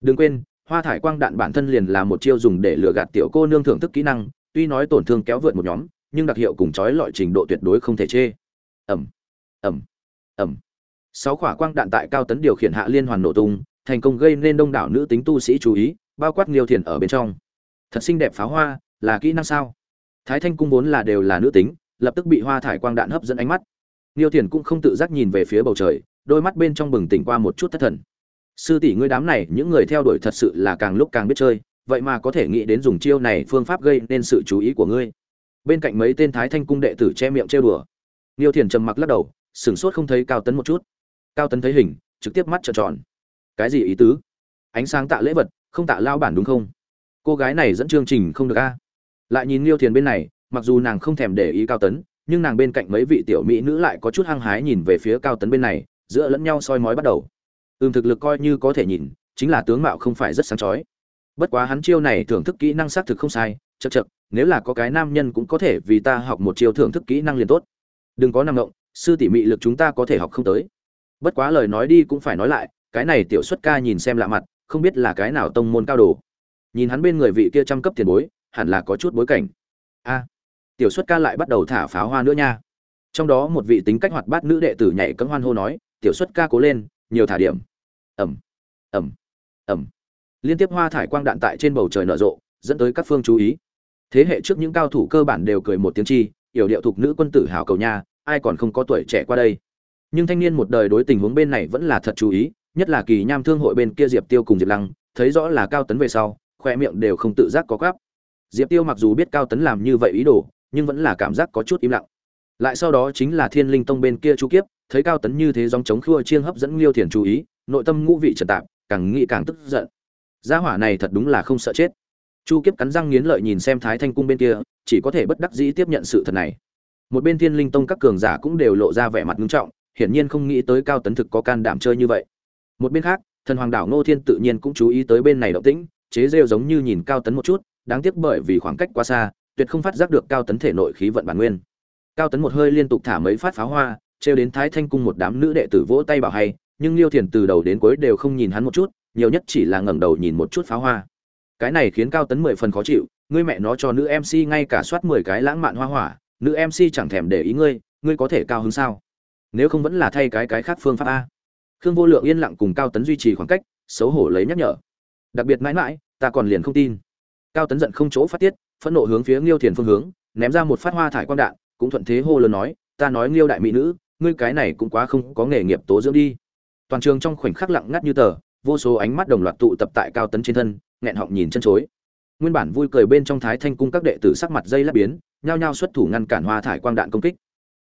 Đừng quên, hoa thải quang đạn bản thân liền là một chiêu dùng để lừa gạt tiểu cô nương thưởng thức kỹ năng, tuy nói tổn thương kéo vượt một nhóm, nhưng đặc hiệu cùng chói lọi trình độ tuyệt đối không thể chê. Ẩm ẩm ẩm. Sáu quả quang đạn tại cao tấn điều khiển hạ liên hoàn nổ tung, thành công gây nên đông đảo nữ tính tu sĩ chú ý, bao quát nghiêu thiền ở bên trong. Thật xinh đẹp pháo hoa, là kỹ năng sao? Thái thanh cung vốn là đều là nữ tính lập tức bị hoa thải quang đạn hấp dẫn ánh mắt. Nghiêu thiền cũng không tự giác nhìn về phía bầu trời, đôi mắt bên trong bừng tỉnh qua một chút thất thần. Sư tỷ ngươi đám này, những người theo đuổi thật sự là càng lúc càng biết chơi, vậy mà có thể nghĩ đến dùng chiêu này phương pháp gây nên sự chú ý của ngươi. Bên cạnh mấy tên thái thanh cung đệ tử che miệng trêu đùa. Nghiêu thiền trầm mặc lắc đầu, sửng sốt không thấy cao tấn một chút. Cao tấn thấy hình, trực tiếp mắt trợn tròn. Cái gì ý tứ? Ánh sáng tạ lễ vật, không tạ lao bản đúng không? Cô gái này dẫn chương trình không được a. Lại nhìn niêu thiền bên này mặc dù nàng không thèm để ý cao tấn nhưng nàng bên cạnh mấy vị tiểu mỹ nữ lại có chút hăng hái nhìn về phía cao tấn bên này giữa lẫn nhau soi mói bắt đầu. Ừm thực lực coi như có thể nhìn chính là tướng mạo không phải rất sáng chói. Bất quá hắn chiêu này thưởng thức kỹ năng xác thực không sai chật chật nếu là có cái nam nhân cũng có thể vì ta học một chiêu thưởng thức kỹ năng liền tốt. Đừng có năng động, sư tỷ mị lực chúng ta có thể học không tới. Bất quá lời nói đi cũng phải nói lại cái này tiểu xuất ca nhìn xem lạ mặt không biết là cái nào tông môn cao đồ. Nhìn hắn bên người vị kia trăm cấp tiền bối hẳn là có chút bối cảnh. A tiểu xuất ca lại bắt đầu thả pháo hoa nữa nha. Trong đó một vị tính cách hoạt bát nữ đệ tử nhảy cấm hoan hô nói, tiểu xuất ca cố lên, nhiều thả điểm. Ẩm ẩm ẩm liên tiếp hoa thải quang đạn tại trên bầu trời nở rộ, dẫn tới các phương chú ý. Thế hệ trước những cao thủ cơ bản đều cười một tiếng chi, yểu điệu thục nữ quân tử hào cầu nha, ai còn không có tuổi trẻ qua đây? Nhưng thanh niên một đời đối tình huống bên này vẫn là thật chú ý, nhất là kỳ nham thương hội bên kia diệp tiêu cùng diệp lăng, thấy rõ là cao tấn về sau, khoe miệng đều không tự giác có gáp diệp tiêu mặc dù biết cao tấn làm như vậy ý đồ nhưng vẫn là cảm giác có chút im lặng. Lại sau đó chính là thiên linh tông bên kia chu kiếp, thấy cao tấn như thế dòng chống khua chiêng hấp dẫn liêu thiền chú ý, nội tâm ngũ vị trần tạp, càng nghĩ càng tức giận. Gia hỏa này thật đúng là không sợ chết. Chu kiếp cắn răng nghiến lợi nhìn xem thái thanh cung bên kia, chỉ có thể bất đắc dĩ tiếp nhận sự thật này. Một bên thiên linh tông các cường giả cũng đều lộ ra vẻ mặt nghiêm trọng, hiển nhiên không nghĩ tới cao tấn thực có can đảm chơi như vậy. Một bên khác, thần hoàng đảo ngô thiên tự nhiên cũng chú ý tới bên này động tĩnh, chế rêu giống như nhìn cao tấn một chút, đáng tiếc bởi vì khoảng cách quá xa tuyệt không phát giác được cao tấn thể nội khí vận bản nguyên. Cao tấn một hơi liên tục thả mấy phát pháo hoa, trêu đến thái thanh cung một đám nữ đệ tử vỗ tay bảo hay, nhưng liêu thiền từ đầu đến cuối đều không nhìn hắn một chút, nhiều nhất chỉ là ngẩng đầu nhìn một chút pháo hoa. Cái này khiến cao tấn mười phần khó chịu, ngươi mẹ nó cho nữ mc ngay cả soát mười cái lãng mạn hoa hỏa, nữ mc chẳng thèm để ý ngươi ngươi có thể cao hơn sao? Nếu không vẫn là thay cái cái khác phương pháp a. Khương vô lượng yên lặng cùng cao tấn duy trì khoảng cách, xấu hổ lấy nhắc nhở. Đặc biệt mãi mãi, ta còn liền không tin. Cao tấn giận không chỗ phát tiết phẫn nộ hướng phía nghiêu thiền phương hướng ném ra một phát hoa thải quang đạn cũng thuận thế hô lớn nói ta nói nghiêu đại mỹ nữ ngươi cái này cũng quá không có nghề nghiệp tố dưỡng đi. Toàn trường trong khoảnh khắc lặng ngắt như tờ vô số ánh mắt đồng loạt tụ tập tại cao tấn trên thân nghẹn họng nhìn chân chối. Nguyên bản vui cười bên trong thái thanh cung các đệ tử sắc mặt dây lát biến nhao nhao xuất thủ ngăn cản hoa thải quang đạn công kích.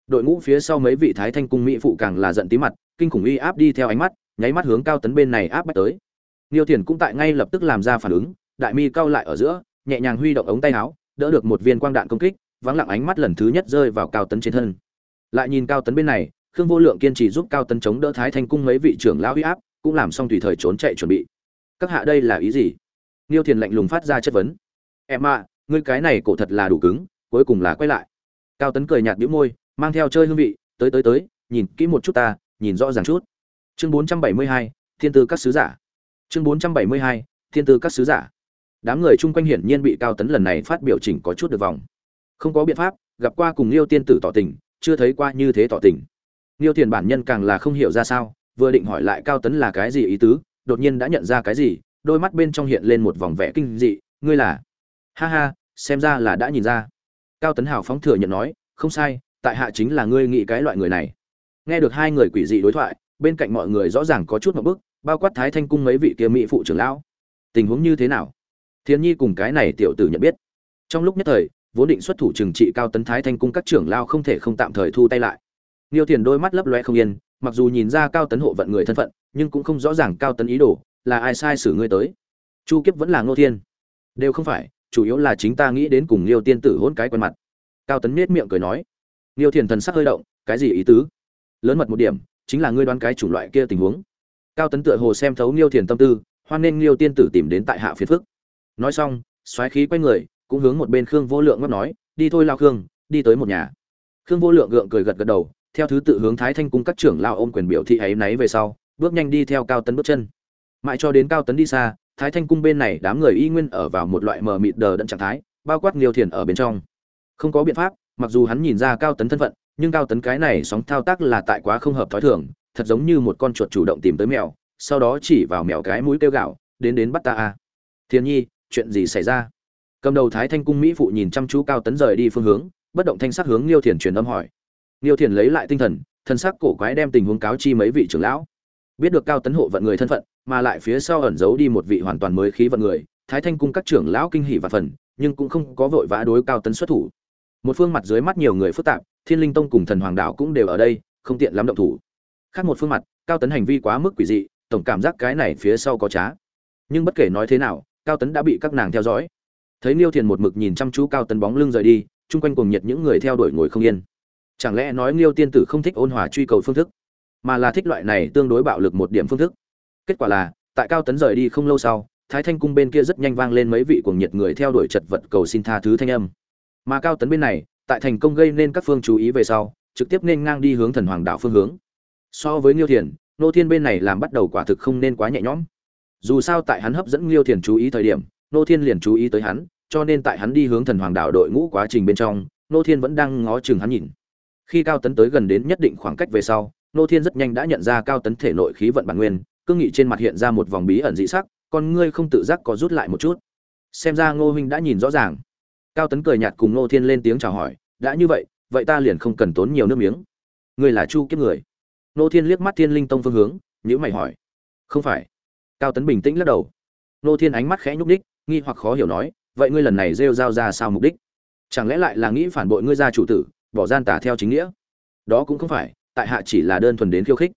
Đội ngũ phía sau mấy vị thái thanh cung mỹ phụ càng là giận tím mặt kinh khủng uy áp đi theo ánh mắt nháy mắt hướng cao tấn bên này áp bách tới. Niêu Thiền cũng tại ngay lập tức làm ra phản ứng, đại mi cao lại ở giữa, nhẹ nhàng huy động ống tay áo, đỡ được một viên quang đạn công kích, vắng lặng ánh mắt lần thứ nhất rơi vào Cao Tấn trên thân. Lại nhìn Cao Tấn bên này, Khương Vô Lượng kiên trì giúp Cao Tấn chống đỡ Thái Thanh cung mấy vị trưởng lão uy áp, cũng làm xong tùy thời trốn chạy chuẩn bị. Các hạ đây là ý gì? Niêu Thiền lạnh lùng phát ra chất vấn. Em ạ, ngươi cái này cổ thật là đủ cứng, cuối cùng là quay lại. Cao Tấn cười nhạt bĩu môi, mang theo chơi hương vị, tới tới tới, nhìn kỹ một chút ta, nhìn rõ ràng chút. Chương 472, Thiên tư các sứ giả chương 472, thiên tư các sứ giả đám người chung quanh hiển nhiên bị cao tấn lần này phát biểu chỉnh có chút được vòng. Không có biện pháp, gặp qua cùng liêu tiên tử tỏ tình, chưa thấy qua như thế tỏ tình. Liêu thiền bản nhân càng là không hiểu ra sao, vừa định hỏi lại cao tấn là cái gì ý tứ, đột nhiên đã nhận ra cái gì, đôi mắt bên trong hiện lên một vòng vẻ kinh dị, ngươi là? Ha ha, xem ra là đã nhìn ra. Cao tấn hào phóng thừa nhận nói, không sai, tại hạ chính là ngươi nghĩ cái loại người này. Nghe được hai người quỷ dị đối thoại, bên cạnh mọi người rõ ràng có chút một bức, bao quát thái thanh cung mấy vị kia mỹ phụ trưởng lão. Tình huống như thế nào? Thiên nhi cùng cái này tiểu tử nhận biết trong lúc nhất thời vốn định xuất thủ trừng trị cao tấn thái thanh cung các trưởng lao không thể không tạm thời thu tay lại Niêu Thiền đôi mắt lấp loe không yên, mặc dù nhìn ra Cao Tấn hộ vận người thân phận, nhưng cũng không rõ ràng Cao Tấn ý đồ, là ai sai xử ngươi tới. Chu Kiếp vẫn là Ngô Thiên. Đều không phải, chủ yếu là chính ta nghĩ đến cùng Niêu tiên tử hôn cái quen mặt. Cao Tấn nhếch miệng cười nói. Niêu Thiền thần sắc hơi động, cái gì ý tứ? Lớn mật một điểm, chính là ngươi đoán cái chủng loại kia tình huống cao tấn tựa hồ xem thấu Niêu thiền tâm tư hoan nên Niêu tiên tử tìm đến tại hạ phiền phức nói xong, xoáy khí quay người, cũng hướng một bên khương vô lượng ngấp nói, đi thôi lao khương, đi tới một nhà. Khương vô lượng gượng cười gật gật đầu, theo thứ tự hướng thái thanh cung các trưởng lao ôm quyền biểu thị ấy náy về sau, bước nhanh đi theo cao tấn bước chân. Mãi cho đến cao tấn đi xa, thái thanh cung bên này đám người y nguyên ở vào một loại mờ mịt đờ đẫn trạng thái, bao quát liêu thiền ở bên trong. Không có biện pháp, mặc dù hắn nhìn ra cao tấn thân phận, nhưng cao tấn cái này sóng thao tác là tại quá không hợp thói thường, thật giống như một con chuột chủ động tìm tới mèo, sau đó chỉ vào mèo cái mũi kêu gạo đến đến bắt ta a. Thiên nhi chuyện gì xảy ra? Cầm đầu thái thanh cung mỹ phụ nhìn chăm chú cao tấn rời đi phương hướng, bất động thanh sắc hướng liêu thiền truyền âm hỏi. Liêu thiền lấy lại tinh thần, thân sắc cổ quái đem tình huống cáo chi mấy vị trưởng lão. Biết được cao tấn hộ vận người thân phận, mà lại phía sau ẩn giấu đi một vị hoàn toàn mới khí vận người, thái thanh cung các trưởng lão kinh hỉ và phần, nhưng cũng không có vội vã đối cao tấn xuất thủ. Một phương mặt dưới mắt nhiều người phức tạp, thiên linh tông cùng thần hoàng đạo cũng đều ở đây, không tiện lắm động thủ. Khác một phương mặt, cao tấn hành vi quá mức quỷ dị, tổng cảm giác cái này phía sau có trá. Nhưng bất kể nói thế nào cao tấn đã bị các nàng theo dõi. Thấy niêu thiền một mực nhìn chăm chú cao tấn bóng lưng rời đi chung quanh cùng nhiệt những người theo đuổi ngồi không yên. Chẳng lẽ nói niêu tiên tử không thích ôn hòa truy cầu phương thức mà là thích loại này tương đối bạo lực một điểm phương thức? Kết quả là tại cao tấn rời đi không lâu sau thái thanh cung bên kia rất nhanh vang lên mấy vị cuồng nhiệt người theo đuổi chật vật cầu xin tha thứ thanh âm. Mà cao tấn bên này tại thành công gây nên các phương chú ý về sau trực tiếp nên ngang đi hướng thần hoàng đạo phương hướng. So với Niêu Thiền, Nô Thiên bên này làm bắt đầu quả thực không nên quá nhẹ nhõm dù sao tại hắn hấp dẫn liêu thiền chú ý thời điểm, nô thiên liền chú ý tới hắn, cho nên tại hắn đi hướng thần hoàng đạo đội ngũ quá trình bên trong, nô thiên vẫn đang ngó chừng hắn nhìn. Khi cao tấn tới gần đến nhất định khoảng cách về sau, nô thiên rất nhanh đã nhận ra cao tấn thể nội khí vận bản nguyên, cương nghị trên mặt hiện ra một vòng bí ẩn dị sắc, con ngươi không tự giác có rút lại một chút. Xem ra ngô huynh đã nhìn rõ ràng. Cao tấn cười nhạt cùng nô thiên lên tiếng chào hỏi, đã như vậy vậy ta liền không cần tốn nhiều nước miếng. Ngươi là chu kiếp người? Nô thiên liếc mắt thiên linh tông phương hướng, nhíu mày hỏi. Không phải cao tấn bình tĩnh lắc đầu. Nô thiên ánh mắt khẽ nhúc đích nghi hoặc khó hiểu nói, vậy ngươi lần này rêu rao ra sao mục đích? Chẳng lẽ lại là nghĩ phản bội ngươi gia chủ tử, bỏ gian tả theo chính nghĩa? Đó cũng không phải, tại hạ chỉ là đơn thuần đến khiêu khích.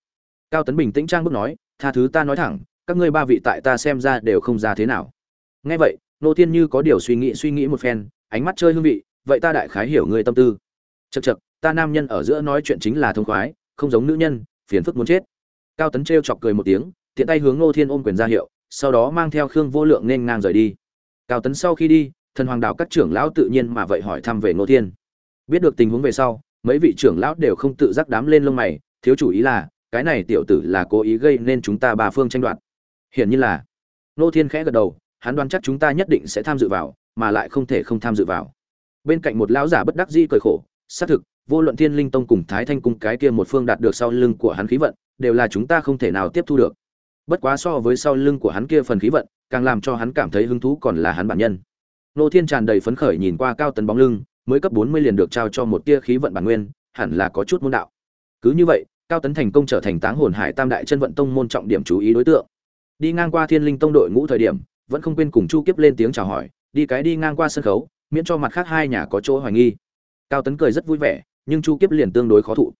Cao tấn bình tĩnh trang bước nói, tha thứ ta nói thẳng, các ngươi ba vị tại ta xem ra đều không ra thế nào. Nghe vậy, nô thiên như có điều suy nghĩ suy nghĩ một phen, ánh mắt chơi hương vị, vậy ta đại khái hiểu ngươi tâm tư. Chật chật ta nam nhân ở giữa nói chuyện chính là thông khoái, không giống nữ nhân, phiền phức muốn chết. Cao tấn trêu chọc cười một tiếng tiện tay hướng Ngô thiên ôm quyền ra hiệu, sau đó mang theo khương vô lượng nên ngang rời đi. Cao tấn sau khi đi, thần hoàng đạo các trưởng lão tự nhiên mà vậy hỏi thăm về Ngô thiên. Biết được tình huống về sau, mấy vị trưởng lão đều không tự giác đám lên lông mày, thiếu chủ ý là, cái này tiểu tử là cố ý gây nên chúng ta ba phương tranh đoạt. Hiển nhiên là, Ngô thiên khẽ gật đầu, hắn đoán chắc chúng ta nhất định sẽ tham dự vào, mà lại không thể không tham dự vào. Bên cạnh một lão giả bất đắc dĩ cười khổ, xác thực, vô luận thiên linh tông cùng thái thanh cung cái kia một phương đạt được sau lưng của hắn khí vận, đều là chúng ta không thể nào tiếp thu được bất quá so với sau lưng của hắn kia phần khí vận, càng làm cho hắn cảm thấy hứng thú còn là hắn bản nhân. Nô thiên tràn đầy phấn khởi nhìn qua cao tấn bóng lưng, mới cấp bốn mươi liền được trao cho một tia khí vận bản nguyên, hẳn là có chút môn đạo. Cứ như vậy, cao tấn thành công trở thành táng hồn hải tam đại chân vận tông môn trọng điểm chú ý đối tượng. Đi ngang qua thiên linh tông đội ngũ thời điểm, vẫn không quên cùng chu kiếp lên tiếng chào hỏi, đi cái đi ngang qua sân khấu, miễn cho mặt khác hai nhà có chỗ hoài nghi. Cao tấn cười rất vui vẻ, nhưng chu kiếp liền tương đối khó thụ.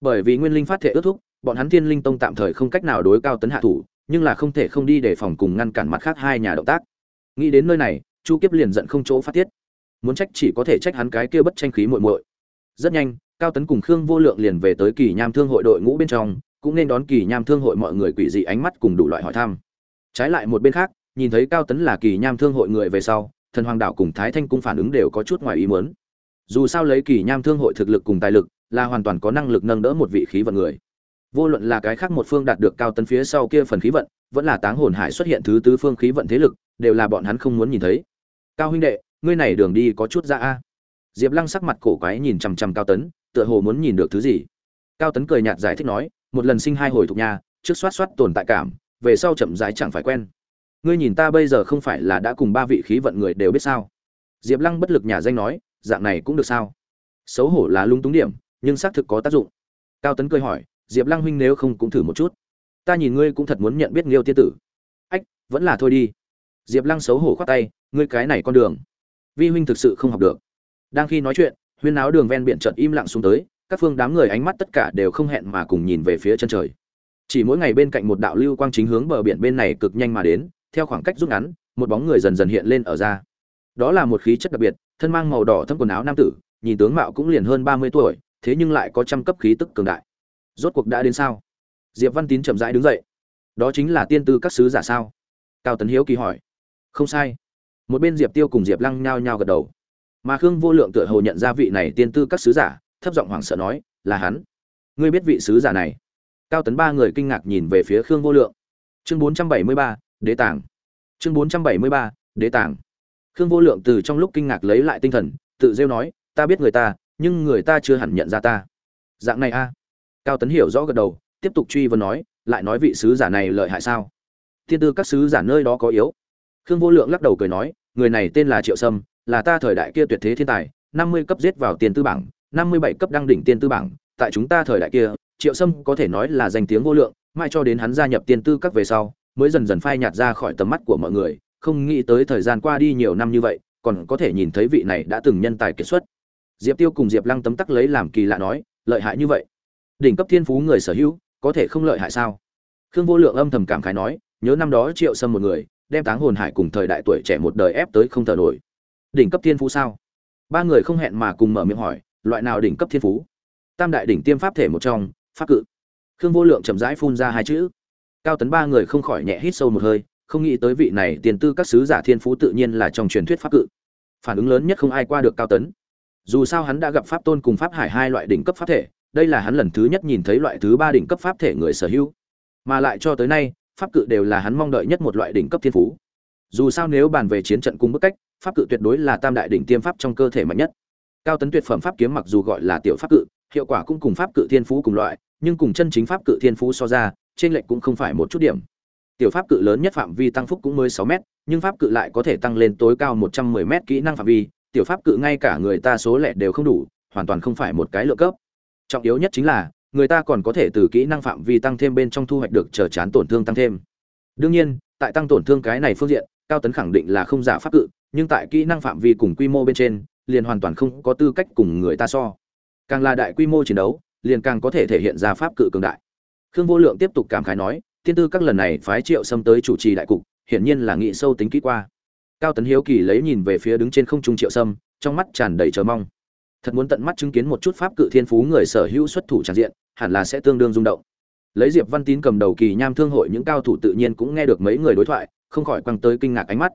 Bởi vì nguyên linh phát thể ước thúc bọn hắn thiên linh tông tạm thời không cách nào đối cao tấn hạ thủ, nhưng là không thể không đi để phòng cùng ngăn cản mặt khác hai nhà động tác. Nghĩ đến nơi này, chu kiếp liền giận không chỗ phát tiết. Muốn trách chỉ có thể trách hắn cái kia bất tranh khí muội muội. Rất nhanh, cao tấn cùng khương vô lượng liền về tới kỳ nham thương hội đội ngũ bên trong, cũng nên đón kỳ nham thương hội mọi người quỷ dị ánh mắt cùng đủ loại hỏi thăm. Trái lại một bên khác, nhìn thấy cao tấn là kỳ nham thương hội người về sau, thần hoàng đạo cùng thái thanh cung phản ứng đều có chút ngoài ý muốn. Dù sao lấy kỳ nham thương hội thực lực cùng tài lực, là hoàn toàn có năng lực nâng đỡ một vị khí vận người vô luận là cái khác một phương đạt được cao tấn phía sau kia phần khí vận, vẫn là táng hồn hải xuất hiện thứ tứ phương khí vận thế lực, đều là bọn hắn không muốn nhìn thấy. Cao huynh đệ, ngươi này đường đi có chút ra a. Diệp lăng sắc mặt cổ quái nhìn chằm chằm cao tấn, tựa hồ muốn nhìn được thứ gì. Cao tấn cười nhạt giải thích nói, một lần sinh hai hồi thuộc nhà, trước soát soát tồn tại cảm, về sau chậm rãi chẳng phải quen. Ngươi nhìn ta bây giờ không phải là đã cùng ba vị khí vận người đều biết sao? Diệp lăng bất lực nhà danh nói, dạng này cũng được sao? Xấu hổ là lung túng điểm, nhưng xác thực có tác dụng. Cao tấn cười hỏi diệp lăng huynh nếu không cũng thử một chút. Ta nhìn ngươi cũng thật muốn nhận biết nghiêu tiên tử. Ách, vẫn là thôi đi. Diệp lăng xấu hổ khoát tay, ngươi cái này con đường. Vi huynh thực sự không học được. Đang khi nói chuyện, huyên áo đường ven biển chợt im lặng xuống tới, các phương đám người ánh mắt tất cả đều không hẹn mà cùng nhìn về phía chân trời. Chỉ mỗi ngày bên cạnh một đạo lưu quang chính hướng bờ biển bên này cực nhanh mà đến, theo khoảng cách rút ngắn, một bóng người dần dần hiện lên ở ra. Đó là một khí chất đặc biệt, thân mang màu đỏ thâm quần áo nam tử, nhìn tướng mạo cũng liền hơn ba mươi tuổi, thế nhưng lại có trăm cấp khí tức cường đại rốt cuộc đã đến sao? Diệp văn tín chậm rãi đứng dậy. Đó chính là tiên tư các sứ giả sao? Cao tấn hiếu kỳ hỏi. Không sai. Một bên diệp tiêu cùng diệp lăng nhao nhao gật đầu. Mà khương vô lượng tựa hồ nhận ra vị này tiên tư các sứ giả, thấp giọng hoảng sợ nói, là hắn. Ngươi biết vị sứ giả này? Cao tấn ba người kinh ngạc nhìn về phía khương vô lượng. Chương bốn trăm bảy mươi ba, đế tàng. Chương bốn trăm bảy mươi ba, đế tàng. Khương vô lượng từ trong lúc kinh ngạc lấy lại tinh thần, tự rêu nói, ta biết người ta, nhưng người ta chưa hẳn nhận ra ta. Dạng này a cao tấn hiểu rõ gật đầu, tiếp tục truy vấn nói, lại nói vị sứ giả này lợi hại sao? Thiên tư các sứ giả nơi đó có yếu. Khương vô lượng lắc đầu cười nói, người này tên là triệu sâm, là ta thời đại kia tuyệt thế thiên tài, năm mươi cấp giết vào tiền tư bảng, năm mươi bảy cấp đăng đỉnh tiền tư bảng. Tại chúng ta thời đại kia, triệu sâm có thể nói là danh tiếng vô lượng, mai cho đến hắn gia nhập tiền tư các về sau, mới dần dần phai nhạt ra khỏi tầm mắt của mọi người. Không nghĩ tới thời gian qua đi nhiều năm như vậy, còn có thể nhìn thấy vị này đã từng nhân tài kiệt xuất. Diệp tiêu cùng diệp lăng tấm tắc lấy làm kỳ lạ nói, lợi hại như vậy đỉnh cấp thiên phú người sở hữu, có thể không lợi hại sao? Khương vô lượng âm thầm cảm khái nói, nhớ năm đó triệu sâm một người, đem táng hồn hải cùng thời đại tuổi trẻ một đời ép tới không thở nổi. Đỉnh cấp thiên phú sao? Ba người không hẹn mà cùng mở miệng hỏi, loại nào đỉnh cấp thiên phú? Tam đại đỉnh tiêm pháp thể một trong, pháp cự. Khương vô lượng chậm rãi phun ra hai chữ. Cao tấn ba người không khỏi nhẹ hít sâu một hơi, không nghĩ tới vị này tiền tư các sứ giả thiên phú tự nhiên là trong truyền thuyết pháp cự. Phản ứng lớn nhất không ai qua được cao tấn. Dù sao hắn đã gặp pháp tôn cùng pháp hải hai loại đỉnh cấp pháp thể đây là hắn lần thứ nhất nhìn thấy loại thứ ba đỉnh cấp pháp thể người sở hữu. Mà lại cho tới nay, pháp cự đều là hắn mong đợi nhất một loại đỉnh cấp thiên phú. Dù sao nếu bàn về chiến trận cung bức cách, pháp cự tuyệt đối là tam đại đỉnh tiêm pháp trong cơ thể mạnh nhất. Cao tấn tuyệt phẩm pháp kiếm mặc dù gọi là tiểu pháp cự, hiệu quả cũng cùng pháp cự thiên phú cùng loại, nhưng cùng chân chính pháp cự thiên phú so ra, trên lệnh cũng không phải một chút điểm. Tiểu pháp cự lớn nhất phạm vi tăng phúc cũng mới sáu m nhưng pháp cự lại có thể tăng lên tối cao một trăm mười m kỹ năng phạm vi, tiểu pháp cự ngay cả người ta số lẻ đều không đủ, hoàn toàn không phải một cái lựa cấp trọng yếu nhất chính là, người ta còn có thể từ kỹ năng phạm vi tăng thêm bên trong thu hoạch được chờ chán tổn thương tăng thêm. Đương nhiên, tại tăng tổn thương cái này phương diện, cao tấn khẳng định là không giả pháp cự, nhưng tại kỹ năng phạm vi cùng quy mô bên trên, liền hoàn toàn không có tư cách cùng người ta so. Càng là đại quy mô chiến đấu, liền càng có thể thể hiện ra pháp cự cường đại. Khương vô lượng tiếp tục cảm khái nói tiên tư các lần này phái triệu xâm tới chủ trì đại cục, hiển nhiên là nghị sâu tính kỹ qua. Cao tấn hiếu kỳ lấy nhìn về phía đứng trên không trung triệu sâm, trong mắt tràn đầy chờ mong thật muốn tận mắt chứng kiến một chút pháp cự thiên phú người sở hữu xuất thủ tràn diện, hẳn là sẽ tương đương rung động. Lấy diệp văn tín cầm đầu kỳ nham thương hội những cao thủ tự nhiên cũng nghe được mấy người đối thoại, không khỏi quăng tới kinh ngạc ánh mắt.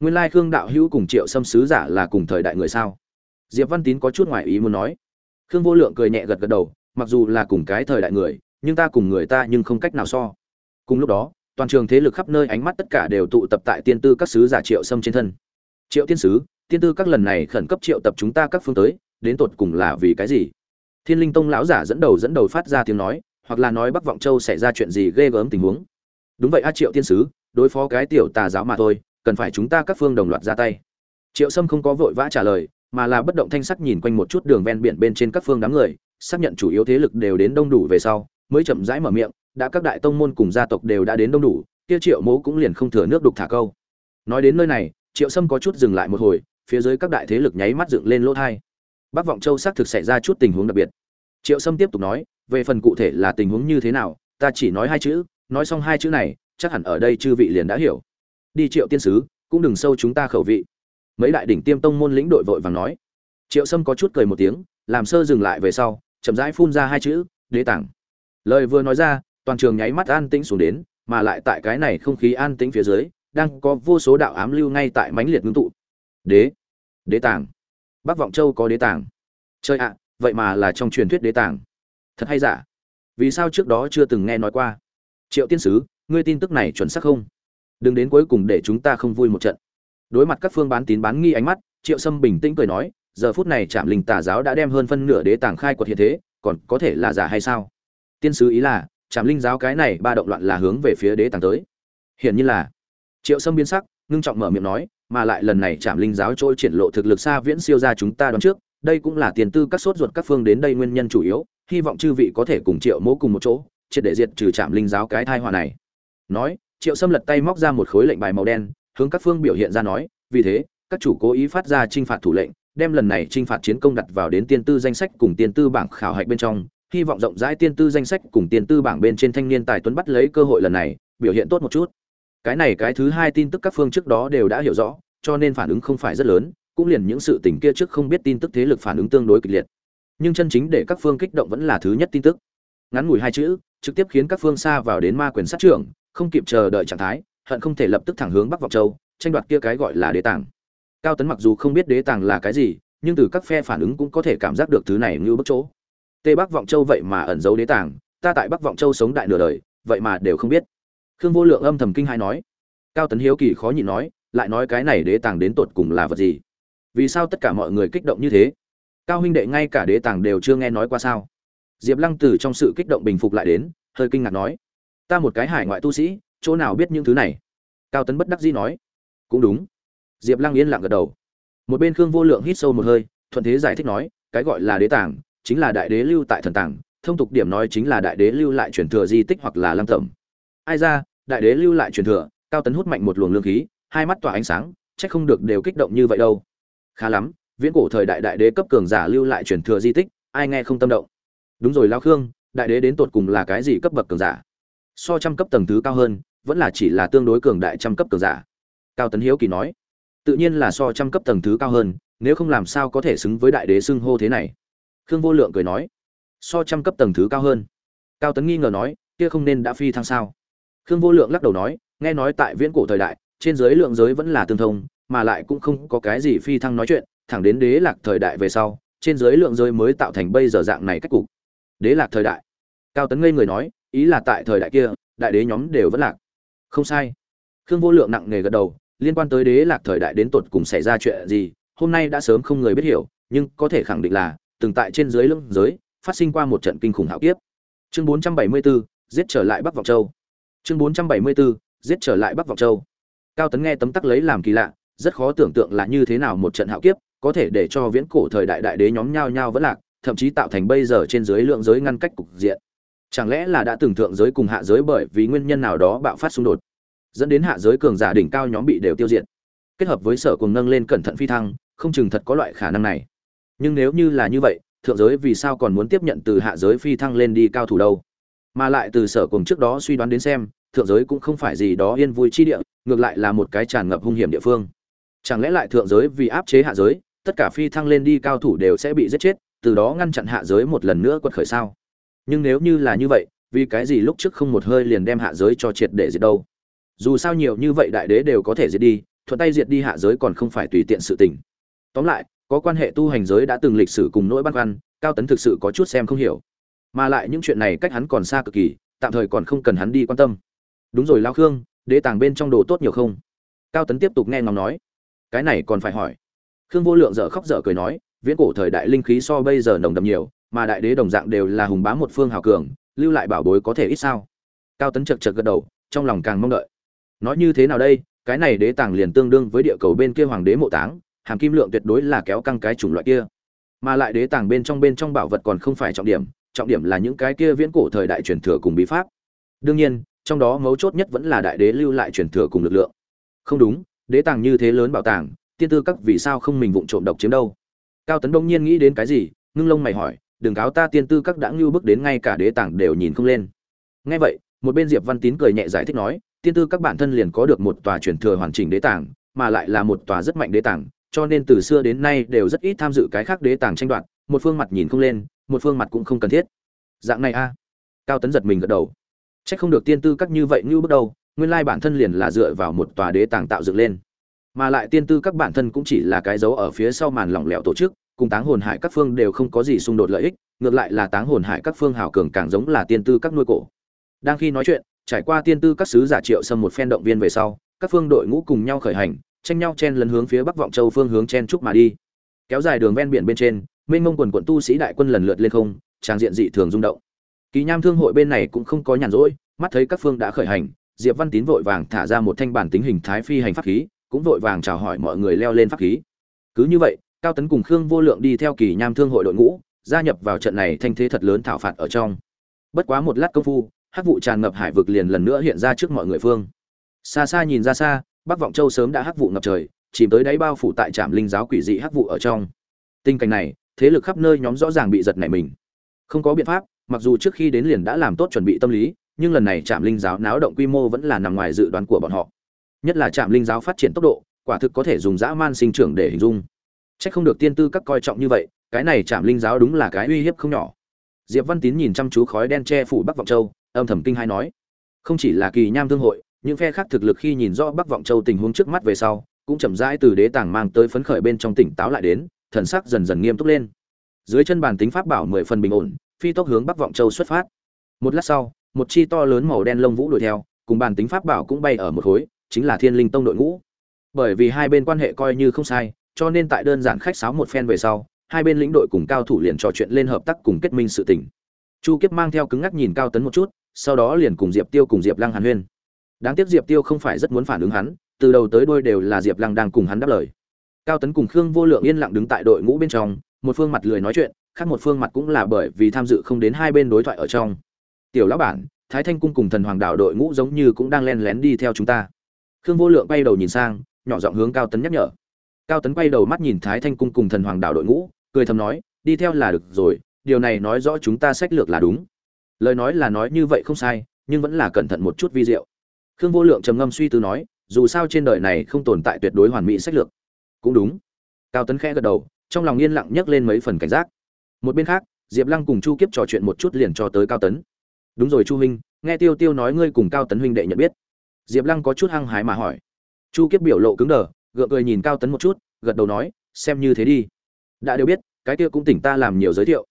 Nguyên lai khương đạo hữu cùng triệu xâm sứ giả là cùng thời đại người sao? Diệp văn tín có chút ngoại ý muốn nói. Khương vô lượng cười nhẹ gật gật đầu, mặc dù là cùng cái thời đại người, nhưng ta cùng người ta nhưng không cách nào so. Cùng lúc đó, toàn trường thế lực khắp nơi ánh mắt tất cả đều tụ tập tại tiên tư các sứ giả triệu xâm trên thân. Triệu tiên sứ, tiên tư các lần này khẩn cấp triệu tập chúng ta các phương tới đến tột cùng là vì cái gì? Thiên linh tông lão giả dẫn đầu dẫn đầu phát ra tiếng nói, hoặc là nói bắc vọng châu xảy ra chuyện gì ghê gớm tình huống. Đúng vậy a triệu tiên sứ, đối phó cái tiểu tà giáo mà thôi, cần phải chúng ta các phương đồng loạt ra tay. Triệu sâm không có vội vã trả lời, mà là bất động thanh sắc nhìn quanh một chút đường ven biển bên trên các phương đám người, xác nhận chủ yếu thế lực đều đến đông đủ về sau, mới chậm rãi mở miệng, đã các đại tông môn cùng gia tộc đều đã đến đông đủ, kia triệu mố cũng liền không thừa nước đục thả câu. Nói đến nơi này, triệu sâm có chút dừng lại một hồi, phía dưới các đại thế lực nháy mắt dựng lên lỗ thai bắc vọng châu xác thực xảy ra chút tình huống đặc biệt. Triệu sâm tiếp tục nói, về phần cụ thể là tình huống như thế nào, ta chỉ nói hai chữ, nói xong hai chữ này, chắc hẳn ở đây chư vị liền đã hiểu. Đi triệu tiên sứ, cũng đừng sâu chúng ta khẩu vị. Mấy đại đỉnh tiêm tông môn lĩnh đội vội vàng nói. Triệu sâm có chút cười một tiếng, làm sơ dừng lại về sau, chậm rãi phun ra hai chữ, đế tảng. Lời vừa nói ra, toàn trường nháy mắt an tĩnh xuống đến, mà lại tại cái này không khí an tĩnh phía dưới, đang có vô số đạo ám lưu ngay tại mãnh liệt ngưng tụ. Đế đế tảng bắc vọng châu có đế tàng, chơi ạ vậy mà là trong truyền thuyết đế tàng, thật hay giả? Vì sao trước đó chưa từng nghe nói qua? Triệu tiên sứ ngươi tin tức này chuẩn xác không? Đừng đến cuối cùng để chúng ta không vui một trận. Đối mặt các phương bán tín bán nghi ánh mắt triệu sâm bình tĩnh cười nói giờ phút này trạm linh tà giáo đã đem hơn phân nửa đế tàng khai quật hiện thế còn có thể là giả hay sao? Tiên sứ ý là trạm linh giáo cái này ba động loạn là hướng về phía đế tàng tới. Hiển nhiên là triệu sâm biến sắc ngưng trọng mở miệng nói mà lại lần này trạm linh giáo trôi triển lộ thực lực xa viễn siêu ra chúng ta đoán trước, đây cũng là tiền tư các sốt ruột các phương đến đây nguyên nhân chủ yếu, hy vọng chư vị có thể cùng triệu mỗ cùng một chỗ, triệt để diệt trừ trạm linh giáo cái tai họa này. Nói, triệu sâm lật tay móc ra một khối lệnh bài màu đen, hướng các phương biểu hiện ra nói, vì thế, các chủ cố ý phát ra trinh phạt thủ lệnh, đem lần này trinh phạt chiến công đặt vào đến tiên tư danh sách cùng tiên tư bảng khảo hạch bên trong, hy vọng rộng rãi tiên tư danh sách cùng tiên tư bảng bên trên thanh niên tài tuấn bắt lấy cơ hội lần này, biểu hiện tốt một chút. Cái này cái thứ hai tin tức các phương trước đó đều đã hiểu rõ cho nên phản ứng không phải rất lớn, cũng liền những sự tình kia trước không biết tin tức thế lực phản ứng tương đối kịch liệt. Nhưng chân chính để các phương kích động vẫn là thứ nhất tin tức. Ngắn ngủi hai chữ, trực tiếp khiến các phương xa vào đến ma quyền sát trưởng, không kịp chờ đợi trạng thái, hận không thể lập tức thẳng hướng bắc vọng châu, tranh đoạt kia cái gọi là đế tàng. Cao tấn mặc dù không biết đế tàng là cái gì, nhưng từ các phe phản ứng cũng có thể cảm giác được thứ này như bất chỗ. Tây bắc vọng châu vậy mà ẩn giấu đế tàng, ta tại bắc vọng châu sống đại nửa đời, vậy mà đều không biết. Khương vô lượng âm thầm kinh hai nói. Cao tấn hiếu kỳ khó nhịn nói lại nói cái này đế tàng đến tột cùng là vật gì? Vì sao tất cả mọi người kích động như thế? Cao huynh đệ ngay cả đế tàng đều chưa nghe nói qua sao? Diệp lăng từ trong sự kích động bình phục lại đến, hơi kinh ngạc nói, ta một cái hải ngoại tu sĩ, chỗ nào biết những thứ này? Cao tấn bất đắc dĩ nói, cũng đúng. Diệp lăng yên lặng gật đầu. Một bên khương vô lượng hít sâu một hơi, thuận thế giải thích nói, cái gọi là đế tàng, chính là đại đế lưu tại thần tàng, thông tục điểm nói chính là đại đế lưu lại truyền thừa di tích hoặc là lăng tẩm. Ai ra, đại đế lưu lại truyền thừa? Cao tấn hút mạnh một luồng lương khí hai mắt tỏa ánh sáng trách không được đều kích động như vậy đâu. Khá lắm, viễn cổ thời đại đại đế cấp cường giả lưu lại truyền thừa di tích, ai nghe không tâm động. Đúng rồi lao khương, đại đế đến tột cùng là cái gì cấp bậc cường giả? So trăm cấp tầng thứ cao hơn, vẫn là chỉ là tương đối cường đại trăm cấp cường giả. Cao tấn hiếu kỳ nói, tự nhiên là so trăm cấp tầng thứ cao hơn, nếu không làm sao có thể xứng với đại đế xưng hô thế này? Khương vô lượng cười nói, so trăm cấp tầng thứ cao hơn. Cao tấn nghi ngờ nói, kia không nên đã phi thăng sao? Khương vô lượng lắc đầu nói, nghe nói tại viễn cổ thời đại trên giới lượng giới vẫn là tương thông mà lại cũng không có cái gì phi thăng nói chuyện thẳng đến đế lạc thời đại về sau trên giới lượng giới mới tạo thành bây giờ dạng này cách cục. Đế lạc thời đại. Cao tấn ngây người nói ý là tại thời đại kia đại đế nhóm đều vẫn lạc. Không sai. Khương vô lượng nặng nề gật đầu liên quan tới đế lạc thời đại đến tột cùng xảy ra chuyện gì hôm nay đã sớm không người biết hiểu nhưng có thể khẳng định là từng tại trên dưới lưng giới phát sinh qua một trận kinh khủng hạo kiếp. Chương 474, giết trở lại bắc vọng châu. Chương 474, giết trở lại bắc vọng châu cao tấn nghe tấm tắc lấy làm kỳ lạ, rất khó tưởng tượng là như thế nào một trận hạo kiếp, có thể để cho viễn cổ thời đại đại đế nhóm nhao nhao vẫn lạc, thậm chí tạo thành bây giờ trên dưới lượng giới ngăn cách cục diện. Chẳng lẽ là đã từng thượng giới cùng hạ giới bởi vì nguyên nhân nào đó bạo phát xung đột, dẫn đến hạ giới cường giả đỉnh cao nhóm bị đều tiêu diệt? Kết hợp với sở cùng nâng lên cẩn thận phi thăng, không chừng thật có loại khả năng này. Nhưng nếu như là như vậy, thượng giới vì sao còn muốn tiếp nhận từ hạ giới phi thăng lên đi cao thủ đâu? Mà lại từ sở cùng trước đó suy đoán đến xem thượng giới cũng không phải gì đó yên vui chi địa, ngược lại là một cái tràn ngập hung hiểm địa phương. Chẳng lẽ lại thượng giới vì áp chế hạ giới, tất cả phi thăng lên đi cao thủ đều sẽ bị giết chết, từ đó ngăn chặn hạ giới một lần nữa quật khởi sao? Nhưng nếu như là như vậy, vì cái gì lúc trước không một hơi liền đem hạ giới cho triệt để diệt đâu? Dù sao nhiều như vậy đại đế đều có thể diệt đi, thuận tay diệt đi hạ giới còn không phải tùy tiện sự tình. Tóm lại, có quan hệ tu hành giới đã từng lịch sử cùng nỗi băn khoăn, cao tấn thực sự có chút xem không hiểu. Mà lại những chuyện này cách hắn còn xa cực kỳ, tạm thời còn không cần hắn đi quan tâm đúng rồi lao khương, đế tàng bên trong đồ tốt nhiều không? Cao tấn tiếp tục nghe ngóng nói. Cái này còn phải hỏi. Khương vô lượng dở khóc dở cười nói, viễn cổ thời đại linh khí so bây giờ nồng đậm nhiều, mà đại đế đồng dạng đều là hùng bá một phương hào cường, lưu lại bảo bối có thể ít sao? Cao tấn chật chật gật đầu, trong lòng càng mong đợi. Nói như thế nào đây, cái này đế tàng liền tương đương với địa cầu bên kia hoàng đế mộ táng, hàm kim lượng tuyệt đối là kéo căng cái chủng loại kia. Mà lại đế tàng bên trong bên trong bảo vật còn không phải trọng điểm trọng điểm là những cái kia viễn cổ thời đại truyền thừa cùng bí pháp. Đương nhiên trong đó mấu chốt nhất vẫn là đại đế lưu lại truyền thừa cùng lực lượng. Không đúng, đế tàng như thế lớn bảo tàng, tiên tư các vì sao không mình vụng trộm độc chiếm đâu? Cao tấn đông nhiên nghĩ đến cái gì, ngưng lông mày hỏi, đừng cáo ta, tiên tư các đã ngưu bước đến ngay cả đế tàng đều nhìn không lên. Ngay vậy, một bên diệp văn tín cười nhẹ giải thích nói, tiên tư các bản thân liền có được một tòa truyền thừa hoàn chỉnh đế tàng, mà lại là một tòa rất mạnh đế tàng, cho nên từ xưa đến nay đều rất ít tham dự cái khác đế tàng tranh đoạt, một phương mặt nhìn không lên, một phương mặt cũng không cần thiết. Dạng này a. Cao tấn giật mình gật đầu chắc không được tiên tư các như vậy như bước đầu, nguyên lai bản thân liền là dựa vào một tòa đế tàng tạo dựng lên. Mà lại tiên tư các bản thân cũng chỉ là cái dấu ở phía sau màn lỏng lẻo tổ chức, cùng táng hồn hải các phương đều không có gì xung đột lợi ích, ngược lại là táng hồn hải các phương hào cường càng giống là tiên tư các nuôi cổ. Đang khi nói chuyện, trải qua tiên tư các sứ giả triệu xâm một phen động viên về sau, các phương đội ngũ cùng nhau khởi hành, tranh nhau chen lấn hướng phía bắc vọng châu phương hướng chen trúc mà đi. Kéo dài đường ven biển bên trên, mênh mông quần quần tu sĩ đại quân lần lượt lên không, trang diện dị thường rung động kỳ nham thương hội bên này cũng không có nhàn rỗi, mắt thấy các phương đã khởi hành, diệp văn tín vội vàng thả ra một thanh bản tính hình thái phi hành pháp khí, cũng vội vàng chào hỏi mọi người leo lên pháp khí. Cứ như vậy, cao tấn cùng khương vô lượng đi theo kỳ nham thương hội đội ngũ, gia nhập vào trận này thanh thế thật lớn thảo phạt ở trong. Bất quá một lát công phu, hắc vụ tràn ngập hải vực liền lần nữa hiện ra trước mọi người phương. Xa xa nhìn ra xa, bắc vọng châu sớm đã hắc vụ ngập trời, chìm tới đáy bao phủ tại trạm linh giáo quỷ dị hắc vụ ở trong. Tình cảnh này, thế lực khắp nơi nhóm rõ ràng bị giật nảy mình. Không có biện pháp mặc dù trước khi đến liền đã làm tốt chuẩn bị tâm lý, nhưng lần này trạm linh giáo náo động quy mô vẫn là nằm ngoài dự đoán của bọn họ. Nhất là trạm linh giáo phát triển tốc độ, quả thực có thể dùng dã man sinh trưởng để hình dung. C h ắ c không được tiên tư các coi trọng như vậy, cái này trạm linh giáo đúng là cái uy hiếp không nhỏ. Diệp văn tín nhìn chăm chú khói đen che phủ bắc vọng châu, âm thầm kinh hai nói, không chỉ là kỳ nham thương hội, những phe khác thực lực khi nhìn rõ bắc vọng châu tình huống trước mắt về sau, cũng chậm rãi từ đế tàng mang tới phấn khởi bên trong tỉnh táo lại đến, thần sắc dần dần nghiêm túc lên. Dưới chân bàn tính pháp bảo mười phần bình ổn phi tốc hướng bắc vọng châu xuất phát. Một lát sau, một chi to lớn màu đen lông vũ đuổi theo, cùng bàn tính pháp bảo cũng bay ở một khối, chính là thiên linh tông đội ngũ. Bởi vì hai bên quan hệ coi như không sai, cho nên tại đơn giản khách sáo một phen về sau, hai bên lĩnh đội cùng cao thủ liền trò chuyện lên hợp tác cùng kết minh sự tình. Chu kiếp mang theo cứng ngắc nhìn cao tấn một chút, sau đó liền cùng diệp tiêu cùng diệp lăng hàn huyên. Đáng tiếc diệp tiêu không phải rất muốn phản ứng hắn, từ đầu tới đôi đều là diệp lăng đang cùng hắn đáp lời. Cao tấn cùng khương vô lượng yên lặng đứng tại đội ngũ bên trong, một phương mặt lười nói chuyện khác một phương mặt cũng là bởi vì tham dự không đến hai bên đối thoại ở trong. Tiểu lão bản, thái thanh cung cùng thần hoàng đạo đội ngũ giống như cũng đang len lén đi theo chúng ta. Khương vô lượng bay đầu nhìn sang, nhỏ giọng hướng cao tấn nhắc nhở. Cao tấn quay đầu mắt nhìn thái thanh cung cùng thần hoàng đạo đội ngũ, cười thầm nói, đi theo là được rồi, điều này nói rõ chúng ta sách lược là đúng. Lời nói là nói như vậy không sai, nhưng vẫn là cẩn thận một chút vi diệu. Khương vô lượng trầm ngâm suy tư nói, dù sao trên đời này không tồn tại tuyệt đối hoàn mỹ sách lược. Cũng đúng. Cao tấn khẽ gật đầu, trong lòng yên lặng nhấc lên mấy phần cảnh giác một bên khác, diệp lăng cùng chu kiếp trò chuyện một chút liền cho tới cao tấn. Đúng rồi chu huynh, nghe tiêu tiêu nói ngươi cùng cao tấn huynh đệ nhận biết. Diệp lăng có chút hăng hái mà hỏi. Chu kiếp biểu lộ cứng đờ, gượng cười nhìn cao tấn một chút, gật đầu nói, xem như thế đi. Đã đều biết, cái kia cũng tỉnh ta làm nhiều giới thiệu.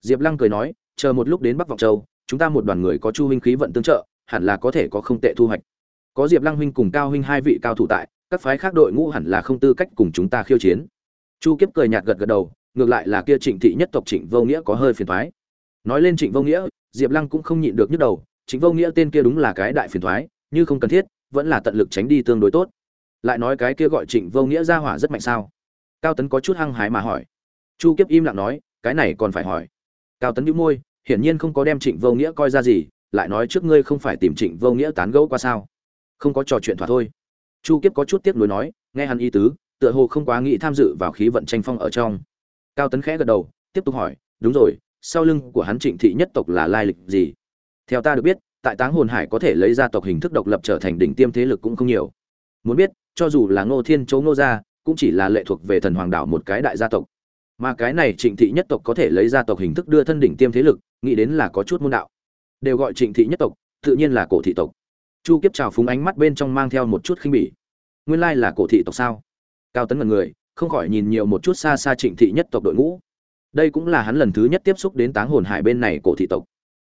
Diệp lăng cười nói, chờ một lúc đến bắc vọng châu, chúng ta một đoàn người có chu huynh khí vận tương trợ, hẳn là có thể có không tệ thu hoạch. Có diệp lăng huynh cùng cao huynh hai vị cao thủ tại, các phái khác đội ngũ hẳn là không tư cách cùng chúng ta khiêu chiến. Chu kiếp cười nhạt gật gật đầu ngược lại là kia trịnh thị nhất tộc trịnh vô nghĩa có hơi phiền toái, nói lên trịnh vô nghĩa diệp lăng cũng không nhịn được nhức đầu trịnh vô nghĩa tên kia đúng là cái đại phiền toái, như không cần thiết vẫn là tận lực tránh đi tương đối tốt. Lại nói cái kia gọi trịnh vô nghĩa ra hỏa rất mạnh sao? Cao tấn có chút hăng hái mà hỏi. Chu kiếp im lặng nói cái này còn phải hỏi. Cao tấn nhíu môi hiển nhiên không có đem trịnh vô nghĩa coi ra gì lại nói trước ngươi không phải tìm trịnh vô nghĩa tán gẫu qua sao? Không có trò chuyện thỏa thôi. Chu kiếp có chút tiếc nuối nói nghe hắn ý tứ tựa hồ không quá nghĩ tham dự vào khí vận tranh phong ở trong cao tấn khẽ gật đầu, tiếp tục hỏi, đúng rồi, sau lưng của hắn trịnh thị nhất tộc là lai lịch gì? Theo ta được biết, tại táng hồn hải có thể lấy ra tộc hình thức độc lập trở thành đỉnh tiêm thế lực cũng không nhiều. Muốn biết, cho dù là ngô thiên châu ngô gia, cũng chỉ là lệ thuộc về thần hoàng đảo một cái đại gia tộc. Mà cái này trịnh thị nhất tộc có thể lấy ra tộc hình thức đưa thân đỉnh tiêm thế lực, nghĩ đến là có chút môn đạo. Đều gọi trịnh thị nhất tộc, tự nhiên là cổ thị tộc. Chu kiếp trào phúng ánh mắt bên trong mang theo một chút khinh bỉ. Nguyên lai là cổ thị tộc sao? Cao tấn ngần người không khỏi nhìn nhiều một chút xa xa trịnh thị nhất tộc đội ngũ. Đây cũng là hắn lần thứ nhất tiếp xúc đến táng hồn hải bên này cổ thị tộc.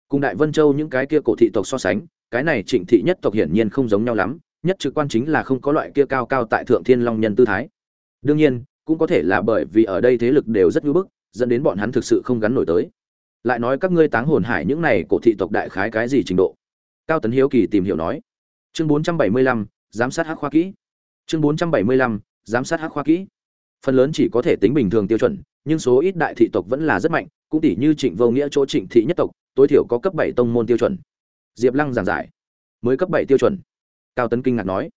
Cùng đại vân châu những cái kia cổ thị tộc so sánh cái này trịnh thị nhất tộc hiển nhiên không giống nhau lắm nhất trực quan chính là không có loại kia cao cao tại thượng thiên long nhân tư thái. Đương nhiên cũng có thể là bởi vì ở đây thế lực đều rất ngưỡng bức dẫn đến bọn hắn thực sự không gắn nổi tới. Lại nói các ngươi táng hồn hải những này cổ thị tộc đại khái cái gì trình độ? Cao tấn hiếu kỳ tìm hiểu nói. Chương 475, giám sát hắc khoa kỹ. Chương 475, giám sát hắc khoa kỹ phần lớn chỉ có thể tính bình thường tiêu chuẩn, nhưng số ít đại thị tộc vẫn là rất mạnh, cũng tỷ như trịnh vô nghĩa chỗ trịnh thị nhất tộc, tối thiểu có cấp bảy tông môn tiêu chuẩn. Diệp lăng giảng giải. Mới cấp bảy tiêu chuẩn. Cao tấn kinh ngạc nói.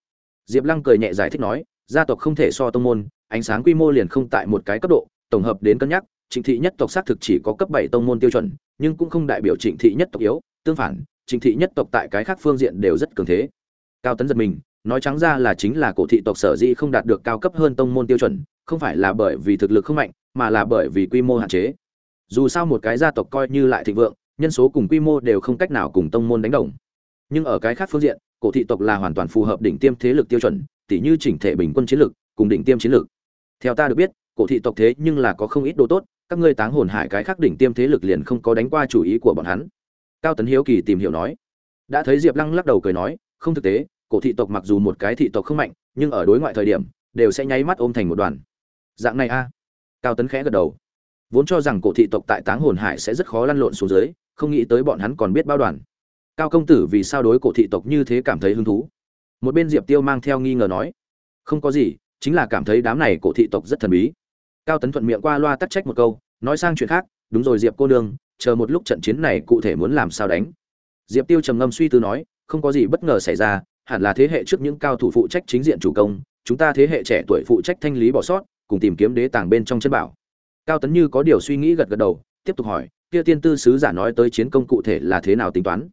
Diệp lăng cười nhẹ giải thích nói, gia tộc không thể so tông môn, ánh sáng quy mô liền không tại một cái cấp độ, tổng hợp đến cân nhắc, trịnh thị nhất tộc xác thực chỉ có cấp bảy tông môn tiêu chuẩn, nhưng cũng không đại biểu trịnh thị nhất tộc yếu, tương phản, trịnh thị nhất tộc tại cái khác phương diện đều rất cường thế. Cao tấn giật mình, nói trắng ra là chính là cổ thị tộc sở dĩ không đạt được cao cấp hơn tông môn tiêu chuẩn không phải là bởi vì thực lực không mạnh, mà là bởi vì quy mô hạn chế. Dù sao một cái gia tộc coi như lại thịnh vượng, nhân số cùng quy mô đều không cách nào cùng tông môn đánh đồng. Nhưng ở cái khác phương diện, cổ thị tộc là hoàn toàn phù hợp đỉnh tiêm thế lực tiêu chuẩn, tỉ như chỉnh thể bình quân chiến lực, cùng đỉnh tiêm chiến lực. Theo ta được biết, cổ thị tộc thế nhưng là có không ít đồ tốt, các ngươi táng hồn hải cái khác đỉnh tiêm thế lực liền không có đánh qua chủ ý của bọn hắn. Cao tấn hiếu kỳ tìm hiểu nói. Đã thấy diệp lăng lắc đầu cười nói, không thực tế, cổ thị tộc mặc dù một cái thị tộc không mạnh, nhưng ở đối ngoại thời điểm, đều sẽ nháy mắt ôm thành một đoàn dạng này a. Cao tấn khẽ gật đầu. Vốn cho rằng cổ thị tộc tại táng hồn hải sẽ rất khó lăn lộn xuống dưới, không nghĩ tới bọn hắn còn biết bao đoàn. Cao công tử vì sao đối cổ thị tộc như thế cảm thấy hứng thú? Một bên diệp tiêu mang theo nghi ngờ nói. Không có gì, chính là cảm thấy đám này cổ thị tộc rất thần bí. Cao tấn thuận miệng qua loa tắc trách một câu, nói sang chuyện khác, đúng rồi diệp cô đương chờ một lúc trận chiến này cụ thể muốn làm sao đánh. Diệp tiêu trầm ngâm suy tư nói, không có gì bất ngờ xảy ra, hẳn là thế hệ trước những cao thủ phụ trách chính diện chủ công, chúng ta thế hệ trẻ tuổi phụ trách thanh lý bỏ sót cùng tìm kiếm đế tàng bên trong chân bảo. Cao tấn như có điều suy nghĩ gật gật đầu, tiếp tục hỏi, kia tiên tư sứ giả nói tới chiến công cụ thể là thế nào tính toán?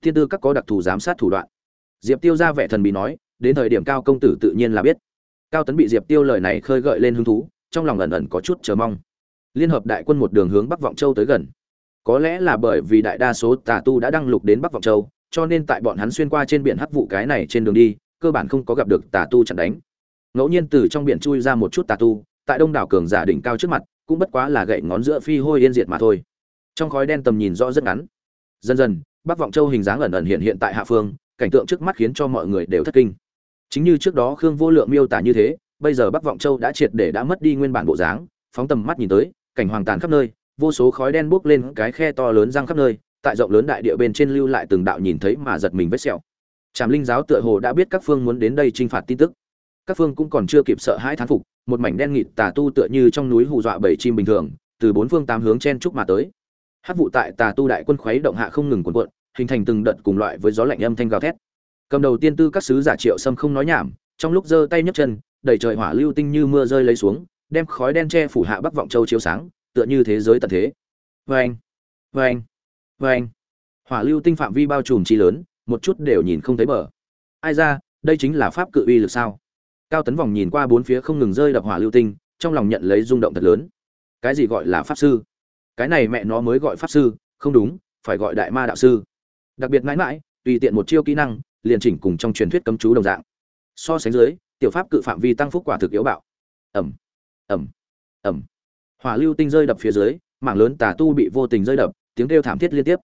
Tiên tư các có đặc thù giám sát thủ đoạn. Diệp tiêu ra vẻ thần bí nói, đến thời điểm cao công tử tự nhiên là biết. Cao tấn bị diệp tiêu lời này khơi gợi lên hứng thú, trong lòng ẩn ẩn có chút chờ mong. Liên hợp đại quân một đường hướng bắc vọng châu tới gần. Có lẽ là bởi vì đại đa số tà tu đã đăng lục đến bắc vọng châu, cho nên tại bọn hắn xuyên qua trên biển hắc vụ cái này trên đường đi, cơ bản không có gặp được tà tu chặn đánh ngẫu nhiên từ trong biển chui ra một chút tà tu, tại đông đảo cường giả đỉnh cao trước mặt, cũng bất quá là gậy ngón giữa phi hôi yên diệt mà thôi. Trong khói đen tầm nhìn rõ rất ngắn. Dần dần, bắc vọng châu hình dáng ẩn ẩn hiện hiện tại hạ phương, cảnh tượng trước mắt khiến cho mọi người đều thất kinh. Chính như trước đó khương vô lượng miêu tả như thế, bây giờ bắc vọng châu đã triệt để đã mất đi nguyên bản bộ dáng, phóng tầm mắt nhìn tới, cảnh hoàng tàn khắp nơi, vô số khói đen bốc lên cái khe to lớn răng khắp nơi, tại rộng lớn đại địa bên trên lưu lại từng đạo nhìn thấy mà giật mình vết sẹo. Tràm linh giáo tựa hồ đã biết các phương muốn đến đây t r i n h phạt tin tức các phương cũng còn chưa kịp sợ hãi thán phục, một mảnh đen nghịt tà tu tựa như trong núi hù dọa bảy chim bình thường, từ bốn phương tám hướng chen trúc mà tới. Hát vụ tại tà tu đại quân khuấy động hạ không ngừng cuộn cuộn, hình thành từng đợt cùng loại với gió lạnh âm thanh gào thét. Cầm đầu tiên tư các sứ giả triệu sâm không nói nhảm, trong lúc giơ tay nhấc chân, đầy trời hỏa lưu tinh như mưa rơi lấy xuống, đem khói đen che phủ hạ bắc vọng châu chiếu sáng, tựa như thế giới tận thế. Vê anh vê anh vê anh hỏa lưu tinh phạm vi bao trùm chi lớn, một chút đều nhìn không thấy bờ. Ai ra, đây chính là pháp cự uy lực sao? Cao tấn vòng nhìn qua bốn phía không ngừng rơi đập hỏa lưu tinh, trong lòng nhận lấy rung động thật lớn. Cái gì gọi là pháp sư? Cái này mẹ nó mới gọi pháp sư, không đúng, phải gọi đại ma đạo sư. Đặc biệt mãi mãi, tùy tiện một chiêu kỹ năng, liền chỉnh cùng trong truyền thuyết cấm chú đồng dạng. So sánh dưới, tiểu pháp cự phạm vi tăng phúc quả thực yếu bạo. Ẩm ẩm ẩm hỏa lưu tinh rơi đập phía dưới, mảng lớn tà tu bị vô tình rơi đập, tiếng kêu thảm thiết liên tiếp.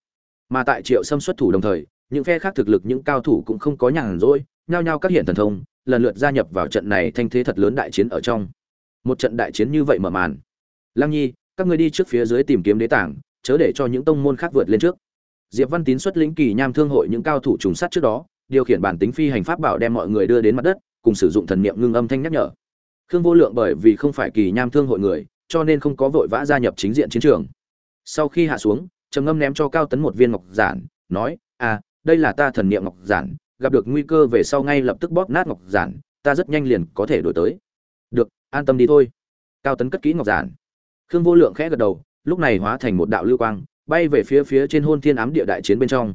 Mà tại triệu xâm xuất thủ đồng thời, những phe khác thực lực những cao thủ cũng không có nhàn rỗi, nhao nhao các hiện thần thông lần lượt gia nhập vào trận này thanh thế thật lớn đại chiến ở trong. Một trận đại chiến như vậy mở màn. Lăng nhi, các ngươi đi trước phía dưới tìm kiếm đế tảng, chớ để cho những tông môn khác vượt lên trước. Diệp văn tín xuất lĩnh kỳ nham thương hội những cao thủ trùng sát trước đó, điều khiển bản tính phi hành pháp bảo đem mọi người đưa đến mặt đất, cùng sử dụng thần niệm ngưng âm thanh nhắc nhở. Khương vô lượng bởi vì không phải kỳ nham thương hội người, cho nên không có vội vã gia nhập chính diện chiến trường. Sau khi hạ xuống, trầm ngâm ném cho cao tấn một viên ngọc giản, nói à đây là ta thần niệm ngọc giản gặp được nguy cơ về sau ngay lập tức bóp nát ngọc giản, ta rất nhanh liền có thể đổi tới. Được, an tâm đi thôi. Cao tấn cất kỹ ngọc giản. Khương vô lượng khẽ gật đầu, lúc này hóa thành một đạo lưu quang, bay về phía phía trên hôn thiên ám địa đại chiến bên trong.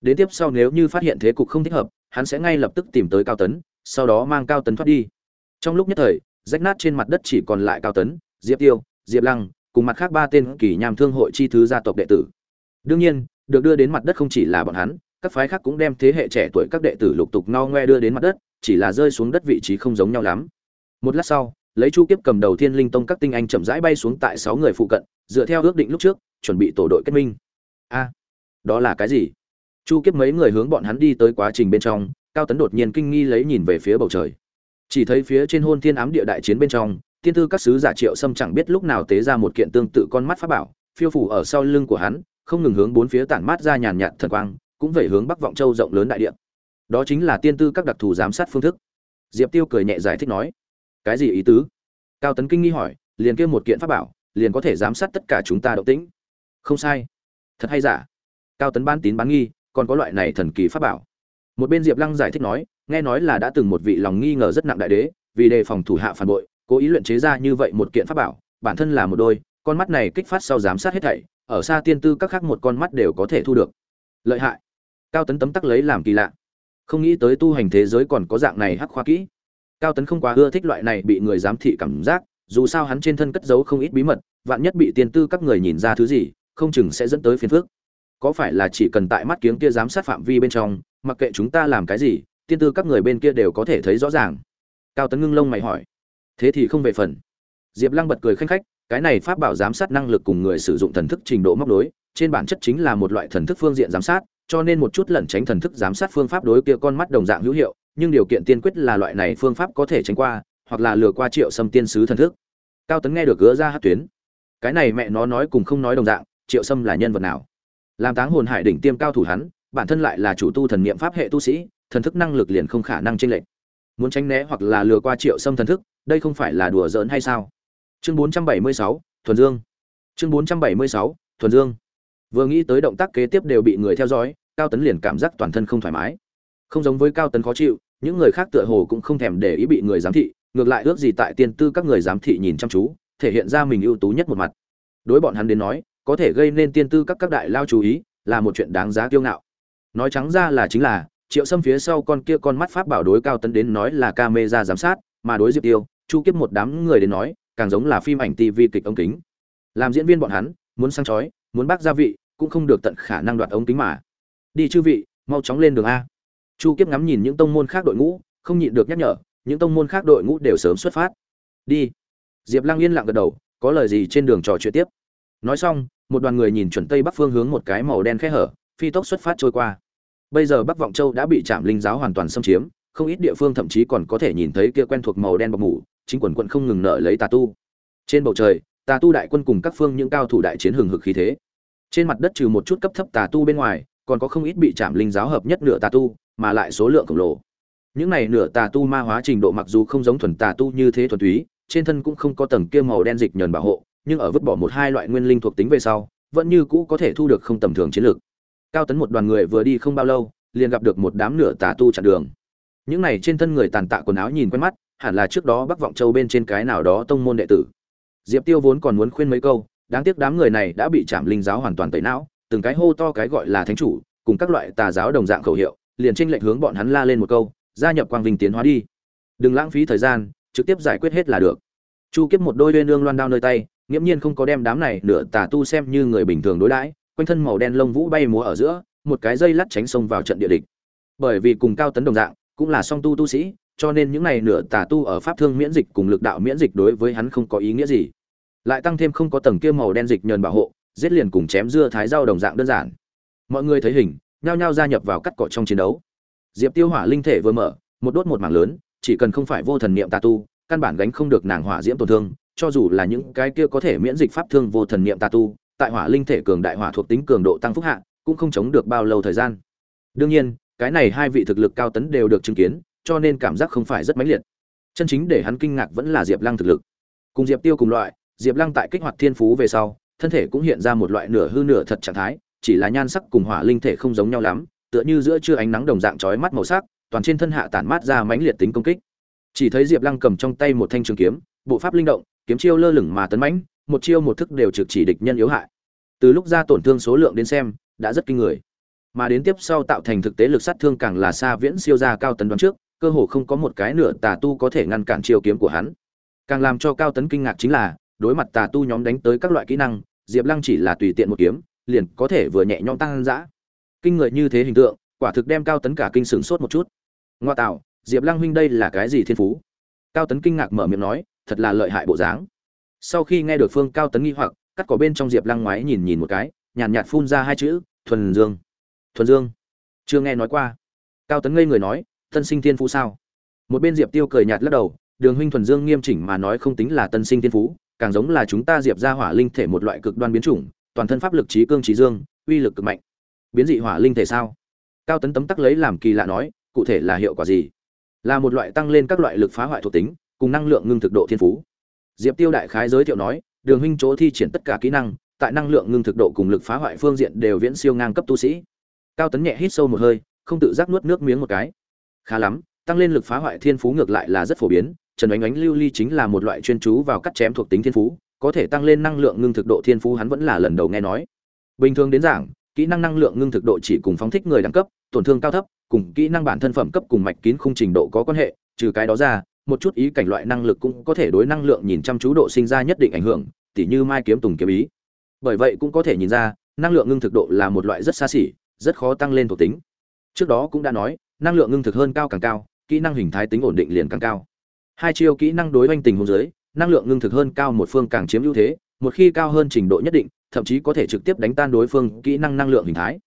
Đến tiếp sau nếu như phát hiện thế cục không thích hợp, hắn sẽ ngay lập tức tìm tới cao tấn, sau đó mang cao tấn thoát đi. Trong lúc nhất thời, rách nát trên mặt đất chỉ còn lại cao tấn, diệp tiêu, diệp lăng, cùng mặt khác ba tên kỳ nham thương hội chi thứ gia tộc đệ tử. Đương nhiên, được đưa đến mặt đất không chỉ là bọn hắn các phái khác cũng đem thế hệ trẻ tuổi các đệ tử lục tục no ngoe đưa đến mặt đất, chỉ là rơi xuống đất vị trí không giống nhau lắm. Một lát sau, lấy chu kiếp cầm đầu thiên linh tông các tinh anh chậm rãi bay xuống tại sáu người phụ cận, dựa theo ước định lúc trước, chuẩn bị tổ đội kết minh. A, đó là cái gì? Chu kiếp mấy người hướng bọn hắn đi tới quá trình bên trong, cao tấn đột nhiên kinh nghi lấy nhìn về phía bầu trời. Chỉ thấy phía trên hôn thiên ám địa đại chiến bên trong, thiên tư các sứ giả triệu sâm chẳng biết lúc nào tế ra một kiện tương tự con mắt pháp bảo, phiêu phủ ở sau lưng của hắn, không ngừng hướng bốn phía tản mát ra nhàn nhạt thần quang cũng về hướng bắc vọng châu rộng lớn đại địa. Đó chính là tiên tư các đặc thù giám sát phương thức. Diệp tiêu cười nhẹ giải thích nói, cái gì ý tứ? Cao tấn kinh nghi hỏi, liền kêu một kiện pháp bảo, liền có thể giám sát tất cả chúng ta động tĩnh. Không sai. Thật hay giả? Cao tấn bán tín bán nghi, còn có loại này thần kỳ pháp bảo? Một bên diệp lăng giải thích nói, nghe nói là đã từng một vị lòng nghi ngờ rất nặng đại đế, vì đề phòng thủ hạ phản bội, cố ý luyện chế ra như vậy một kiện pháp bảo, bản thân là một đôi, con mắt này kích phát sau giám sát hết thảy, ở xa tiên tư các khác một con mắt đều có thể thu được. Lợi hại cao tấn tấm tắc lấy làm kỳ lạ. Không nghĩ tới tu hành thế giới còn có dạng này hắc khoa kỹ. Cao tấn không quá ưa thích loại này bị người giám thị cảm giác, dù sao hắn trên thân cất giấu không ít bí mật, vạn nhất bị tiên tư các người nhìn ra thứ gì, không chừng sẽ dẫn tới phiền phước có phải là chỉ cần tại mắt kiếng kia giám sát phạm vi bên trong, mặc kệ chúng ta làm cái gì, tiên tư các người bên kia đều có thể thấy rõ ràng. Cao tấn ngưng lông mày hỏi. Thế thì không về phần. Diệp lăng bật cười khanh khách, cái này pháp bảo giám sát năng lực cùng người sử dụng thần thức trình độ móc đối, trên bản chất chính là một loại thần thức phương diện giám sát cho nên một chút lẩn tránh thần thức giám sát phương pháp đối kia con mắt đồng dạng hữu hiệu nhưng điều kiện tiên quyết là loại này phương pháp có thể tránh qua hoặc là lừa qua triệu sâm tiên sứ thần thức. Cao tấn nghe được gỡ ra hát tuyến. Cái này mẹ nó nói cùng không nói đồng dạng triệu sâm là nhân vật nào? Làm táng hồn hải đỉnh tiêm cao thủ hắn bản thân lại là chủ tu thần niệm pháp hệ tu sĩ thần thức năng lực liền không khả năng chênh lệch. Muốn tránh né hoặc là lừa qua triệu sâm thần thức đây không phải là đùa giỡn hay sao? Chương 476, thuần dương. Chương 476, thuần dương. Vừa nghĩ tới động tác kế tiếp đều bị người theo dõi cao tấn liền cảm giác toàn thân không thoải mái. Không giống với cao tấn khó chịu, những người khác tựa hồ cũng không thèm để ý bị người giám thị, ngược lại ước gì tại tiên tư các người giám thị nhìn chăm chú, thể hiện ra mình ưu tú nhất một mặt. Đối bọn hắn đến nói, có thể gây nên tiên tư các các đại lao chú ý, là một chuyện đáng giá kiêu ngạo. Nói trắng ra là chính là, triệu sâm phía sau con kia con mắt pháp bảo đối cao tấn đến nói là ca mê ra giám sát, mà đối diệp tiêu, chu kiếp một đám người đến nói, càng giống là phim ảnh tv kịch ống kính. Làm diễn viên bọn hắn, muốn sang chói, muốn bác gia vị, cũng không được tận khả năng đoạt ống kính mà đi chư vị, mau chóng lên đường a. Chu kiếp ngắm nhìn những tông môn khác đội ngũ, không nhịn được nhắc nhở, những tông môn khác đội ngũ đều sớm xuất phát. Đi. Diệp lăng yên lặng gật đầu, có lời gì trên đường trò chuyện tiếp. Nói xong, một đoàn người nhìn chuẩn tây bắc phương hướng một cái màu đen khẽ hở, phi tốc xuất phát trôi qua. Bây giờ bắc vọng châu đã bị trạm linh giáo hoàn toàn xâm chiếm, không ít địa phương thậm chí còn có thể nhìn thấy kia quen thuộc màu đen bọc mủ, chính quần quận không ngừng nợ lấy tà tu. Trên bầu trời, tà tu đại quân cùng các phương những cao thủ đại chiến hừng hực khí thế. Trên mặt đất trừ một chút cấp thấp tà tu bên ngoài còn có không ít bị chạm linh giáo hợp nhất nửa tà tu, mà lại số lượng khổng lồ. Những này nửa tà tu ma hóa trình độ mặc dù không giống thuần tà tu như thế thuần túy, trên thân cũng không có tầng kia màu đen dịch nhờn bảo hộ, nhưng ở vứt bỏ một hai loại nguyên linh thuộc tính về sau, vẫn như cũ có thể thu được không tầm thường chiến lược. Cao tấn một đoàn người vừa đi không bao lâu, liền gặp được một đám nửa tà tu chặn đường. Những này trên thân người tàn tạ quần áo nhìn quen mắt, hẳn là trước đó bắc vọng châu bên trên cái nào đó tông môn đệ tử. Diệp tiêu vốn còn muốn khuyên mấy câu, đáng tiếc đám người này đã bị chạm linh giáo hoàn toàn tẩy não từng cái hô to cái gọi là thánh chủ, cùng các loại tà giáo đồng dạng khẩu hiệu, liền tranh lệch hướng bọn hắn la lên một câu, gia nhập quang vinh tiến hóa đi. Đừng lãng phí thời gian, trực tiếp giải quyết hết là được. Chu kiếp một đôi uyên lương loan đao nơi tay, nghiễm nhiên không có đem đám này nửa tà tu xem như người bình thường đối đãi, quanh thân màu đen lông vũ bay múa ở giữa, một cái dây lắt tránh sông vào trận địa địch. Bởi vì cùng cao tấn đồng dạng, cũng là song tu tu sĩ, cho nên những này nửa tà tu ở pháp thương miễn dịch cùng lực đạo miễn dịch đối với hắn không có ý nghĩa gì. Lại tăng thêm không có tầng kia màu đen dịch nhờn bảo hộ giết liền cùng chém dưa thái rau đồng dạng đơn giản. Mọi người thấy hình, nhao nhao gia nhập vào cắt cỏ trong chiến đấu. Diệp tiêu hỏa linh thể vừa mở, một đốt một mảng lớn, chỉ cần không phải vô thần niệm tà tu, căn bản gánh không được nàng hỏa diễm tổn thương, cho dù là những cái kia có thể miễn dịch pháp thương vô thần niệm tà tu, tại hỏa linh thể cường đại hỏa thuộc tính cường độ tăng phúc hạ, cũng không chống được bao lâu thời gian. Đương nhiên, cái này hai vị thực lực cao tấn đều được chứng kiến, cho nên cảm giác không phải rất mãnh liệt. Chân chính để hắn kinh ngạc vẫn là diệp lăng thực lực. Cùng diệp tiêu cùng loại, diệp lăng tại kích hoạt thiên phú về sau thân thể cũng hiện ra một loại nửa hư nửa thật trạng thái, chỉ là nhan sắc cùng hỏa linh thể không giống nhau lắm, tựa như giữa trưa ánh nắng đồng dạng chói mắt màu sắc, toàn trên thân hạ tản mát ra mãnh liệt tính công kích. Chỉ thấy diệp lăng cầm trong tay một thanh trường kiếm, bộ pháp linh động, kiếm chiêu lơ lửng mà tấn mãnh, một chiêu một thức đều trực chỉ địch nhân yếu hại. Từ lúc ra tổn thương số lượng đến xem, đã rất kinh người. Mà đến tiếp sau tạo thành thực tế lực sát thương càng là xa viễn siêu ra cao tấn đoán trước, cơ hồ không có một cái nửa tà tu có thể ngăn cản chiêu kiếm của hắn. Càng làm cho cao tấn kinh ngạc chính là, đối mặt tà tu nhóm đánh tới các loại kỹ năng diệp lăng chỉ là tùy tiện một kiếm liền có thể vừa nhẹ nhõm tăng dã. Kinh người như thế hình tượng quả thực đem cao tấn cả kinh sửng sốt một chút. Ngoa tạo diệp lăng huynh đây là cái gì thiên phú? Cao tấn kinh ngạc mở miệng nói thật là lợi hại bộ dáng. Sau khi nghe được phương cao tấn nghi hoặc cắt cỏ bên trong diệp lăng ngoái nhìn nhìn một cái nhàn nhạt, nhạt phun ra hai chữ thuần dương. Thuần dương. Chưa nghe nói qua. Cao tấn ngây người nói tân sinh thiên phú sao? Một bên diệp tiêu cười nhạt lắc đầu đường huynh thuần dương nghiêm chỉnh mà nói không tính là tân sinh thiên phú càng giống là chúng ta diệp ra hỏa linh thể một loại cực đoan biến chủng, toàn thân pháp lực trí cương trí dương, uy lực cực mạnh. Biến dị hỏa linh thể sao? Cao tấn tấm tắc lấy làm kỳ lạ nói, cụ thể là hiệu quả gì? Là một loại tăng lên các loại lực phá hoại thuộc tính, cùng năng lượng ngưng thực độ thiên phú. Diệp tiêu đại khái giới thiệu nói, đường huynh chỗ thi triển tất cả kỹ năng, tại năng lượng ngưng thực độ cùng lực phá hoại phương diện đều viễn siêu ngang cấp tu sĩ. Cao tấn nhẹ hít sâu một hơi, không tự giác nuốt nước miếng một cái. Khá lắm tăng lên lực phá hoại thiên phú ngược lại là rất phổ biến, trần ánh ánh lưu ly chính là một loại chuyên chú vào cắt chém thuộc tính thiên phú, có thể tăng lên năng lượng ngưng thực độ thiên phú hắn vẫn là lần đầu nghe nói. Bình thường đến giảng, kỹ năng năng lượng ngưng thực độ chỉ cùng phóng thích người đẳng cấp, tổn thương cao thấp, cùng kỹ năng bản thân phẩm cấp cùng mạch kín khung trình độ có quan hệ, trừ cái đó ra, một chút ý cảnh loại năng lực cũng có thể đối năng lượng nhìn chăm chú độ sinh ra nhất định ảnh hưởng, tỉ như mai kiếm tùng kiếm ý. Bởi vậy cũng có thể nhìn ra, năng lượng ngưng thực độ là một loại rất xa xỉ, rất khó tăng lên thuộc tính. Trước đó cũng đã nói, năng lượng ngưng thực hơn cao càng cao kỹ năng hình thái tính ổn định liền càng cao. Hai chiêu kỹ năng đối oanh tình hôn giới năng lượng ngưng thực hơn cao một phương càng chiếm ưu thế, một khi cao hơn trình độ nhất định, thậm chí có thể trực tiếp đánh tan đối phương kỹ năng năng lượng hình thái.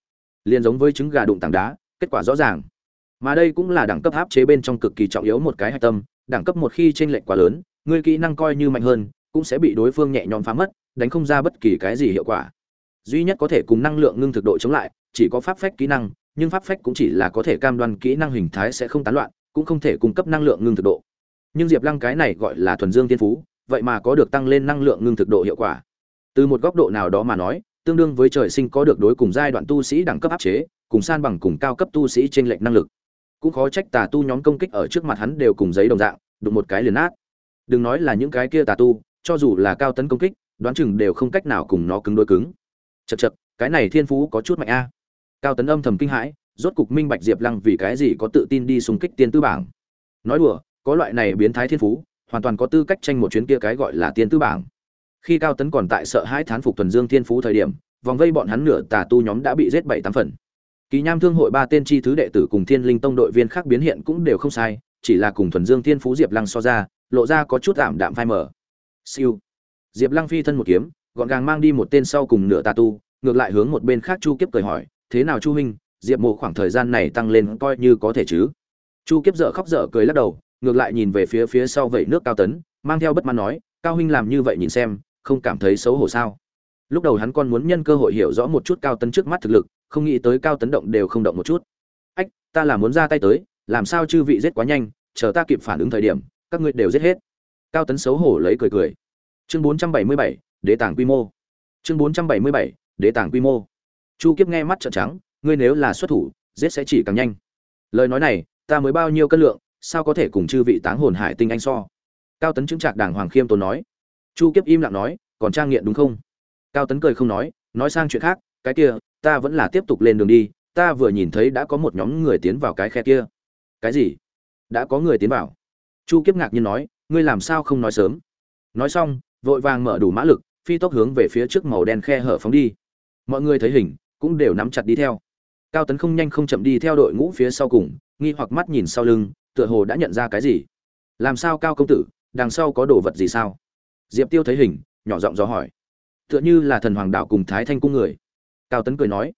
Liền giống với trứng gà đụng tảng đá, kết quả rõ ràng. Mà đây cũng là đẳng cấp áp chế bên trong cực kỳ trọng yếu một cái hạch tâm, đẳng cấp một khi chênh lệch quá lớn người kỹ năng coi như mạnh hơn, cũng sẽ bị đối phương nhẹ nhõm phá mất, đánh không ra bất kỳ cái gì hiệu quả. Duy nhất có thể cùng năng lượng ngưng thực độ chống lại, chỉ có pháp phách kỹ năng, nhưng pháp phách cũng chỉ là có thể cam đoan kỹ năng hình thái sẽ không tán loạn cũng không thể cung cấp năng lượng ngưng thực độ. Nhưng diệp lăng cái này gọi là thuần dương tiên phú, vậy mà có được tăng lên năng lượng ngưng thực độ hiệu quả. Từ một góc độ nào đó mà nói, tương đương với trời sinh có được đối cùng giai đoạn tu sĩ đẳng cấp áp chế, cùng san bằng cùng cao cấp tu sĩ trên lệnh năng lực. Cũng khó trách tà tu nhóm công kích ở trước mặt hắn đều cùng giấy đồng dạng, đụng một cái liền nát. Đừng nói là những cái kia tà tu, cho dù là cao tấn công kích, đoán chừng đều không cách nào cùng nó cứng đối cứng. Chật chật cái này thiên phú có chút mạnh a. Cao tấn âm thầm kinh hãi rốt cục minh bạch diệp lăng vì cái gì có tự tin đi xung kích tiên tư bảng. Nói đùa, có loại này biến thái thiên phú, hoàn toàn có tư cách tranh một chuyến kia cái gọi là tiên tư bảng. Khi cao tấn còn tại sợ hãi thán phục thuần dương thiên phú thời điểm, vòng vây bọn hắn nửa tà tu nhóm đã bị giết bảy tám phần. Kỳ nham thương hội ba tên chi thứ đệ tử cùng thiên linh tông đội viên khác biến hiện cũng đều không sai, chỉ là cùng thuần dương thiên phú diệp lăng so ra, lộ ra có chút ảm đạm phai mờ. Siêu. Diệp lăng phi thân một kiếm, gọn gàng mang đi một tên sau cùng nửa tà tu, ngược lại hướng một bên khác chu kiếp cười hỏi, thế nào chu huynh diệp mộ khoảng thời gian này tăng lên coi như có thể chứ. Chu kiếp dở khóc dở cười lắc đầu ngược lại nhìn về phía phía sau vẩy nước cao tấn mang theo bất mãn nói cao huynh làm như vậy nhìn xem không cảm thấy xấu hổ sao? Lúc đầu hắn còn muốn nhân cơ hội hiểu rõ một chút cao tấn trước mắt thực lực không nghĩ tới cao tấn động đều không động một chút. Ách ta là muốn ra tay tới làm sao chư vị giết quá nhanh chờ ta kịp phản ứng thời điểm các ngươi đều giết hết. Cao tấn xấu hổ lấy cười cười. Chương 477, đế tàng quy mô. Chương 477, đế tàng quy mô. Chu kiếp nghe mắt trợn trắng ngươi nếu là xuất thủ, giết sẽ chỉ càng nhanh. Lời nói này, ta mới bao nhiêu cân lượng, sao có thể cùng chư vị táng hồn hải tinh anh so? Cao tấn chứng trạc đảng hoàng khiêm tốn nói. Chu kiếp im lặng nói, còn trang nghiện đúng không? Cao tấn cười không nói nói sang chuyện khác, cái kia, ta vẫn là tiếp tục lên đường đi, ta vừa nhìn thấy đã có một nhóm người tiến vào cái khe kia. Cái gì? Đã có người tiến vào. Chu kiếp ngạc nhiên nói, ngươi làm sao không nói sớm? Nói xong, vội vàng mở đủ mã lực, phi tốc hướng về phía trước màu đen khe hở phóng đi. Mọi người thấy hình, cũng đều nắm chặt đi theo cao tấn không nhanh không chậm đi theo đội ngũ phía sau cùng, nghi hoặc mắt nhìn sau lưng, tựa hồ đã nhận ra cái gì. Làm sao cao công tử, đằng sau có đồ vật gì sao? Diệp tiêu thấy hình, nhỏ giọng dò hỏi. Tựa như là thần hoàng đạo cùng thái thanh cung người. Cao tấn cười nói.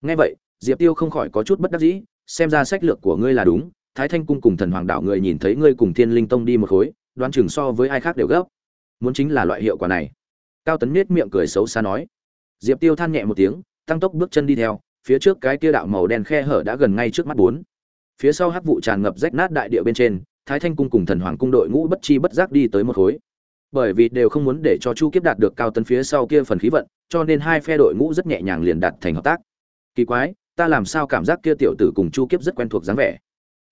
Nghe vậy, diệp tiêu không khỏi có chút bất đắc dĩ, xem ra sách lược của ngươi là đúng, thái thanh cung cùng thần hoàng đạo người nhìn thấy ngươi cùng thiên linh tông đi một khối, đoán chừng so với ai khác đều gấp. Muốn chính là loại hiệu quả này. Cao tấn nết miệng cười xấu xa nói. Diệp tiêu than nhẹ một tiếng, tăng tốc bước chân đi theo phía trước cái kia đạo màu đen khe hở đã gần ngay trước mắt bốn phía sau hắc vụ tràn ngập rách nát đại địa bên trên thái thanh cung cùng thần hoàng cung đội ngũ bất chi bất giác đi tới một khối bởi vì đều không muốn để cho chu kiếp đạt được cao tấn phía sau kia phần khí vận cho nên hai phe đội ngũ rất nhẹ nhàng liền đạt thành hợp tác kỳ quái ta làm sao cảm giác kia tiểu tử cùng chu kiếp rất quen thuộc dáng vẻ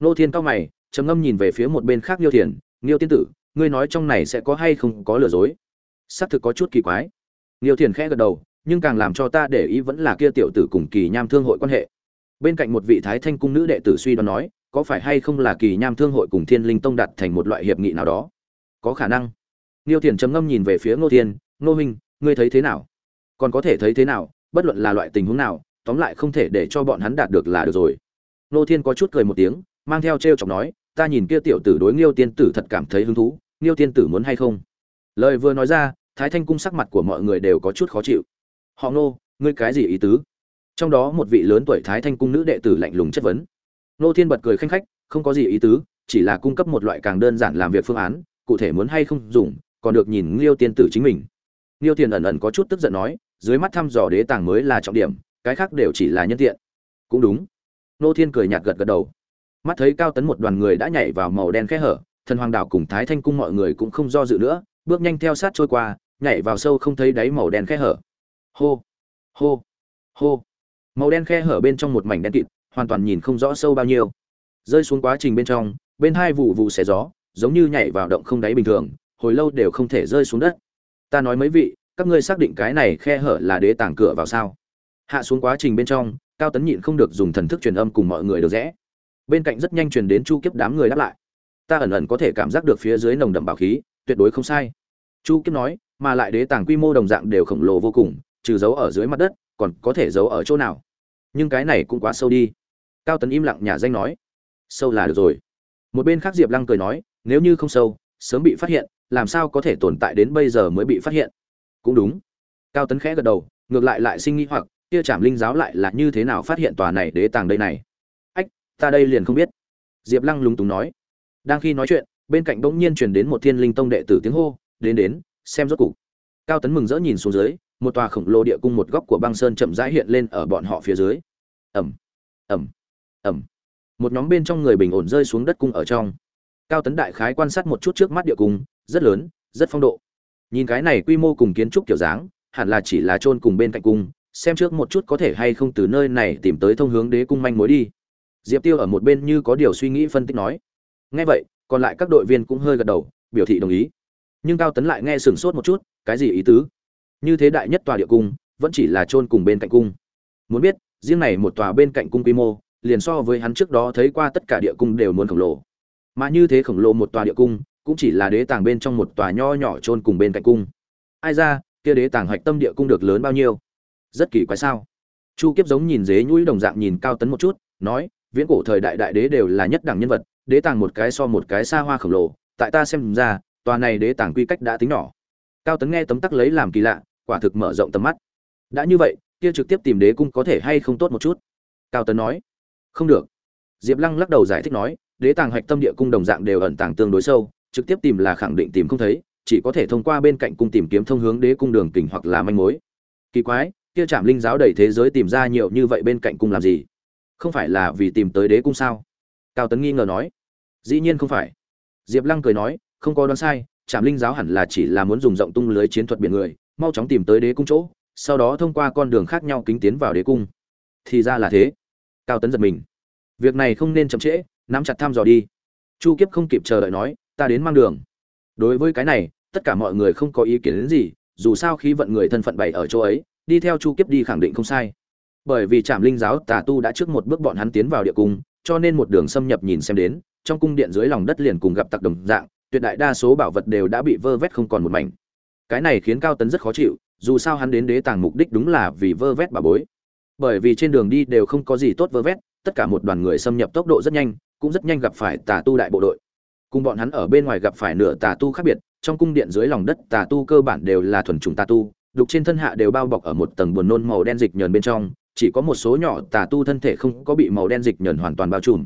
nô thiên cao mày trầm ngâm nhìn về phía một bên khác Niêu Thiền, Niêu tiên tử, ngươi nói trong này sẽ có hay không có lừa dối? Xác thực có chút kỳ quái. Niêu Thiền khẽ gật đầu, nhưng càng làm cho ta để ý vẫn là kia tiểu tử cùng Kỳ Nham Thương hội quan hệ. Bên cạnh một vị Thái Thanh cung nữ đệ tử suy đoán nói, có phải hay không là Kỳ Nham Thương hội cùng Thiên Linh Tông đặt thành một loại hiệp nghị nào đó? Có khả năng. Niêu Thiền trầm ngâm nhìn về phía Ngô Thiên, "Ngô huynh, ngươi thấy thế nào?" Còn có thể thấy thế nào, bất luận là loại tình huống nào, tóm lại không thể để cho bọn hắn đạt được là được rồi. Ngô Thiên có chút cười một tiếng, mang theo trêu chọc nói, ta nhìn kia tiểu tử đối Nghiêu tiên tử thật cảm thấy hứng thú, Nghiêu tiên tử muốn hay không? Lời vừa nói ra, Thái Thanh cung sắc mặt của mọi người đều có chút khó chịu. Họ Ngô, ngươi cái gì ý tứ? Trong đó một vị lớn tuổi Thái Thanh cung nữ đệ tử lạnh lùng chất vấn. Nô Thiên bật cười khanh khách, không có gì ý tứ, chỉ là cung cấp một loại càng đơn giản làm việc phương án, cụ thể muốn hay không dùng, còn được nhìn Nghiêu tiên tử chính mình. Nghiêu Tiền ẩn ẩn có chút tức giận nói, dưới mắt thăm dò đế tàng mới là trọng điểm, cái khác đều chỉ là nhân tiện. Cũng đúng. Nô Thiên cười nhạt gật gật đầu mắt thấy cao tấn một đoàn người đã nhảy vào màu đen khe hở thần hoàng đảo cùng thái thanh cung mọi người cũng không do dự nữa bước nhanh theo sát trôi qua nhảy vào sâu không thấy đáy màu đen khe hở hô. Hô. Hô. Màu đen khe hở bên trong một mảnh đen kịt, hoàn toàn nhìn không rõ sâu bao nhiêu. Rơi xuống quá trình bên trong, bên hai vụ vụ xẻ gió, giống như nhảy vào động không đáy bình thường, hồi lâu đều không thể rơi xuống đất. Ta nói mấy vị, các ngươi xác định cái này khe hở là đế tảng cửa vào sao? Hạ xuống quá trình bên trong, cao tấn nhịn không được dùng thần thức truyền âm cùng mọi người được rẽ. Bên cạnh rất nhanh truyền đến chu kiếp đám người đáp lại. Ta ẩn ẩn có thể cảm giác được phía dưới nồng đậm bảo khí, tuyệt đối không sai. Chu kiếp nói, mà lại đế tàng quy mô đồng dạng đều khổng lồ vô cùng trừ giấu ở dưới mặt đất, còn có thể giấu ở chỗ nào? Nhưng cái này cũng quá sâu đi. Cao tấn im lặng nhà danh nói, sâu là được rồi. Một bên khác diệp lăng cười nói, nếu như không sâu, sớm bị phát hiện, làm sao có thể tồn tại đến bây giờ mới bị phát hiện? Cũng đúng. Cao tấn khẽ gật đầu, ngược lại lại sinh nghi hoặc, kia trảm linh giáo lại là như thế nào phát hiện tòa này đế tàng đây này? Ách, ta đây liền không biết. Diệp lăng lúng túng nói. Đang khi nói chuyện, bên cạnh bỗng nhiên truyền đến một thiên linh tông đệ tử tiếng hô, đến đến, xem rốt cục. Cao tấn mừng rỡ nhìn xuống dưới một tòa khổng lồ địa cung một góc của băng sơn chậm rãi hiện lên ở bọn họ phía dưới. Ẩm ẩm ẩm một nhóm bên trong người bình ổn rơi xuống đất cung ở trong. Cao tấn đại khái quan sát một chút trước mắt địa cung, rất lớn, rất phong độ. Nhìn cái này quy mô cùng kiến trúc kiểu dáng, hẳn là chỉ là chôn cùng bên cạnh cung, xem trước một chút có thể hay không từ nơi này tìm tới thông hướng đế cung manh mối đi. Diệp tiêu ở một bên như có điều suy nghĩ phân tích nói. Nghe vậy, còn lại các đội viên cũng hơi gật đầu, biểu thị đồng ý. Nhưng cao tấn lại nghe sửng sốt một chút, cái gì ý tứ? Như thế đại nhất tòa địa cung, vẫn chỉ là chôn cùng bên cạnh cung. Muốn biết, riêng này một tòa bên cạnh cung quy mô, liền so với hắn trước đó thấy qua tất cả địa cung đều muốn khổng lồ. Mà như thế khổng lồ một tòa địa cung, cũng chỉ là đế tàng bên trong một tòa nho nhỏ chôn cùng bên cạnh cung. Ai ra, kia đế tàng hoạch tâm địa cung được lớn bao nhiêu? Rất kỳ quái sao? Chu kiếp giống nhìn dế nhũi đồng dạng nhìn cao tấn một chút, nói, viễn cổ thời đại đại đế đều là nhất đẳng nhân vật, đế tàng một cái so một cái xa hoa khổng lồ, tại ta xem ra, tòa này đế tàng quy cách đã tính nhỏ. Cao tấn nghe tấm tắc lấy làm kỳ lạ quả thực mở rộng tầm mắt. Đã như vậy, kia trực tiếp tìm đế cung có thể hay không tốt một chút? Cao tấn nói. Không được. Diệp lăng lắc đầu giải thích nói, đế tàng hạch tâm địa cung đồng dạng đều ẩn tàng tương đối sâu, trực tiếp tìm là khẳng định tìm không thấy, chỉ có thể thông qua bên cạnh cung tìm kiếm thông hướng đế cung đường kình hoặc là manh mối. Kỳ quái, kia trạm linh giáo đầy thế giới tìm ra nhiều như vậy bên cạnh cung làm gì? Không phải là vì tìm tới đế cung sao? Cao tấn nghi ngờ nói. Dĩ nhiên không phải. Diệp lăng cười nói, không có đoán sai trạm linh giáo hẳn là chỉ là muốn dùng rộng tung lưới chiến thuật biển người mau chóng tìm tới đế cung chỗ, sau đó thông qua con đường khác nhau kính tiến vào đế cung. Thì ra là thế. Cao tấn giật mình. Việc này không nên chậm trễ, nắm chặt thăm dò đi. Chu kiếp không kịp chờ đợi nói, ta đến mang đường. Đối với cái này, tất cả mọi người không có ý kiến đến gì, dù sao khí vận người thân phận bày ở chỗ ấy, đi theo chu kiếp đi khẳng định không sai. Bởi vì trạm linh giáo tà tu đã trước một bước bọn hắn tiến vào địa cung, cho nên một đường xâm nhập nhìn xem đến, trong cung điện dưới lòng đất liền cùng gặp tặc đồng dạng, tuyệt đại đa số bảo vật đều đã bị vơ vét không còn một mảnh cái này khiến cao tấn rất khó chịu, dù sao hắn đến đế tàng mục đích đúng là vì vơ vét bà bối. Bởi vì trên đường đi đều không có gì tốt vơ vét, tất cả một đoàn người xâm nhập tốc độ rất nhanh, cũng rất nhanh gặp phải tà tu đại bộ đội. Cùng bọn hắn ở bên ngoài gặp phải nửa tà tu khác biệt, trong cung điện dưới lòng đất tà tu cơ bản đều là thuần trùng tà tu, đục trên thân hạ đều bao bọc ở một tầng buồn nôn màu đen dịch nhờn bên trong, chỉ có một số nhỏ tà tu thân thể không có bị màu đen dịch nhờn hoàn toàn bao trùm.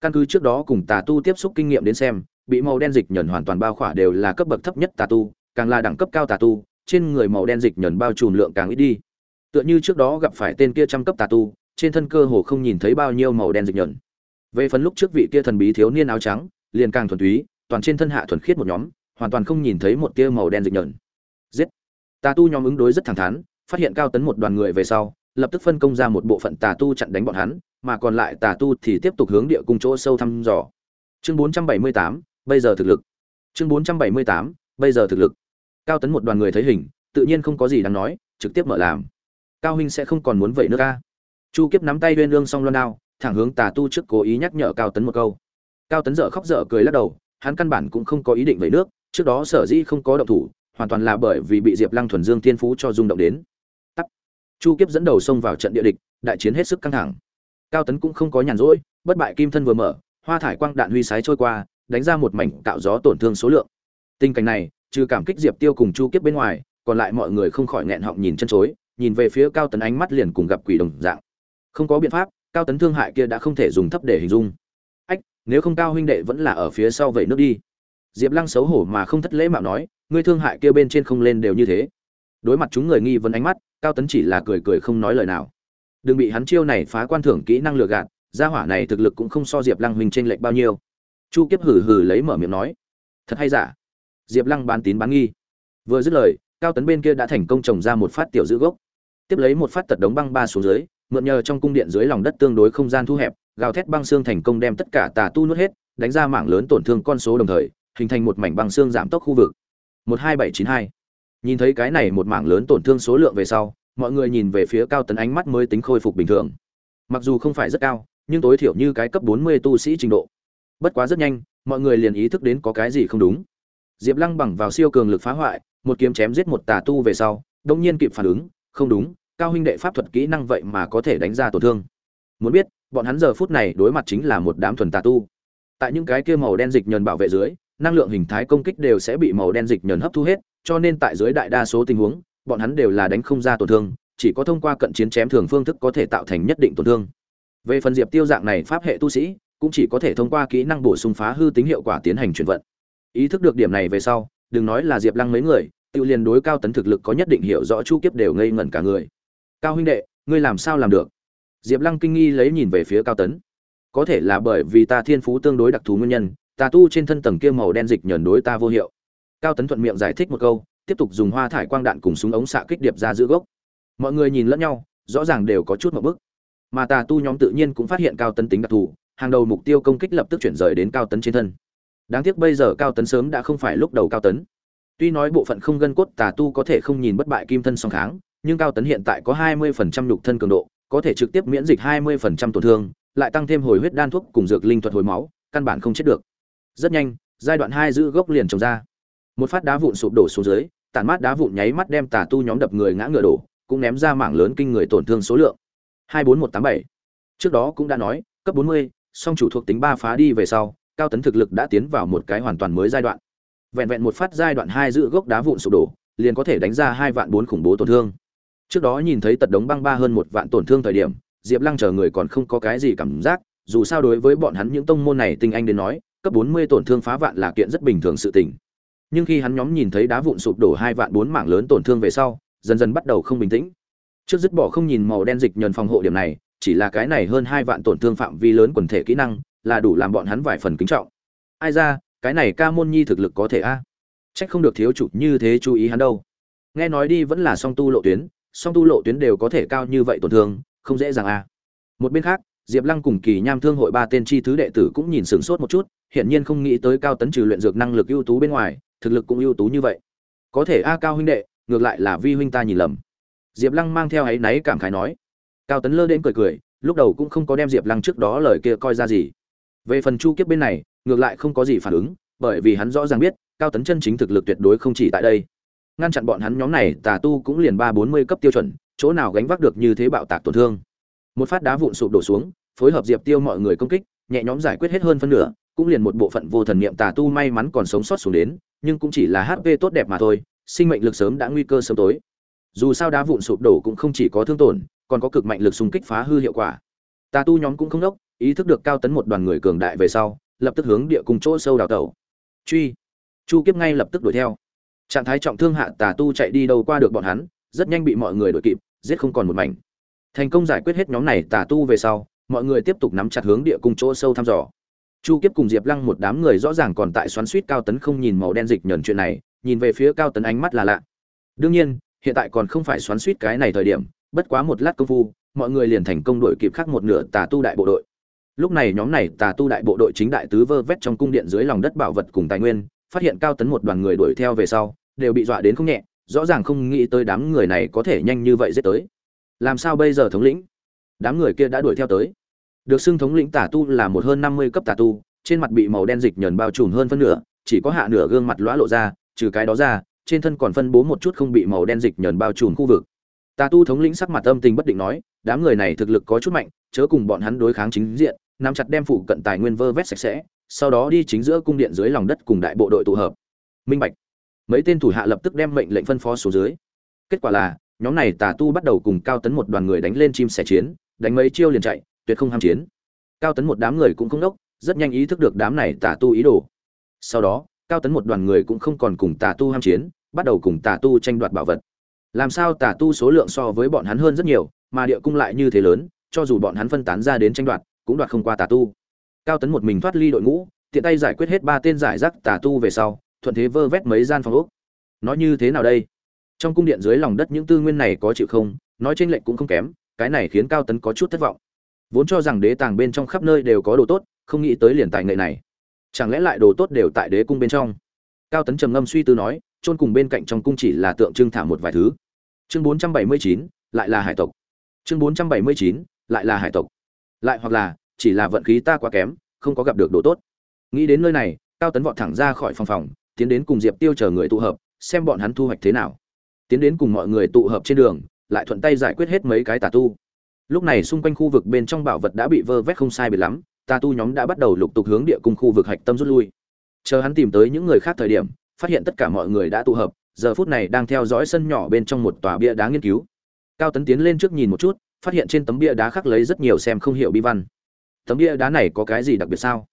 Căn cứ trước đó cùng tà tu tiếp xúc kinh nghiệm đến xem, bị màu đen dịch nhẫn hoàn toàn bao khỏa đều là cấp bậc thấp nhất tà tu càng là đẳng cấp cao tà tu trên người màu đen dịch nhẫn bao trùm lượng càng ít đi. Tựa như trước đó gặp phải tên kia trăm cấp tà tu trên thân cơ hồ không nhìn thấy bao nhiêu màu đen dịch nhẫn. Về phần lúc trước vị kia thần bí thiếu niên áo trắng liền càng thuần túy toàn trên thân hạ thuần khiết một nhóm hoàn toàn không nhìn thấy một tia màu đen dịch nhẫn. Giết! Tà tu nhóm ứng đối rất thẳng thắn phát hiện cao tấn một đoàn người về sau lập tức phân công ra một bộ phận tà tu chặn đánh bọn hắn mà còn lại tà tu thì tiếp tục hướng địa cung chỗ sâu thăm dò. Chương 478, bây giờ thực lực. Chương 478, bây giờ thực lực cao tấn một đoàn người thấy hình, tự nhiên không có gì đáng nói, trực tiếp mở làm. Cao huynh sẽ không còn muốn vậy nữa ca chu kiếp nắm tay uyên lương song loan đao, thẳng hướng tà tu trước cố ý nhắc nhở cao tấn một câu. Cao tấn dở khóc dở cười lắc đầu, hắn căn bản cũng không có ý định vậy nước, trước đó sở dĩ không có động thủ, hoàn toàn là bởi vì bị diệp lăng thuần dương tiên phú cho rung động đến. Tắt chu kiếp dẫn đầu xông vào trận địa địch, đại chiến hết sức căng thẳng. Cao tấn cũng không có nhàn rỗi, bất bại kim thân vừa mở, hoa thải quang đạn huy sái trôi qua, đánh ra một mảnh tạo gió tổn thương số lượng. Tình cảnh này trừ cảm kích diệp tiêu cùng chu kiếp bên ngoài, còn lại mọi người không khỏi nghẹn họng nhìn chân chối, nhìn về phía cao tấn ánh mắt liền cùng gặp quỷ đồng dạng. Không có biện pháp, cao tấn thương hại kia đã không thể dùng thấp để hình dung. Ách, nếu không cao huynh đệ vẫn là ở phía sau vậy nước đi. Diệp lăng xấu hổ mà không thất lễ mạo nói, ngươi thương hại kia bên trên không lên đều như thế. Đối mặt chúng người nghi vấn ánh mắt, cao tấn chỉ là cười cười không nói lời nào. Đừng bị hắn chiêu này phá quan thưởng kỹ năng lừa gạt, gia hỏa này thực lực cũng không so diệp lăng huynh t r ê n lệch bao nhiêu. Chu kiếp hử hử lấy mở miệng nói, thật hay giả? Diệp lăng bán tín bán nghi. Vừa dứt lời, cao tấn bên kia đã thành công trồng ra một phát tiểu giữ gốc. Tiếp lấy một phát tật đống băng ba xuống dưới, mượn nhờ trong cung điện dưới lòng đất tương đối không gian thu hẹp, gào thét băng xương thành công đem tất cả tà tu nuốt hết, đánh ra mảng lớn tổn thương con số đồng thời, hình thành một mảnh băng xương giảm tốc khu vực. Một hai bảy chín hai. Nhìn thấy cái này một mảng lớn tổn thương số lượng về sau, mọi người nhìn về phía cao tấn ánh mắt mới tính khôi phục bình thường. Mặc dù không phải rất cao, nhưng tối thiểu như cái cấp bốn mươi tu sĩ trình độ. Bất quá rất nhanh, mọi người liền ý thức đến có cái gì không đúng diệp lăng bằng vào siêu cường lực phá hoại, một kiếm chém giết một tà tu về sau đông nhiên kịp phản ứng, không đúng, cao huynh đệ pháp thuật kỹ năng vậy mà có thể đánh ra tổn thương. Muốn biết, bọn hắn giờ phút này đối mặt chính là một đám thuần tà tu. Tại những cái kia màu đen dịch nhờn bảo vệ dưới, năng lượng hình thái công kích đều sẽ bị màu đen dịch nhờn hấp thu hết, cho nên tại dưới đại đa số tình huống, bọn hắn đều là đánh không ra tổn thương, chỉ có thông qua cận chiến chém thường phương thức có thể tạo thành nhất định tổn thương. Về phần diệp tiêu dạng này pháp hệ tu sĩ, cũng chỉ có thể thông qua kỹ năng bổ sung phá hư tính hiệu quả tiến hành chuyển vận ý thức được điểm này về sau, đừng nói là diệp lăng mấy người tự liền đối cao tấn thực lực có nhất định hiểu rõ chu kiếp đều ngây ngẩn cả người. Cao huynh đệ, ngươi làm sao làm được? Diệp lăng kinh nghi lấy nhìn về phía cao tấn. Có thể là bởi vì ta thiên phú tương đối đặc thù nguyên nhân, ta tu trên thân tầng kia màu đen dịch nhờn đối ta vô hiệu. Cao tấn thuận miệng giải thích một câu, tiếp tục dùng hoa thải quang đạn cùng súng ống xạ kích điệp ra giữa gốc. Mọi người nhìn lẫn nhau, rõ ràng đều có chút một bức. Mà tà tu nhóm tự nhiên cũng phát hiện cao tấn tính đặc thù, hàng đầu mục tiêu công kích lập tức chuyển rời đến cao tấn trên thân đáng tiếc bây giờ cao tấn sớm đã không phải lúc đầu cao tấn tuy nói bộ phận không gân cốt tà tu có thể không nhìn bất bại kim thân song kháng nhưng cao tấn hiện tại có 20% nhục thân cường độ, có thể trực tiếp miễn dịch 20% tổn thương, lại tăng thêm hồi huyết đan thuốc cùng dược linh thuật hồi máu, căn bản không chết được. Rất nhanh, giai đoạn hai giữ gốc liền trồng ra. Một phát đá vụn sụp đổ xuống dưới, tản mát đá vụn nháy mắt đem tà tu nhóm đập người ngã ngựa đổ, cũng ném ra mảng lớn kinh người tổn thương số lượng. 24187. Trước đó cũng đã nói, cấp 40, song chủ thuộc tính ba phá đi về sau, cao tấn thực lực đã tiến vào một cái hoàn toàn mới giai đoạn. Vẹn vẹn một phát giai đoạn hai giữ gốc đá vụn sụp đổ, liền có thể đánh ra hai vạn bốn khủng bố tổn thương. Trước đó nhìn thấy tật đống băng ba hơn một vạn tổn thương thời điểm diệp lăng chờ người còn không có cái gì cảm giác dù sao đối với bọn hắn những tông môn này tinh anh đến nói cấp bốn mươi tổn thương phá vạn là kiện rất bình thường sự tình. Nhưng khi hắn nhóm nhìn thấy đá vụn sụp đổ hai vạn bốn mảng lớn tổn thương về sau dần dần bắt đầu không bình tĩnh. Trước dứt bỏ không nhìn màu đen dịch nhờn phòng hộ điểm này chỉ là cái này hơn hai vạn tổn thương phạm vi lớn quần thể kỹ năng là đủ làm bọn hắn vài phần kính trọng. Ai ra, cái này ca môn nhi thực lực có thể a? À? trách không được thiếu chủ như thế chú ý hắn đâu. Nghe nói đi vẫn là song tu lộ tuyến, song tu lộ tuyến đều có thể cao như vậy tổn thương, không dễ dàng a. À. một bên khác, diệp lăng cùng kỳ nham thương hội ba tên chi thứ đệ tử cũng nhìn sửng sốt một chút, hiển nhiên không nghĩ tới cao tấn trừ luyện dược năng lực ưu tú bên ngoài, thực lực cũng ưu tú như vậy. Có thể a cao huynh đệ, ngược lại là vi huynh ta nhìn lầm. Diệp lăng mang theo áy náy cảm khái nói. Cao tấn lơ đến cười cười, lúc đầu cũng không có đem diệp lăng trước đó lời kia coi ra gì về phần chu kiếp bên này, ngược lại không có gì phản ứng, bởi vì hắn rõ ràng biết, cao tấn chân chính thực lực tuyệt đối không chỉ tại đây. Ngăn chặn bọn hắn nhóm này, tà tu cũng liền ba bốn mươi cấp tiêu chuẩn, chỗ nào gánh vác được như thế bạo tạc tổn thương. Một phát đá vụn sụp đổ xuống, phối hợp diệp tiêu mọi người công kích, nhẹ nhóm giải quyết hết hơn phân nửa, cũng liền một bộ phận vô thần niệm tà tu may mắn còn sống sót xuống đến, nhưng cũng chỉ là hp tốt đẹp mà thôi, sinh mệnh lực sớm đã nguy cơ sớm tối. Dù sao đá vụn sụp đổ cũng không chỉ có thương tổn, còn có cực mạnh lực xung kích phá hư hiệu quả. Tà tu nhóm cũng không đốc ý thức được cao tấn một đoàn người cường đại về sau, lập tức hướng địa cùng chỗ sâu đào tẩu. Truy. Chu kiếp ngay lập tức đuổi theo. Trạng thái trọng thương hạ tà tu chạy đi đâu qua được bọn hắn, rất nhanh bị mọi người đuổi kịp, giết không còn một mảnh. Thành công giải quyết hết nhóm này tà tu về sau, mọi người tiếp tục nắm chặt hướng địa cung chỗ sâu thăm dò. Chu kiếp cùng diệp lăng một đám người rõ ràng còn tại xoắn suýt cao tấn không nhìn màu đen dịch nhờn chuyện này, nhìn về phía cao tấn ánh mắt là lạ. Đương nhiên, hiện tại còn không phải xoắn suýt cái này thời điểm, bất quá một lát công phu, mọi người liền thành công đuổi kịp khác một nửa tà tu đại bộ đội lúc này nhóm này tà tu đại bộ đội chính đại tứ vơ vét trong cung điện dưới lòng đất bảo vật cùng tài nguyên, phát hiện cao tấn một đoàn người đuổi theo về sau, đều bị dọa đến không nhẹ, rõ ràng không nghĩ tới đám người này có thể nhanh như vậy giết tới. Làm sao bây giờ thống lĩnh? Đám người kia đã đuổi theo tới. Được xưng thống lĩnh tà tu là một hơn năm mươi cấp tà tu, trên mặt bị màu đen dịch nhờn bao trùm hơn phân nửa, chỉ có hạ nửa gương mặt lõa lộ ra, trừ cái đó ra, trên thân còn phân bố một chút không bị màu đen dịch nhờn bao trùm khu vực. Tà tu thống lĩnh sắc mặt âm tình bất định nói, đám người này thực lực có chút mạnh, chớ cùng bọn hắn đối kháng chính diện nắm chặt đem phụ cận tài nguyên vơ vét sạch sẽ, sau đó đi chính giữa cung điện dưới lòng đất cùng đại bộ đội tụ hợp. Minh bạch. Mấy tên thủ hạ lập tức đem mệnh lệnh phân phó xuống dưới. Kết quả là, nhóm này tà tu bắt đầu cùng cao tấn một đoàn người đánh lên chim sẻ chiến, đánh mấy chiêu liền chạy, tuyệt không ham chiến. Cao tấn một đám người cũng không đốc, rất nhanh ý thức được đám này tà tu ý đồ. Sau đó, cao tấn một đoàn người cũng không còn cùng tà tu ham chiến, bắt đầu cùng tà tu tranh đoạt bảo vật. Làm sao tà tu số lượng so với bọn hắn hơn rất nhiều, mà địa cung lại như thế lớn, cho dù bọn hắn phân tán ra đến tranh đoạt cũng đoạt không qua tà tu. Cao tấn một mình thoát ly đội ngũ, tiện tay giải quyết hết ba tên giải rác tà tu về sau, thuận thế vơ vét mấy gian phòng ốc. Nói như thế nào đây? Trong cung điện dưới lòng đất những tư nguyên này có chịu không? Nói trên lệch cũng không kém, cái này khiến cao tấn có chút thất vọng. Vốn cho rằng đế tàng bên trong khắp nơi đều có đồ tốt, không nghĩ tới liền tài nghệ này. Chẳng lẽ lại đồ tốt đều tại đế cung bên trong? Cao tấn trầm ngâm suy tư nói, chôn cùng bên cạnh trong cung chỉ là tượng trưng thả một vài thứ. Chương bốn trăm bảy mươi chín, lại là hải tộc. Chương bốn trăm bảy mươi chín, lại là hải tộc lại hoặc là, chỉ là vận khí ta quá kém, không có gặp được đồ tốt. Nghĩ đến nơi này, cao tấn vọt thẳng ra khỏi phòng phòng, tiến đến cùng diệp tiêu chờ người tụ hợp, xem bọn hắn thu hoạch thế nào. Tiến đến cùng mọi người tụ hợp trên đường, lại thuận tay giải quyết hết mấy cái tà tu. Lúc này xung quanh khu vực bên trong bảo vật đã bị vơ vét không sai biệt lắm, tà tu nhóm đã bắt đầu lục tục hướng địa cung khu vực hạch tâm rút lui. Chờ hắn tìm tới những người khác thời điểm, phát hiện tất cả mọi người đã tụ hợp, giờ phút này đang theo dõi sân nhỏ bên trong một tòa bia đá nghiên cứu. Cao tấn tiến lên trước nhìn một chút phát hiện trên tấm bia đá khắc lấy rất nhiều xem không hiểu bi văn. Tấm bia đá này có cái gì đặc biệt sao?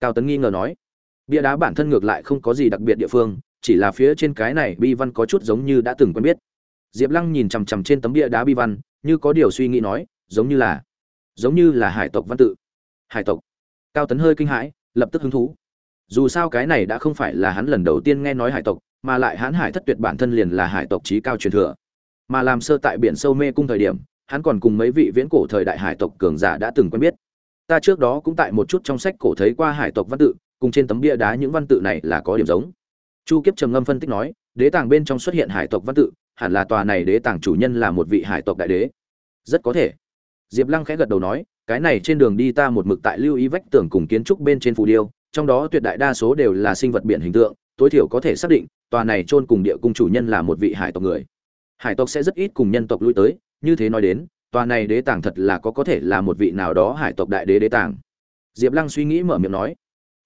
Cao tấn nghi ngờ nói. Bia đá bản thân ngược lại không có gì đặc biệt địa phương, chỉ là phía trên cái này bi văn có chút giống như đã từng quen biết. Diệp lăng nhìn chằm chằm trên tấm bia đá bi văn, như có điều suy nghĩ nói, giống như là, giống như là hải tộc văn tự. Hải tộc. Cao tấn hơi kinh hãi, lập tức hứng thú. Dù sao cái này đã không phải là hắn lần đầu tiên nghe nói hải tộc, mà lại hãn hải thất tuyệt bản thân liền là hải tộc trí cao truyền thừa. Mà làm sơ tại biển sâu mê cung thời điểm hắn còn cùng mấy vị viễn cổ thời đại hải tộc cường giả đã từng quen biết. Ta trước đó cũng tại một chút trong sách cổ thấy qua hải tộc văn tự, cùng trên tấm bia đá những văn tự này là có điểm giống. Chu kiếp trầm ngâm phân tích nói, đế tàng bên trong xuất hiện hải tộc văn tự, hẳn là tòa này đế tàng chủ nhân là một vị hải tộc đại đế. Rất có thể. Diệp lăng khẽ gật đầu nói, cái này trên đường đi ta một mực tại lưu ý vách tường cùng kiến trúc bên trên phù điêu, trong đó tuyệt đại đa số đều là sinh vật biển hình tượng, tối thiểu có thể xác định, tòa này chôn cùng địa cung chủ nhân là một vị hải tộc người. Hải tộc sẽ rất ít cùng nhân tộc lui tới như thế nói đến, tòa này đế tàng thật là có có thể là một vị nào đó hải tộc đại đế đế tàng. Diệp lăng suy nghĩ mở miệng nói,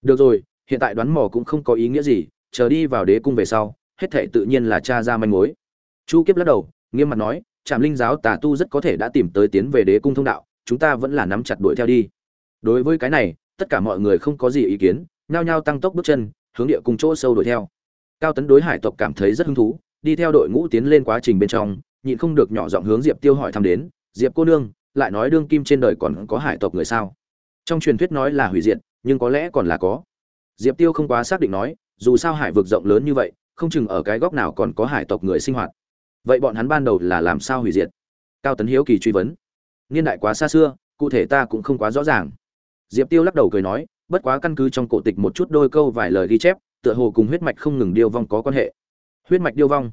được rồi, hiện tại đoán mò cũng không có ý nghĩa gì, chờ đi vào đế cung về sau, hết thệ tự nhiên là cha ra manh mối. Chu kiếp lắc đầu, nghiêm mặt nói, trạm linh giáo tà tu rất có thể đã tìm tới tiến về đế cung thông đạo, chúng ta vẫn là nắm chặt đuổi theo đi. Đối với cái này, tất cả mọi người không có gì ý kiến, nhao nhao tăng tốc bước chân, hướng địa cung chỗ sâu đuổi theo. Cao tấn đối hải tộc cảm thấy rất hứng thú, đi theo đội ngũ tiến lên quá trình bên trong nhịn không được nhỏ giọng hướng diệp tiêu hỏi thăm đến, diệp cô nương, lại nói đương kim trên đời còn có hải tộc người sao? Trong truyền thuyết nói là hủy diệt, nhưng có lẽ còn là có. Diệp tiêu không quá xác định nói, dù sao hải vực rộng lớn như vậy, không chừng ở cái góc nào còn có hải tộc người sinh hoạt. Vậy bọn hắn ban đầu là làm sao hủy diệt? Cao tấn hiếu kỳ truy vấn. Niên đại quá xa xưa, cụ thể ta cũng không quá rõ ràng. Diệp tiêu lắc đầu cười nói, bất quá căn cứ trong cổ tịch một chút đôi câu vài lời ghi chép, tựa hồ cùng huyết mạch không ngừng điêu vong có quan hệ. Huyết mạch điêu vong?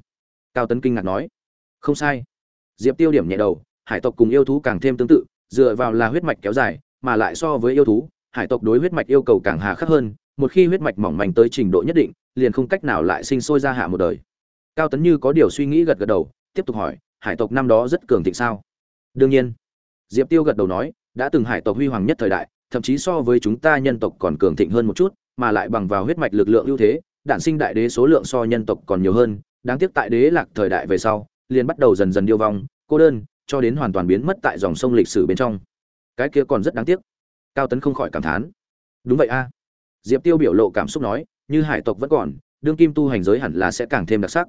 Cao tấn kinh ngạc nói không sai. Diệp tiêu điểm nhẹ đầu, hải tộc cùng yêu thú càng thêm tương tự, dựa vào là huyết mạch kéo dài, mà lại so với yêu thú, hải tộc đối huyết mạch yêu cầu càng hà khắc hơn, một khi huyết mạch mỏng manh tới trình độ nhất định, liền không cách nào lại sinh sôi ra hạ một đời. Cao tấn như có điều suy nghĩ gật gật đầu, tiếp tục hỏi, hải tộc năm đó rất cường thịnh sao? Đương nhiên. Diệp tiêu gật đầu nói, đã từng hải tộc huy hoàng nhất thời đại, thậm chí so với chúng ta nhân tộc còn cường thịnh hơn một chút, mà lại bằng vào huyết mạch lực lượng ưu thế, đản sinh đại đế số lượng so nhân tộc còn nhiều hơn, đáng tiếc tại đế lạc thời đại về sau liền bắt đầu dần dần điêu vong, cô đơn, cho đến hoàn toàn biến mất tại dòng sông lịch sử bên trong. Cái kia còn rất đáng tiếc. Cao tấn không khỏi cảm thán. Đúng vậy a. Diệp tiêu biểu lộ cảm xúc nói, như hải tộc vẫn còn, đương kim tu hành giới hẳn là sẽ càng thêm đặc sắc.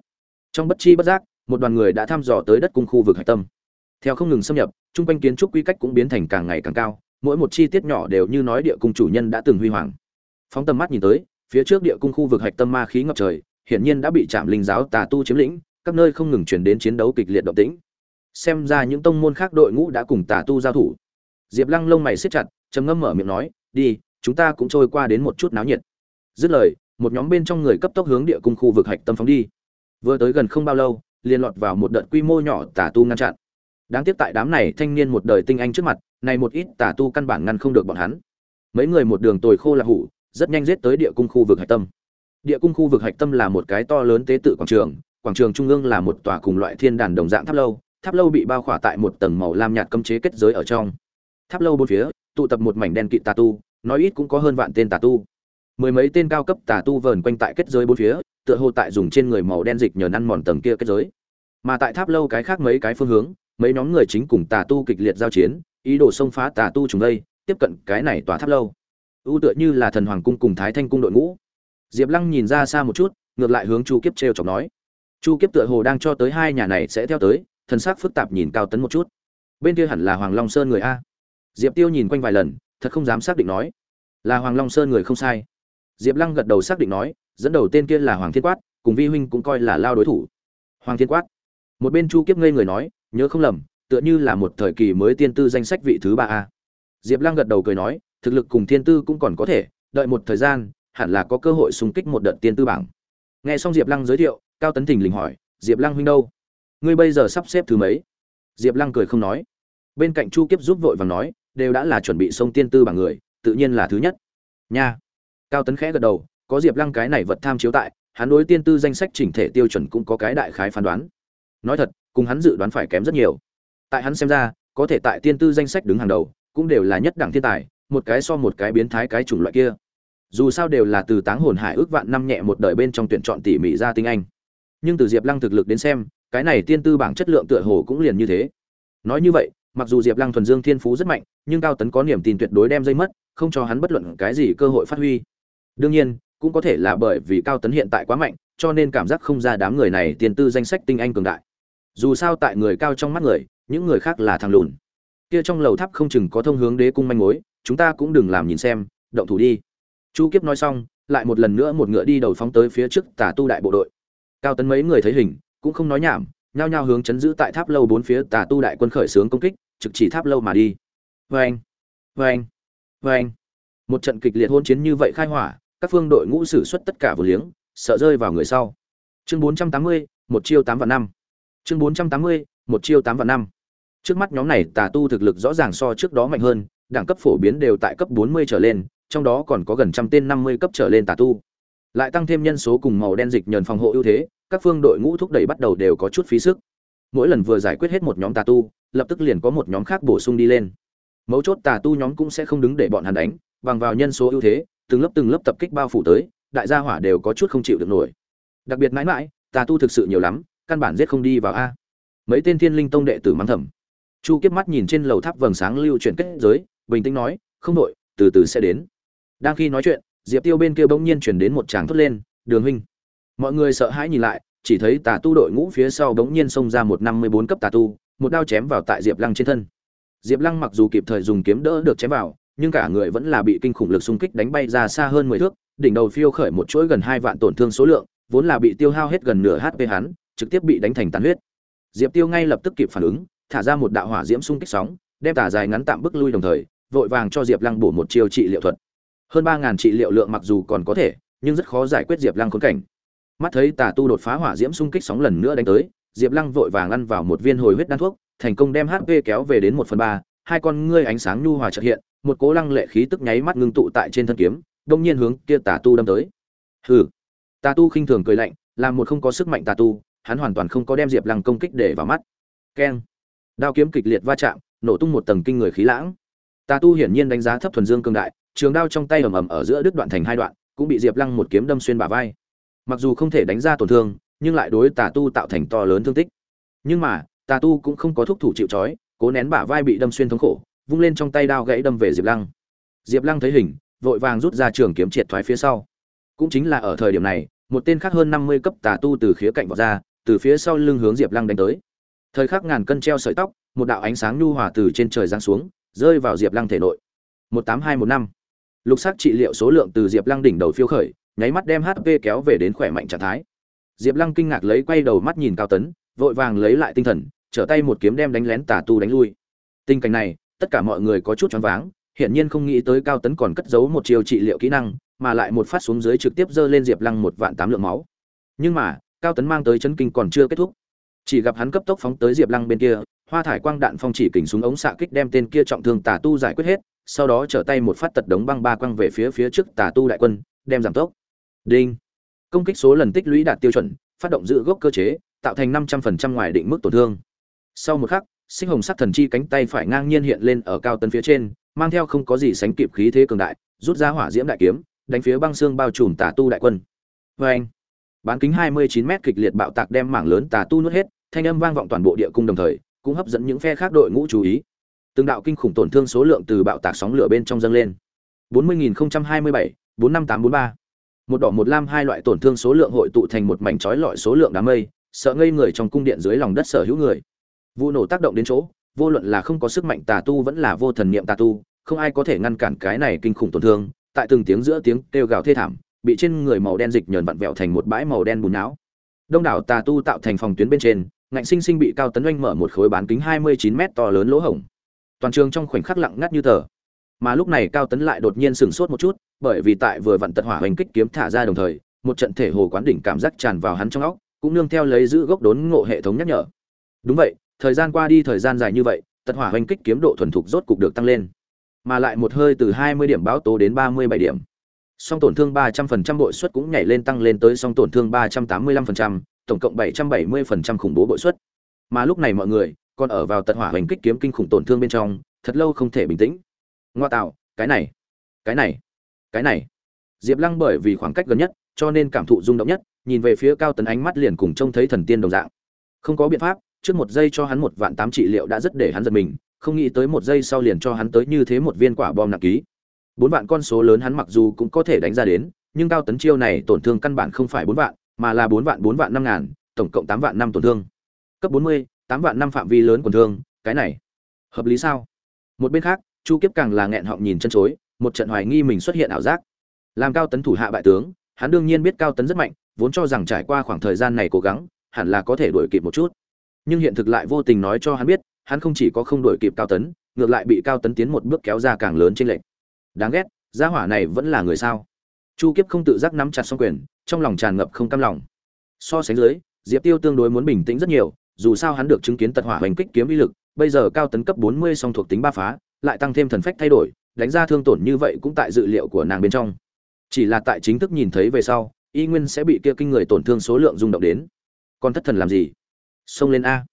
Trong bất chi bất giác, một đoàn người đã thăm dò tới đất cung khu vực hạch tâm. Theo không ngừng xâm nhập trung quanh kiến trúc quy cách cũng biến thành càng ngày càng cao, mỗi một chi tiết nhỏ đều như nói địa cung chủ nhân đã từng huy hoàng. Phóng tầm mắt nhìn tới, phía trước địa cung khu vực hạch tâm ma khí ngập trời, hiển nhiên đã bị trạm linh giáo tà tu chiếm lĩnh các nơi không ngừng chuyển đến chiến đấu kịch liệt động tĩnh. Xem ra những tông môn khác đội ngũ đã cùng tà tu giao thủ. Diệp lăng lông mày siết chặt, trầm ngâm mở miệng nói, đi, chúng ta cũng trôi qua đến một chút náo nhiệt. Dứt lời, một nhóm bên trong người cấp tốc hướng địa cung khu vực hạch tâm phóng đi. Vừa tới gần không bao lâu, liền lọt vào một đợt quy mô nhỏ tà tu ngăn chặn. Đáng tiếc tại đám này thanh niên một đời tinh anh trước mặt, này một ít tà tu căn bản ngăn không được bọn hắn. Mấy người một đường tồi khô là hủ, rất nhanh giết tới địa cung khu vực hạch tâm. Địa cung khu vực hạch tâm là một cái to lớn tế tự quảng trường quảng trường trung ương là một tòa cùng loại thiên đàn đồng dạng tháp lâu tháp lâu bị bao khỏa tại một tầng màu lam nhạt cấm chế kết giới ở trong. Tháp lâu bốn phía, tụ tập một mảnh đen kịt tà tu, nói ít cũng có hơn vạn tên tà tu. Mười mấy tên cao cấp tà tu vờn quanh tại kết giới bốn phía, tựa hồ tại dùng trên người màu đen dịch nhờ năn mòn tầng kia kết giới. Mà tại tháp lâu cái khác mấy cái phương hướng, mấy nhóm người chính cùng tà tu kịch liệt giao chiến, ý đồ xông phá tà tu chúng đây, tiếp cận cái này tòa tháp lâu. Ưu tựa như là thần hoàng cung cùng thái thanh cung đội ngũ. Diệp lăng nhìn ra xa một chút, ngược lại hướng chu kiếp trêu chọc nói chu kiếp tựa hồ đang cho tới hai nhà này sẽ theo tới, thần sắc phức tạp nhìn cao tấn một chút. Bên kia hẳn là hoàng long sơn người a. Diệp tiêu nhìn quanh vài lần, thật không dám xác định nói, là hoàng long sơn người không sai. Diệp lăng gật đầu xác định nói, dẫn đầu tên kia là hoàng thiên quát, cùng vi huynh cũng coi là lao đối thủ. Hoàng thiên quát. Một bên chu kiếp ngây người nói, nhớ không lầm, tựa như là một thời kỳ mới tiên tư danh sách vị thứ ba a. Diệp lăng gật đầu cười nói, thực lực cùng thiên tư cũng còn có thể, đợi một thời gian, hẳn là có cơ hội xung kích một đợt tiên tư bảng. Nghe xong diệp lăng giới thiệu cao tấn thình lình hỏi, diệp lăng huynh đâu? Ngươi bây giờ sắp xếp thứ mấy? Diệp lăng cười không nói. Bên cạnh chu kiếp giúp vội vàng nói, đều đã là chuẩn bị sông tiên tư bảng người, tự nhiên là thứ nhất. Nha. Cao tấn khẽ gật đầu, có diệp lăng cái này vật tham chiếu tại, hắn đối tiên tư danh sách chỉnh thể tiêu chuẩn cũng có cái đại khái phán đoán. Nói thật, cùng hắn dự đoán phải kém rất nhiều. Tại hắn xem ra, có thể tại tiên tư danh sách đứng hàng đầu, cũng đều là nhất đẳng thiên tài, một cái so một cái biến thái cái chủng loại kia. Dù sao đều là từ táng hồn hải ước vạn năm nhẹ một đời bên trong tuyển chọn tỉ mỉ ra tinh anh nhưng từ diệp lăng thực lực đến xem, cái này tiên tư bảng chất lượng tựa hồ cũng liền như thế. Nói như vậy, mặc dù diệp lăng thuần dương thiên phú rất mạnh, nhưng cao tấn có niềm tin tuyệt đối đem dây mất, không cho hắn bất luận cái gì cơ hội phát huy. Đương nhiên, cũng có thể là bởi vì cao tấn hiện tại quá mạnh, cho nên cảm giác không ra đám người này tiền tư danh sách tinh anh cường đại. Dù sao tại người cao trong mắt người, những người khác là thằng lùn. Kia trong lầu tháp không chừng có thông hướng đế cung manh mối, chúng ta cũng đừng làm nhìn xem, động thủ đi. Chu kiếp nói xong, lại một lần nữa một ngựa đi đầu phóng tới phía trước tà tu đại bộ đội cao tấn mấy người thấy hình, cũng không nói nhảm, nhao nhao hướng chấn giữ tại tháp lâu bốn phía tà tu đại quân khởi xướng công kích, trực chỉ tháp lâu mà đi. Vê anh vê anh vê anh một trận kịch liệt hôn chiến như vậy khai hỏa, các phương đội ngũ xử suất tất cả vừa liếng, sợ rơi vào người sau. Chương bốn trăm tám mươi, một chiêu tám và năm. Chương bốn trăm tám mươi, một chiêu tám và năm. Trước mắt nhóm này tà tu thực lực rõ ràng so trước đó mạnh hơn, đẳng cấp phổ biến đều tại cấp bốn mươi trở lên, trong đó còn có gần trăm tên năm mươi cấp trở lên tà tu lại tăng thêm nhân số cùng màu đen dịch nhờn phòng hộ ưu thế, các phương đội ngũ thúc đẩy bắt đầu đều có chút phí sức. Mỗi lần vừa giải quyết hết một nhóm tà tu, lập tức liền có một nhóm khác bổ sung đi lên. Mấu chốt tà tu nhóm cũng sẽ không đứng để bọn hắn đánh, bằng vào nhân số ưu thế, từng lớp từng lớp tập kích bao phủ tới, đại gia hỏa đều có chút không chịu được nổi. Đặc biệt mãi mãi, tà tu thực sự nhiều lắm, căn bản giết không đi vào a. Mấy tên thiên linh tông đệ tử mắng thầm. Chu kiếp mắt nhìn trên lầu tháp vầng sáng lưu chuyển kết giới, bình tĩnh nói, không đội, từ từ sẽ đến. Đang khi nói chuyện diệp tiêu bên kia bỗng nhiên chuyển đến một tràng thốt lên, đường huynh. Mọi người sợ hãi nhìn lại, chỉ thấy tà tu đội ngũ phía sau bỗng nhiên xông ra một năm mươi bốn cấp tà tu, một đao chém vào tại diệp lăng trên thân. Diệp lăng mặc dù kịp thời dùng kiếm đỡ được chém vào, nhưng cả người vẫn là bị kinh khủng lực xung kích đánh bay ra xa hơn mười thước, đỉnh đầu phiêu khởi một chuỗi gần hai vạn tổn thương số lượng, vốn là bị tiêu hao hết gần nửa hp hắn, trực tiếp bị đánh thành tàn huyết. Diệp tiêu ngay lập tức kịp phản ứng, thả ra một đạo hỏa diễm xung kích sóng, đem tả dài ngắn tạm bức lui đồng thời, vội vàng cho diệp lăng bổ một chiêu trị liệu thuật hơn ba ngàn trị liệu lượng mặc dù còn có thể, nhưng rất khó giải quyết diệp lăng khốn cảnh. Mắt thấy tà tu đột phá hỏa diễm xung kích sóng lần nữa đánh tới, diệp lăng vội vàng ăn vào một viên hồi huyết đan thuốc, thành công đem hp kéo về đến một phần ba, hai con ngươi ánh sáng nhu hòa chợt hiện, một cố lăng lệ khí tức nháy mắt ngưng tụ tại trên thân kiếm, đông nhiên hướng kia tà tu đâm tới. Hừ. Tà tu khinh thường cười lạnh, làm một không có sức mạnh tà tu, hắn hoàn toàn không có đem diệp lăng công kích để vào mắt. Keng. Đao kiếm kịch liệt va chạm, nổ tung một tầng kinh người khí lãng. Tà tu hiển nhiên đánh giá thấp thuần dương cương đại trường đao trong tay ầm ầm ở giữa đứt đoạn thành hai đoạn, cũng bị diệp lăng một kiếm đâm xuyên bả vai. Mặc dù không thể đánh ra tổn thương, nhưng lại đối tà tu tạo thành to lớn thương tích. Nhưng mà, tà tu cũng không có thúc thủ chịu trói, cố nén bả vai bị đâm xuyên thống khổ, vung lên trong tay đao gãy đâm về diệp lăng. Diệp lăng thấy hình, vội vàng rút ra trường kiếm triệt thoái phía sau. Cũng chính là ở thời điểm này, một tên khác hơn năm mươi cấp tà tu từ khía cạnh vọt ra, từ phía sau lưng hướng diệp lăng đánh tới. Thời khắc ngàn cân treo sợi tóc, một đạo ánh sáng nhu hòa từ trên trời giáng xuống, rơi vào diệp lăng thể nội. Một tám hai một năm lục sắc trị liệu số lượng từ diệp lăng đỉnh đầu phiêu khởi, nháy mắt đem hp kéo về đến khỏe mạnh trạng thái. Diệp lăng kinh ngạc lấy quay đầu mắt nhìn cao tấn, vội vàng lấy lại tinh thần, trở tay một kiếm đem đánh lén tà tu đánh lui. Tình cảnh này, tất cả mọi người có chút choáng váng, hiển nhiên không nghĩ tới cao tấn còn cất giấu một chiều trị liệu kỹ năng, mà lại một phát xuống dưới trực tiếp giơ lên diệp lăng một vạn tám lượng máu. Nhưng mà, cao tấn mang tới chấn kinh còn chưa kết thúc. Chỉ gặp hắn cấp tốc phóng tới diệp lăng bên kia, hoa thải quang đạn phong chỉ kình súng ống xạ kích đem tên kia trọng thương tà tu giải quyết hết sau đó trở tay một phát tật đống băng ba quăng về phía phía trước tà tu đại quân, đem giảm tốc. Đinh. Công kích số lần tích lũy đạt tiêu chuẩn, phát động giữ gốc cơ chế, tạo thành năm trăm phần trăm ngoài định mức tổn thương. Sau một khắc, sinh hồng sắc thần chi cánh tay phải ngang nhiên hiện lên ở cao tấn phía trên, mang theo không có gì sánh kịp khí thế cường đại, rút ra hỏa diễm đại kiếm, đánh phía băng xương bao trùm tà tu đại quân. Vê anh, bán kính hai mươi chín m kịch liệt bạo tạc đem mảng lớn tà tu nuốt hết, thanh âm vang vọng toàn bộ địa cung đồng thời, cũng hấp dẫn những phe khác đội ngũ chú ý từng đạo kinh khủng tổn thương số lượng từ bạo tạc sóng lửa bên trong dâng lên. bốn mươi nghìn hai mươi bảy, bốn năm tám bốn ba. Một đỏ, một lam hai loại tổn thương số lượng hội tụ thành một mảnh trói lọi số lượng đám mây, sợ ngây người trong cung điện dưới lòng đất sở hữu người. Vụ nổ tác động đến chỗ, vô luận là không có sức mạnh tà tu vẫn là vô thần niệm tà tu, không ai có thể ngăn cản cái này kinh khủng tổn thương. Tại từng tiếng giữa tiếng kêu gào thê thảm, bị trên người màu đen dịch nhờn vặn vẹo thành một bãi màu đen bùn não. Đông đảo tà tu tạo thành phòng tuyến bên trên, ngạnh sinh sinh bị cao tấn oanh mở một khối bán kính hai mươi chín mét to lớn lỗ hổng toàn trường trong khoảnh khắc lặng ngắt như tờ. Mà lúc này cao tấn lại đột nhiên sửng sốt một chút bởi vì tại vừa vặn tật hỏa hoành kích kiếm thả ra đồng thời một trận thể hồ quán đỉnh cảm giác tràn vào hắn trong óc cũng nương theo lấy giữ gốc đốn ngộ hệ thống nhắc nhở. Đúng vậy thời gian qua đi thời gian dài như vậy tật hỏa hoành kích kiếm độ thuần thục rốt cục được tăng lên. Mà lại một hơi từ 20 điểm báo tố đến 37 điểm. Song tổn thương 300% bội suất cũng nhảy lên tăng lên tới song tổn thương 385%, tổng cộng 770% khủng bố bội suất. Mà lúc này mọi người còn ở vào tận hỏa hoành kích kiếm kinh khủng tổn thương bên trong, thật lâu không thể bình tĩnh. Ngoa tạo, cái này cái này cái này. Diệp lăng bởi vì khoảng cách gần nhất, cho nên cảm thụ rung động nhất, nhìn về phía cao tấn ánh mắt liền cùng trông thấy thần tiên đồng dạng. Không có biện pháp, trước một giây cho hắn một vạn tám trị liệu đã rất để hắn giật mình, không nghĩ tới một giây sau liền cho hắn tới như thế một viên quả bom nặng ký. Bốn vạn con số lớn hắn mặc dù cũng có thể đánh ra đến, nhưng cao tấn chiêu này tổn thương căn bản không phải bốn vạn, mà là bốn vạn bốn vạn năm ngàn, tổng cộng tám vạn năm tổn thương. Cấp bốn mươi tám vạn năm phạm vi lớn còn thương, cái này, hợp lý sao? Một bên khác, chu kiếp càng là nghẹn họng nhìn chân chối, một trận hoài nghi mình xuất hiện ảo giác. Làm cao tấn thủ hạ bại tướng, hắn đương nhiên biết cao tấn rất mạnh, vốn cho rằng trải qua khoảng thời gian này cố gắng, hẳn là có thể đuổi kịp một chút. Nhưng hiện thực lại vô tình nói cho hắn biết, hắn không chỉ có không đuổi kịp cao tấn, ngược lại bị cao tấn tiến một bước kéo ra càng lớn trên lệnh đáng ghét, gia hỏa này vẫn là người sao? Chu kiếp không tự giác nắm chặt xong quyền, trong lòng tràn ngập không cam lòng. So sánh dưới, diệp tiêu tương đối muốn bình tĩnh rất nhiều dù sao hắn được chứng kiến tật hỏa hoành kích kiếm uy lực, bây giờ cao tấn cấp 40 song thuộc tính ba phá, lại tăng thêm thần phách thay đổi, đánh ra thương tổn như vậy cũng tại dự liệu của nàng bên trong. Chỉ là tại chính thức nhìn thấy về sau, y nguyên sẽ bị kia kinh người tổn thương số lượng rung động đến. Còn thất thần làm gì? Xông lên a.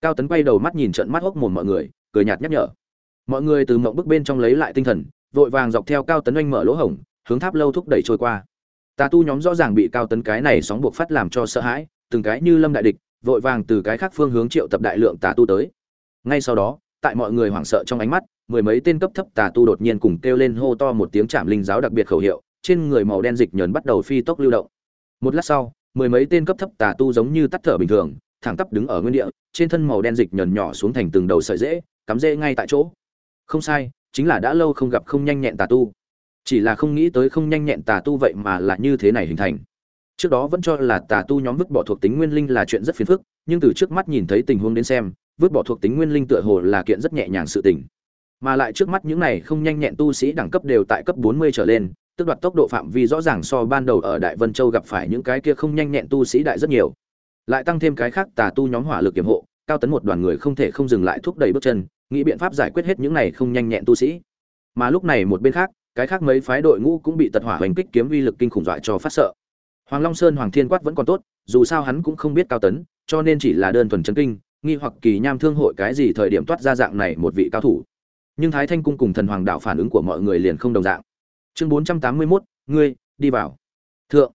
Cao tấn quay đầu mắt nhìn trận mắt hốc mồm mọi người, cười nhạt nhắc nhở. Mọi người từ mộng bức bên trong lấy lại tinh thần, vội vàng dọc theo cao tấn oanh mở lỗ hổng, hướng tháp lâu thúc đẩy trôi qua. Tà tu nhóm rõ ràng bị cao tấn cái này sóng buộc phát làm cho sợ hãi, từng cái như lâm đại địch vội vàng từ cái khác phương hướng triệu tập đại lượng tà tu tới. Ngay sau đó, tại mọi người hoảng sợ trong ánh mắt, mười mấy tên cấp thấp tà tu đột nhiên cùng kêu lên hô to một tiếng chạm linh giáo đặc biệt khẩu hiệu, trên người màu đen dịch nhờn bắt đầu phi tốc lưu động. Một lát sau, mười mấy tên cấp thấp tà tu giống như tắt thở bình thường, thẳng tắp đứng ở nguyên địa, trên thân màu đen dịch nhờn nhỏ xuống thành từng đầu sợi dễ cắm rễ ngay tại chỗ. Không sai, chính là đã lâu không gặp không nhanh nhẹn tà tu. Chỉ là không nghĩ tới không nhanh nhẹn tà tu vậy mà là như thế này hình thành trước đó vẫn cho là tà tu nhóm vứt bỏ thuộc tính nguyên linh là chuyện rất phiền phức, nhưng từ trước mắt nhìn thấy tình huống đến xem, vứt bỏ thuộc tính nguyên linh tựa hồ là kiện rất nhẹ nhàng sự tình. Mà lại trước mắt những này không nhanh nhẹn tu sĩ đẳng cấp đều tại cấp 40 trở lên tức đoạt tốc độ phạm vi rõ ràng so ban đầu ở đại vân châu gặp phải những cái kia không nhanh nhẹn tu sĩ đại rất nhiều. Lại tăng thêm cái khác tà tu nhóm hỏa lực kiểm hộ, cao tấn một đoàn người không thể không dừng lại thúc đẩy bước chân, nghĩ biện pháp giải quyết hết những này không nhanh nhẹn tu sĩ. Mà lúc này một bên khác, cái khác mấy phái đội ngũ cũng bị tật hỏa hành kích kiếm uy lực kinh khủng dọa cho phát sợ hoàng long sơn hoàng thiên quát vẫn còn tốt dù sao hắn cũng không biết cao tấn cho nên chỉ là đơn thuần chấn kinh nghi hoặc kỳ nham thương hội cái gì thời điểm toát ra dạng này một vị cao thủ. Nhưng thái thanh cung cùng thần hoàng đạo phản ứng của mọi người liền không đồng dạng. Chương 481, ngươi đi vào. Thượng.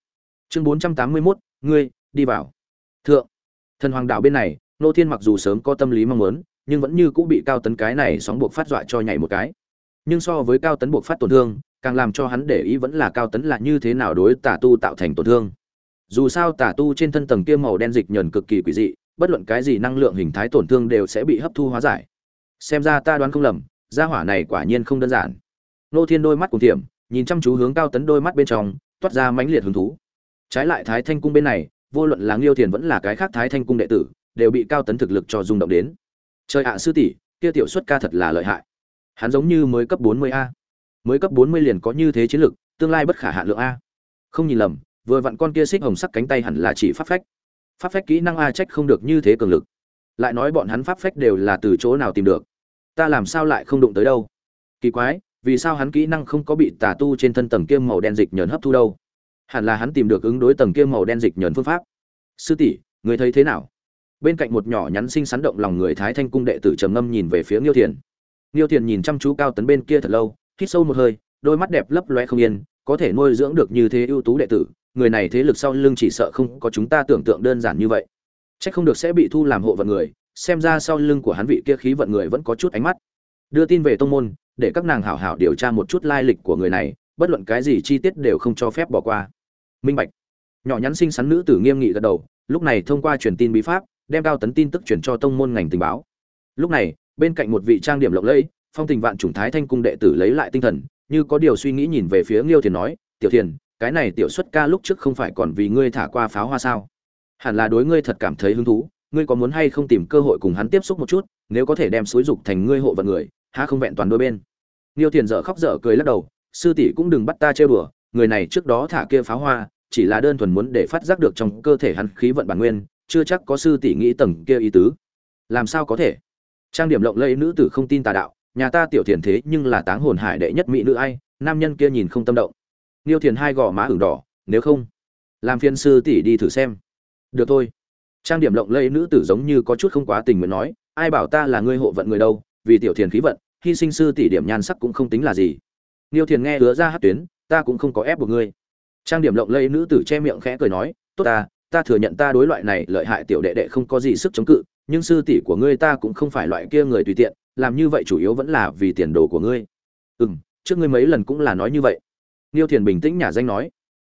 Chương 481, ngươi đi vào. Thượng. Thần hoàng đạo bên này nô thiên mặc dù sớm có tâm lý mong muốn nhưng vẫn như cũng bị cao tấn cái này sóng buộc phát dọa cho nhảy một cái. Nhưng so với cao tấn buộc phát tổn thương càng làm cho hắn để ý vẫn là cao tấn là như thế nào đối tà tu tạo thành tổn thương. Dù sao tà tu trên thân tầng kia màu đen dịch nhờn cực kỳ quỷ dị, bất luận cái gì năng lượng hình thái tổn thương đều sẽ bị hấp thu hóa giải. Xem ra ta đoán không lầm, gia hỏa này quả nhiên không đơn giản. Nô thiên đôi mắt cùng tiệm nhìn chăm chú hướng cao tấn đôi mắt bên trong, toát ra mãnh liệt hứng thú. Trái lại thái thanh cung bên này, vô luận là nghiêu thiền vẫn là cái khác thái thanh cung đệ tử, đều bị cao tấn thực lực cho rung động đến. Trời ạ, sư tỷ, kia tiểu xuất ca thật là lợi hại. Hắn giống như mới cấp bốn mươi a mới cấp bốn mươi liền có như thế chiến lực tương lai bất khả hạ lượng a. Không nhìn lầm, vừa vặn con kia xích hồng sắc cánh tay hẳn là chỉ pháp phách. Pháp phách kỹ năng a trách không được như thế cường lực. Lại nói bọn hắn pháp phách đều là từ chỗ nào tìm được? Ta làm sao lại không đụng tới đâu? Kỳ quái, vì sao hắn kỹ năng không có bị tà tu trên thân tầng kia màu đen dịch nhờn hấp thu đâu? Hẳn là hắn tìm được ứng đối tầng kia màu đen dịch nhờn phương pháp. Sư tỷ, người thấy thế nào? Bên cạnh một nhỏ nhắn xinh xắn động lòng người thái thanh cung đệ tử trầm ngâm nhìn về phía nghiêu thiền. Nghiêu thiền nhìn chăm chú cao tấn bên kia thật lâu hít sâu một hơi, đôi mắt đẹp lấp loe không yên, có thể nuôi dưỡng được như thế ưu tú đệ tử, người này thế lực sau lưng chỉ sợ không có chúng ta tưởng tượng đơn giản như vậy. Chắc không được sẽ bị thu làm hộ vận người, xem ra sau lưng của hắn vị kia khí vận người vẫn có chút ánh mắt. Đưa tin về tông môn, để các nàng hảo hảo điều tra một chút lai lịch của người này, bất luận cái gì chi tiết đều không cho phép bỏ qua. Minh bạch. Nhỏ nhắn xinh xắn nữ tử nghiêm nghị gật đầu, lúc này thông qua truyền tin bí pháp, đem cao tấn tin tức truyền cho tông môn ngành tình báo. Lúc này, bên cạnh một vị trang điểm lộng lẫy phong tình vạn chủng thái thanh cung đệ tử lấy lại tinh thần như có điều suy nghĩ nhìn về phía nghiêu thiền nói tiểu thiền cái này tiểu xuất ca lúc trước không phải còn vì ngươi thả qua pháo hoa sao? Hẳn là đối ngươi thật cảm thấy hứng thú ngươi có muốn hay không tìm cơ hội cùng hắn tiếp xúc một chút nếu có thể đem xúi dục thành ngươi hộ vận người há không vẹn toàn đôi bên. Nghiêu thiền dở khóc dở cười lắc đầu sư tỷ cũng đừng bắt ta chơi đùa, người này trước đó thả kia pháo hoa chỉ là đơn thuần muốn để phát giác được trong cơ thể hắn khí vận bản nguyên chưa chắc có sư tỷ nghĩ tầng kia ý tứ. Làm sao có thể? Trang điểm lộng lẫy nữ tử không tin tà đạo nhà ta tiểu thiền thế nhưng là táng hồn hải đệ nhất mỹ nữ ai, nam nhân kia nhìn không tâm động. Niêu thiền hai gò má ửng đỏ, nếu không, làm phiên sư tỷ đi thử xem. Được thôi. Trang điểm lộng lẫy nữ tử giống như có chút không quá tình nguyện nói, ai bảo ta là ngươi hộ vận người đâu, vì tiểu thiền khí vận, hy sinh sư tỷ điểm nhan sắc cũng không tính là gì. Niêu thiền nghe hứa ra hát tuyến, ta cũng không có ép buộc ngươi. Trang điểm lộng lẫy nữ tử che miệng khẽ cười nói, tốt ta ta thừa nhận ta đối loại này lợi hại tiểu đệ đệ không có gì sức chống cự, nhưng sư tỷ của ngươi ta cũng không phải loại kia người tùy tiện làm như vậy chủ yếu vẫn là vì tiền đồ của ngươi. Ừ m trước ngươi mấy lần cũng là nói như vậy. Niêu thiền bình tĩnh nhả danh nói.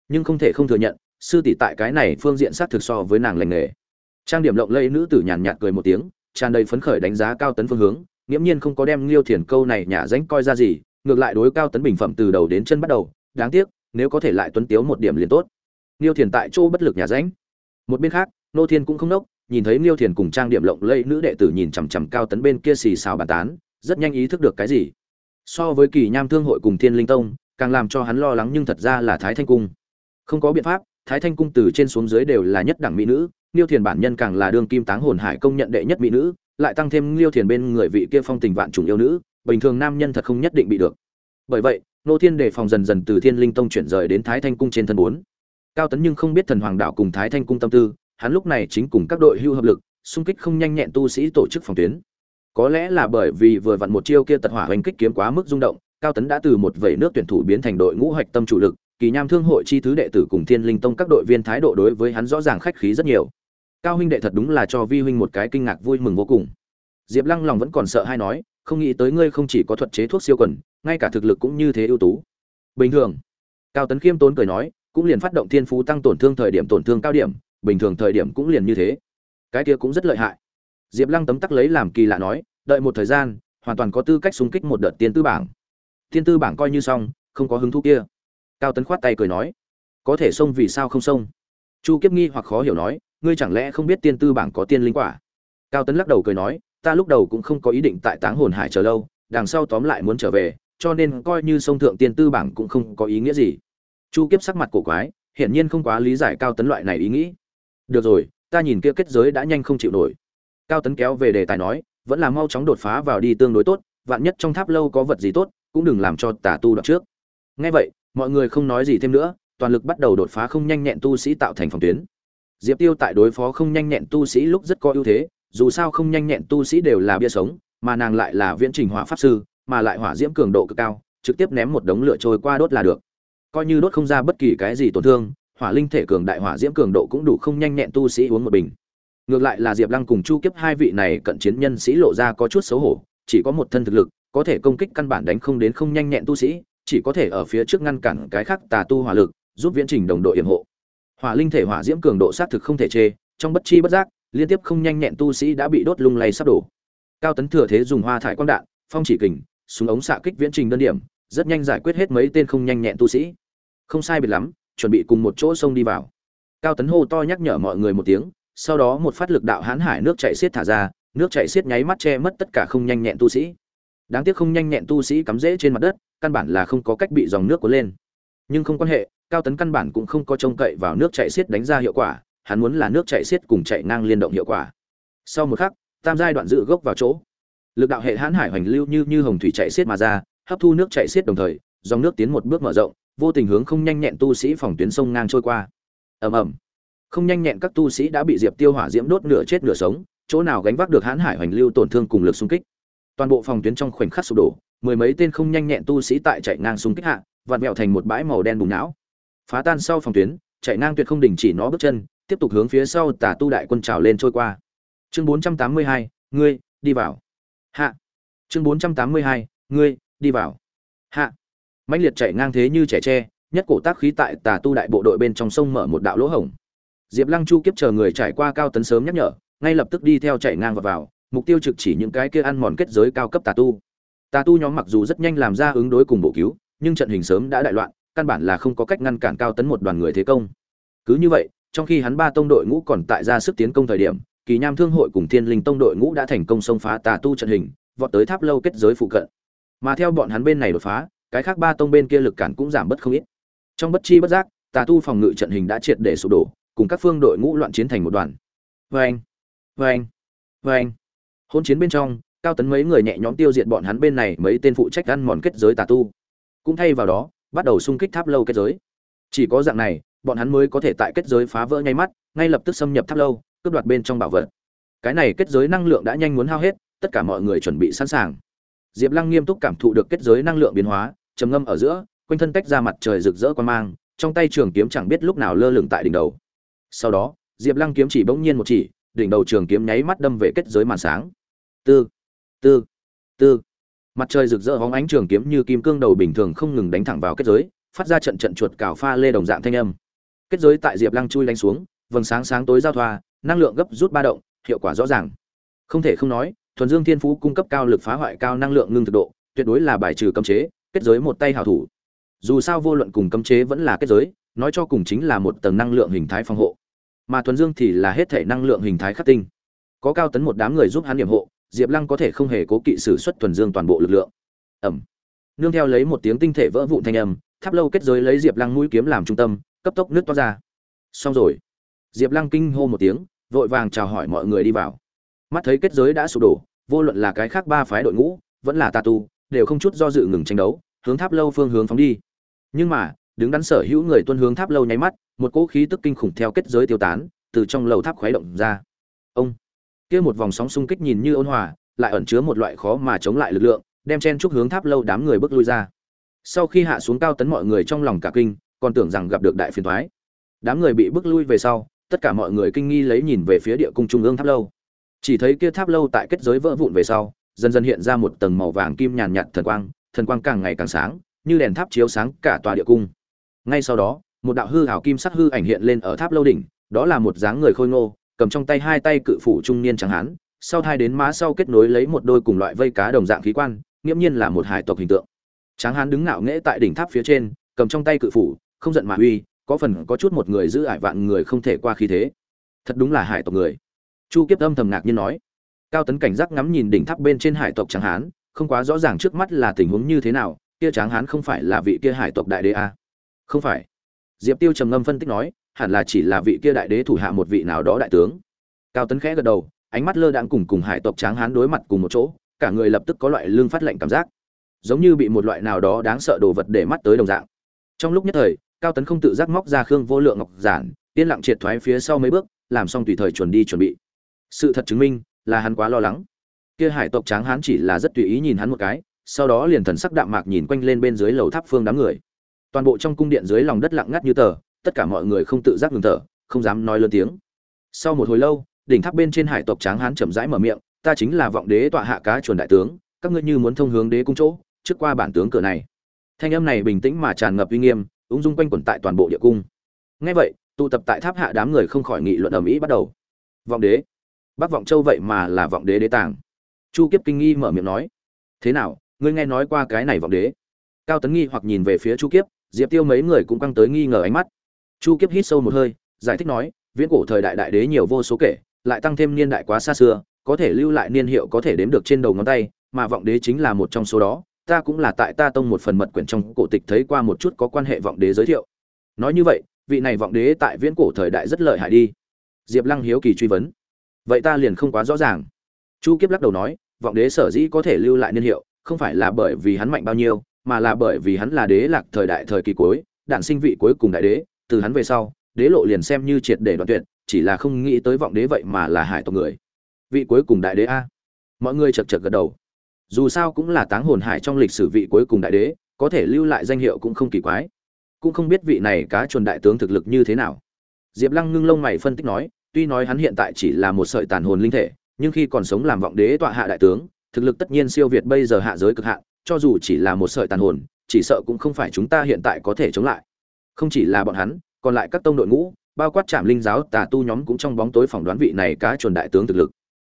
Nhưng không thể không thừa nhận, sư tỷ tại cái này phương diện sát thực so với nàng lành nghề. Trang điểm lộng lẫy nữ tử nhàn nhạt cười một tiếng, tràn đầy phấn khởi đánh giá cao tấn phương hướng, nghiễm nhiên không có đem liêu thiền câu này nhả danh coi ra gì, ngược lại đối cao tấn bình phẩm từ đầu đến chân bắt đầu, đáng tiếc, nếu có thể lại tuấn tiếu một điểm liền tốt. Liêu thiền tại chỗ bất lực nhả danh. Một bên khác, nô thiên cũng không nốc nhìn thấy liêu thiền cùng trang điểm lộng lẫy nữ đệ tử nhìn chằm chằm cao tấn bên kia xì xào bàn tán, rất nhanh ý thức được cái gì. So với kỳ nham thương hội cùng thiên linh tông, càng làm cho hắn lo lắng nhưng thật ra là thái thanh cung. Không có biện pháp, thái thanh cung từ trên xuống dưới đều là nhất đẳng mỹ nữ liêu thiền bản nhân càng là đương kim táng hồn hải công nhận đệ nhất mỹ nữ, lại tăng thêm liêu thiền bên người vị kia phong tình vạn trùng yêu nữ, bình thường nam nhân thật không nhất định bị được. Bởi vậy, nô thiên đề phòng dần dần từ thiên linh tông chuyển rời đến thái thanh cung trên thân bốn. Cao tấn nhưng không biết thần hoàng đạo cùng thái thanh cung tâm tư hắn lúc này chính cùng các đội hưu hợp lực, xung kích không nhanh nhẹn tu sĩ tổ chức phòng tuyến. Có lẽ là bởi vì vừa vặn một chiêu kia tật hỏa hoành kích kiếm quá mức rung động, cao tấn đã từ một vẩy nước tuyển thủ biến thành đội ngũ hoạch tâm chủ lực, kỳ nham thương hội chi thứ đệ tử cùng thiên linh tông các đội viên thái độ đối với hắn rõ ràng khách khí rất nhiều. Cao huynh đệ thật đúng là cho vi huynh một cái kinh ngạc vui mừng vô cùng. Diệp lăng lòng vẫn còn sợ hay nói, không nghĩ tới ngươi không chỉ có thuật chế thuốc siêu quần, ngay cả thực lực cũng như thế ưu tú. Bình thường, cao tấn khiêm tốn cười nói, cũng liền phát động thiên phú tăng tổn thương thời điểm tổn thương cao điểm bình thường thời điểm cũng liền như thế. Cái kia cũng rất lợi hại. Diệp lăng tấm tắc lấy làm kỳ lạ nói, đợi một thời gian, hoàn toàn có tư cách xung kích một đợt tiên tư bảng. Tiên tư bảng coi như xong, không có hứng thú kia. Cao tấn khoát tay cười nói, có thể xông vì sao không xông? Chu kiếp nghi hoặc khó hiểu nói, ngươi chẳng lẽ không biết tiên tư bảng có tiên linh quả? Cao tấn lắc đầu cười nói, ta lúc đầu cũng không có ý định tại táng hồn hải chờ lâu, đằng sau tóm lại muốn trở về, cho nên coi như sông thượng tiên tư bảng cũng không có ý nghĩa gì. Chu kiếp sắc mặt cổ quái, hiển nhiên không quá lý giải cao tấn loại này ý nghĩ được rồi, ta nhìn kia kết giới đã nhanh không chịu nổi. Cao tấn kéo về đề tài nói, vẫn là mau chóng đột phá vào đi tương đối tốt, vạn nhất trong tháp lâu có vật gì tốt, cũng đừng làm cho tà tu đoạn trước. Ngay vậy, mọi người không nói gì thêm nữa, toàn lực bắt đầu đột phá không nhanh nhẹn tu sĩ tạo thành phòng tuyến. Diệp tiêu tại đối phó không nhanh nhẹn tu sĩ lúc rất có ưu thế, dù sao không nhanh nhẹn tu sĩ đều là bia sống, mà nàng lại là viễn trình hỏa pháp sư, mà lại hỏa diễm cường độ cực cao, trực tiếp ném một đống lửa trôi qua đốt là được. Coi như đốt không ra bất kỳ cái gì tổn thương hỏa linh thể cường đại hỏa diễm cường độ cũng đủ không nhanh nhẹn tu sĩ uống một bình. Ngược lại là diệp lăng cùng chu kiếp hai vị này cận chiến nhân sĩ lộ ra có chút xấu hổ, chỉ có một thân thực lực, có thể công kích căn bản đánh không đến không nhanh nhẹn tu sĩ, chỉ có thể ở phía trước ngăn cản cái khác tà tu hỏa lực, giúp viễn trình đồng đội yểm hộ. Hỏa linh thể hỏa diễm cường độ xác thực không thể chê, trong bất chi bất giác, liên tiếp không nhanh nhẹn tu sĩ đã bị đốt lung lay sắp đổ. Cao tấn thừa thế dùng hoa thải quang đạn, phong chỉ kình, súng ống xạ kích viễn trình đơn điểm, rất nhanh giải quyết hết mấy tên không nhanh nhẹn tu sĩ. Không sai biệt lắm chuẩn bị cùng một chỗ sông đi vào. Cao tấn hô to nhắc nhở mọi người một tiếng, sau đó một phát lực đạo hãn hải nước chạy xiết thả ra, nước chạy xiết nháy mắt che mất tất cả không nhanh nhẹn tu sĩ. Đáng tiếc không nhanh nhẹn tu sĩ cắm rễ trên mặt đất, căn bản là không có cách bị dòng nước cuốn lên. Nhưng không quan hệ, cao tấn căn bản cũng không có trông cậy vào nước chạy xiết đánh ra hiệu quả, hắn muốn là nước chạy xiết cùng chạy ngang liên động hiệu quả. Sau một khắc, tam giai đoạn dự gốc vào chỗ. Lực đạo hệ hãn hải hoành lưu như như hồng thủy chạy xiết mà ra, hấp thu nước chạy xiết đồng thời, dòng nước tiến một bước mở rộng vô tình hướng không nhanh nhẹn tu sĩ phòng tuyến sông ngang trôi qua. Ầm ầm. Không nhanh nhẹn các tu sĩ đã bị diệp tiêu hỏa diễm đốt nửa chết nửa sống, chỗ nào gánh vác được hãn hải hoành lưu tổn thương cùng lực xung kích. Toàn bộ phòng tuyến trong khoảnh khắc sụp đổ, mười mấy tên không nhanh nhẹn tu sĩ tại chạy ngang xung kích hạ, vặn vẹo thành một bãi màu đen bùng não. Phá tan sau phòng tuyến, chạy ngang tuyệt không đình chỉ nó bước chân, tiếp tục hướng phía sau tà tu đại quân trào lên trôi qua. Chương bốn trăm tám mươi hai, ngươi, đi vào. Hạ. Chương bốn trăm tám mươi hai, ngươi, đi vào. Hạ mãnh liệt chạy ngang thế như trẻ tre, nhất cổ tác khí tại tà tu đại bộ đội bên trong sông mở một đạo lỗ hổng. Diệp lăng chu kiếp chờ người trải qua cao tấn sớm nhắc nhở, ngay lập tức đi theo chạy ngang và vào, mục tiêu trực chỉ những cái kia ăn mòn kết giới cao cấp tà tu. Tà tu nhóm mặc dù rất nhanh làm ra ứng đối cùng bộ cứu, nhưng trận hình sớm đã đại loạn, căn bản là không có cách ngăn cản cao tấn một đoàn người thế công. Cứ như vậy, trong khi hắn ba tông đội ngũ còn tại ra sức tiến công thời điểm, kỳ nham thương hội cùng thiên linh tông đội ngũ đã thành công xông phá tà tu trận hình, vọt tới tháp lâu kết giới phụ cận. Mà theo bọn hắn bên này đột phá cái khác ba tông bên kia lực cản cũng giảm bớt không ít. Trong bất chi bất giác, tà tu phòng ngự trận hình đã triệt để sụp đổ, cùng các phương đội ngũ loạn chiến thành một đoàn. Vê anh vê hôn chiến bên trong, cao tấn mấy người nhẹ nhõm tiêu diệt bọn hắn bên này, mấy tên phụ trách ăn mòn kết giới tà tu. Cũng thay vào đó, bắt đầu xung kích tháp lâu kết giới. Chỉ có dạng này, bọn hắn mới có thể tại kết giới phá vỡ nháy mắt, ngay lập tức xâm nhập tháp lâu, cướp đoạt bên trong bảo vật. Cái này kết giới năng lượng đã nhanh muốn hao hết, tất cả mọi người chuẩn bị sẵn sàng diệp lăng nghiêm túc cảm thụ được kết giới năng lượng biến hóa, trầm ngâm ở giữa, quanh thân tách ra mặt trời rực rỡ quan mang, trong tay trường kiếm chẳng biết lúc nào lơ lửng tại đỉnh đầu. Sau đó, diệp lăng kiếm chỉ bỗng nhiên một chỉ, đỉnh đầu trường kiếm nháy mắt đâm về kết giới màn sáng. Tư tư tư. Mặt trời rực rỡ hóng ánh trường kiếm như kim cương đầu bình thường không ngừng đánh thẳng vào kết giới, phát ra trận trận chuột cào pha lê đồng dạng thanh âm. Kết giới tại diệp lăng chui đánh xuống, vầng sáng sáng tối giao thoa, năng lượng gấp rút ba động, hiệu quả rõ ràng. Không thể không nói thuần dương thiên phú cung cấp cao lực phá hoại cao năng lượng ngưng thực độ, tuyệt đối là bài trừ cấm chế, kết giới một tay hảo thủ. Dù sao vô luận cùng cấm chế vẫn là kết giới, nói cho cùng chính là một tầng năng lượng hình thái phòng hộ. Mà thuần dương thì là hết thể năng lượng hình thái khắc tinh. Có cao tấn một đám người giúp hắn điểm hộ, diệp lăng có thể không hề cố kỵ sử xuất thuần dương toàn bộ lực lượng. Ẩm. Nương theo lấy một tiếng tinh thể vỡ vụn thanh âm, tháp lâu kết giới lấy diệp lăng mũi kiếm làm trung tâm, cấp tốc nước toát ra. Xong rồi. Diệp lăng kinh hô một tiếng, vội vàng chào hỏi mọi người đi vào mắt thấy kết giới đã sụp đổ, vô luận là cái khác ba phái đội ngũ, vẫn là tà tu, đều không chút do dự ngừng tranh đấu, hướng tháp lâu phương hướng phóng đi. Nhưng mà, đứng đắn sở hữu người tuân hướng tháp lâu nháy mắt, một cỗ khí tức kinh khủng theo kết giới tiêu tán, từ trong lầu tháp khuấy động ra. Ông! Kia một vòng sóng xung kích nhìn như ôn hòa, lại ẩn chứa một loại khó mà chống lại lực lượng, đem chen chúc hướng tháp lâu đám người bước lui ra. Sau khi hạ xuống cao tấn mọi người trong lòng cả kinh, còn tưởng rằng gặp được đại phiền thoái đám người bị bước lui về sau, tất cả mọi người kinh nghi lấy nhìn về phía địa cung trung ương tháp lâu chỉ thấy kia tháp lâu tại kết giới vỡ vụn về sau, dần dần hiện ra một tầng màu vàng kim nhàn nhạt thần quang thần quang càng ngày càng sáng, như đèn tháp chiếu sáng cả tòa địa cung. Ngay sau đó, một đạo hư hảo kim sắc hư ảnh hiện lên ở tháp lâu đỉnh, đó là một dáng người khôi ngô, cầm trong tay hai tay cự phủ trung niên trắng hán, sau thai đến má sau kết nối lấy một đôi cùng loại vây cá đồng dạng khí quan, nghiễm nhiên là một hải tộc hình tượng. Tráng hán đứng ngạo nghễ tại đỉnh tháp phía trên, cầm trong tay cự phủ, không giận mà uy, có phần có chút một người giữ ải vạn người không thể qua khí thế. Thật đúng là hải tộc người chu kiếp âm thầm ngạc nhiên nói, cao tấn cảnh giác ngắm nhìn đỉnh tháp bên trên hải tộc tráng hán, không quá rõ ràng trước mắt là tình huống như thế nào, kia tráng hán không phải là vị kia hải tộc đại đế à? không phải. Diệp tiêu trầm ngâm phân tích nói, hẳn là chỉ là vị kia đại đế thủ hạ một vị nào đó đại tướng. Cao tấn khẽ gật đầu, ánh mắt lơ đãng cùng cùng hải tộc tráng hán đối mặt cùng một chỗ, cả người lập tức có loại lương phát lệnh cảm giác. Giống như bị một loại nào đó đáng sợ đồ vật để mắt tới đồng dạng. Trong lúc nhất thời, cao tấn không tự giác móc ra khương vô lượng ngọc giản, yên lặng triệt thoái phía sau mấy bước, làm xong tùy thời chuẩn đi chuẩn bị sự thật chứng minh là hắn quá lo lắng. Kia hải tộc tráng hán chỉ là rất tùy ý nhìn hắn một cái, sau đó liền thần sắc đạm mạc nhìn quanh lên bên dưới lầu tháp phương đám người. Toàn bộ trong cung điện dưới lòng đất lặng ngắt như tờ, tất cả mọi người không tự giác ngừng thở, không dám nói lớn tiếng. Sau một hồi lâu, đỉnh tháp bên trên hải tộc tráng hán chậm rãi mở miệng, ta chính là vọng đế tọa hạ cá chuồn đại tướng, các ngươi như muốn thông hướng đế cung chỗ, trước qua bản tướng cửa này. Thanh âm này bình tĩnh mà tràn ngập uy nghiêm, ung dung quanh quẩn tại toàn bộ địa cung. Ngay vậy, tụ tập tại tháp hạ đám người không khỏi nghị luận ở mỹ bắt đầu. Vọng đế bắc vọng châu vậy mà là vọng đế đế tàng. Chu kiếp kinh nghi mở miệng nói, thế nào, ngươi nghe nói qua cái này vọng đế? Cao tấn nghi hoặc nhìn về phía chu kiếp, diệp tiêu mấy người cũng căng tới nghi ngờ ánh mắt. Chu kiếp hít sâu một hơi, giải thích nói, viễn cổ thời đại đại đế nhiều vô số kể, lại tăng thêm niên đại quá xa xưa, có thể lưu lại niên hiệu có thể đếm được trên đầu ngón tay, mà vọng đế chính là một trong số đó. Ta cũng là tại ta tông một phần mật quyển trong cổ tịch thấy qua một chút có quan hệ vọng đế giới thiệu. Nói như vậy, vị này vọng đế tại viễn cổ thời đại rất lợi hại đi. Diệp lăng hiếu kỳ truy vấn vậy ta liền không quá rõ ràng. Chu kiếp lắc đầu nói, vọng đế sở dĩ có thể lưu lại niên hiệu, không phải là bởi vì hắn mạnh bao nhiêu, mà là bởi vì hắn là đế lạc thời đại thời kỳ cuối đản sinh vị cuối cùng đại đế, từ hắn về sau, đế lộ liền xem như triệt để đoạn tuyệt, chỉ là không nghĩ tới vọng đế vậy mà là hải tộc người. Vị cuối cùng đại đế a. Mọi người chật chật gật đầu. Dù sao cũng là táng hồn hải trong lịch sử vị cuối cùng đại đế, có thể lưu lại danh hiệu cũng không kỳ quái. Cũng không biết vị này cá chuồn đại tướng thực lực như thế nào. Diệp lăng ngưng lông mày phân tích nói tuy nói hắn hiện tại chỉ là một sợi tàn hồn linh thể, nhưng khi còn sống làm vọng đế tọa hạ đại tướng, thực lực tất nhiên siêu việt bây giờ hạ giới cực hạn, cho dù chỉ là một sợi tàn hồn, chỉ sợ cũng không phải chúng ta hiện tại có thể chống lại. Không chỉ là bọn hắn, còn lại các tông đội ngũ, bao quát trạm linh giáo, tà tu nhóm cũng trong bóng tối phỏng đoán vị này cá chuẩn đại tướng thực lực.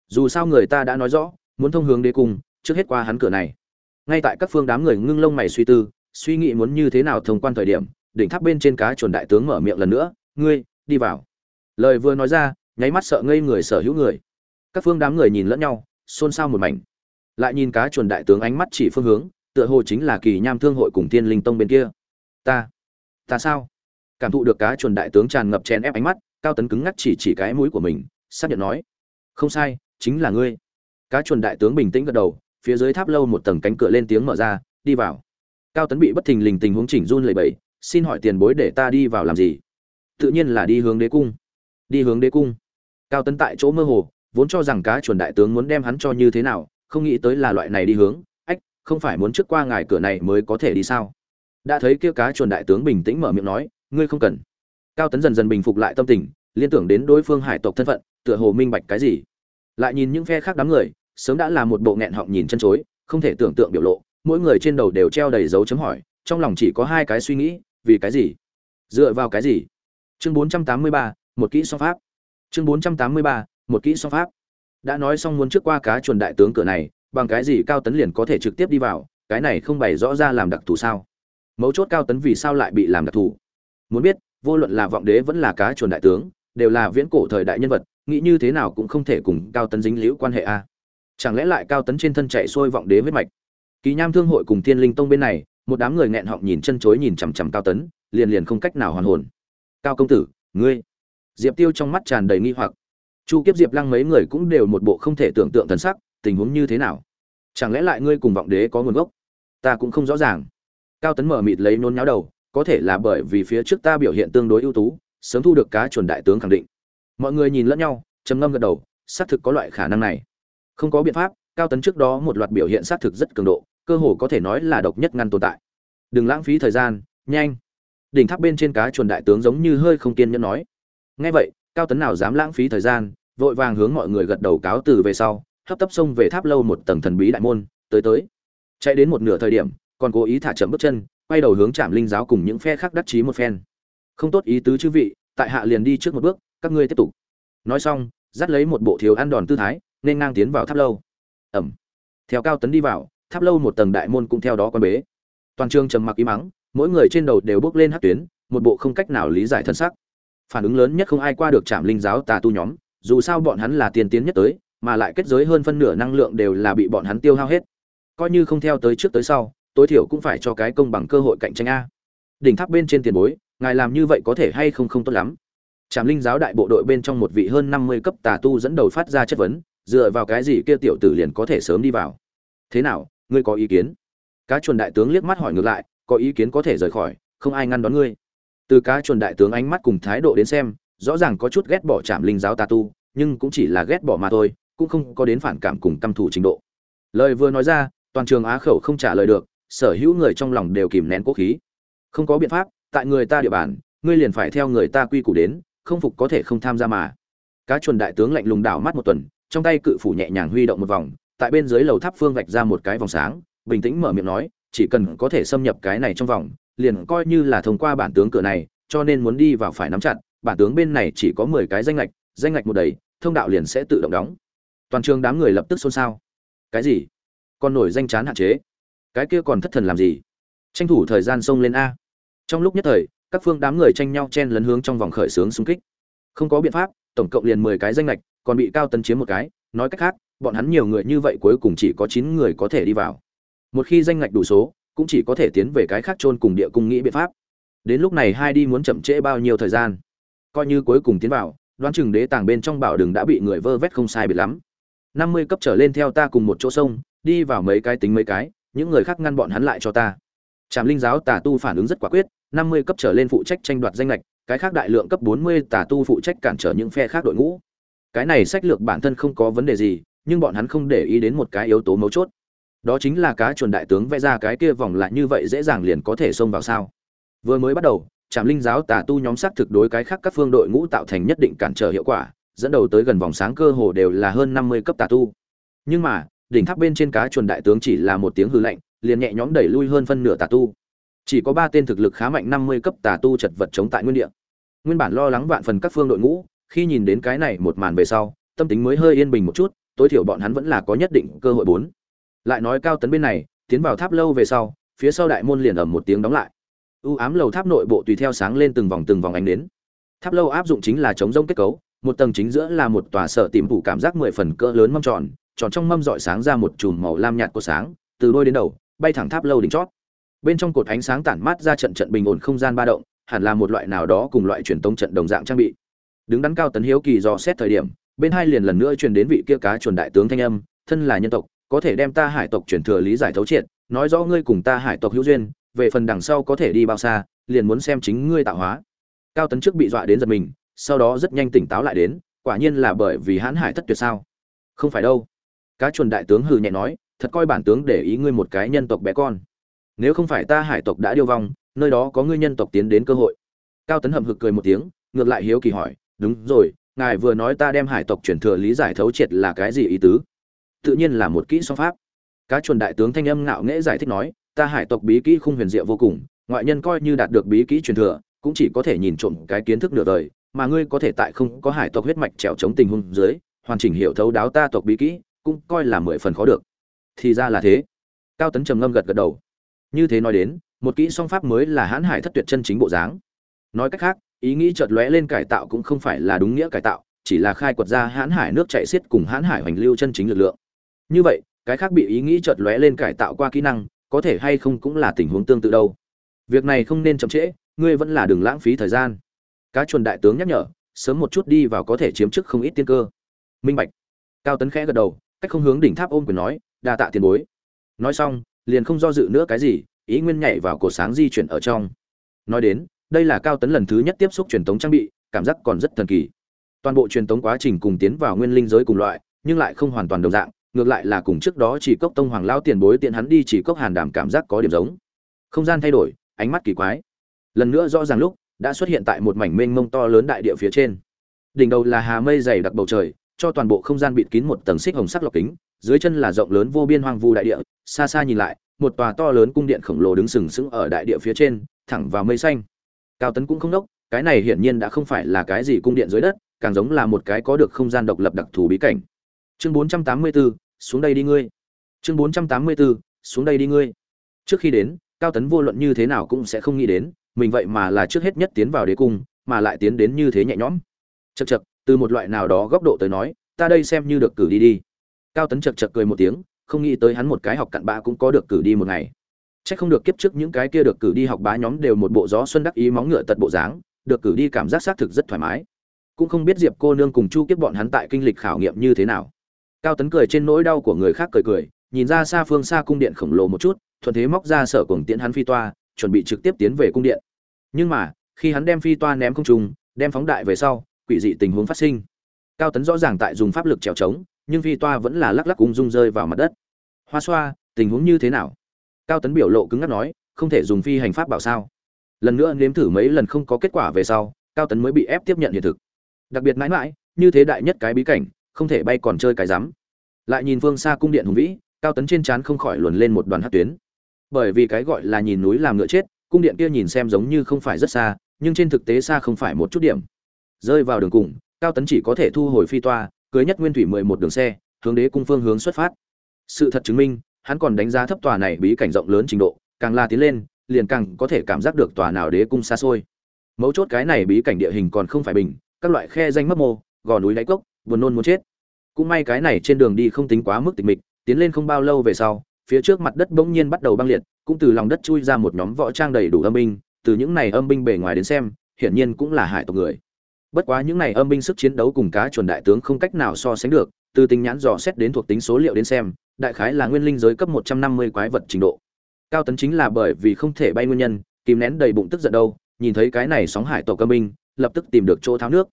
Dù sao người ta đã nói rõ, muốn thông hướng đế cung, trước hết qua hắn cửa này. Ngay tại các phương đám người ngưng lông mày suy tư, suy nghĩ muốn như thế nào thông quan thời điểm, đỉnh tháp bên trên cá chuẩn đại tướng mở miệng lần nữa, ngươi, đi vào lời vừa nói ra, nháy mắt sợ ngây người sở hữu người. Các phương đám người nhìn lẫn nhau, xôn xao một mảnh. Lại nhìn cá chuồn đại tướng ánh mắt chỉ phương hướng, tựa hồ chính là kỳ nham thương hội cùng thiên linh tông bên kia. Ta ta sao? Cảm thụ được cá chuồn đại tướng tràn ngập chèn ép ánh mắt, cao tấn cứng ngắc chỉ chỉ cái mũi của mình, xác nhận nói, không sai, chính là ngươi. Cá chuồn đại tướng bình tĩnh gật đầu, phía dưới tháp lâu một tầng cánh cửa lên tiếng mở ra, đi vào. Cao tấn bị bất thình lình tình huống chỉnh run lầy bẫy xin hỏi tiền bối để ta đi vào làm gì? Tự nhiên là đi hướng đế cung đi hướng đế cung. Cao tấn tại chỗ mơ hồ, vốn cho rằng cá chuẩn đại tướng muốn đem hắn cho như thế nào, không nghĩ tới là loại này đi hướng. Ách, không phải muốn trước qua ngài cửa này mới có thể đi sao? Đã thấy kia cá chuẩn đại tướng bình tĩnh mở miệng nói, ngươi không cần. Cao tấn dần dần bình phục lại tâm tình, liên tưởng đến đối phương hải tộc thân phận, tựa hồ minh bạch cái gì. Lại nhìn những phe khác đám người, sớm đã là một bộ nghẹn họng nhìn chân chối, không thể tưởng tượng biểu lộ, mỗi người trên đầu đều treo đầy dấu chấm hỏi, trong lòng chỉ có hai cái suy nghĩ, vì cái gì? Dựa vào cái gì? Chương bốn trăm tám mươi ba một kỹ song pháp. Chương bốn trăm tám mươi ba, một kỹ song pháp. Đã nói xong muốn trước qua cá chuồn đại tướng cửa này, bằng cái gì cao tấn liền có thể trực tiếp đi vào, cái này không bày rõ ra làm đặc thù sao? Mấu chốt cao tấn vì sao lại bị làm đặc thù? Muốn biết, vô luận là vọng đế vẫn là cá chuồn đại tướng, đều là viễn cổ thời đại nhân vật, nghĩ như thế nào cũng không thể cùng cao tấn dính liễu quan hệ a. Chẳng lẽ lại cao tấn trên thân chạy sôi vọng đế huyết mạch? Kỳ nham thương hội cùng thiên linh tông bên này, một đám người nghẹn họng nhìn chân chối nhìn chằm chằm cao tấn, liền liền không cách nào hoàn hồn. Cao công tử, ngươi diệp tiêu trong mắt tràn đầy nghi hoặc. Chu kiếp diệp lăng mấy người cũng đều một bộ không thể tưởng tượng thần sắc, tình huống như thế nào? Chẳng lẽ lại ngươi cùng vọng đế có nguồn gốc? Ta cũng không rõ ràng. Cao tấn mở mịt lấy nôn nháo đầu, có thể là bởi vì phía trước ta biểu hiện tương đối ưu tú, sớm thu được cá chuẩn đại tướng khẳng định. Mọi người nhìn lẫn nhau, trầm ngâm gật đầu, xác thực có loại khả năng này. Không có biện pháp, cao tấn trước đó một loạt biểu hiện xác thực rất cường độ, cơ hồ có thể nói là độc nhất ngăn tồn tại. Đừng lãng phí thời gian, nhanh. Đỉnh tháp bên trên cá chuẩn đại tướng giống như hơi không kiên nhẫn nói ngay vậy, cao tấn nào dám lãng phí thời gian, vội vàng hướng mọi người gật đầu cáo từ về sau, hấp tấp xông về tháp lâu một tầng thần bí đại môn, tới tới. Chạy đến một nửa thời điểm, còn cố ý thả chậm bước chân, quay đầu hướng trạm linh giáo cùng những phe khác đắc chí một phen. Không tốt ý tứ chư vị, tại hạ liền đi trước một bước, các ngươi tiếp tục. Nói xong, dắt lấy một bộ thiếu ăn đòn tư thái, nên ngang tiến vào tháp lâu. Ẩm. Theo cao tấn đi vào, tháp lâu một tầng đại môn cũng theo đó quan bế. Toàn trường trầm mặc im mắng, mỗi người trên đầu đều bước lên hát tuyến, một bộ không cách nào lý giải thân sắc phản ứng lớn nhất không ai qua được trạm linh giáo tà tu nhóm, dù sao bọn hắn là tiên tiến nhất tới, mà lại kết giới hơn phân nửa năng lượng đều là bị bọn hắn tiêu hao hết. Coi như không theo tới trước tới sau, tối thiểu cũng phải cho cái công bằng cơ hội cạnh tranh a. Đỉnh tháp bên trên tiền bối, ngài làm như vậy có thể hay không không tốt lắm. Trạm linh giáo đại bộ đội bên trong một vị hơn năm mươi cấp tà tu dẫn đầu phát ra chất vấn, dựa vào cái gì kia tiểu tử liền có thể sớm đi vào? Thế nào, ngươi có ý kiến? Cá chuồn đại tướng liếc mắt hỏi ngược lại, có ý kiến có thể rời khỏi, không ai ngăn đón ngươi từ cá chuồn đại tướng ánh mắt cùng thái độ đến xem, rõ ràng có chút ghét bỏ trạm linh giáo tà tu, nhưng cũng chỉ là ghét bỏ mà thôi, cũng không có đến phản cảm cùng căm thủ trình độ. Lời vừa nói ra, toàn trường á khẩu không trả lời được, sở hữu người trong lòng đều kìm nén quốc khí. Không có biện pháp, tại người ta địa bàn, ngươi liền phải theo người ta quy củ đến, không phục có thể không tham gia mà. Cá chuồn đại tướng lạnh lùng đảo mắt một tuần, trong tay cự phủ nhẹ nhàng huy động một vòng, tại bên dưới lầu tháp phương vạch ra một cái vòng sáng, bình tĩnh mở miệng nói, chỉ cần có thể xâm nhập cái này trong vòng liền coi như là thông qua bản tướng cửa này cho nên muốn đi vào phải nắm chặt bản tướng bên này chỉ có mười cái danh ngạch, danh ngạch một đầy thông đạo liền sẽ tự động đóng. Toàn trường đám người lập tức xôn xao. Cái gì? Còn nổi danh chán hạn chế. Cái kia còn thất thần làm gì? Tranh thủ thời gian xông lên a. Trong lúc nhất thời các phương đám người tranh nhau chen lấn hướng trong vòng khởi sướng xung kích. Không có biện pháp tổng cộng liền mười cái danh ngạch, còn bị cao tấn chiếm một cái. Nói cách khác bọn hắn nhiều người như vậy cuối cùng chỉ có chín người có thể đi vào. Một khi danh ngạch đủ số cũng chỉ có thể tiến về cái khác chôn cùng địa cung nghĩ biện pháp. Đến lúc này hai đi muốn chậm trễ bao nhiêu thời gian? Coi như cuối cùng tiến vào, đoán chừng đế tàng bên trong bảo đường đã bị người vơ vét không sai biệt lắm. Năm mươi cấp trở lên theo ta cùng một chỗ sông, đi vào mấy cái tính mấy cái, những người khác ngăn bọn hắn lại cho ta. Trạm linh giáo tà tu phản ứng rất quả quyết, năm mươi cấp trở lên phụ trách tranh đoạt danh lệch, cái khác đại lượng cấp bốn mươi tà tu phụ trách cản trở những phe khác đội ngũ. Cái này sách lược bản thân không có vấn đề gì, nhưng bọn hắn không để ý đến một cái yếu tố mấu chốt đó chính là cá chuồn đại tướng vẽ ra cái kia vòng lại như vậy dễ dàng liền có thể xông vào sao? Vừa mới bắt đầu, trạm linh giáo tà tu nhóm xác thực đối cái khác các phương đội ngũ tạo thành nhất định cản trở hiệu quả, dẫn đầu tới gần vòng sáng cơ hồ đều là hơn năm mươi cấp tà tu. Nhưng mà, đỉnh tháp bên trên cá chuồn đại tướng chỉ là một tiếng hư lạnh, liền nhẹ nhõm đẩy lui hơn phân nửa tà tu. Chỉ có ba tên thực lực khá mạnh năm mươi cấp tà tu chật vật chống tại nguyên địa. Nguyên bản lo lắng vạn phần các phương đội ngũ, khi nhìn đến cái này một màn về sau, tâm tính mới hơi yên bình một chút, tối thiểu bọn hắn vẫn là có nhất định cơ hội bốn lại nói cao tấn bên này, tiến vào tháp lâu về sau, phía sau đại môn liền ầm một tiếng đóng lại. U ám lầu tháp nội bộ tùy theo sáng lên từng vòng từng vòng ánh đến tháp lâu áp dụng chính là chống rông kết cấu, một tầng chính giữa là một tòa sở tìm phủ cảm giác mười phần cỡ lớn mâm tròn tròn trong mâm dọi sáng ra một chùm màu lam nhạt của sáng, từ đôi đến đầu, bay thẳng tháp lâu đỉnh chót. Bên trong cột ánh sáng tản mát ra trận trận bình ổn không gian ba động, hẳn là một loại nào đó cùng loại truyền tống trận đồng dạng trang bị. Đứng đắn cao tấn hiếu kỳ do xét thời điểm, bên hai liền lần nữa truyền đến vị kia cá chuẩn đại tướng thanh âm, thân là nhân tộc có thể đem ta hải tộc chuyển thừa lý giải thấu triệt, nói rõ ngươi cùng ta hải tộc hữu duyên, về phần đằng sau có thể đi bao xa, liền muốn xem chính ngươi tạo hóa. Cao tấn trước bị dọa đến giật mình, sau đó rất nhanh tỉnh táo lại đến, quả nhiên là bởi vì hãn hải thất tuyệt sao. Không phải đâu. Cá chuẩn đại tướng hừ nhẹ nói, thật coi bản tướng để ý ngươi một cái nhân tộc bé con. Nếu không phải ta hải tộc đã điêu vong, nơi đó có ngươi nhân tộc tiến đến cơ hội. Cao tấn hậm hực cười một tiếng, ngược lại hiếu kỳ hỏi, đúng rồi, ngài vừa nói ta đem hải tộc chuyển thừa lý giải thấu triệt là cái gì ý tứ? Tự nhiên là một kỹ song pháp. Cá chuồn đại tướng thanh âm ngạo nghễ giải thích nói, ta hải tộc bí kỹ khung huyền diệu vô cùng, ngoại nhân coi như đạt được bí kỹ truyền thừa, cũng chỉ có thể nhìn trộm cái kiến thức nửa đời, mà ngươi có thể tại không có hải tộc huyết mạch trèo chống tình huống dưới, hoàn chỉnh hiểu thấu đáo ta tộc bí kỹ, cũng coi là mười phần khó được. Thì ra là thế. Cao tấn trầm ngâm gật gật đầu. Như thế nói đến, một kỹ song pháp mới là hãn hải thất tuyệt chân chính bộ dáng. Nói cách khác, ý nghĩ chợt lóe lên cải tạo cũng không phải là đúng nghĩa cải tạo, chỉ là khai quật ra hãn hải nước chảy xiết cùng hãn hải hoành lưu chân chính lực lượng như vậy, cái khác bị ý nghĩ chợt lóe lên cải tạo qua kỹ năng, có thể hay không cũng là tình huống tương tự đâu. Việc này không nên chậm trễ, ngươi vẫn là đừng lãng phí thời gian. Cá chuồn đại tướng nhắc nhở, sớm một chút đi vào có thể chiếm chức không ít tiên cơ. Minh bạch. Cao tấn khẽ gật đầu, cách không hướng đỉnh tháp ôm quyền nói, đa tạ tiền bối. Nói xong, liền không do dự nữa cái gì, ý nguyên nhảy vào cổ sáng di chuyển ở trong. Nói đến, đây là cao tấn lần thứ nhất tiếp xúc truyền tống trang bị, cảm giác còn rất thần kỳ. Toàn bộ truyền tống quá trình cùng tiến vào nguyên linh giới cùng loại, nhưng lại không hoàn toàn đồng dạng ngược lại là cùng trước đó chỉ cốc tông hoàng lao tiền bối tiện hắn đi chỉ cốc hàn đảm cảm giác có điểm giống. Không gian thay đổi, ánh mắt kỳ quái. Lần nữa rõ ràng lúc, đã xuất hiện tại một mảnh mênh mông to lớn đại địa phía trên. Đỉnh đầu là hà mây dày đặc bầu trời, cho toàn bộ không gian bịt kín một tầng xích hồng sắc lọc kính, dưới chân là rộng lớn vô biên hoang vu đại địa, xa xa nhìn lại, một tòa to lớn cung điện khổng lồ đứng sừng sững ở đại địa phía trên, thẳng vào mây xanh. Cao tấn cũng không đốc, cái này hiển nhiên đã không phải là cái gì cung điện dưới đất, càng giống là một cái có được không gian độc lập đặc thù bí cảnh chương 484, xuống đây đi ngươi. Chương 484, xuống đây đi ngươi. Trước khi đến cao tấn vô luận như thế nào cũng sẽ không nghĩ đến mình vậy mà là trước hết nhất tiến vào đế cung mà lại tiến đến như thế nhẹ nhõm. Chật chật từ một loại nào đó góc độ tới nói ta đây xem như được cử đi đi. Cao tấn chật chật cười một tiếng không nghĩ tới hắn một cái học cặn bã cũng có được cử đi một ngày. Chắc không được kiếp trước những cái kia được cử đi học bá nhóm đều một bộ gió xuân đắc ý móng ngựa tật bộ dáng, được cử đi cảm giác xác thực rất thoải mái. Cũng không biết Diệp cô nương cùng Chu Kiếp bọn hắn tại kinh lịch khảo nghiệm như thế nào. Cao Tấn cười trên nỗi đau của người khác cười cười, nhìn ra xa phương xa cung điện khổng lồ một chút, thuận thế móc ra sở cuồng tiễn hắn phi toa, chuẩn bị trực tiếp tiến về cung điện. Nhưng mà, khi hắn đem phi toa ném không trung, đem phóng đại về sau, quỷ dị tình huống phát sinh. Cao Tấn rõ ràng tại dùng pháp lực trèo trống, nhưng phi toa vẫn là lắc lắc ung rung rơi vào mặt đất. Hoa xoa, tình huống như thế nào? cao tấn biểu lộ cứng ngắc nói không thể dùng phi hành pháp bảo sao lần nữa nếm thử mấy lần không có kết quả về sau cao tấn mới bị ép tiếp nhận hiện thực đặc biệt mãi mãi như thế đại nhất cái bí cảnh không thể bay còn chơi cái rắm. Lại nhìn phương xa cung điện hùng vĩ, cao tấn trên trán không khỏi luồn lên một đoàn hát tuyến. Bởi vì cái gọi là nhìn núi làm ngựa chết, cung điện kia nhìn xem giống như không phải rất xa, nhưng trên thực tế xa không phải một chút điểm. Rơi vào đường cùng, cao tấn chỉ có thể thu hồi phi toa, cưới nhất nguyên thủy mười một đường xe, hướng đế cung phương hướng xuất phát. Sự thật chứng minh, hắn còn đánh giá thấp tòa này bí cảnh rộng lớn trình độ, càng la tiến lên, liền càng có thể cảm giác được tòa nào đế cung xa xôi. Mấu chốt cái này bí cảnh địa hình còn không phải bình, các loại khe danh mấp mô, gò núi đáy cốc buồn nôn muốn chết. Cũng may cái này trên đường đi không tính quá mức tịch mịch, tiến lên không bao lâu về sau, phía trước mặt đất bỗng nhiên bắt đầu băng liệt, cũng từ lòng đất chui ra một nhóm võ trang đầy đủ âm binh, từ những này âm binh bề ngoài đến xem, hiển nhiên cũng là hải tộc người. Bất quá những này âm binh sức chiến đấu cùng cá chuẩn đại tướng không cách nào so sánh được, từ tính nhãn dò xét đến thuộc tính số liệu đến xem, đại khái là nguyên linh giới cấp một trăm năm mươi quái vật trình độ. Cao tấn chính là bởi vì không thể bay nguyên nhân, kìm nén đầy bụng tức giận đâu, nhìn thấy cái này sóng hải tộc âm binh, lập tức tìm được chỗ tháo nước.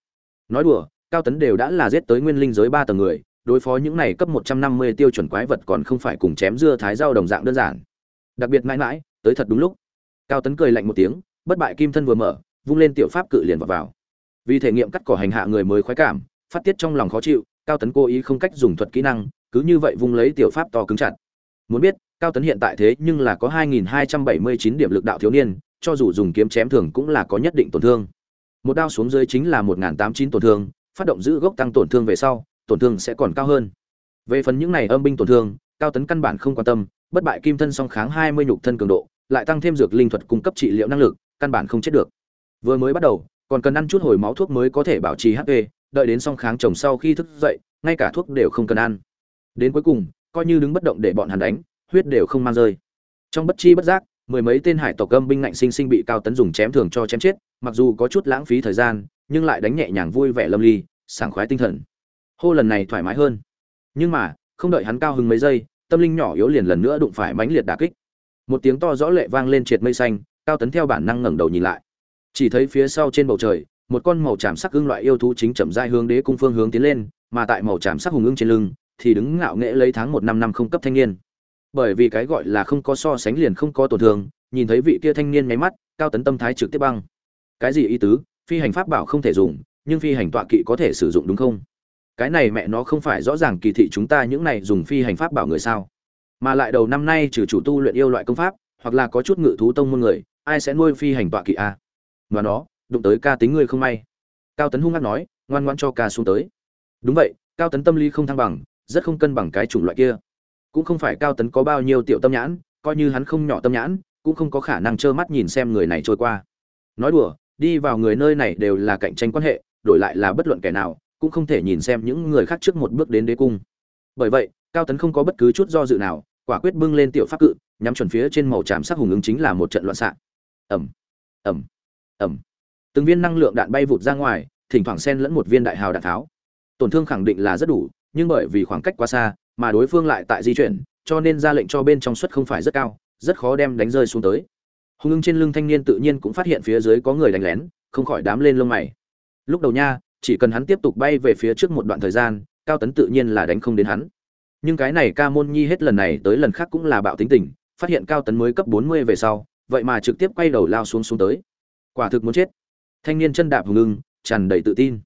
Nói đùa cao tấn đều đã là giết tới nguyên linh giới ba tầng người đối phó những này cấp một trăm năm mươi tiêu chuẩn quái vật còn không phải cùng chém dưa thái rau đồng dạng đơn giản. Đặc biệt mãi mãi tới thật đúng lúc. Cao tấn cười lạnh một tiếng bất bại kim thân vừa mở vung lên tiểu pháp cự liền vào, vào. vì thể nghiệm cắt cỏ hành hạ người mới khoái cảm phát tiết trong lòng khó chịu cao tấn cố ý không cách dùng thuật kỹ năng cứ như vậy vung lấy tiểu pháp to cứng chặt. Muốn biết cao tấn hiện tại thế nhưng là có 2.279 điểm lực đạo thiếu niên cho dù dùng kiếm chém thường cũng là có nhất định tổn thương. Một đao xuống dưới chính là 1.089 tổn thương phát động giữ gốc tăng tổn thương về sau, tổn thương sẽ còn cao hơn. Về phần những này âm binh tổn thương, cao tấn căn bản không quan tâm, bất bại kim thân song kháng 20 nhục thân cường độ, lại tăng thêm dược linh thuật cung cấp trị liệu năng lực, căn bản không chết được. Vừa mới bắt đầu, còn cần ăn chút hồi máu thuốc mới có thể bảo trì hp đợi đến song kháng chồng sau khi thức dậy, ngay cả thuốc đều không cần ăn. Đến cuối cùng, coi như đứng bất động để bọn hắn đánh, huyết đều không mang rơi. Trong bất chi bất giác, mười mấy tên hải tộc âm binh ngạnh sinh sinh bị cao tấn dùng chém thường cho chém chết, mặc dù có chút lãng phí thời gian nhưng lại đánh nhẹ nhàng vui vẻ lâm ly, sảng khoái tinh thần. Hô lần này thoải mái hơn. Nhưng mà, không đợi hắn cao hứng mấy giây, tâm linh nhỏ yếu liền lần nữa đụng phải mãnh liệt đả kích. Một tiếng to rõ lệ vang lên triệt mây xanh, cao tấn theo bản năng ngẩng đầu nhìn lại. Chỉ thấy phía sau trên bầu trời, một con màu tràm sắc ưng loại yêu thú chính chậm rãi hướng đế cung phương hướng tiến lên, mà tại màu tràm sắc hùng ưng trên lưng, thì đứng ngạo nghễ lấy tháng một năm năm không cấp thanh niên. Bởi vì cái gọi là không có so sánh liền không có tổn thương, nhìn thấy vị kia thanh niên nháy mắt, cao tấn tâm thái trực tiếp băng. Cái gì ý tứ? Phi hành pháp bảo không thể dùng, nhưng phi hành tọa kỵ có thể sử dụng đúng không? Cái này mẹ nó không phải rõ ràng kỳ thị chúng ta những này dùng phi hành pháp bảo người sao. Mà lại đầu năm nay trừ chủ tu luyện yêu loại công pháp, hoặc là có chút ngự thú tông môn người, ai sẽ nuôi phi hành tọa kỵ a? Và nó, đụng tới ca tính ngươi không may. Cao tấn hung hát nói, ngoan ngoan cho ca xuống tới. Đúng vậy, cao tấn tâm lý không thăng bằng, rất không cân bằng cái chủng loại kia. Cũng không phải cao tấn có bao nhiêu tiểu tâm nhãn, coi như hắn không nhỏ tâm nhãn, cũng không có khả năng trơ mắt nhìn xem người này trôi qua. Nói đùa đi vào người nơi này đều là cạnh tranh quan hệ, đổi lại là bất luận kẻ nào, cũng không thể nhìn xem những người khác trước một bước đến đế cung. Bởi vậy, cao tấn không có bất cứ chút do dự nào, quả quyết bưng lên tiểu pháp cự, nhắm chuẩn phía trên màu tràm sắc hùng ứng chính là một trận loạn xạ. Ẩm ẩm ẩm từng viên năng lượng đạn bay vụt ra ngoài, thỉnh thoảng xen lẫn một viên đại hào đạn tháo. Tổn thương khẳng định là rất đủ, nhưng bởi vì khoảng cách quá xa, mà đối phương lại tại di chuyển, cho nên ra lệnh cho bên trong suất không phải rất cao, rất khó đem đánh rơi xuống tới hùng ưng trên lưng thanh niên tự nhiên cũng phát hiện phía dưới có người đánh lén, không khỏi đám lên lông mày. Lúc đầu nha, chỉ cần hắn tiếp tục bay về phía trước một đoạn thời gian, cao tấn tự nhiên là đánh không đến hắn. Nhưng cái này ca môn nhi hết lần này tới lần khác cũng là bạo tính tình, phát hiện cao tấn mới cấp bốn mươi về sau, vậy mà trực tiếp quay đầu lao xuống xuống tới. Quả thực muốn chết. Thanh niên chân đạp hùng ưng, tràn đầy tự tin.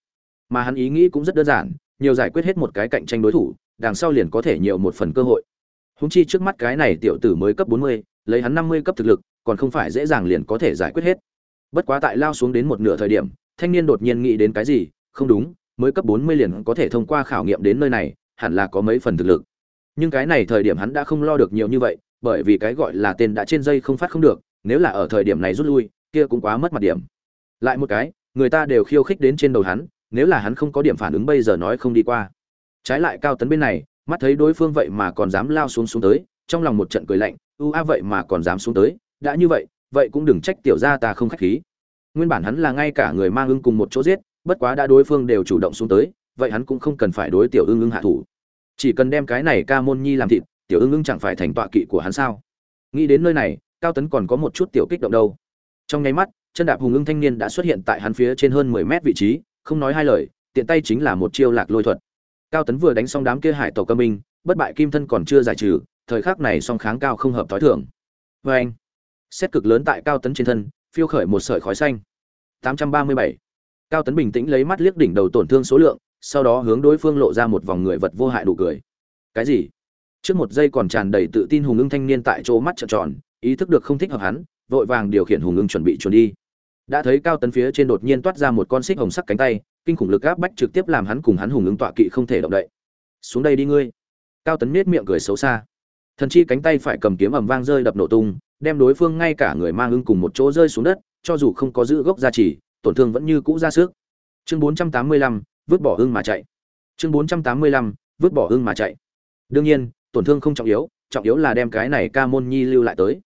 Mà hắn ý nghĩ cũng rất đơn giản, nhiều giải quyết hết một cái cạnh tranh đối thủ, đằng sau liền có thể nhiều một phần cơ hội. Húng chi trước mắt cái này tiểu tử mới cấp bốn mươi, lấy hắn năm mươi cấp thực lực còn không phải dễ dàng liền có thể giải quyết hết. Bất quá tại lao xuống đến một nửa thời điểm, thanh niên đột nhiên nghĩ đến cái gì, không đúng, mới cấp bốn mươi liền có thể thông qua khảo nghiệm đến nơi này, hẳn là có mấy phần thực lực. Nhưng cái này thời điểm hắn đã không lo được nhiều như vậy, bởi vì cái gọi là tên đã trên dây không phát không được, nếu là ở thời điểm này rút lui, kia cũng quá mất mặt điểm. Lại một cái, người ta đều khiêu khích đến trên đầu hắn, nếu là hắn không có điểm phản ứng bây giờ nói không đi qua. Trái lại cao tấn bên này, mắt thấy đối phương vậy mà còn dám lao xuống xuống tới, trong lòng một trận cười lạnh u a, vậy mà còn dám xuống tới đã như vậy vậy cũng đừng trách tiểu gia ta không khách khí. Nguyên bản hắn là ngay cả người mang ưng cùng một chỗ giết, bất quá đã đối phương đều chủ động xuống tới, vậy hắn cũng không cần phải đối tiểu ưng ưng hạ thủ. Chỉ cần đem cái này ca môn nhi làm thịt, tiểu ưng ưng chẳng phải thành tọa kỵ của hắn sao? Nghĩ đến nơi này, cao tấn còn có một chút tiểu kích động đâu. Trong nháy mắt, chân đạp hùng ưng thanh niên đã xuất hiện tại hắn phía trên hơn mười mét vị trí, không nói hai lời, tiện tay chính là một chiêu lạc lôi thuật. Cao tấn vừa đánh xong đám kia hải tàu cơ minh bất bại kim thân còn chưa giải trừ, thời khắc này song kháng cao không hợp thói thường. Vê anh xét cực lớn tại cao tấn trên thân, phiêu khởi một sợi khói xanh. 837. cao tấn bình tĩnh lấy mắt liếc đỉnh đầu tổn thương số lượng, sau đó hướng đối phương lộ ra một vòng người vật vô hại đủ cười. Cái gì? Trước một giây còn tràn đầy tự tin hùng ưng thanh niên tại chỗ mắt trợn tròn, ý thức được không thích hợp hắn, vội vàng điều khiển hùng ưng chuẩn bị chuẩn đi. Đã thấy cao tấn phía trên đột nhiên toát ra một con xích hồng sắc cánh tay, kinh khủng lực áp bách trực tiếp làm hắn cùng hắn hùng ưng tọa kỵ không thể động đậy. Xuống đây đi ngươi. Cao tấn nết miệng cười xấu xa. Thần chi cánh tay phải cầm kiếm ầm vang rơi đập nổ tung đem đối phương ngay cả người mang ưng cùng một chỗ rơi xuống đất cho dù không có giữ gốc gia trì tổn thương vẫn như cũ ra sức. Chương 485, vứt bỏ ưng mà chạy. Chương 485, vứt bỏ ưng mà chạy. Đương nhiên tổn thương không trọng yếu trọng yếu là đem cái này ca môn nhi lưu lại tới.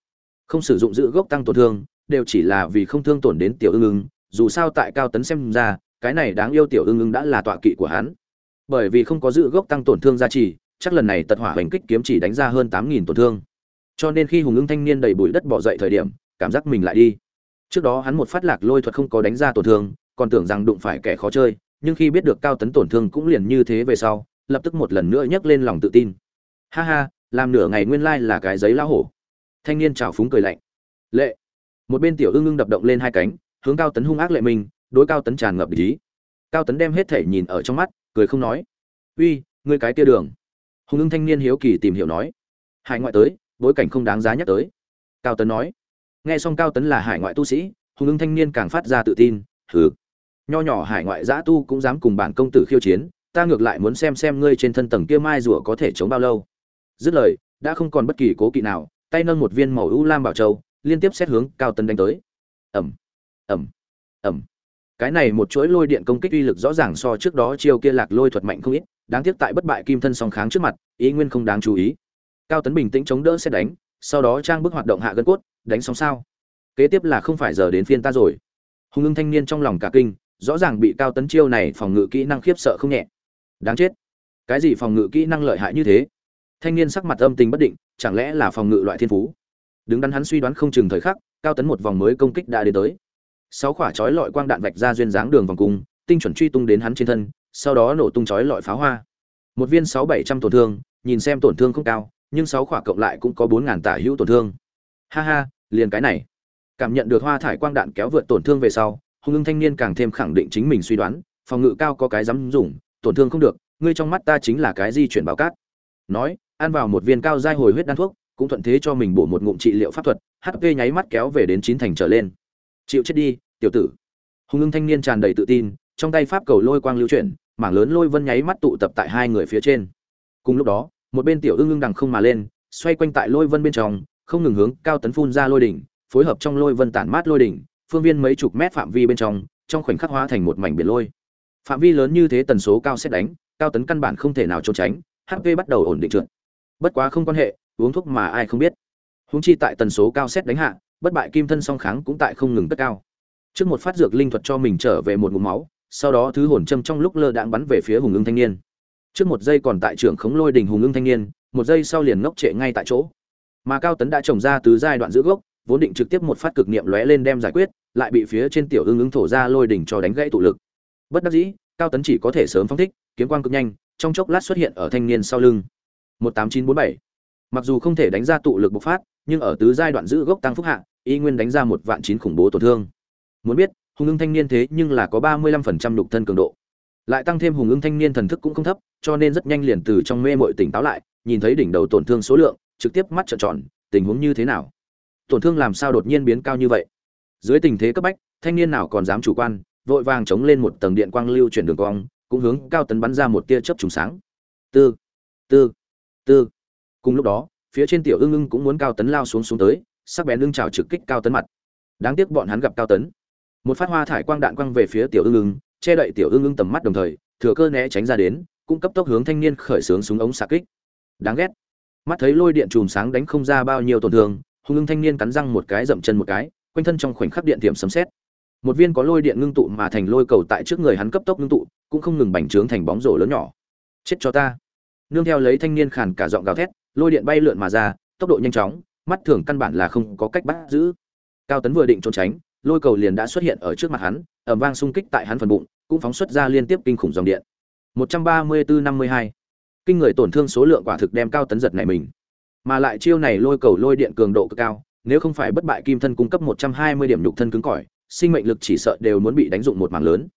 Không sử dụng giữ gốc tăng tổn thương đều chỉ là vì không thương tổn đến tiểu ưng ưng dù sao tại cao tấn xem ra cái này đáng yêu tiểu ưng ưng đã là tọa kỵ của hắn. Bởi vì không có giữ gốc tăng tổn thương gia trì chắc lần này tật hỏa hành kích kiếm chỉ đánh ra hơn tám nghìn tổn thương cho nên khi hùng ưng thanh niên đầy bụi đất bỏ dậy thời điểm, cảm giác mình lại đi. Trước đó hắn một phát lạc lôi thuật không có đánh ra tổn thương, còn tưởng rằng đụng phải kẻ khó chơi, nhưng khi biết được cao tấn tổn thương cũng liền như thế về sau, lập tức một lần nữa nhấc lên lòng tự tin. Ha ha, làm nửa ngày nguyên lai là cái giấy lão hổ. Thanh niên trào phúng cười lạnh. Lệ. Một bên tiểu ưng ưng đập động lên hai cánh, hướng cao tấn hung ác lệ mình, đối cao tấn tràn ngập ý. Cao tấn đem hết thể nhìn ở trong mắt, cười không nói. Uy, ngươi cái tia đường. Hùng ưng thanh niên hiếu kỳ tìm hiểu nói. Hải ngoại tới bối cảnh không đáng giá nhắc tới. Cao tấn nói. Nghe xong cao tấn là hải ngoại tu sĩ, hùng ưng thanh niên càng phát ra tự tin, hừ, nho nhỏ hải ngoại giã tu cũng dám cùng bản công tử khiêu chiến, ta ngược lại muốn xem xem ngươi trên thân tầng kia mai rùa có thể chống bao lâu. Dứt lời, đã không còn bất kỳ cố kỵ nào, tay nâng một viên màu ưu lam bảo châu, liên tiếp xét hướng cao tấn đánh tới. Ẩm ẩm ẩm cái này một chuỗi lôi điện công kích uy lực rõ ràng so trước đó chiêu kia lạc lôi thuật mạnh không ít, đáng tiếc tại bất bại kim thân song kháng trước mặt, ý nguyên không đáng chú ý cao tấn bình tĩnh chống đỡ xét đánh, sau đó trang bức hoạt động hạ gân cốt, đánh xong sao. Kế tiếp là không phải giờ đến phiên ta rồi. Hùng ưng thanh niên trong lòng cả kinh, rõ ràng bị cao tấn chiêu này phòng ngự kỹ năng khiếp sợ không nhẹ. Đáng chết. Cái gì phòng ngự kỹ năng lợi hại như thế? Thanh niên sắc mặt âm tình bất định, chẳng lẽ là phòng ngự loại thiên phú? Đứng đắn hắn suy đoán không chừng thời khắc, cao tấn một vòng mới công kích đã đến tới. Sáu quả chói lọi quang đạn vạch ra duyên dáng đường vòng cung, tinh chuẩn truy tung đến hắn trên thân, sau đó nổ tung chói lọi pháo hoa. Một viên sáu bảy trăm tổn thương, nhìn xem tổn thương không cao nhưng sáu khỏa cộng lại cũng có bốn ngàn tả hữu tổn thương. Ha ha, liền cái này. Cảm nhận được hoa thải quang đạn kéo vượt tổn thương về sau, hùng ưng thanh niên càng thêm khẳng định chính mình suy đoán, phòng ngự cao có cái dám dùng, tổn thương không được, ngươi trong mắt ta chính là cái di chuyển báo cát. Nói, ăn vào một viên cao dai hồi huyết đan thuốc, cũng thuận thế cho mình bổ một ngụm trị liệu pháp thuật hp nháy mắt kéo về đến chín thành trở lên. Chịu chết đi, tiểu tử. Hùng ưng thanh niên tràn đầy tự tin, trong tay pháp cầu lôi quang lưu chuyển, mảng lớn lôi vân nháy mắt tụ tập tại hai người phía trên. Cùng lúc đó một bên tiểu ưng ưng đằng không mà lên, xoay quanh tại lôi vân bên trong, không ngừng hướng cao tấn phun ra lôi đỉnh, phối hợp trong lôi vân tản mát lôi đỉnh, phương viên mấy chục mét phạm vi bên trong trong khoảnh khắc hóa thành một mảnh biển lôi. Phạm vi lớn như thế tần số cao xét đánh, cao tấn căn bản không thể nào trốn tránh hp bắt đầu ổn định trượt. Bất quá không quan hệ, uống thuốc mà ai không biết. Húng chi tại tần số cao xét đánh hạ, bất bại kim thân song kháng cũng tại không ngừng tất cao. Trước một phát dược linh thuật cho mình trở về một ngụm máu, sau đó thứ hồn châm trong lúc lơ đãng bắn về phía hùng ưng thanh niên trước một giây còn tại trưởng khống lôi đình hùng ưng thanh niên, một giây sau liền ngốc trệ ngay tại chỗ. Mà cao tấn đã trồng ra từ giai đoạn giữ gốc, vốn định trực tiếp một phát cực niệm lóe lên đem giải quyết, lại bị phía trên tiểu ưng ứng thổ ra lôi đỉnh cho đánh gãy tụ lực. Bất đắc dĩ, cao tấn chỉ có thể sớm phóng thích, kiếm quang cực nhanh, trong chốc lát xuất hiện ở thanh niên sau lưng. Một tám chín bốn bảy. Mặc dù không thể đánh ra tụ lực bộc phát, nhưng ở tứ giai đoạn giữ gốc tăng phúc hạ, y nguyên đánh ra một vạn chín khủng bố tổn thương. Muốn biết, hùng ưng thanh niên thế nhưng là có ba mươi lăm phần trăm nhục thân cường độ. Lại tăng thêm hùng ưng thanh niên thần thức cũng không thấp cho nên rất nhanh liền từ trong mê mội tỉnh táo lại, nhìn thấy đỉnh đầu tổn thương số lượng, trực tiếp mắt trợn tròn, tình huống như thế nào? Tổn thương làm sao đột nhiên biến cao như vậy? Dưới tình thế cấp bách, thanh niên nào còn dám chủ quan, vội vàng chống lên một tầng điện quang lưu chuyển đường cong, cũng hướng cao tấn bắn ra một tia chớp trùng sáng. Tư tư tư. Cùng lúc đó, phía trên tiểu ưng ưng cũng muốn cao tấn lao xuống xuống tới, sắc bén lưng trào trực kích cao tấn mặt. Đáng tiếc bọn hắn gặp cao tấn. Một phát hoa thải quang đạn quăng về phía tiểu ưng ưng, che đậy tiểu ưng ưng tầm mắt đồng thời, thừa cơ né tránh ra đến cũng cấp tốc hướng thanh niên khởi xướng súng ống xạ kích. Đáng ghét. Mắt thấy lôi điện chùm sáng đánh không ra bao nhiêu tổn thương, hung ưng thanh niên cắn răng một cái dậm chân một cái, quanh thân trong khoảnh khắc điện tiệm sấm xét một viên có lôi điện ngưng tụ mà thành lôi cầu tại trước người hắn cấp tốc ngưng tụ, cũng không ngừng bành trướng thành bóng rổ lớn nhỏ. Chết cho ta. Nương theo lấy thanh niên khàn cả giọng gào thét, lôi điện bay lượn mà ra, tốc độ nhanh chóng, mắt thường căn bản là không có cách bắt giữ. Cao tấn vừa định trốn tránh, lôi cầu liền đã xuất hiện ở trước mặt hắn, ầm vang xung kích tại hắn phần bụng, cũng phóng xuất ra liên tiếp kinh khủng dòng điện. 134-52. kinh người tổn thương số lượng quả thực đem cao tấn giật này mình. Mà lại chiêu này lôi cầu lôi điện cường độ cực cao nếu không phải bất bại kim thân cung cấp 120 điểm nhục thân cứng cỏi sinh mệnh lực chỉ sợ đều muốn bị đánh dụng một mảng lớn.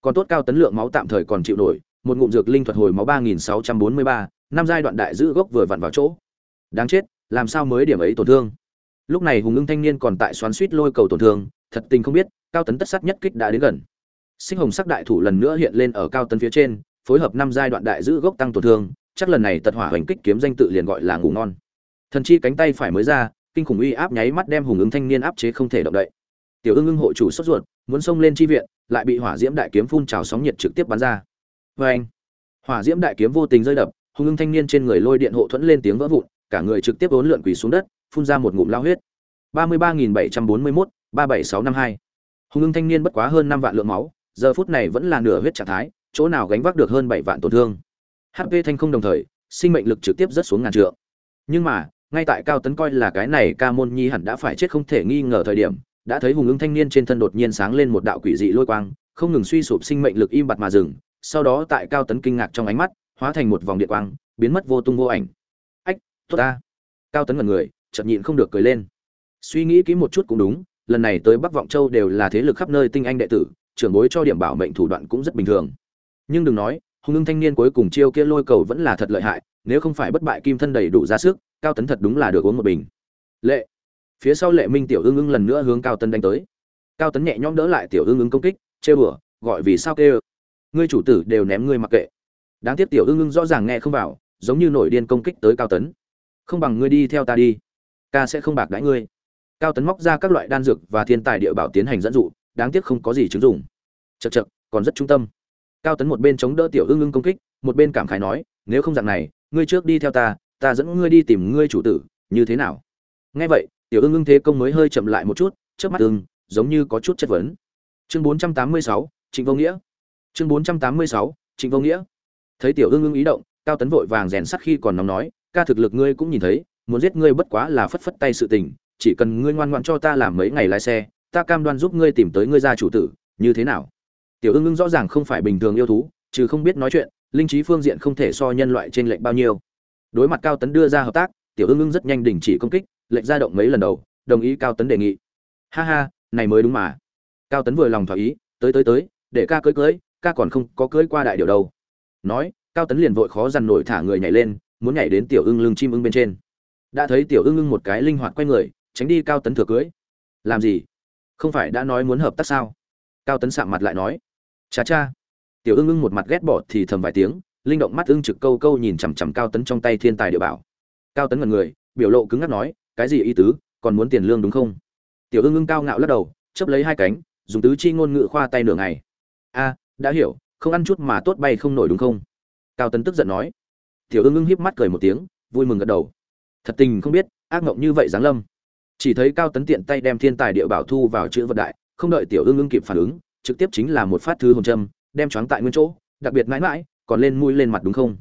Còn tốt cao tấn lượng máu tạm thời còn chịu nổi một ngụm dược linh thuật hồi máu 3643, năm giai đoạn đại giữ gốc vừa vặn vào chỗ. Đáng chết làm sao mới điểm ấy tổn thương? Lúc này hùng ưng thanh niên còn tại xoắn suýt lôi cầu tổn thương thật tình không biết cao tấn tất sát nhất kích đã đến gần. Sinh hồng sắc đại thủ lần nữa hiện lên ở cao tấn phía trên phối hợp năm giai đoạn đại giữ gốc tăng tổn thương, chắc lần này tật hỏa hoành kích kiếm danh tự liền gọi là ngủ ngon. Thần chi cánh tay phải mới ra, kinh khủng uy áp nháy mắt đem hùng ứng thanh niên áp chế không thể động đậy. Tiểu ưng ưng hộ chủ sốt ruột, muốn xông lên chi viện, lại bị hỏa diễm đại kiếm phun trào sóng nhiệt trực tiếp bắn ra. Vê anh hỏa diễm đại kiếm vô tình rơi đập, hùng ưng thanh niên trên người lôi điện hộ thuẫn lên tiếng vỡ vụn, cả người trực tiếp bốn lượn quỳ xuống đất, phun ra một ngụm lao huyết. ba mươi ba nghìn bảy trăm bốn mươi mốt, ba bảy sáu năm hai. Hùng ưng thanh niên bất quá hơn năm vạn lượng máu, giờ phút này vẫn là nửa huyết trạng thái chỗ nào gánh vác được hơn bảy vạn tổn thương. Hp thanh không đồng thời, sinh mệnh lực trực tiếp rất xuống ngàn trượng. Nhưng mà, ngay tại cao tấn coi là cái này ca môn nhi hẳn đã phải chết không thể nghi ngờ thời điểm, đã thấy hùng ứng thanh niên trên thân đột nhiên sáng lên một đạo quỷ dị lôi quang, không ngừng suy sụp sinh mệnh lực im bặt mà dừng, sau đó tại cao tấn kinh ngạc trong ánh mắt, hóa thành một vòng điện quang, biến mất vô tung vô ảnh. Ách, tốt ta. Cao tấn ngần người, chợt nhịn không được cười lên. Suy nghĩ kỹ một chút cũng đúng, lần này tới bắc vọng châu đều là thế lực khắp nơi tinh anh đệ tử, trưởng bối cho điểm bảo mệnh thủ đoạn cũng rất bình thường nhưng đừng nói hùng ưng thanh niên cuối cùng chiêu kia lôi cầu vẫn là thật lợi hại, nếu không phải bất bại kim thân đầy đủ ra sức, cao tấn thật đúng là được uống một bình. Lệ. Phía sau lệ minh tiểu ưng ưng lần nữa hướng cao tấn đánh tới. Cao tấn nhẹ nhõm đỡ lại tiểu ưng ưng công kích, chê bửa gọi vì sao kêu ngươi chủ tử đều ném ngươi mặc kệ. Đáng tiếc tiểu ưng ưng rõ ràng nghe không vào, giống như nổi điên công kích tới cao tấn. Không bằng ngươi đi theo ta đi, ca sẽ không bạc đãi ngươi. Cao tấn móc ra các loại đan dược và thiên tài địa bảo tiến hành dẫn dụ, đáng tiếc không có gì chứng dụng. Chật chật còn rất trung tâm cao tấn một bên chống đỡ tiểu ưng ưng công kích một bên cảm khái nói nếu không dạng này ngươi trước đi theo ta ta dẫn ngươi đi tìm ngươi chủ tử như thế nào? Nghe vậy tiểu ưng ưng thế công mới hơi chậm lại một chút trước mắt ưng giống như có chút chất vấn. Chương 486, trịnh vô nghĩa. Chương 486, trịnh vô nghĩa. Thấy tiểu ưng ưng ý động cao tấn vội vàng rèn sắt khi còn nóng nói ca thực lực ngươi cũng nhìn thấy muốn giết ngươi bất quá là phất phất tay sự tình chỉ cần ngươi ngoan ngoãn cho ta làm mấy ngày lái xe ta cam đoan giúp ngươi tìm tới ngươi gia chủ tử như thế nào? Tiểu ưng ưng rõ ràng không phải bình thường yêu thú chứ không biết nói chuyện, linh trí phương diện không thể so nhân loại trên lệnh bao nhiêu. Đối mặt cao tấn đưa ra hợp tác, tiểu ưng ưng rất nhanh đình chỉ công kích lệnh ra động mấy lần đầu, đồng ý cao tấn đề nghị. Ha ha, này mới đúng mà. Cao tấn vừa lòng thỏa ý, tới tới tới, để ca cưới cưới, ca còn không có cưới qua đại điều đâu. Nói, cao tấn liền vội khó dằn nổi thả người nhảy lên, muốn nhảy đến tiểu ưng lưng chim ưng bên trên. Đã thấy tiểu ưng ưng một cái linh hoạt quay người, tránh đi cao tấn thừa cưới. Làm gì? Không phải đã nói muốn hợp tác sao? Cao tấn sạm mặt lại nói cha cha tiểu ưng ưng một mặt ghét bỏ thì thầm vài tiếng, linh động mắt ưng trực câu câu nhìn chằm chằm cao tấn trong tay thiên tài địa bảo. Cao tấn ngần người, biểu lộ cứng ngắc nói, cái gì ý tứ, còn muốn tiền lương đúng không? Tiểu ưng ưng cao ngạo lắc đầu chấp lấy hai cánh, dùng tứ chi ngôn ngữ khoa tay nửa ngày. A, đã hiểu, không ăn chút mà tốt bay không nổi đúng không? Cao tấn tức giận nói. Tiểu ưng ưng híp mắt cười một tiếng, vui mừng gật đầu. Thật tình không biết, ác mộng như vậy giáng lâm. Chỉ thấy cao tấn tiện tay đem thiên tài địa bảo thu vào chữ vật đại, không đợi tiểu ưng ưng kịp phản ứng trực tiếp chính là một phát thư hồn châm, đem choáng tại nguyên chỗ, đặc biệt mãi mãi, còn lên mũi lên mặt đúng không?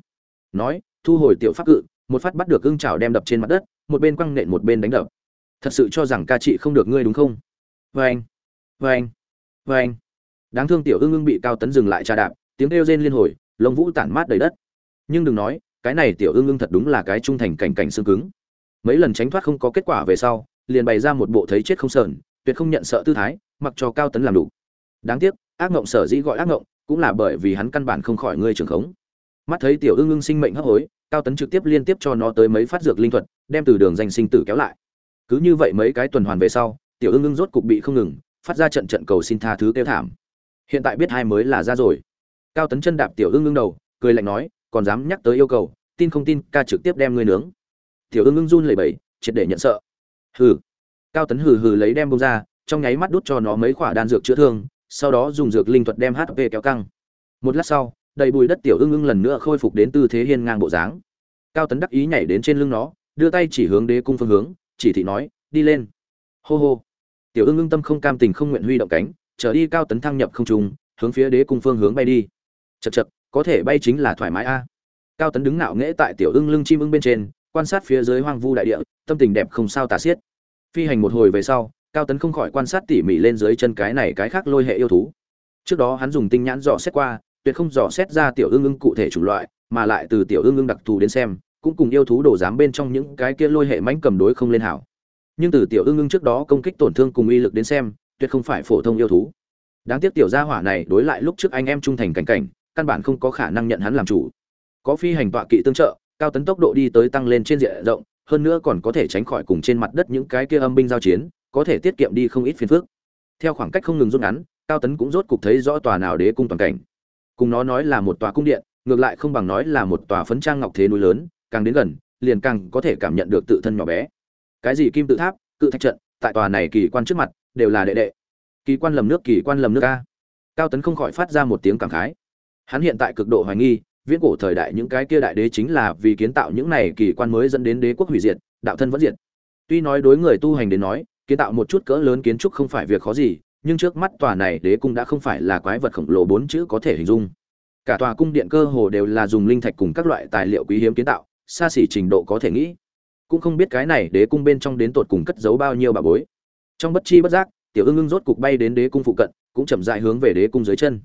Nói, thu hồi tiểu pháp cự, một phát bắt được ưng chảo đem đập trên mặt đất, một bên quăng nện một bên đánh đập. Thật sự cho rằng ca trị không được ngươi đúng không? Vê anh vê anh anh đáng thương tiểu ưng ưng bị cao tấn dừng lại trà đạp, tiếng kêu rên liên hồi, lông vũ tản mát đầy đất. Nhưng đừng nói, cái này tiểu ưng ưng thật đúng là cái trung thành cảnh cảnh xương cứng. Mấy lần tránh thoát không có kết quả về sau, liền bày ra một bộ thấy chết không sờn, tuyệt không nhận sợ tư thái, mặc cho cao tấn làm đủ đáng tiếc, ác ngộng sở dĩ gọi ác ngộng, cũng là bởi vì hắn căn bản không khỏi ngươi trường khống. Mắt thấy tiểu ưng ưng sinh mệnh hấp hối, cao tấn trực tiếp liên tiếp cho nó tới mấy phát dược linh thuật, đem từ đường danh sinh tử kéo lại. Cứ như vậy mấy cái tuần hoàn về sau, tiểu ưng ưng rốt cục bị không ngừng, phát ra trận trận cầu xin tha thứ kêu thảm. Hiện tại biết hai mới là ra rồi. Cao tấn chân đạp tiểu ưng ưng đầu, cười lạnh nói, còn dám nhắc tới yêu cầu, tin không tin, ca trực tiếp đem ngươi nướng. Tiểu ưng ưng run lẩy bẩy, triệt để nhận sợ. Hừ. Cao tấn hừ hừ lấy đem bông ra, trong nháy mắt đút cho nó mấy quả đan dược chữa thương sau đó dùng dược linh thuật đem hp kéo căng. Một lát sau, đầy bùi đất tiểu ưng ưng lần nữa khôi phục đến tư thế hiên ngang bộ dáng. Cao tấn đắc ý nhảy đến trên lưng nó, đưa tay chỉ hướng đế cung phương hướng, chỉ thị nói, đi lên. Hô hô. Tiểu ưng ưng tâm không cam tình không nguyện huy động cánh, trở đi cao tấn thăng nhập không trùng hướng phía đế cung phương hướng bay đi. Chật chật có thể bay chính là thoải mái a. Cao tấn đứng ngạo nghễ tại tiểu ưng lưng chim ưng bên trên, quan sát phía dưới hoang vu đại địa, tâm tình đẹp không sao tả xiết. Phi hành một hồi về sau cao tấn không khỏi quan sát tỉ mỉ lên dưới chân cái này cái khác lôi hệ yêu thú. Trước đó hắn dùng tinh nhãn dò xét qua, tuyệt không dò xét ra tiểu ương ưng cụ thể chủng loại, mà lại từ tiểu ương ưng đặc thù đến xem, cũng cùng yêu thú đổ dám bên trong những cái kia lôi hệ mãnh cầm đối không lên hảo. Nhưng từ tiểu ương ưng trước đó công kích tổn thương cùng uy lực đến xem, tuyệt không phải phổ thông yêu thú. Đáng tiếc tiểu gia hỏa này đối lại lúc trước anh em trung thành cảnh cảnh, căn bản không có khả năng nhận hắn làm chủ. Có phi hành tọa kỵ tương trợ, cao tấn tốc độ đi tới tăng lên trên diện rộng, hơn nữa còn có thể tránh khỏi cùng trên mặt đất những cái kia âm binh giao chiến có thể tiết kiệm đi không ít phiền phức. Theo khoảng cách không ngừng rút ngắn, cao tấn cũng rốt cục thấy rõ tòa nào đế cung toàn cảnh. Cùng nó nói là một tòa cung điện, ngược lại không bằng nói là một tòa phấn trang ngọc thế núi lớn, càng đến gần, liền càng có thể cảm nhận được tự thân nhỏ bé. Cái gì kim tự tháp, cự thạch trận, tại tòa này kỳ quan trước mặt, đều là đệ đệ. Kỳ quan lầm nước, kỳ quan lầm nước a. Cao tấn không khỏi phát ra một tiếng cảm khái. Hắn hiện tại cực độ hoài nghi, viễn cổ thời đại những cái kia đại đế chính là vì kiến tạo những này kỳ quan mới dẫn đến đế quốc hủy diệt, đạo thân vẫn diệt. Tuy nói đối người tu hành đến nói kiến tạo một chút cỡ lớn kiến trúc không phải việc khó gì, nhưng trước mắt tòa này đế cung đã không phải là quái vật khổng lồ bốn chữ có thể hình dung. Cả tòa cung điện cơ hồ đều là dùng linh thạch cùng các loại tài liệu quý hiếm kiến tạo, xa xỉ trình độ có thể nghĩ. Cũng không biết cái này đế cung bên trong đến tột cùng cất giấu bao nhiêu bà bối. Trong bất chi bất giác, tiểu ưng ưng rốt cục bay đến đế cung phụ cận, cũng chậm dại hướng về đế cung dưới chân.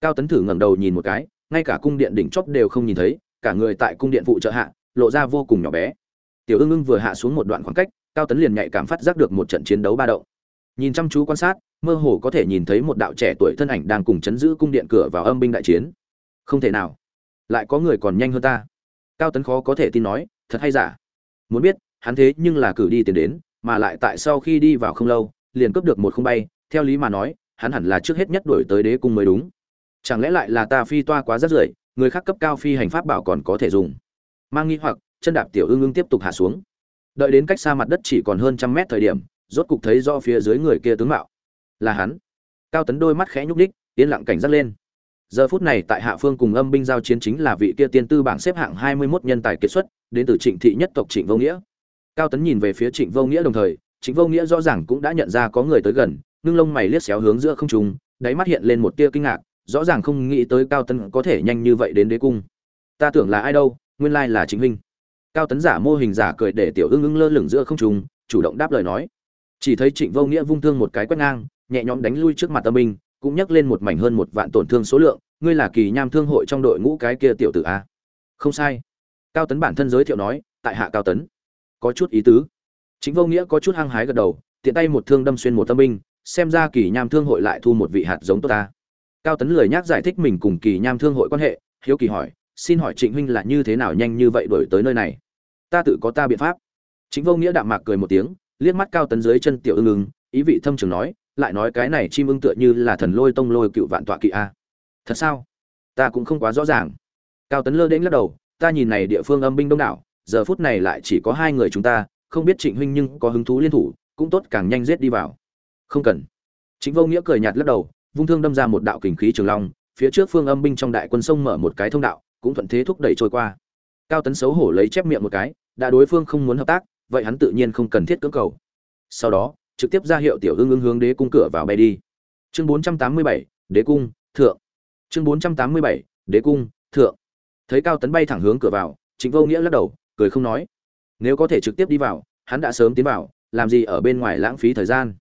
Cao tấn thử ngẩng đầu nhìn một cái, ngay cả cung điện đỉnh chóp đều không nhìn thấy, cả người tại cung điện phụ trợ hạ, lộ ra vô cùng nhỏ bé. Tiểu ưng ưng vừa hạ xuống một đoạn khoảng cách cao tấn liền nhạy cảm phát giác được một trận chiến đấu ba động. Nhìn chăm chú quan sát, mơ hồ có thể nhìn thấy một đạo trẻ tuổi thân ảnh đang cùng chấn giữ cung điện cửa vào âm binh đại chiến. Không thể nào. Lại có người còn nhanh hơn ta. Cao tấn khó có thể tin nói, thật hay giả? Muốn biết, hắn thế nhưng là cử đi tiền đến, mà lại tại sau khi đi vào không lâu, liền cướp được một không bay. Theo lý mà nói, hắn hẳn là trước hết nhất đổi tới đế cung mới đúng. Chẳng lẽ lại là ta phi toa quá rất rưởi, người khác cấp cao phi hành pháp bảo còn có thể dùng? Mang nghi hoặc, chân đạp tiểu ương ương tiếp tục hạ xuống đợi đến cách xa mặt đất chỉ còn hơn trăm mét thời điểm, rốt cục thấy do phía dưới người kia tướng mạo. Là hắn. Cao tấn đôi mắt khẽ nhúc đích yên lặng cảnh giác lên. Giờ phút này tại hạ phương cùng âm binh giao chiến chính là vị kia tiên tư bảng xếp hạng hai mươi 21 nhân tài kiệt xuất, đến từ trịnh thị nhất tộc trịnh vô nghĩa. Cao tấn nhìn về phía trịnh vô nghĩa đồng thời, trịnh vô nghĩa rõ ràng cũng đã nhận ra có người tới gần, ngưng lông mày liếc xéo hướng giữa không trung, đáy mắt hiện lên một tia kinh ngạc, rõ ràng không nghĩ tới cao tấn có thể nhanh như vậy đến đế cung. Ta tưởng là ai đâu, nguyên lai là chính huynh cao tấn giả mô hình giả cười để tiểu ưng ưng lơ lửng giữa không trung chủ động đáp lời nói. Chỉ thấy trịnh vô nghĩa vung thương một cái quét ngang nhẹ nhõm đánh lui trước mặt tâm Minh, cũng nhắc lên một mảnh hơn một vạn tổn thương số lượng ngươi là kỳ nham thương hội trong đội ngũ cái kia tiểu tử a. Không sai. Cao tấn bản thân giới thiệu nói tại hạ cao tấn. Có chút ý tứ. Chính vô nghĩa có chút hăng hái gật đầu tiện tay một thương đâm xuyên một tâm binh xem ra kỳ nham thương hội lại thu một vị hạt giống tốt ta. Cao tấn lười nhắc giải thích mình cùng kỳ nham thương hội quan hệ hiếu kỳ hỏi xin hỏi trịnh huynh là như thế nào nhanh như vậy đổi tới nơi này? Ta tự có ta biện pháp. Chính vô nghĩa đạm mạc cười một tiếng, liếc mắt cao tấn dưới chân tiểu ưng ưng, ý vị thâm trường nói, lại nói cái này chim ưng tựa như là thần lôi tông lôi cựu vạn tọa kỵ a. Thật sao? Ta cũng không quá rõ ràng. Cao tấn lơ đến lắc đầu, ta nhìn này địa phương âm binh đông đảo, giờ phút này lại chỉ có hai người chúng ta, không biết trịnh huynh nhưng có hứng thú liên thủ, cũng tốt càng nhanh giết đi vào. Không cần. Chính vô nghĩa cười nhạt lắc đầu, vung thương đâm ra một đạo kình khí trường long, phía trước phương âm binh trong đại quân sông mở một cái thông đạo cũng thuận thế thúc đẩy trôi qua. Cao tấn xấu hổ lấy chép miệng một cái đã đối phương không muốn hợp tác vậy hắn tự nhiên không cần thiết cưỡng cầu. Sau đó trực tiếp ra hiệu tiểu ưng ưng hướng đế cung cửa vào bay đi. Chương 487, đế cung thượng. Chương 487, đế cung thượng. Thấy cao tấn bay thẳng hướng cửa vào trịnh vô nghĩa lắc đầu cười không nói. Nếu có thể trực tiếp đi vào hắn đã sớm tiến vào làm gì ở bên ngoài lãng phí thời gian.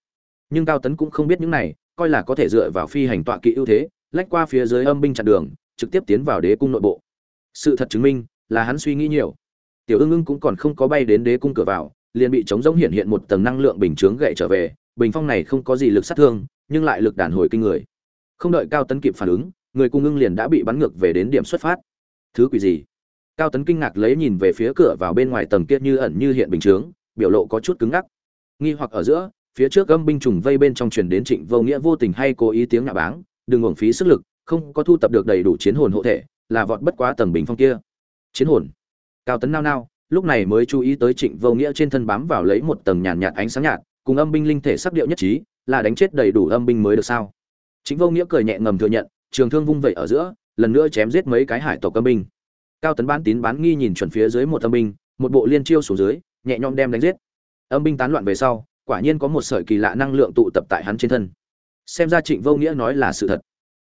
Nhưng cao tấn cũng không biết những này coi là có thể dựa vào phi hành tọa kỵ ưu thế lách qua phía dưới âm binh chặn đường trực tiếp tiến vào đế cung nội bộ sự thật chứng minh là hắn suy nghĩ nhiều. Tiểu ưng ưng cũng còn không có bay đến đế cung cửa vào, liền bị chống rỗng hiện hiện một tầng năng lượng bình chướng gậy trở về, bình phong này không có gì lực sát thương, nhưng lại lực đàn hồi kinh người. Không đợi cao tấn kịp phản ứng, người cung ưng liền đã bị bắn ngược về đến điểm xuất phát. Thứ quỷ gì? Cao tấn kinh ngạc lấy nhìn về phía cửa vào bên ngoài tầng kia như ẩn như hiện bình chướng, biểu lộ có chút cứng ngắc. Nghi hoặc ở giữa, phía trước âm binh trùng vây bên trong truyền đến trịnh vô nghĩa vô tình hay cố ý tiếng nạ báng, đừng uổng phí sức lực, không có thu tập được đầy đủ chiến hồn hộ thể là vọt bất quá tầng bình phong kia. Chiến hồn. Cao tấn nao nao, lúc này mới chú ý tới trịnh vô nghĩa trên thân bám vào lấy một tầng nhàn nhạt ánh sáng nhạt, cùng âm binh linh thể sắc điệu nhất trí, là đánh chết đầy đủ âm binh mới được sao? Chính vô nghĩa cười nhẹ ngầm thừa nhận, trường thương vung vẩy ở giữa, lần nữa chém giết mấy cái hải tộc âm binh. Cao tấn bán tín bán nghi nhìn chuẩn phía dưới một âm binh, một bộ liên chiêu xuống dưới, nhẹ nhõm đem đánh giết. Âm binh tán loạn về sau, quả nhiên có một sợi kỳ lạ năng lượng tụ tập tại hắn trên thân. Xem ra trịnh vô nghĩa nói là sự thật.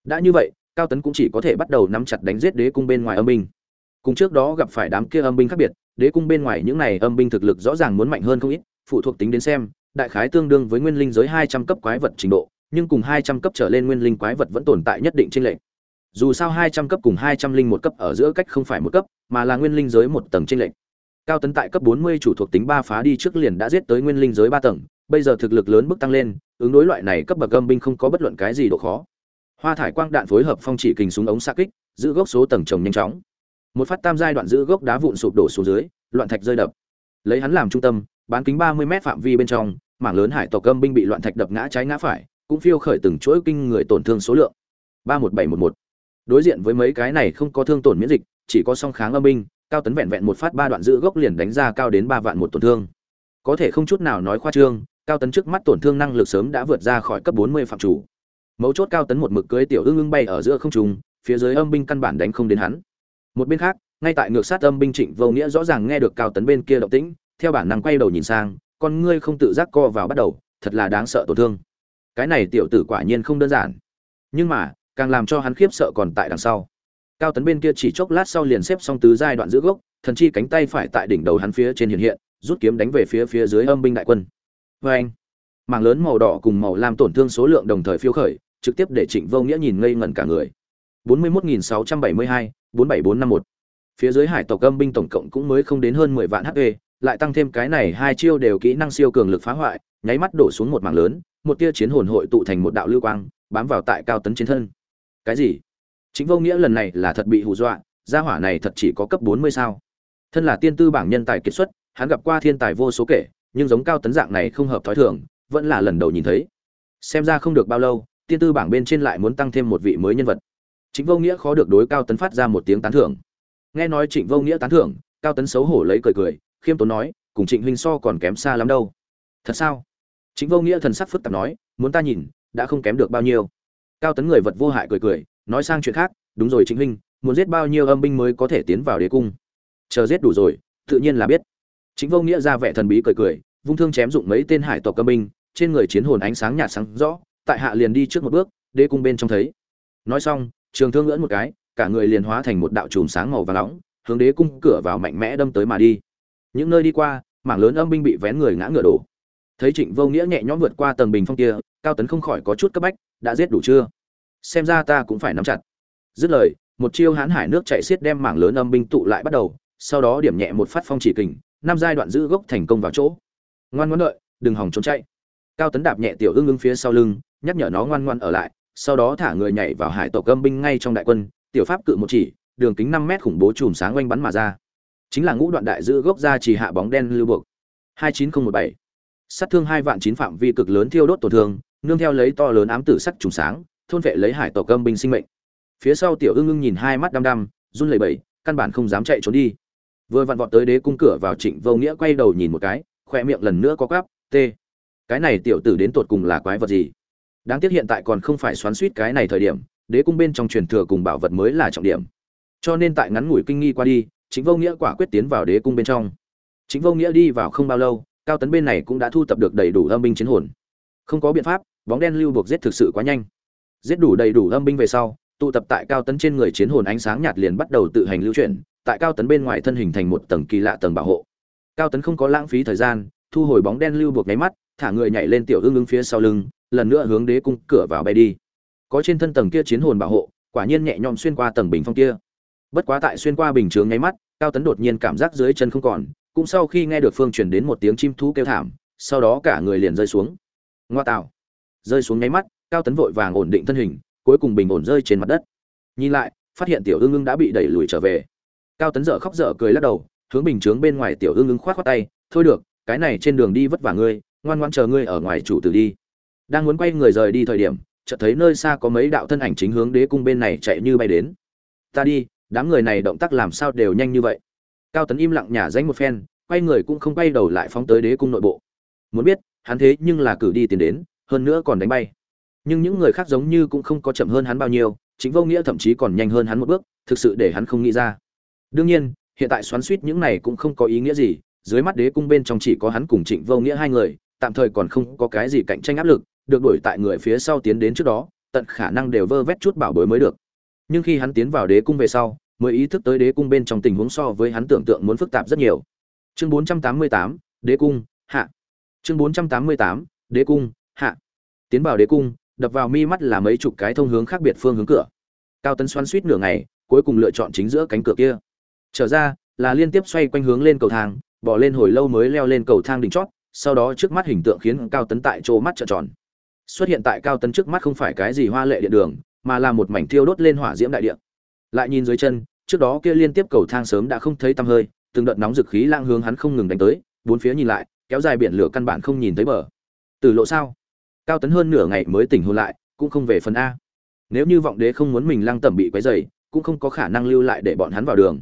Đã như vậy cao tấn cũng chỉ có thể bắt đầu nắm chặt đánh giết đế cung bên ngoài âm binh. Cùng trước đó gặp phải đám kia âm binh khác biệt, đế cung bên ngoài những này âm binh thực lực rõ ràng muốn mạnh hơn không ít, phụ thuộc tính đến xem, đại khái tương đương với nguyên linh giới hai trăm cấp quái vật trình độ, nhưng cùng hai trăm cấp trở lên nguyên linh quái vật vẫn tồn tại nhất định trên lệnh dù sao hai trăm cấp cùng hai trăm linh một cấp ở giữa cách không phải một cấp, mà là nguyên linh giới một tầng trên lệnh cao tấn tại cấp bốn mươi chủ thuộc tính ba phá đi trước liền đã giết tới nguyên linh giới ba tầng, bây giờ thực lực lớn bước tăng lên, ứng đối loại này cấp bậc âm binh không có bất luận cái gì độ khó hoa thải quang đạn phối hợp phong chỉ kình súng ống xa kích, giữ gốc số tầng trồng nhanh chóng. Một phát tam giai đoạn giữ gốc đá vụn sụp đổ xuống dưới, loạn thạch rơi đập. Lấy hắn làm trung tâm, bán kính ba mươi m phạm vi bên trong, mảng lớn hải tộc âm binh bị loạn thạch đập ngã trái ngã phải, cũng phiêu khởi từng chuỗi kinh người tổn thương số lượng. Ba một bảy một một. Đối diện với mấy cái này không có thương tổn miễn dịch, chỉ có song kháng âm binh, cao tấn vẹn vẹn một phát ba đoạn giữ gốc liền đánh ra cao đến ba vạn một tổn thương. Có thể không chút nào nói khoa trương, cao tấn trước mắt tổn thương năng lực sớm đã vượt ra khỏi cấp bốn mươi phạm chủ mấu chốt cao tấn một mực cưới tiểu ưng ưng bay ở giữa không trung, phía dưới âm binh căn bản đánh không đến hắn. Một bên khác, ngay tại ngược sát âm binh trịnh vô nghĩa rõ ràng nghe được cao tấn bên kia động tĩnh, theo bản năng quay đầu nhìn sang, con ngươi không tự giác co vào bắt đầu, thật là đáng sợ tổn thương. Cái này tiểu tử quả nhiên không đơn giản. Nhưng mà, càng làm cho hắn khiếp sợ còn tại đằng sau. Cao tấn bên kia chỉ chốc lát sau liền xếp xong tứ giai đoạn giữa gốc, thần chi cánh tay phải tại đỉnh đầu hắn phía trên hiện hiện, rút kiếm đánh về phía phía dưới âm binh đại quân. Vê anh mảng lớn màu đỏ cùng màu lam tổn thương số lượng đồng thời phiêu khởi trực tiếp để trịnh vô nghĩa nhìn ngây ngẩn cả người. 41.672, 47451. phía dưới hải tộc âm binh tổng cộng cũng mới không đến hơn 10 vạn hp lại tăng thêm cái này hai chiêu đều kỹ năng siêu cường lực phá hoại nháy mắt đổ xuống một mảng lớn một tia chiến hồn hội tụ thành một đạo lưu quang bám vào tại cao tấn trên thân. Cái gì? Chính vô nghĩa lần này là thật bị hù dọa gia hỏa này thật chỉ có cấp 40 sao? Thân là tiên tư bảng nhân tài kiệt xuất hắn gặp qua thiên tài vô số kể nhưng giống cao tấn dạng này không hợp thói thường vẫn là lần đầu nhìn thấy. Xem ra không được bao lâu tiên tư bảng bên trên lại muốn tăng thêm một vị mới nhân vật. Trịnh vô nghĩa khó được đối cao tấn phát ra một tiếng tán thưởng. Nghe nói trịnh vô nghĩa tán thưởng, cao tấn xấu hổ lấy cười cười, khiêm tốn nói, cùng trịnh huynh so còn kém xa lắm đâu. Thật sao? Trịnh vô nghĩa thần sắc phức tạp nói, muốn ta nhìn, đã không kém được bao nhiêu. Cao tấn người vật vô hại cười cười, nói sang chuyện khác, đúng rồi trịnh huynh, muốn giết bao nhiêu âm binh mới có thể tiến vào đế cung? Chờ giết đủ rồi, tự nhiên là biết. Chính vô nghĩa ra vẻ thần bí cười cười, vung thương chém dụng mấy tên hải tộc âm binh, trên người chiến hồn ánh sáng nhạt sáng rõ tại hạ liền đi trước một bước, đế cung bên trong thấy. Nói xong, trường thương ngỡn một cái, cả người liền hóa thành một đạo chùm sáng màu và nóng, hướng đế cung cửa vào mạnh mẽ đâm tới mà đi. Những nơi đi qua, mảng lớn âm binh bị vén người ngã ngựa đổ. Thấy trịnh vô nghĩa nhẹ nhõm vượt qua tầng bình phong kia, cao tấn không khỏi có chút cấp bách, đã giết đủ chưa? Xem ra ta cũng phải nắm chặt. Dứt lời, một chiêu hán hải nước chạy xiết đem mảng lớn âm binh tụ lại bắt đầu, sau đó điểm nhẹ một phát phong chỉ kình, năm giai đoạn giữ gốc thành công vào chỗ. Ngoan ngoãn đợi, đừng hỏng trốn chạy. Cao tấn đạp nhẹ tiểu ưng ưng phía sau lưng nhắc nhở nó ngoan ngoan ở lại, sau đó thả người nhảy vào hải tộc âm binh ngay trong đại quân, tiểu pháp cự một chỉ, đường kính năm mét khủng bố chùm sáng oanh bắn mà ra. Chính là ngũ đoạn đại giữ gốc ra chỉ hạ bóng đen lưu buộc. Hai chín nghìn một bảy. Sát thương hai vạn chín phạm vi cực lớn thiêu đốt tổn thương, nương theo lấy to lớn ám tử sắc trùng sáng, thôn vệ lấy hải tộc âm binh sinh mệnh. Phía sau tiểu ưng ưng nhìn hai mắt đăm đăm, run lẩy bẩy, căn bản không dám chạy trốn đi. Vừa vặn vọt tới đế cung cửa vào trịnh vô nghĩa quay đầu nhìn một cái, khoe miệng lần nữa có gắp t cái này tiểu tử đến tột cùng là quái vật gì? Đáng tiếc hiện tại còn không phải xoắn suýt cái này thời điểm, đế cung bên trong truyền thừa cùng bảo vật mới là trọng điểm. Cho nên tại ngắn ngủi kinh nghi qua đi, chính vô nghĩa quả quyết tiến vào đế cung bên trong. Chính vô nghĩa đi vào không bao lâu, cao tấn bên này cũng đã thu tập được đầy đủ âm binh chiến hồn. Không có biện pháp, bóng đen lưu buộc giết thực sự quá nhanh. Giết đủ đầy đủ âm binh về sau, tụ tập tại cao tấn trên người chiến hồn ánh sáng nhạt liền bắt đầu tự hành lưu chuyển, tại cao tấn bên ngoài thân hình thành một tầng kỳ lạ tầng bảo hộ. Cao tấn không có lãng phí thời gian, thu hồi bóng đen lưu buộc nháy mắt, thả người nhảy lên tiểu hương ứng phía sau lưng lần nữa hướng đế cung cửa vào bay đi. Có trên thân tầng kia chiến hồn bảo hộ, quả nhiên nhẹ nhõm xuyên qua tầng bình phong kia. Bất quá tại xuyên qua bình chướng nháy mắt, cao tấn đột nhiên cảm giác dưới chân không còn, cũng sau khi nghe được phương truyền đến một tiếng chim thú kêu thảm, sau đó cả người liền rơi xuống. Ngoa tạo. Rơi xuống nháy mắt, cao tấn vội vàng ổn định thân hình, cuối cùng bình ổn rơi trên mặt đất. Nhìn lại, phát hiện tiểu ưng ưng đã bị đẩy lùi trở về. Cao tấn dở khóc dở cười lắc đầu, hướng bình chướng bên ngoài tiểu ưng ưng khoát khoát tay, thôi được, cái này trên đường đi vất vả ngươi, ngoan ngoan chờ ngươi ở ngoài chủ tử đi đang muốn quay người rời đi thời điểm, chợt thấy nơi xa có mấy đạo thân ảnh chính hướng đế cung bên này chạy như bay đến. Ta đi, đám người này động tác làm sao đều nhanh như vậy? Cao tấn im lặng nhả danh một phen, quay người cũng không quay đầu lại phóng tới đế cung nội bộ. Muốn biết, hắn thế nhưng là cử đi tiền đến, hơn nữa còn đánh bay. Nhưng những người khác giống như cũng không có chậm hơn hắn bao nhiêu, chính vô nghĩa thậm chí còn nhanh hơn hắn một bước, thực sự để hắn không nghĩ ra. Đương nhiên, hiện tại xoắn suýt những này cũng không có ý nghĩa gì, dưới mắt đế cung bên trong chỉ có hắn cùng trịnh vô nghĩa hai người, tạm thời còn không có cái gì cạnh tranh áp lực được đuổi tại người phía sau tiến đến trước đó tận khả năng đều vơ vét chút bảo bối mới được. Nhưng khi hắn tiến vào đế cung về sau mới ý thức tới đế cung bên trong tình huống so với hắn tưởng tượng muốn phức tạp rất nhiều. Chương 488, đế cung hạ. Chương 488, đế cung hạ. Tiến vào đế cung đập vào mi mắt là mấy chục cái thông hướng khác biệt phương hướng cửa. Cao tấn xoắn suýt nửa ngày cuối cùng lựa chọn chính giữa cánh cửa kia. Trở ra là liên tiếp xoay quanh hướng lên cầu thang bỏ lên hồi lâu mới leo lên cầu thang đỉnh chót sau đó trước mắt hình tượng khiến cao tấn tại chỗ mắt trợn tròn xuất hiện tại cao tấn trước mắt không phải cái gì hoa lệ điện đường, mà là một mảnh thiêu đốt lên hỏa diễm đại điện lại nhìn dưới chân, trước đó kia liên tiếp cầu thang sớm đã không thấy tăm hơi, từng đợt nóng dực khí lang hướng hắn không ngừng đánh tới, bốn phía nhìn lại, kéo dài biển lửa căn bản không nhìn thấy bờ. Từ lộ sao? Cao tấn hơn nửa ngày mới tỉnh hôn lại, cũng không về phần a. Nếu như vọng đế không muốn mình lăng tẩm bị quấy dày cũng không có khả năng lưu lại để bọn hắn vào đường.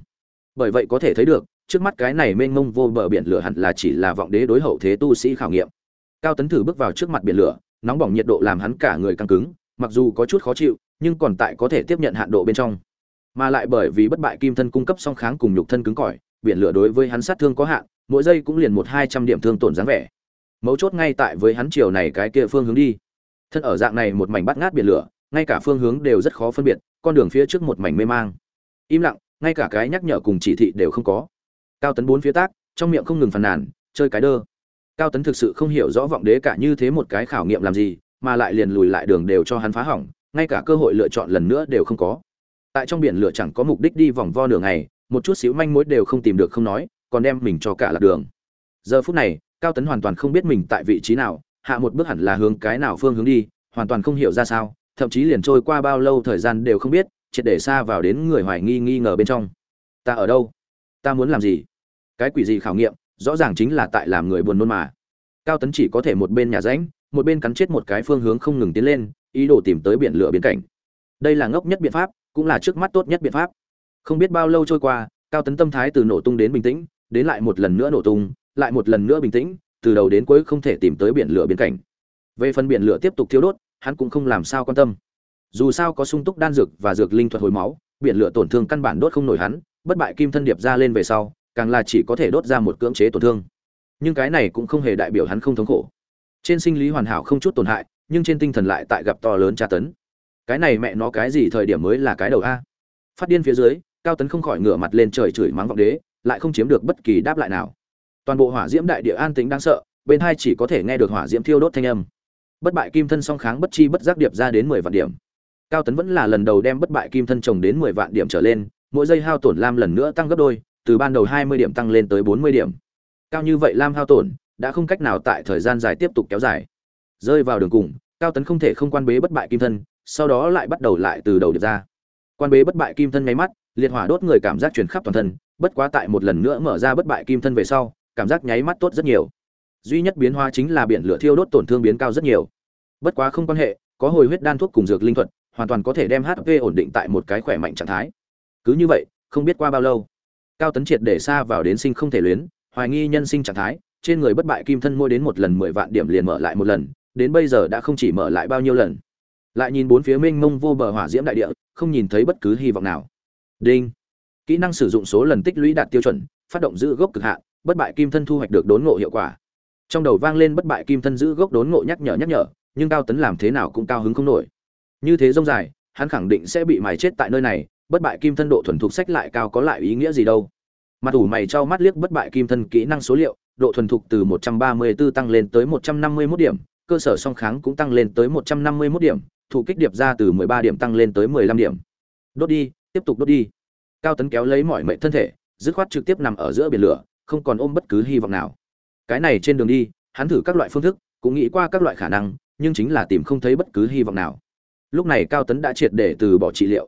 Bởi vậy có thể thấy được, trước mắt cái này mênh mông vô bờ biển lửa hẳn là chỉ là vọng đế đối hậu thế tu sĩ khảo nghiệm. Cao tấn thử bước vào trước mặt biển lửa nóng bỏng nhiệt độ làm hắn cả người căng cứng, mặc dù có chút khó chịu, nhưng còn tại có thể tiếp nhận hạn độ bên trong. Mà lại bởi vì bất bại kim thân cung cấp song kháng cùng nhục thân cứng cỏi, biển lửa đối với hắn sát thương có hạn, mỗi giây cũng liền một hai trăm điểm thương tổn dáng vẻ. Mấu chốt ngay tại với hắn chiều này cái kia phương hướng đi. Thân ở dạng này một mảnh bắt ngát biển lửa, ngay cả phương hướng đều rất khó phân biệt, con đường phía trước một mảnh mê mang. Im lặng, ngay cả cái nhắc nhở cùng chỉ thị đều không có. Cao tấn bốn phía tác, trong miệng không ngừng phàn nàn, chơi cái đơ cao tấn thực sự không hiểu rõ vọng đế cả như thế một cái khảo nghiệm làm gì, mà lại liền lùi lại đường đều cho hắn phá hỏng, ngay cả cơ hội lựa chọn lần nữa đều không có. Tại trong biển lửa chẳng có mục đích đi vòng vo nửa ngày, một chút xíu manh mối đều không tìm được không nói, còn đem mình cho cả lạc đường. Giờ phút này, cao tấn hoàn toàn không biết mình tại vị trí nào, hạ một bước hẳn là hướng cái nào phương hướng đi, hoàn toàn không hiểu ra sao, thậm chí liền trôi qua bao lâu thời gian đều không biết, triệt để xa vào đến người hoài nghi nghi ngờ bên trong. Ta ở đâu? Ta muốn làm gì? Cái quỷ gì khảo nghiệm? Rõ ràng chính là tại làm người buồn nôn mà. Cao tấn chỉ có thể một bên nhà ránh một bên cắn chết một cái phương hướng không ngừng tiến lên, ý đồ tìm tới biển lửa biến cảnh. Đây là ngốc nhất biện pháp, cũng là trước mắt tốt nhất biện pháp. Không biết bao lâu trôi qua, cao tấn tâm thái từ nổ tung đến bình tĩnh, đến lại một lần nữa nổ tung, lại một lần nữa bình tĩnh, từ đầu đến cuối không thể tìm tới biển lửa biến cảnh. Về phần biển lửa tiếp tục thiêu đốt, hắn cũng không làm sao quan tâm. Dù sao có sung túc đan dược và dược linh thuật hồi máu, biển lửa tổn thương căn bản đốt không nổi hắn, bất bại kim thân điệp ra lên về sau càng là chỉ có thể đốt ra một cưỡng chế tổn thương. Nhưng cái này cũng không hề đại biểu hắn không thống khổ. Trên sinh lý hoàn hảo không chút tổn hại, nhưng trên tinh thần lại tại gặp to lớn tra tấn. Cái này mẹ nó cái gì thời điểm mới là cái đầu a? Phát điên phía dưới, cao tấn không khỏi ngửa mặt lên trời chửi mắng vọng đế, lại không chiếm được bất kỳ đáp lại nào. Toàn bộ hỏa diễm đại địa an tĩnh đáng sợ, bên hai chỉ có thể nghe được hỏa diễm thiêu đốt thanh âm. Bất bại kim thân song kháng bất chi bất giác điệp ra đến mười vạn điểm. Cao tấn vẫn là lần đầu đem bất bại kim thân trồng đến mười vạn điểm trở lên, mỗi giây hao tổn lam lần nữa tăng gấp đôi từ ban đầu hai mươi điểm tăng lên tới bốn mươi điểm. Cao như vậy lam hao tổn đã không cách nào tại thời gian dài tiếp tục kéo dài. Rơi vào đường cùng, cao tấn không thể không quan bế bất bại kim thân, sau đó lại bắt đầu lại từ đầu được ra. Quan bế bất bại kim thân nháy mắt, liệt hỏa đốt người cảm giác truyền khắp toàn thân, bất quá tại một lần nữa mở ra bất bại kim thân về sau, cảm giác nháy mắt tốt rất nhiều. Duy nhất biến hóa chính là biển lửa thiêu đốt tổn thương biến cao rất nhiều. Bất quá không quan hệ, có hồi huyết đan thuốc cùng dược linh thuật, hoàn toàn có thể đem hp ổn định tại một cái khỏe mạnh trạng thái. Cứ như vậy, không biết qua bao lâu cao tấn triệt để xa vào đến sinh không thể luyến, hoài nghi nhân sinh trạng thái, trên người bất bại kim thân môi đến một lần mười vạn điểm liền mở lại một lần, đến bây giờ đã không chỉ mở lại bao nhiêu lần. Lại nhìn bốn phía mênh mông vô bờ hỏa diễm đại địa, không nhìn thấy bất cứ hy vọng nào. Đinh. Kỹ năng sử dụng số lần tích lũy đạt tiêu chuẩn, phát động giữ gốc cực hạn, bất bại kim thân thu hoạch được đốn ngộ hiệu quả. Trong đầu vang lên bất bại kim thân giữ gốc đốn ngộ nhắc nhở nhắc nhở, nhưng cao tấn làm thế nào cũng cao hứng không nổi. Như thế rông dài, hắn khẳng định sẽ bị mài chết tại nơi này bất bại kim thân độ thuần thục sách lại cao có lại ý nghĩa gì đâu. Mặt ủ mày trao mắt liếc bất bại kim thân kỹ năng số liệu, độ thuần thục từ 134 tăng lên tới 151 điểm, cơ sở song kháng cũng tăng lên tới 151 điểm, thủ kích điệp ra từ 13 điểm tăng lên tới 15 điểm. Đốt đi, tiếp tục đốt đi. Cao tấn kéo lấy mọi mệnh thân thể, dứt khoát trực tiếp nằm ở giữa biển lửa, không còn ôm bất cứ hy vọng nào. Cái này trên đường đi, hắn thử các loại phương thức, cũng nghĩ qua các loại khả năng, nhưng chính là tìm không thấy bất cứ hy vọng nào. Lúc này cao tấn đã triệt để từ bỏ trị liệu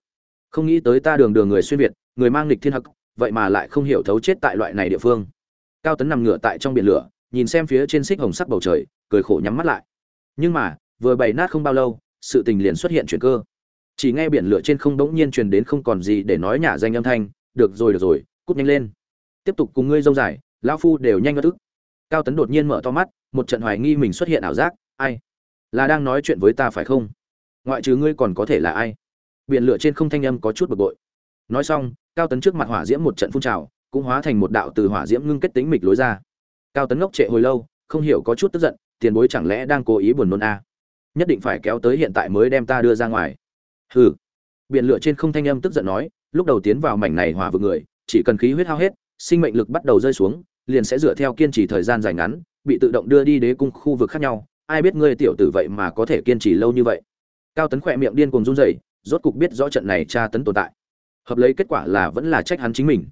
không nghĩ tới ta đường đường người xuyên việt, người mang lịch thiên hắc, vậy mà lại không hiểu thấu chết tại loại này địa phương. Cao tấn nằm ngửa tại trong biển lửa, nhìn xem phía trên xích hồng sắc bầu trời, cười khổ nhắm mắt lại. Nhưng mà, vừa bày nát không bao lâu, sự tình liền xuất hiện chuyển cơ. Chỉ nghe biển lửa trên không đống nhiên truyền đến không còn gì để nói nhả danh âm thanh, được rồi được rồi, cút nhanh lên. Tiếp tục cùng ngươi dông dài, lão phu đều nhanh ngất ức. Cao tấn đột nhiên mở to mắt, một trận hoài nghi mình xuất hiện ảo giác, ai? Là đang nói chuyện với ta phải không? Ngoại trừ ngươi còn có thể là ai? Biển lửa trên không thanh âm có chút bực bội. Nói xong, cao tấn trước mặt hỏa diễm một trận phun trào, cũng hóa thành một đạo từ hỏa diễm ngưng kết tính mịch lối ra. Cao tấn ngốc trệ hồi lâu, không hiểu có chút tức giận, tiền bối chẳng lẽ đang cố ý buồn nôn a à. nhất định phải kéo tới hiện tại mới đem ta đưa ra ngoài. Hừ. Biển lửa trên không thanh âm tức giận nói, lúc đầu tiến vào mảnh này hỏa vực người, chỉ cần khí huyết hao hết, sinh mệnh lực bắt đầu rơi xuống, liền sẽ dựa theo kiên trì thời gian dài ngắn, bị tự động đưa đi đế cung khu vực khác nhau. Ai biết ngươi tiểu tử vậy mà có thể kiên trì lâu như vậy? Cao tấn khỏe miệng điên cuồng run rẩy rốt cục biết rõ trận này tra tấn tồn tại. Hợp lấy kết quả là vẫn là trách hắn chính mình.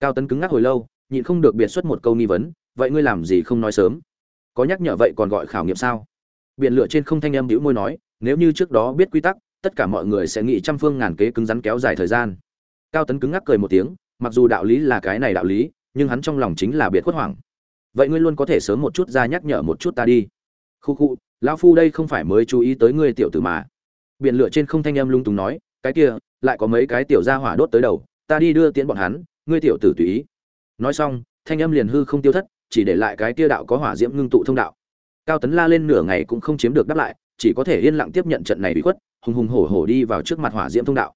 Cao tấn cứng ngắc hồi lâu, nhịn không được biệt xuất một câu nghi vấn, vậy ngươi làm gì không nói sớm? Có nhắc nhở vậy còn gọi khảo nghiệm sao? Biện lựa trên không thanh âm bĩu môi nói, nếu như trước đó biết quy tắc, tất cả mọi người sẽ nghĩ trăm phương ngàn kế cứng rắn kéo dài thời gian. Cao tấn cứng ngắc cười một tiếng, mặc dù đạo lý là cái này đạo lý, nhưng hắn trong lòng chính là biệt khuất hoảng. Vậy ngươi luôn có thể sớm một chút ra nhắc nhở một chút ta đi. Khu khu, lão phu đây không phải mới chú ý tới ngươi tiểu tử mà biển lửa trên không thanh âm lung túng nói, cái kia, lại có mấy cái tiểu gia hỏa đốt tới đầu, ta đi đưa tiễn bọn hắn, ngươi tiểu tử tùy ý. Nói xong, thanh âm liền hư không tiêu thất, chỉ để lại cái kia đạo có hỏa diễm ngưng tụ thông đạo. Cao tấn la lên nửa ngày cũng không chiếm được đáp lại, chỉ có thể yên lặng tiếp nhận trận này bị khuất, hùng hùng hổ hổ đi vào trước mặt hỏa diễm thông đạo.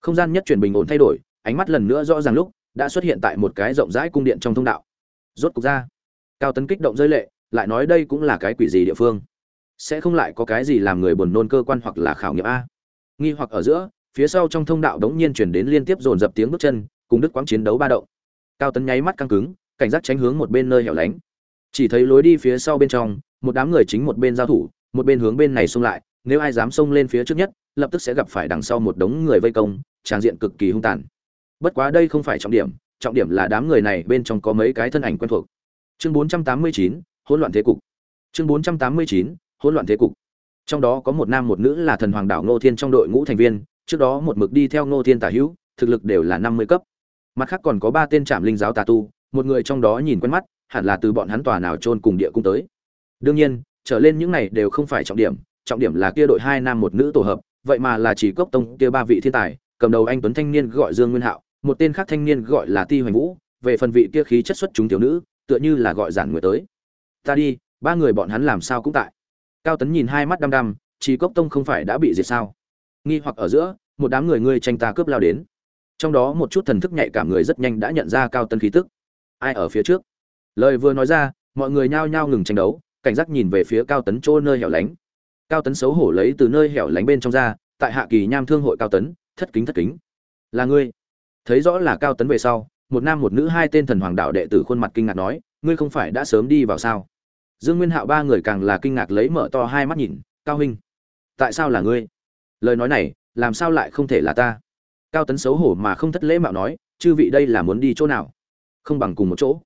Không gian nhất chuyển bình ổn thay đổi, ánh mắt lần nữa rõ ràng lúc, đã xuất hiện tại một cái rộng rãi cung điện trong thông đạo. Rốt cục ra, cao tấn kích động rơi lệ, lại nói đây cũng là cái quỷ gì địa phương? Sẽ không lại có cái gì làm người buồn nôn cơ quan hoặc là khảo nghiệm a. Nghi hoặc ở giữa phía sau trong thông đạo đống nhiên chuyển đến liên tiếp dồn dập tiếng bước chân cùng đức quãng chiến đấu ba động. Cao tấn nháy mắt căng cứng cảnh giác tránh hướng một bên nơi hẻo lánh. Chỉ thấy lối đi phía sau bên trong một đám người chính một bên giao thủ một bên hướng bên này xông lại nếu ai dám xông lên phía trước nhất lập tức sẽ gặp phải đằng sau một đống người vây công tràng diện cực kỳ hung tàn. Bất quá đây không phải trọng điểm trọng điểm là đám người này bên trong có mấy cái thân ảnh quen thuộc. Chương 489, hỗn loạn thế cục. Chương 489, hỗn loạn thế cục. Trong đó có một nam một nữ là thần hoàng đảo ngô thiên trong đội ngũ thành viên, trước đó một mực đi theo ngô thiên tả hữu, thực lực đều là năm mươi cấp. Mặt khác còn có ba tên trạm linh giáo tà tu, một người trong đó nhìn quen mắt, hẳn là từ bọn hắn tòa nào chôn cùng địa cung tới. Đương nhiên, trở lên những này đều không phải trọng điểm trọng điểm là kia đội hai nam một nữ tổ hợp, vậy mà là chỉ cốc tông kia ba vị thiên tài, cầm đầu anh tuấn thanh niên gọi dương nguyên hạo, một tên khác thanh niên gọi là ti hoành vũ, về phần vị kia khí chất xuất chúng tiểu nữ, tựa như là gọi giản người tới. Ta đi, ba người bọn hắn làm sao cũng tại cao tấn nhìn hai mắt đăm đăm chỉ cốc tông không phải đã bị diệt sao? Nghi hoặc ở giữa, một đám người ngươi tranh ta cướp lao đến. Trong đó một chút thần thức nhạy cảm người rất nhanh đã nhận ra cao tấn khí tức. Ai ở phía trước? Lời vừa nói ra, mọi người nhao nhao ngừng tranh đấu, cảnh giác nhìn về phía cao tấn chỗ nơi hẻo lánh. Cao tấn xấu hổ lấy từ nơi hẻo lánh bên trong ra, tại hạ kỳ nham thương hội cao tấn, thất kính thất kính. Là ngươi? Thấy rõ là cao tấn về sau, một nam một nữ hai tên thần hoàng đạo đệ tử khuôn mặt kinh ngạc nói, ngươi không phải đã sớm đi vào sao? Dương nguyên hạo ba người càng là kinh ngạc lấy mở to hai mắt nhìn, cao huynh, tại sao là ngươi? Lời nói này, làm sao lại không thể là ta? Cao tấn xấu hổ mà không thất lễ mạo nói, chư vị đây là muốn đi chỗ nào? Không bằng cùng một chỗ.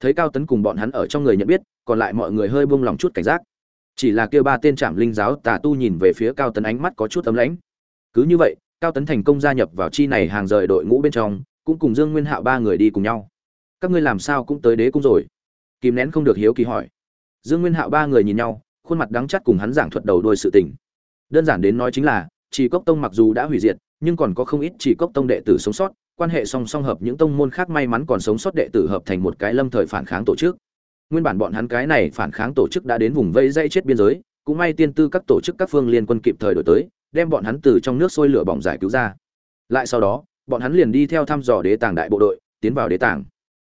Thấy cao tấn cùng bọn hắn ở trong người nhận biết, còn lại mọi người hơi buông lòng chút cảnh giác. Chỉ là kêu ba tên trạm linh giáo tà tu nhìn về phía cao tấn ánh mắt có chút ấm lãnh. Cứ như vậy, cao tấn thành công gia nhập vào chi này hàng rời đội ngũ bên trong, cũng cùng dương nguyên hạo ba người đi cùng nhau. Các ngươi làm sao cũng tới đế cung rồi? Kìm nén không được hiếu kỳ hỏi dương nguyên hạo ba người nhìn nhau, khuôn mặt đắng chắt cùng hắn giảng thuật đầu đuôi sự tình. Đơn giản đến nói chính là, chỉ cốc tông mặc dù đã hủy diệt, nhưng còn có không ít chỉ cốc tông đệ tử sống sót, quan hệ song song hợp những tông môn khác may mắn còn sống sót đệ tử hợp thành một cái lâm thời phản kháng tổ chức. Nguyên bản bọn hắn cái này phản kháng tổ chức đã đến vùng vây dây chết biên giới, cũng may tiên tư các tổ chức các phương liên quân kịp thời đổi tới, đem bọn hắn từ trong nước sôi lửa bỏng giải cứu ra. Lại sau đó, bọn hắn liền đi theo thăm dò đế tàng đại bộ đội, tiến vào đế tàng.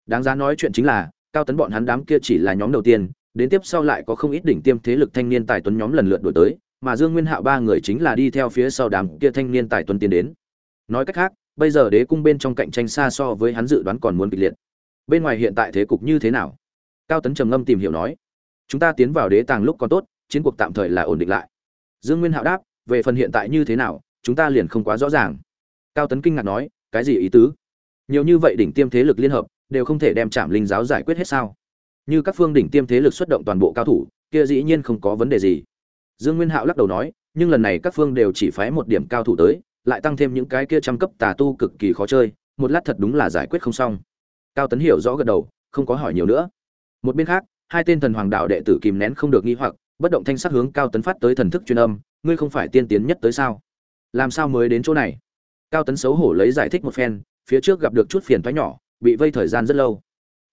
Đáng giá nói chuyện chính là, cao tấn bọn hắn đám kia chỉ là nhóm đầu tiên đến tiếp sau lại có không ít đỉnh tiêm thế lực thanh niên tài tuấn nhóm lần lượt đổi tới, mà dương nguyên hạo ba người chính là đi theo phía sau đám kia thanh niên tài tuấn tiến đến. Nói cách khác, bây giờ đế cung bên trong cạnh tranh xa so với hắn dự đoán còn muốn kịch liệt. Bên ngoài hiện tại thế cục như thế nào? Cao tấn trầm ngâm tìm hiểu nói. Chúng ta tiến vào đế tàng lúc còn tốt, chiến cuộc tạm thời là ổn định lại. Dương nguyên hạo đáp, về phần hiện tại như thế nào, chúng ta liền không quá rõ ràng. Cao tấn kinh ngạc nói, cái gì ý tứ? Nhiều như vậy đỉnh tiêm thế lực liên hợp, đều không thể đem trảm linh giáo giải quyết hết sao? Như các phương đỉnh tiêm thế lực xuất động toàn bộ cao thủ, kia dĩ nhiên không có vấn đề gì. Dương nguyên hạo lắc đầu nói, nhưng lần này các phương đều chỉ phái một điểm cao thủ tới, lại tăng thêm những cái kia trăm cấp tà tu cực kỳ khó chơi, một lát thật đúng là giải quyết không xong. Cao tấn hiểu rõ gật đầu, không có hỏi nhiều nữa. Một bên khác, hai tên thần hoàng đạo đệ tử kìm nén không được nghi hoặc, bất động thanh sắc hướng cao tấn phát tới thần thức truyền âm, ngươi không phải tiên tiến nhất tới sao? Làm sao mới đến chỗ này? Cao tấn xấu hổ lấy giải thích một phen, phía trước gặp được chút phiền thoái nhỏ, bị vây thời gian rất lâu.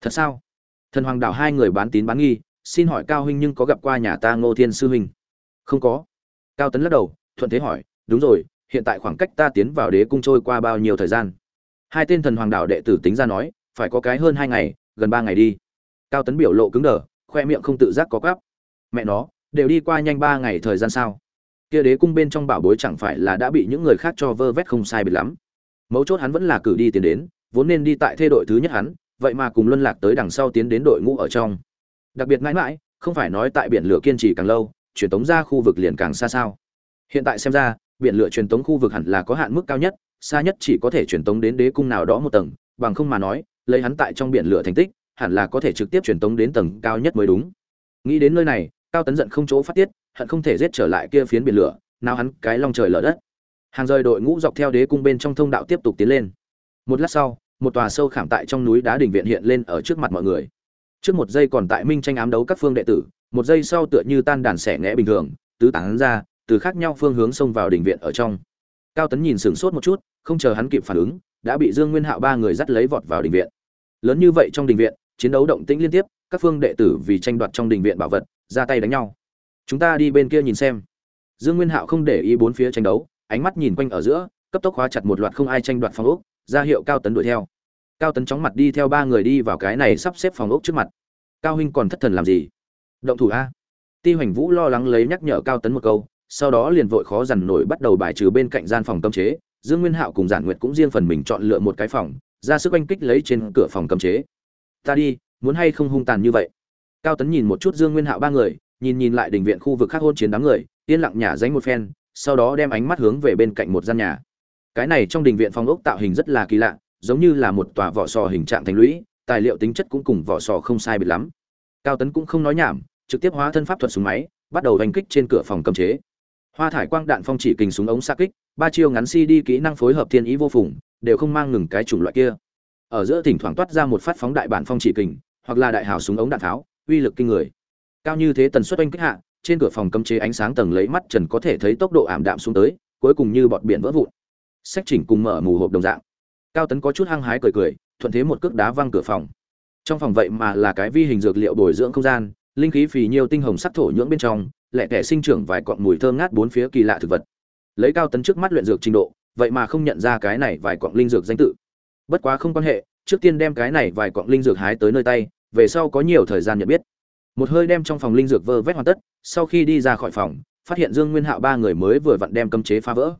Thật sao? Thần hoàng Đảo hai người bán tín bán nghi, xin hỏi cao huynh nhưng có gặp qua nhà ta ngô thiên sư huynh? Không có. Cao tấn lắc đầu, thuận thế hỏi, đúng rồi, hiện tại khoảng cách ta tiến vào đế cung trôi qua bao nhiêu thời gian? Hai tên thần hoàng Đảo đệ tử tính ra nói, phải có cái hơn hai ngày, gần ba ngày đi. Cao tấn biểu lộ cứng đờ, khoe miệng không tự giác có cắp mẹ nó, đều đi qua nhanh ba ngày thời gian sao? Kia đế cung bên trong bảo bối chẳng phải là đã bị những người khác cho vơ vét không sai biệt lắm. Mấu chốt hắn vẫn là cử đi tiền đến, vốn nên đi tại thê đội thứ nhất hắn vậy mà cùng luân lạc tới đằng sau tiến đến đội ngũ ở trong. Đặc biệt mãi mãi, không phải nói tại biển lửa kiên trì càng lâu, truyền tống ra khu vực liền càng xa sao. Hiện tại xem ra, biển lửa truyền tống khu vực hẳn là có hạn mức cao nhất, xa nhất chỉ có thể truyền tống đến đế cung nào đó một tầng, bằng không mà nói, lấy hắn tại trong biển lửa thành tích, hẳn là có thể trực tiếp truyền tống đến tầng cao nhất mới đúng. Nghĩ đến nơi này, cao tấn giận không chỗ phát tiết, hận không thể giết trở lại kia phiến biển lửa, nào hắn cái long trời lở đất. Hàng rời đội ngũ dọc theo đế cung bên trong thông đạo tiếp tục tiến lên. Một lát sau một tòa sâu khảm tại trong núi đá đình viện hiện lên ở trước mặt mọi người. Trước một giây còn tại minh tranh ám đấu các phương đệ tử, một giây sau tựa như tan đàn xẻ ngẽ bình thường, tứ tán ra, từ khác nhau phương hướng xông vào đình viện ở trong. Cao tấn nhìn sửng sốt một chút, không chờ hắn kịp phản ứng, đã bị dương nguyên hạo ba người dắt lấy vọt vào đình viện. Lớn như vậy trong đình viện, chiến đấu động tĩnh liên tiếp, các phương đệ tử vì tranh đoạt trong đình viện bảo vật, ra tay đánh nhau. Chúng ta đi bên kia nhìn xem. Dương nguyên hạo không để ý bốn phía tranh đấu, ánh mắt nhìn quanh ở giữa, cấp tốc khóa chặt một loạt không ai tranh đoạt phòng ốc ra hiệu cao tấn đuổi theo. Cao tấn chóng mặt đi theo ba người đi vào cái này sắp xếp phòng ốc trước mặt. Cao huynh còn thất thần làm gì? Động thủ a. Ti hoành vũ lo lắng lấy nhắc nhở cao tấn một câu, sau đó liền vội khó dằn nổi bắt đầu bài trừ bên cạnh gian phòng cấm chế. Dương nguyên hạo cùng giản nguyệt cũng riêng phần mình chọn lựa một cái phòng, ra sức oanh kích lấy trên cửa phòng cấm chế. Ta đi, muốn hay không hung tàn như vậy? Cao tấn nhìn một chút dương nguyên hạo ba người, nhìn nhìn lại đình viện khu vực khác hôn chiến đám người, yên lặng nhả dánh một phen, sau đó đem ánh mắt hướng về bên cạnh một gian nhà cái này trong đình viện phòng ốc tạo hình rất là kỳ lạ, giống như là một tòa vỏ sò hình trạng thành lũy, tài liệu tính chất cũng cùng vỏ sò không sai biệt lắm. Cao tấn cũng không nói nhảm, trực tiếp hóa thân pháp thuật súng máy, bắt đầu đánh kích trên cửa phòng cầm chế. Hoa thải quang đạn phong chỉ kình súng ống xa kích, ba chiêu ngắn si đi kỹ năng phối hợp thiên ý vô phùng, đều không mang ngừng cái chủng loại kia. Ở giữa thỉnh thoảng toát ra một phát phóng đại bản phong chỉ kình, hoặc là đại hào súng ống đạn tháo, uy lực kinh người. Cao như thế tần suất oanh kích hạ, trên cửa phòng cấm chế ánh sáng tầng lấy mắt trần có thể thấy tốc độ ảm đạm xuống tới, cuối cùng như bọt biển vỡ vụn sách chỉnh cùng mở mù hộp đồng dạng. Cao tấn có chút hăng hái cười cười, thuận thế một cước đá văng cửa phòng. Trong phòng vậy mà là cái vi hình dược liệu bồi dưỡng không gian, linh khí phì nhiều tinh hồng sắc thổ nhưỡng bên trong lẹ tẻ sinh trưởng vài cọn mùi thơm ngát bốn phía kỳ lạ thực vật. Lấy cao tấn trước mắt luyện dược trình độ, vậy mà không nhận ra cái này vài cọn linh dược danh tự. Bất quá không quan hệ, trước tiên đem cái này vài cọn linh dược hái tới nơi tay, về sau có nhiều thời gian nhận biết. Một hơi đem trong phòng linh dược vơ vét hoàn tất, sau khi đi ra khỏi phòng, phát hiện dương nguyên hạo ba người mới vừa vặn đem cấm chế phá vỡ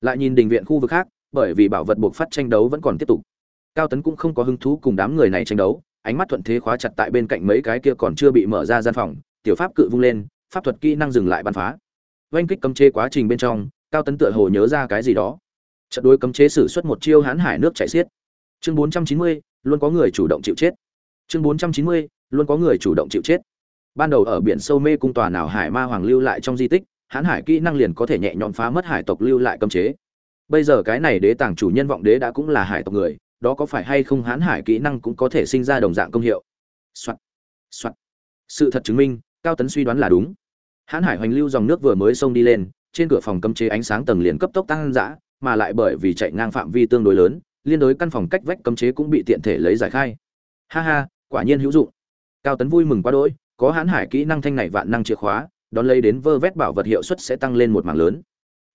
lại nhìn đình viện khu vực khác bởi vì bảo vật buộc phát tranh đấu vẫn còn tiếp tục. Cao tấn cũng không có hứng thú cùng đám người này tranh đấu ánh mắt thuận thế khóa chặt tại bên cạnh mấy cái kia còn chưa bị mở ra gian phòng tiểu pháp cự vung lên pháp thuật kỹ năng dừng lại bắn phá. Oanh kích cấm chế quá trình bên trong cao tấn tựa hồ nhớ ra cái gì đó. Trận đối cấm chế sử xuất một chiêu hán hải nước chảy xiết. Chương 490, luôn có người chủ động chịu chết. Chương 490, luôn có người chủ động chịu chết. Ban đầu ở biển sâu mê cung tòa nào hải ma hoàng lưu lại trong di tích hán hải kỹ năng liền có thể nhẹ nhõm phá mất hải tộc lưu lại cấm chế bây giờ cái này đế tàng chủ nhân vọng đế đã cũng là hải tộc người, đó có phải hay không hán hải kỹ năng cũng có thể sinh ra đồng dạng công hiệu Soạn. Soạn. sự thật chứng minh, cao tấn suy đoán là đúng hán hải hoành lưu dòng nước vừa mới xông đi lên, trên cửa phòng cấm chế ánh sáng tầng liền cấp tốc tăng dã, mà lại bởi vì chạy ngang phạm vi tương đối lớn, liên đối căn phòng cách vách cấm chế cũng bị tiện thể lấy giải khai ha ha, quả nhiên hữu dụng cao tấn vui mừng quá đỗi, có hán hải kỹ năng thanh này vạn năng chìa khóa đón lấy đến vơ vét bảo vật hiệu suất sẽ tăng lên một mảng lớn.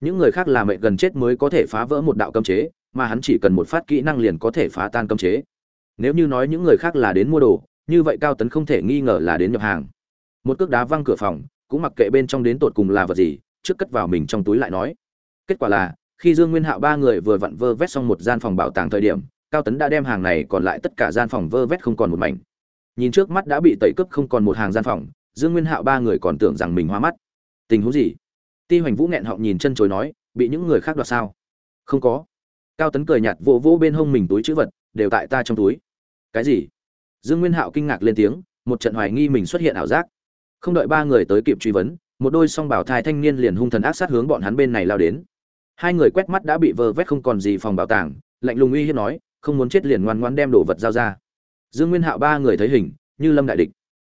Những người khác là mệnh gần chết mới có thể phá vỡ một đạo cấm chế, mà hắn chỉ cần một phát kỹ năng liền có thể phá tan cấm chế. Nếu như nói những người khác là đến mua đồ, như vậy cao tấn không thể nghi ngờ là đến nhập hàng. Một cước đá văng cửa phòng, cũng mặc kệ bên trong đến tột cùng là vật gì, trước cất vào mình trong túi lại nói. Kết quả là, khi dương nguyên hạo ba người vừa vặn vơ vét xong một gian phòng bảo tàng thời điểm, cao tấn đã đem hàng này còn lại tất cả gian phòng vơ vét không còn một mảnh. Nhìn trước mắt đã bị tẩy cướp không còn một hàng gian phòng dương nguyên hạo ba người còn tưởng rằng mình hoa mắt. Tình huống gì? Ti hoành vũ nghẹn họng nhìn chân chối nói, bị những người khác đoạt sao? Không có. Cao tấn cười nhạt vỗ vỗ bên hông mình túi chữ vật, đều tại ta trong túi. Cái gì? Dương nguyên hạo kinh ngạc lên tiếng, một trận hoài nghi mình xuất hiện ảo giác. Không đợi ba người tới kịp truy vấn, một đôi song bảo thai thanh niên liền hung thần ác sát hướng bọn hắn bên này lao đến. Hai người quét mắt đã bị vơ vét không còn gì phòng bảo tàng, lạnh lùng uy hiếp nói, không muốn chết liền ngoan ngoan đem đồ vật giao ra. Dương nguyên hạo ba người thấy hình, như lâm đại địch.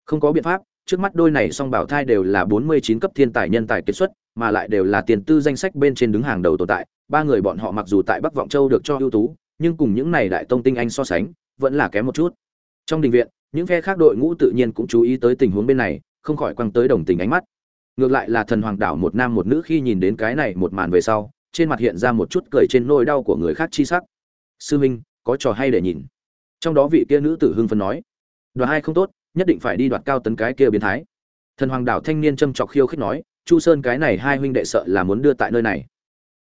Không có biện pháp trước mắt đôi này song bảo thai đều là bốn mươi chín cấp thiên tài nhân tài kết xuất, mà lại đều là tiền tư danh sách bên trên đứng hàng đầu tồn tại. Ba người bọn họ mặc dù tại bắc vọng châu được cho ưu tú, nhưng cùng những này đại tông tinh anh so sánh, vẫn là kém một chút. Trong đình viện, những phe khác đội ngũ tự nhiên cũng chú ý tới tình huống bên này, không khỏi quăng tới đồng tình ánh mắt. Ngược lại là thần hoàng đảo một nam một nữ khi nhìn đến cái này một màn về sau, trên mặt hiện ra một chút cười trên nỗi đau của người khác chi sắc. Sư minh, có trò hay để nhìn. Trong đó vị kia nữ tử hưng phấn nói. Đoạt hai không tốt nhất định phải đi đoạt cao tấn cái kia biến thái. Thần hoàng đảo thanh niên châm chọc khiêu khích nói, chu sơn cái này hai huynh đệ sợ là muốn đưa tại nơi này.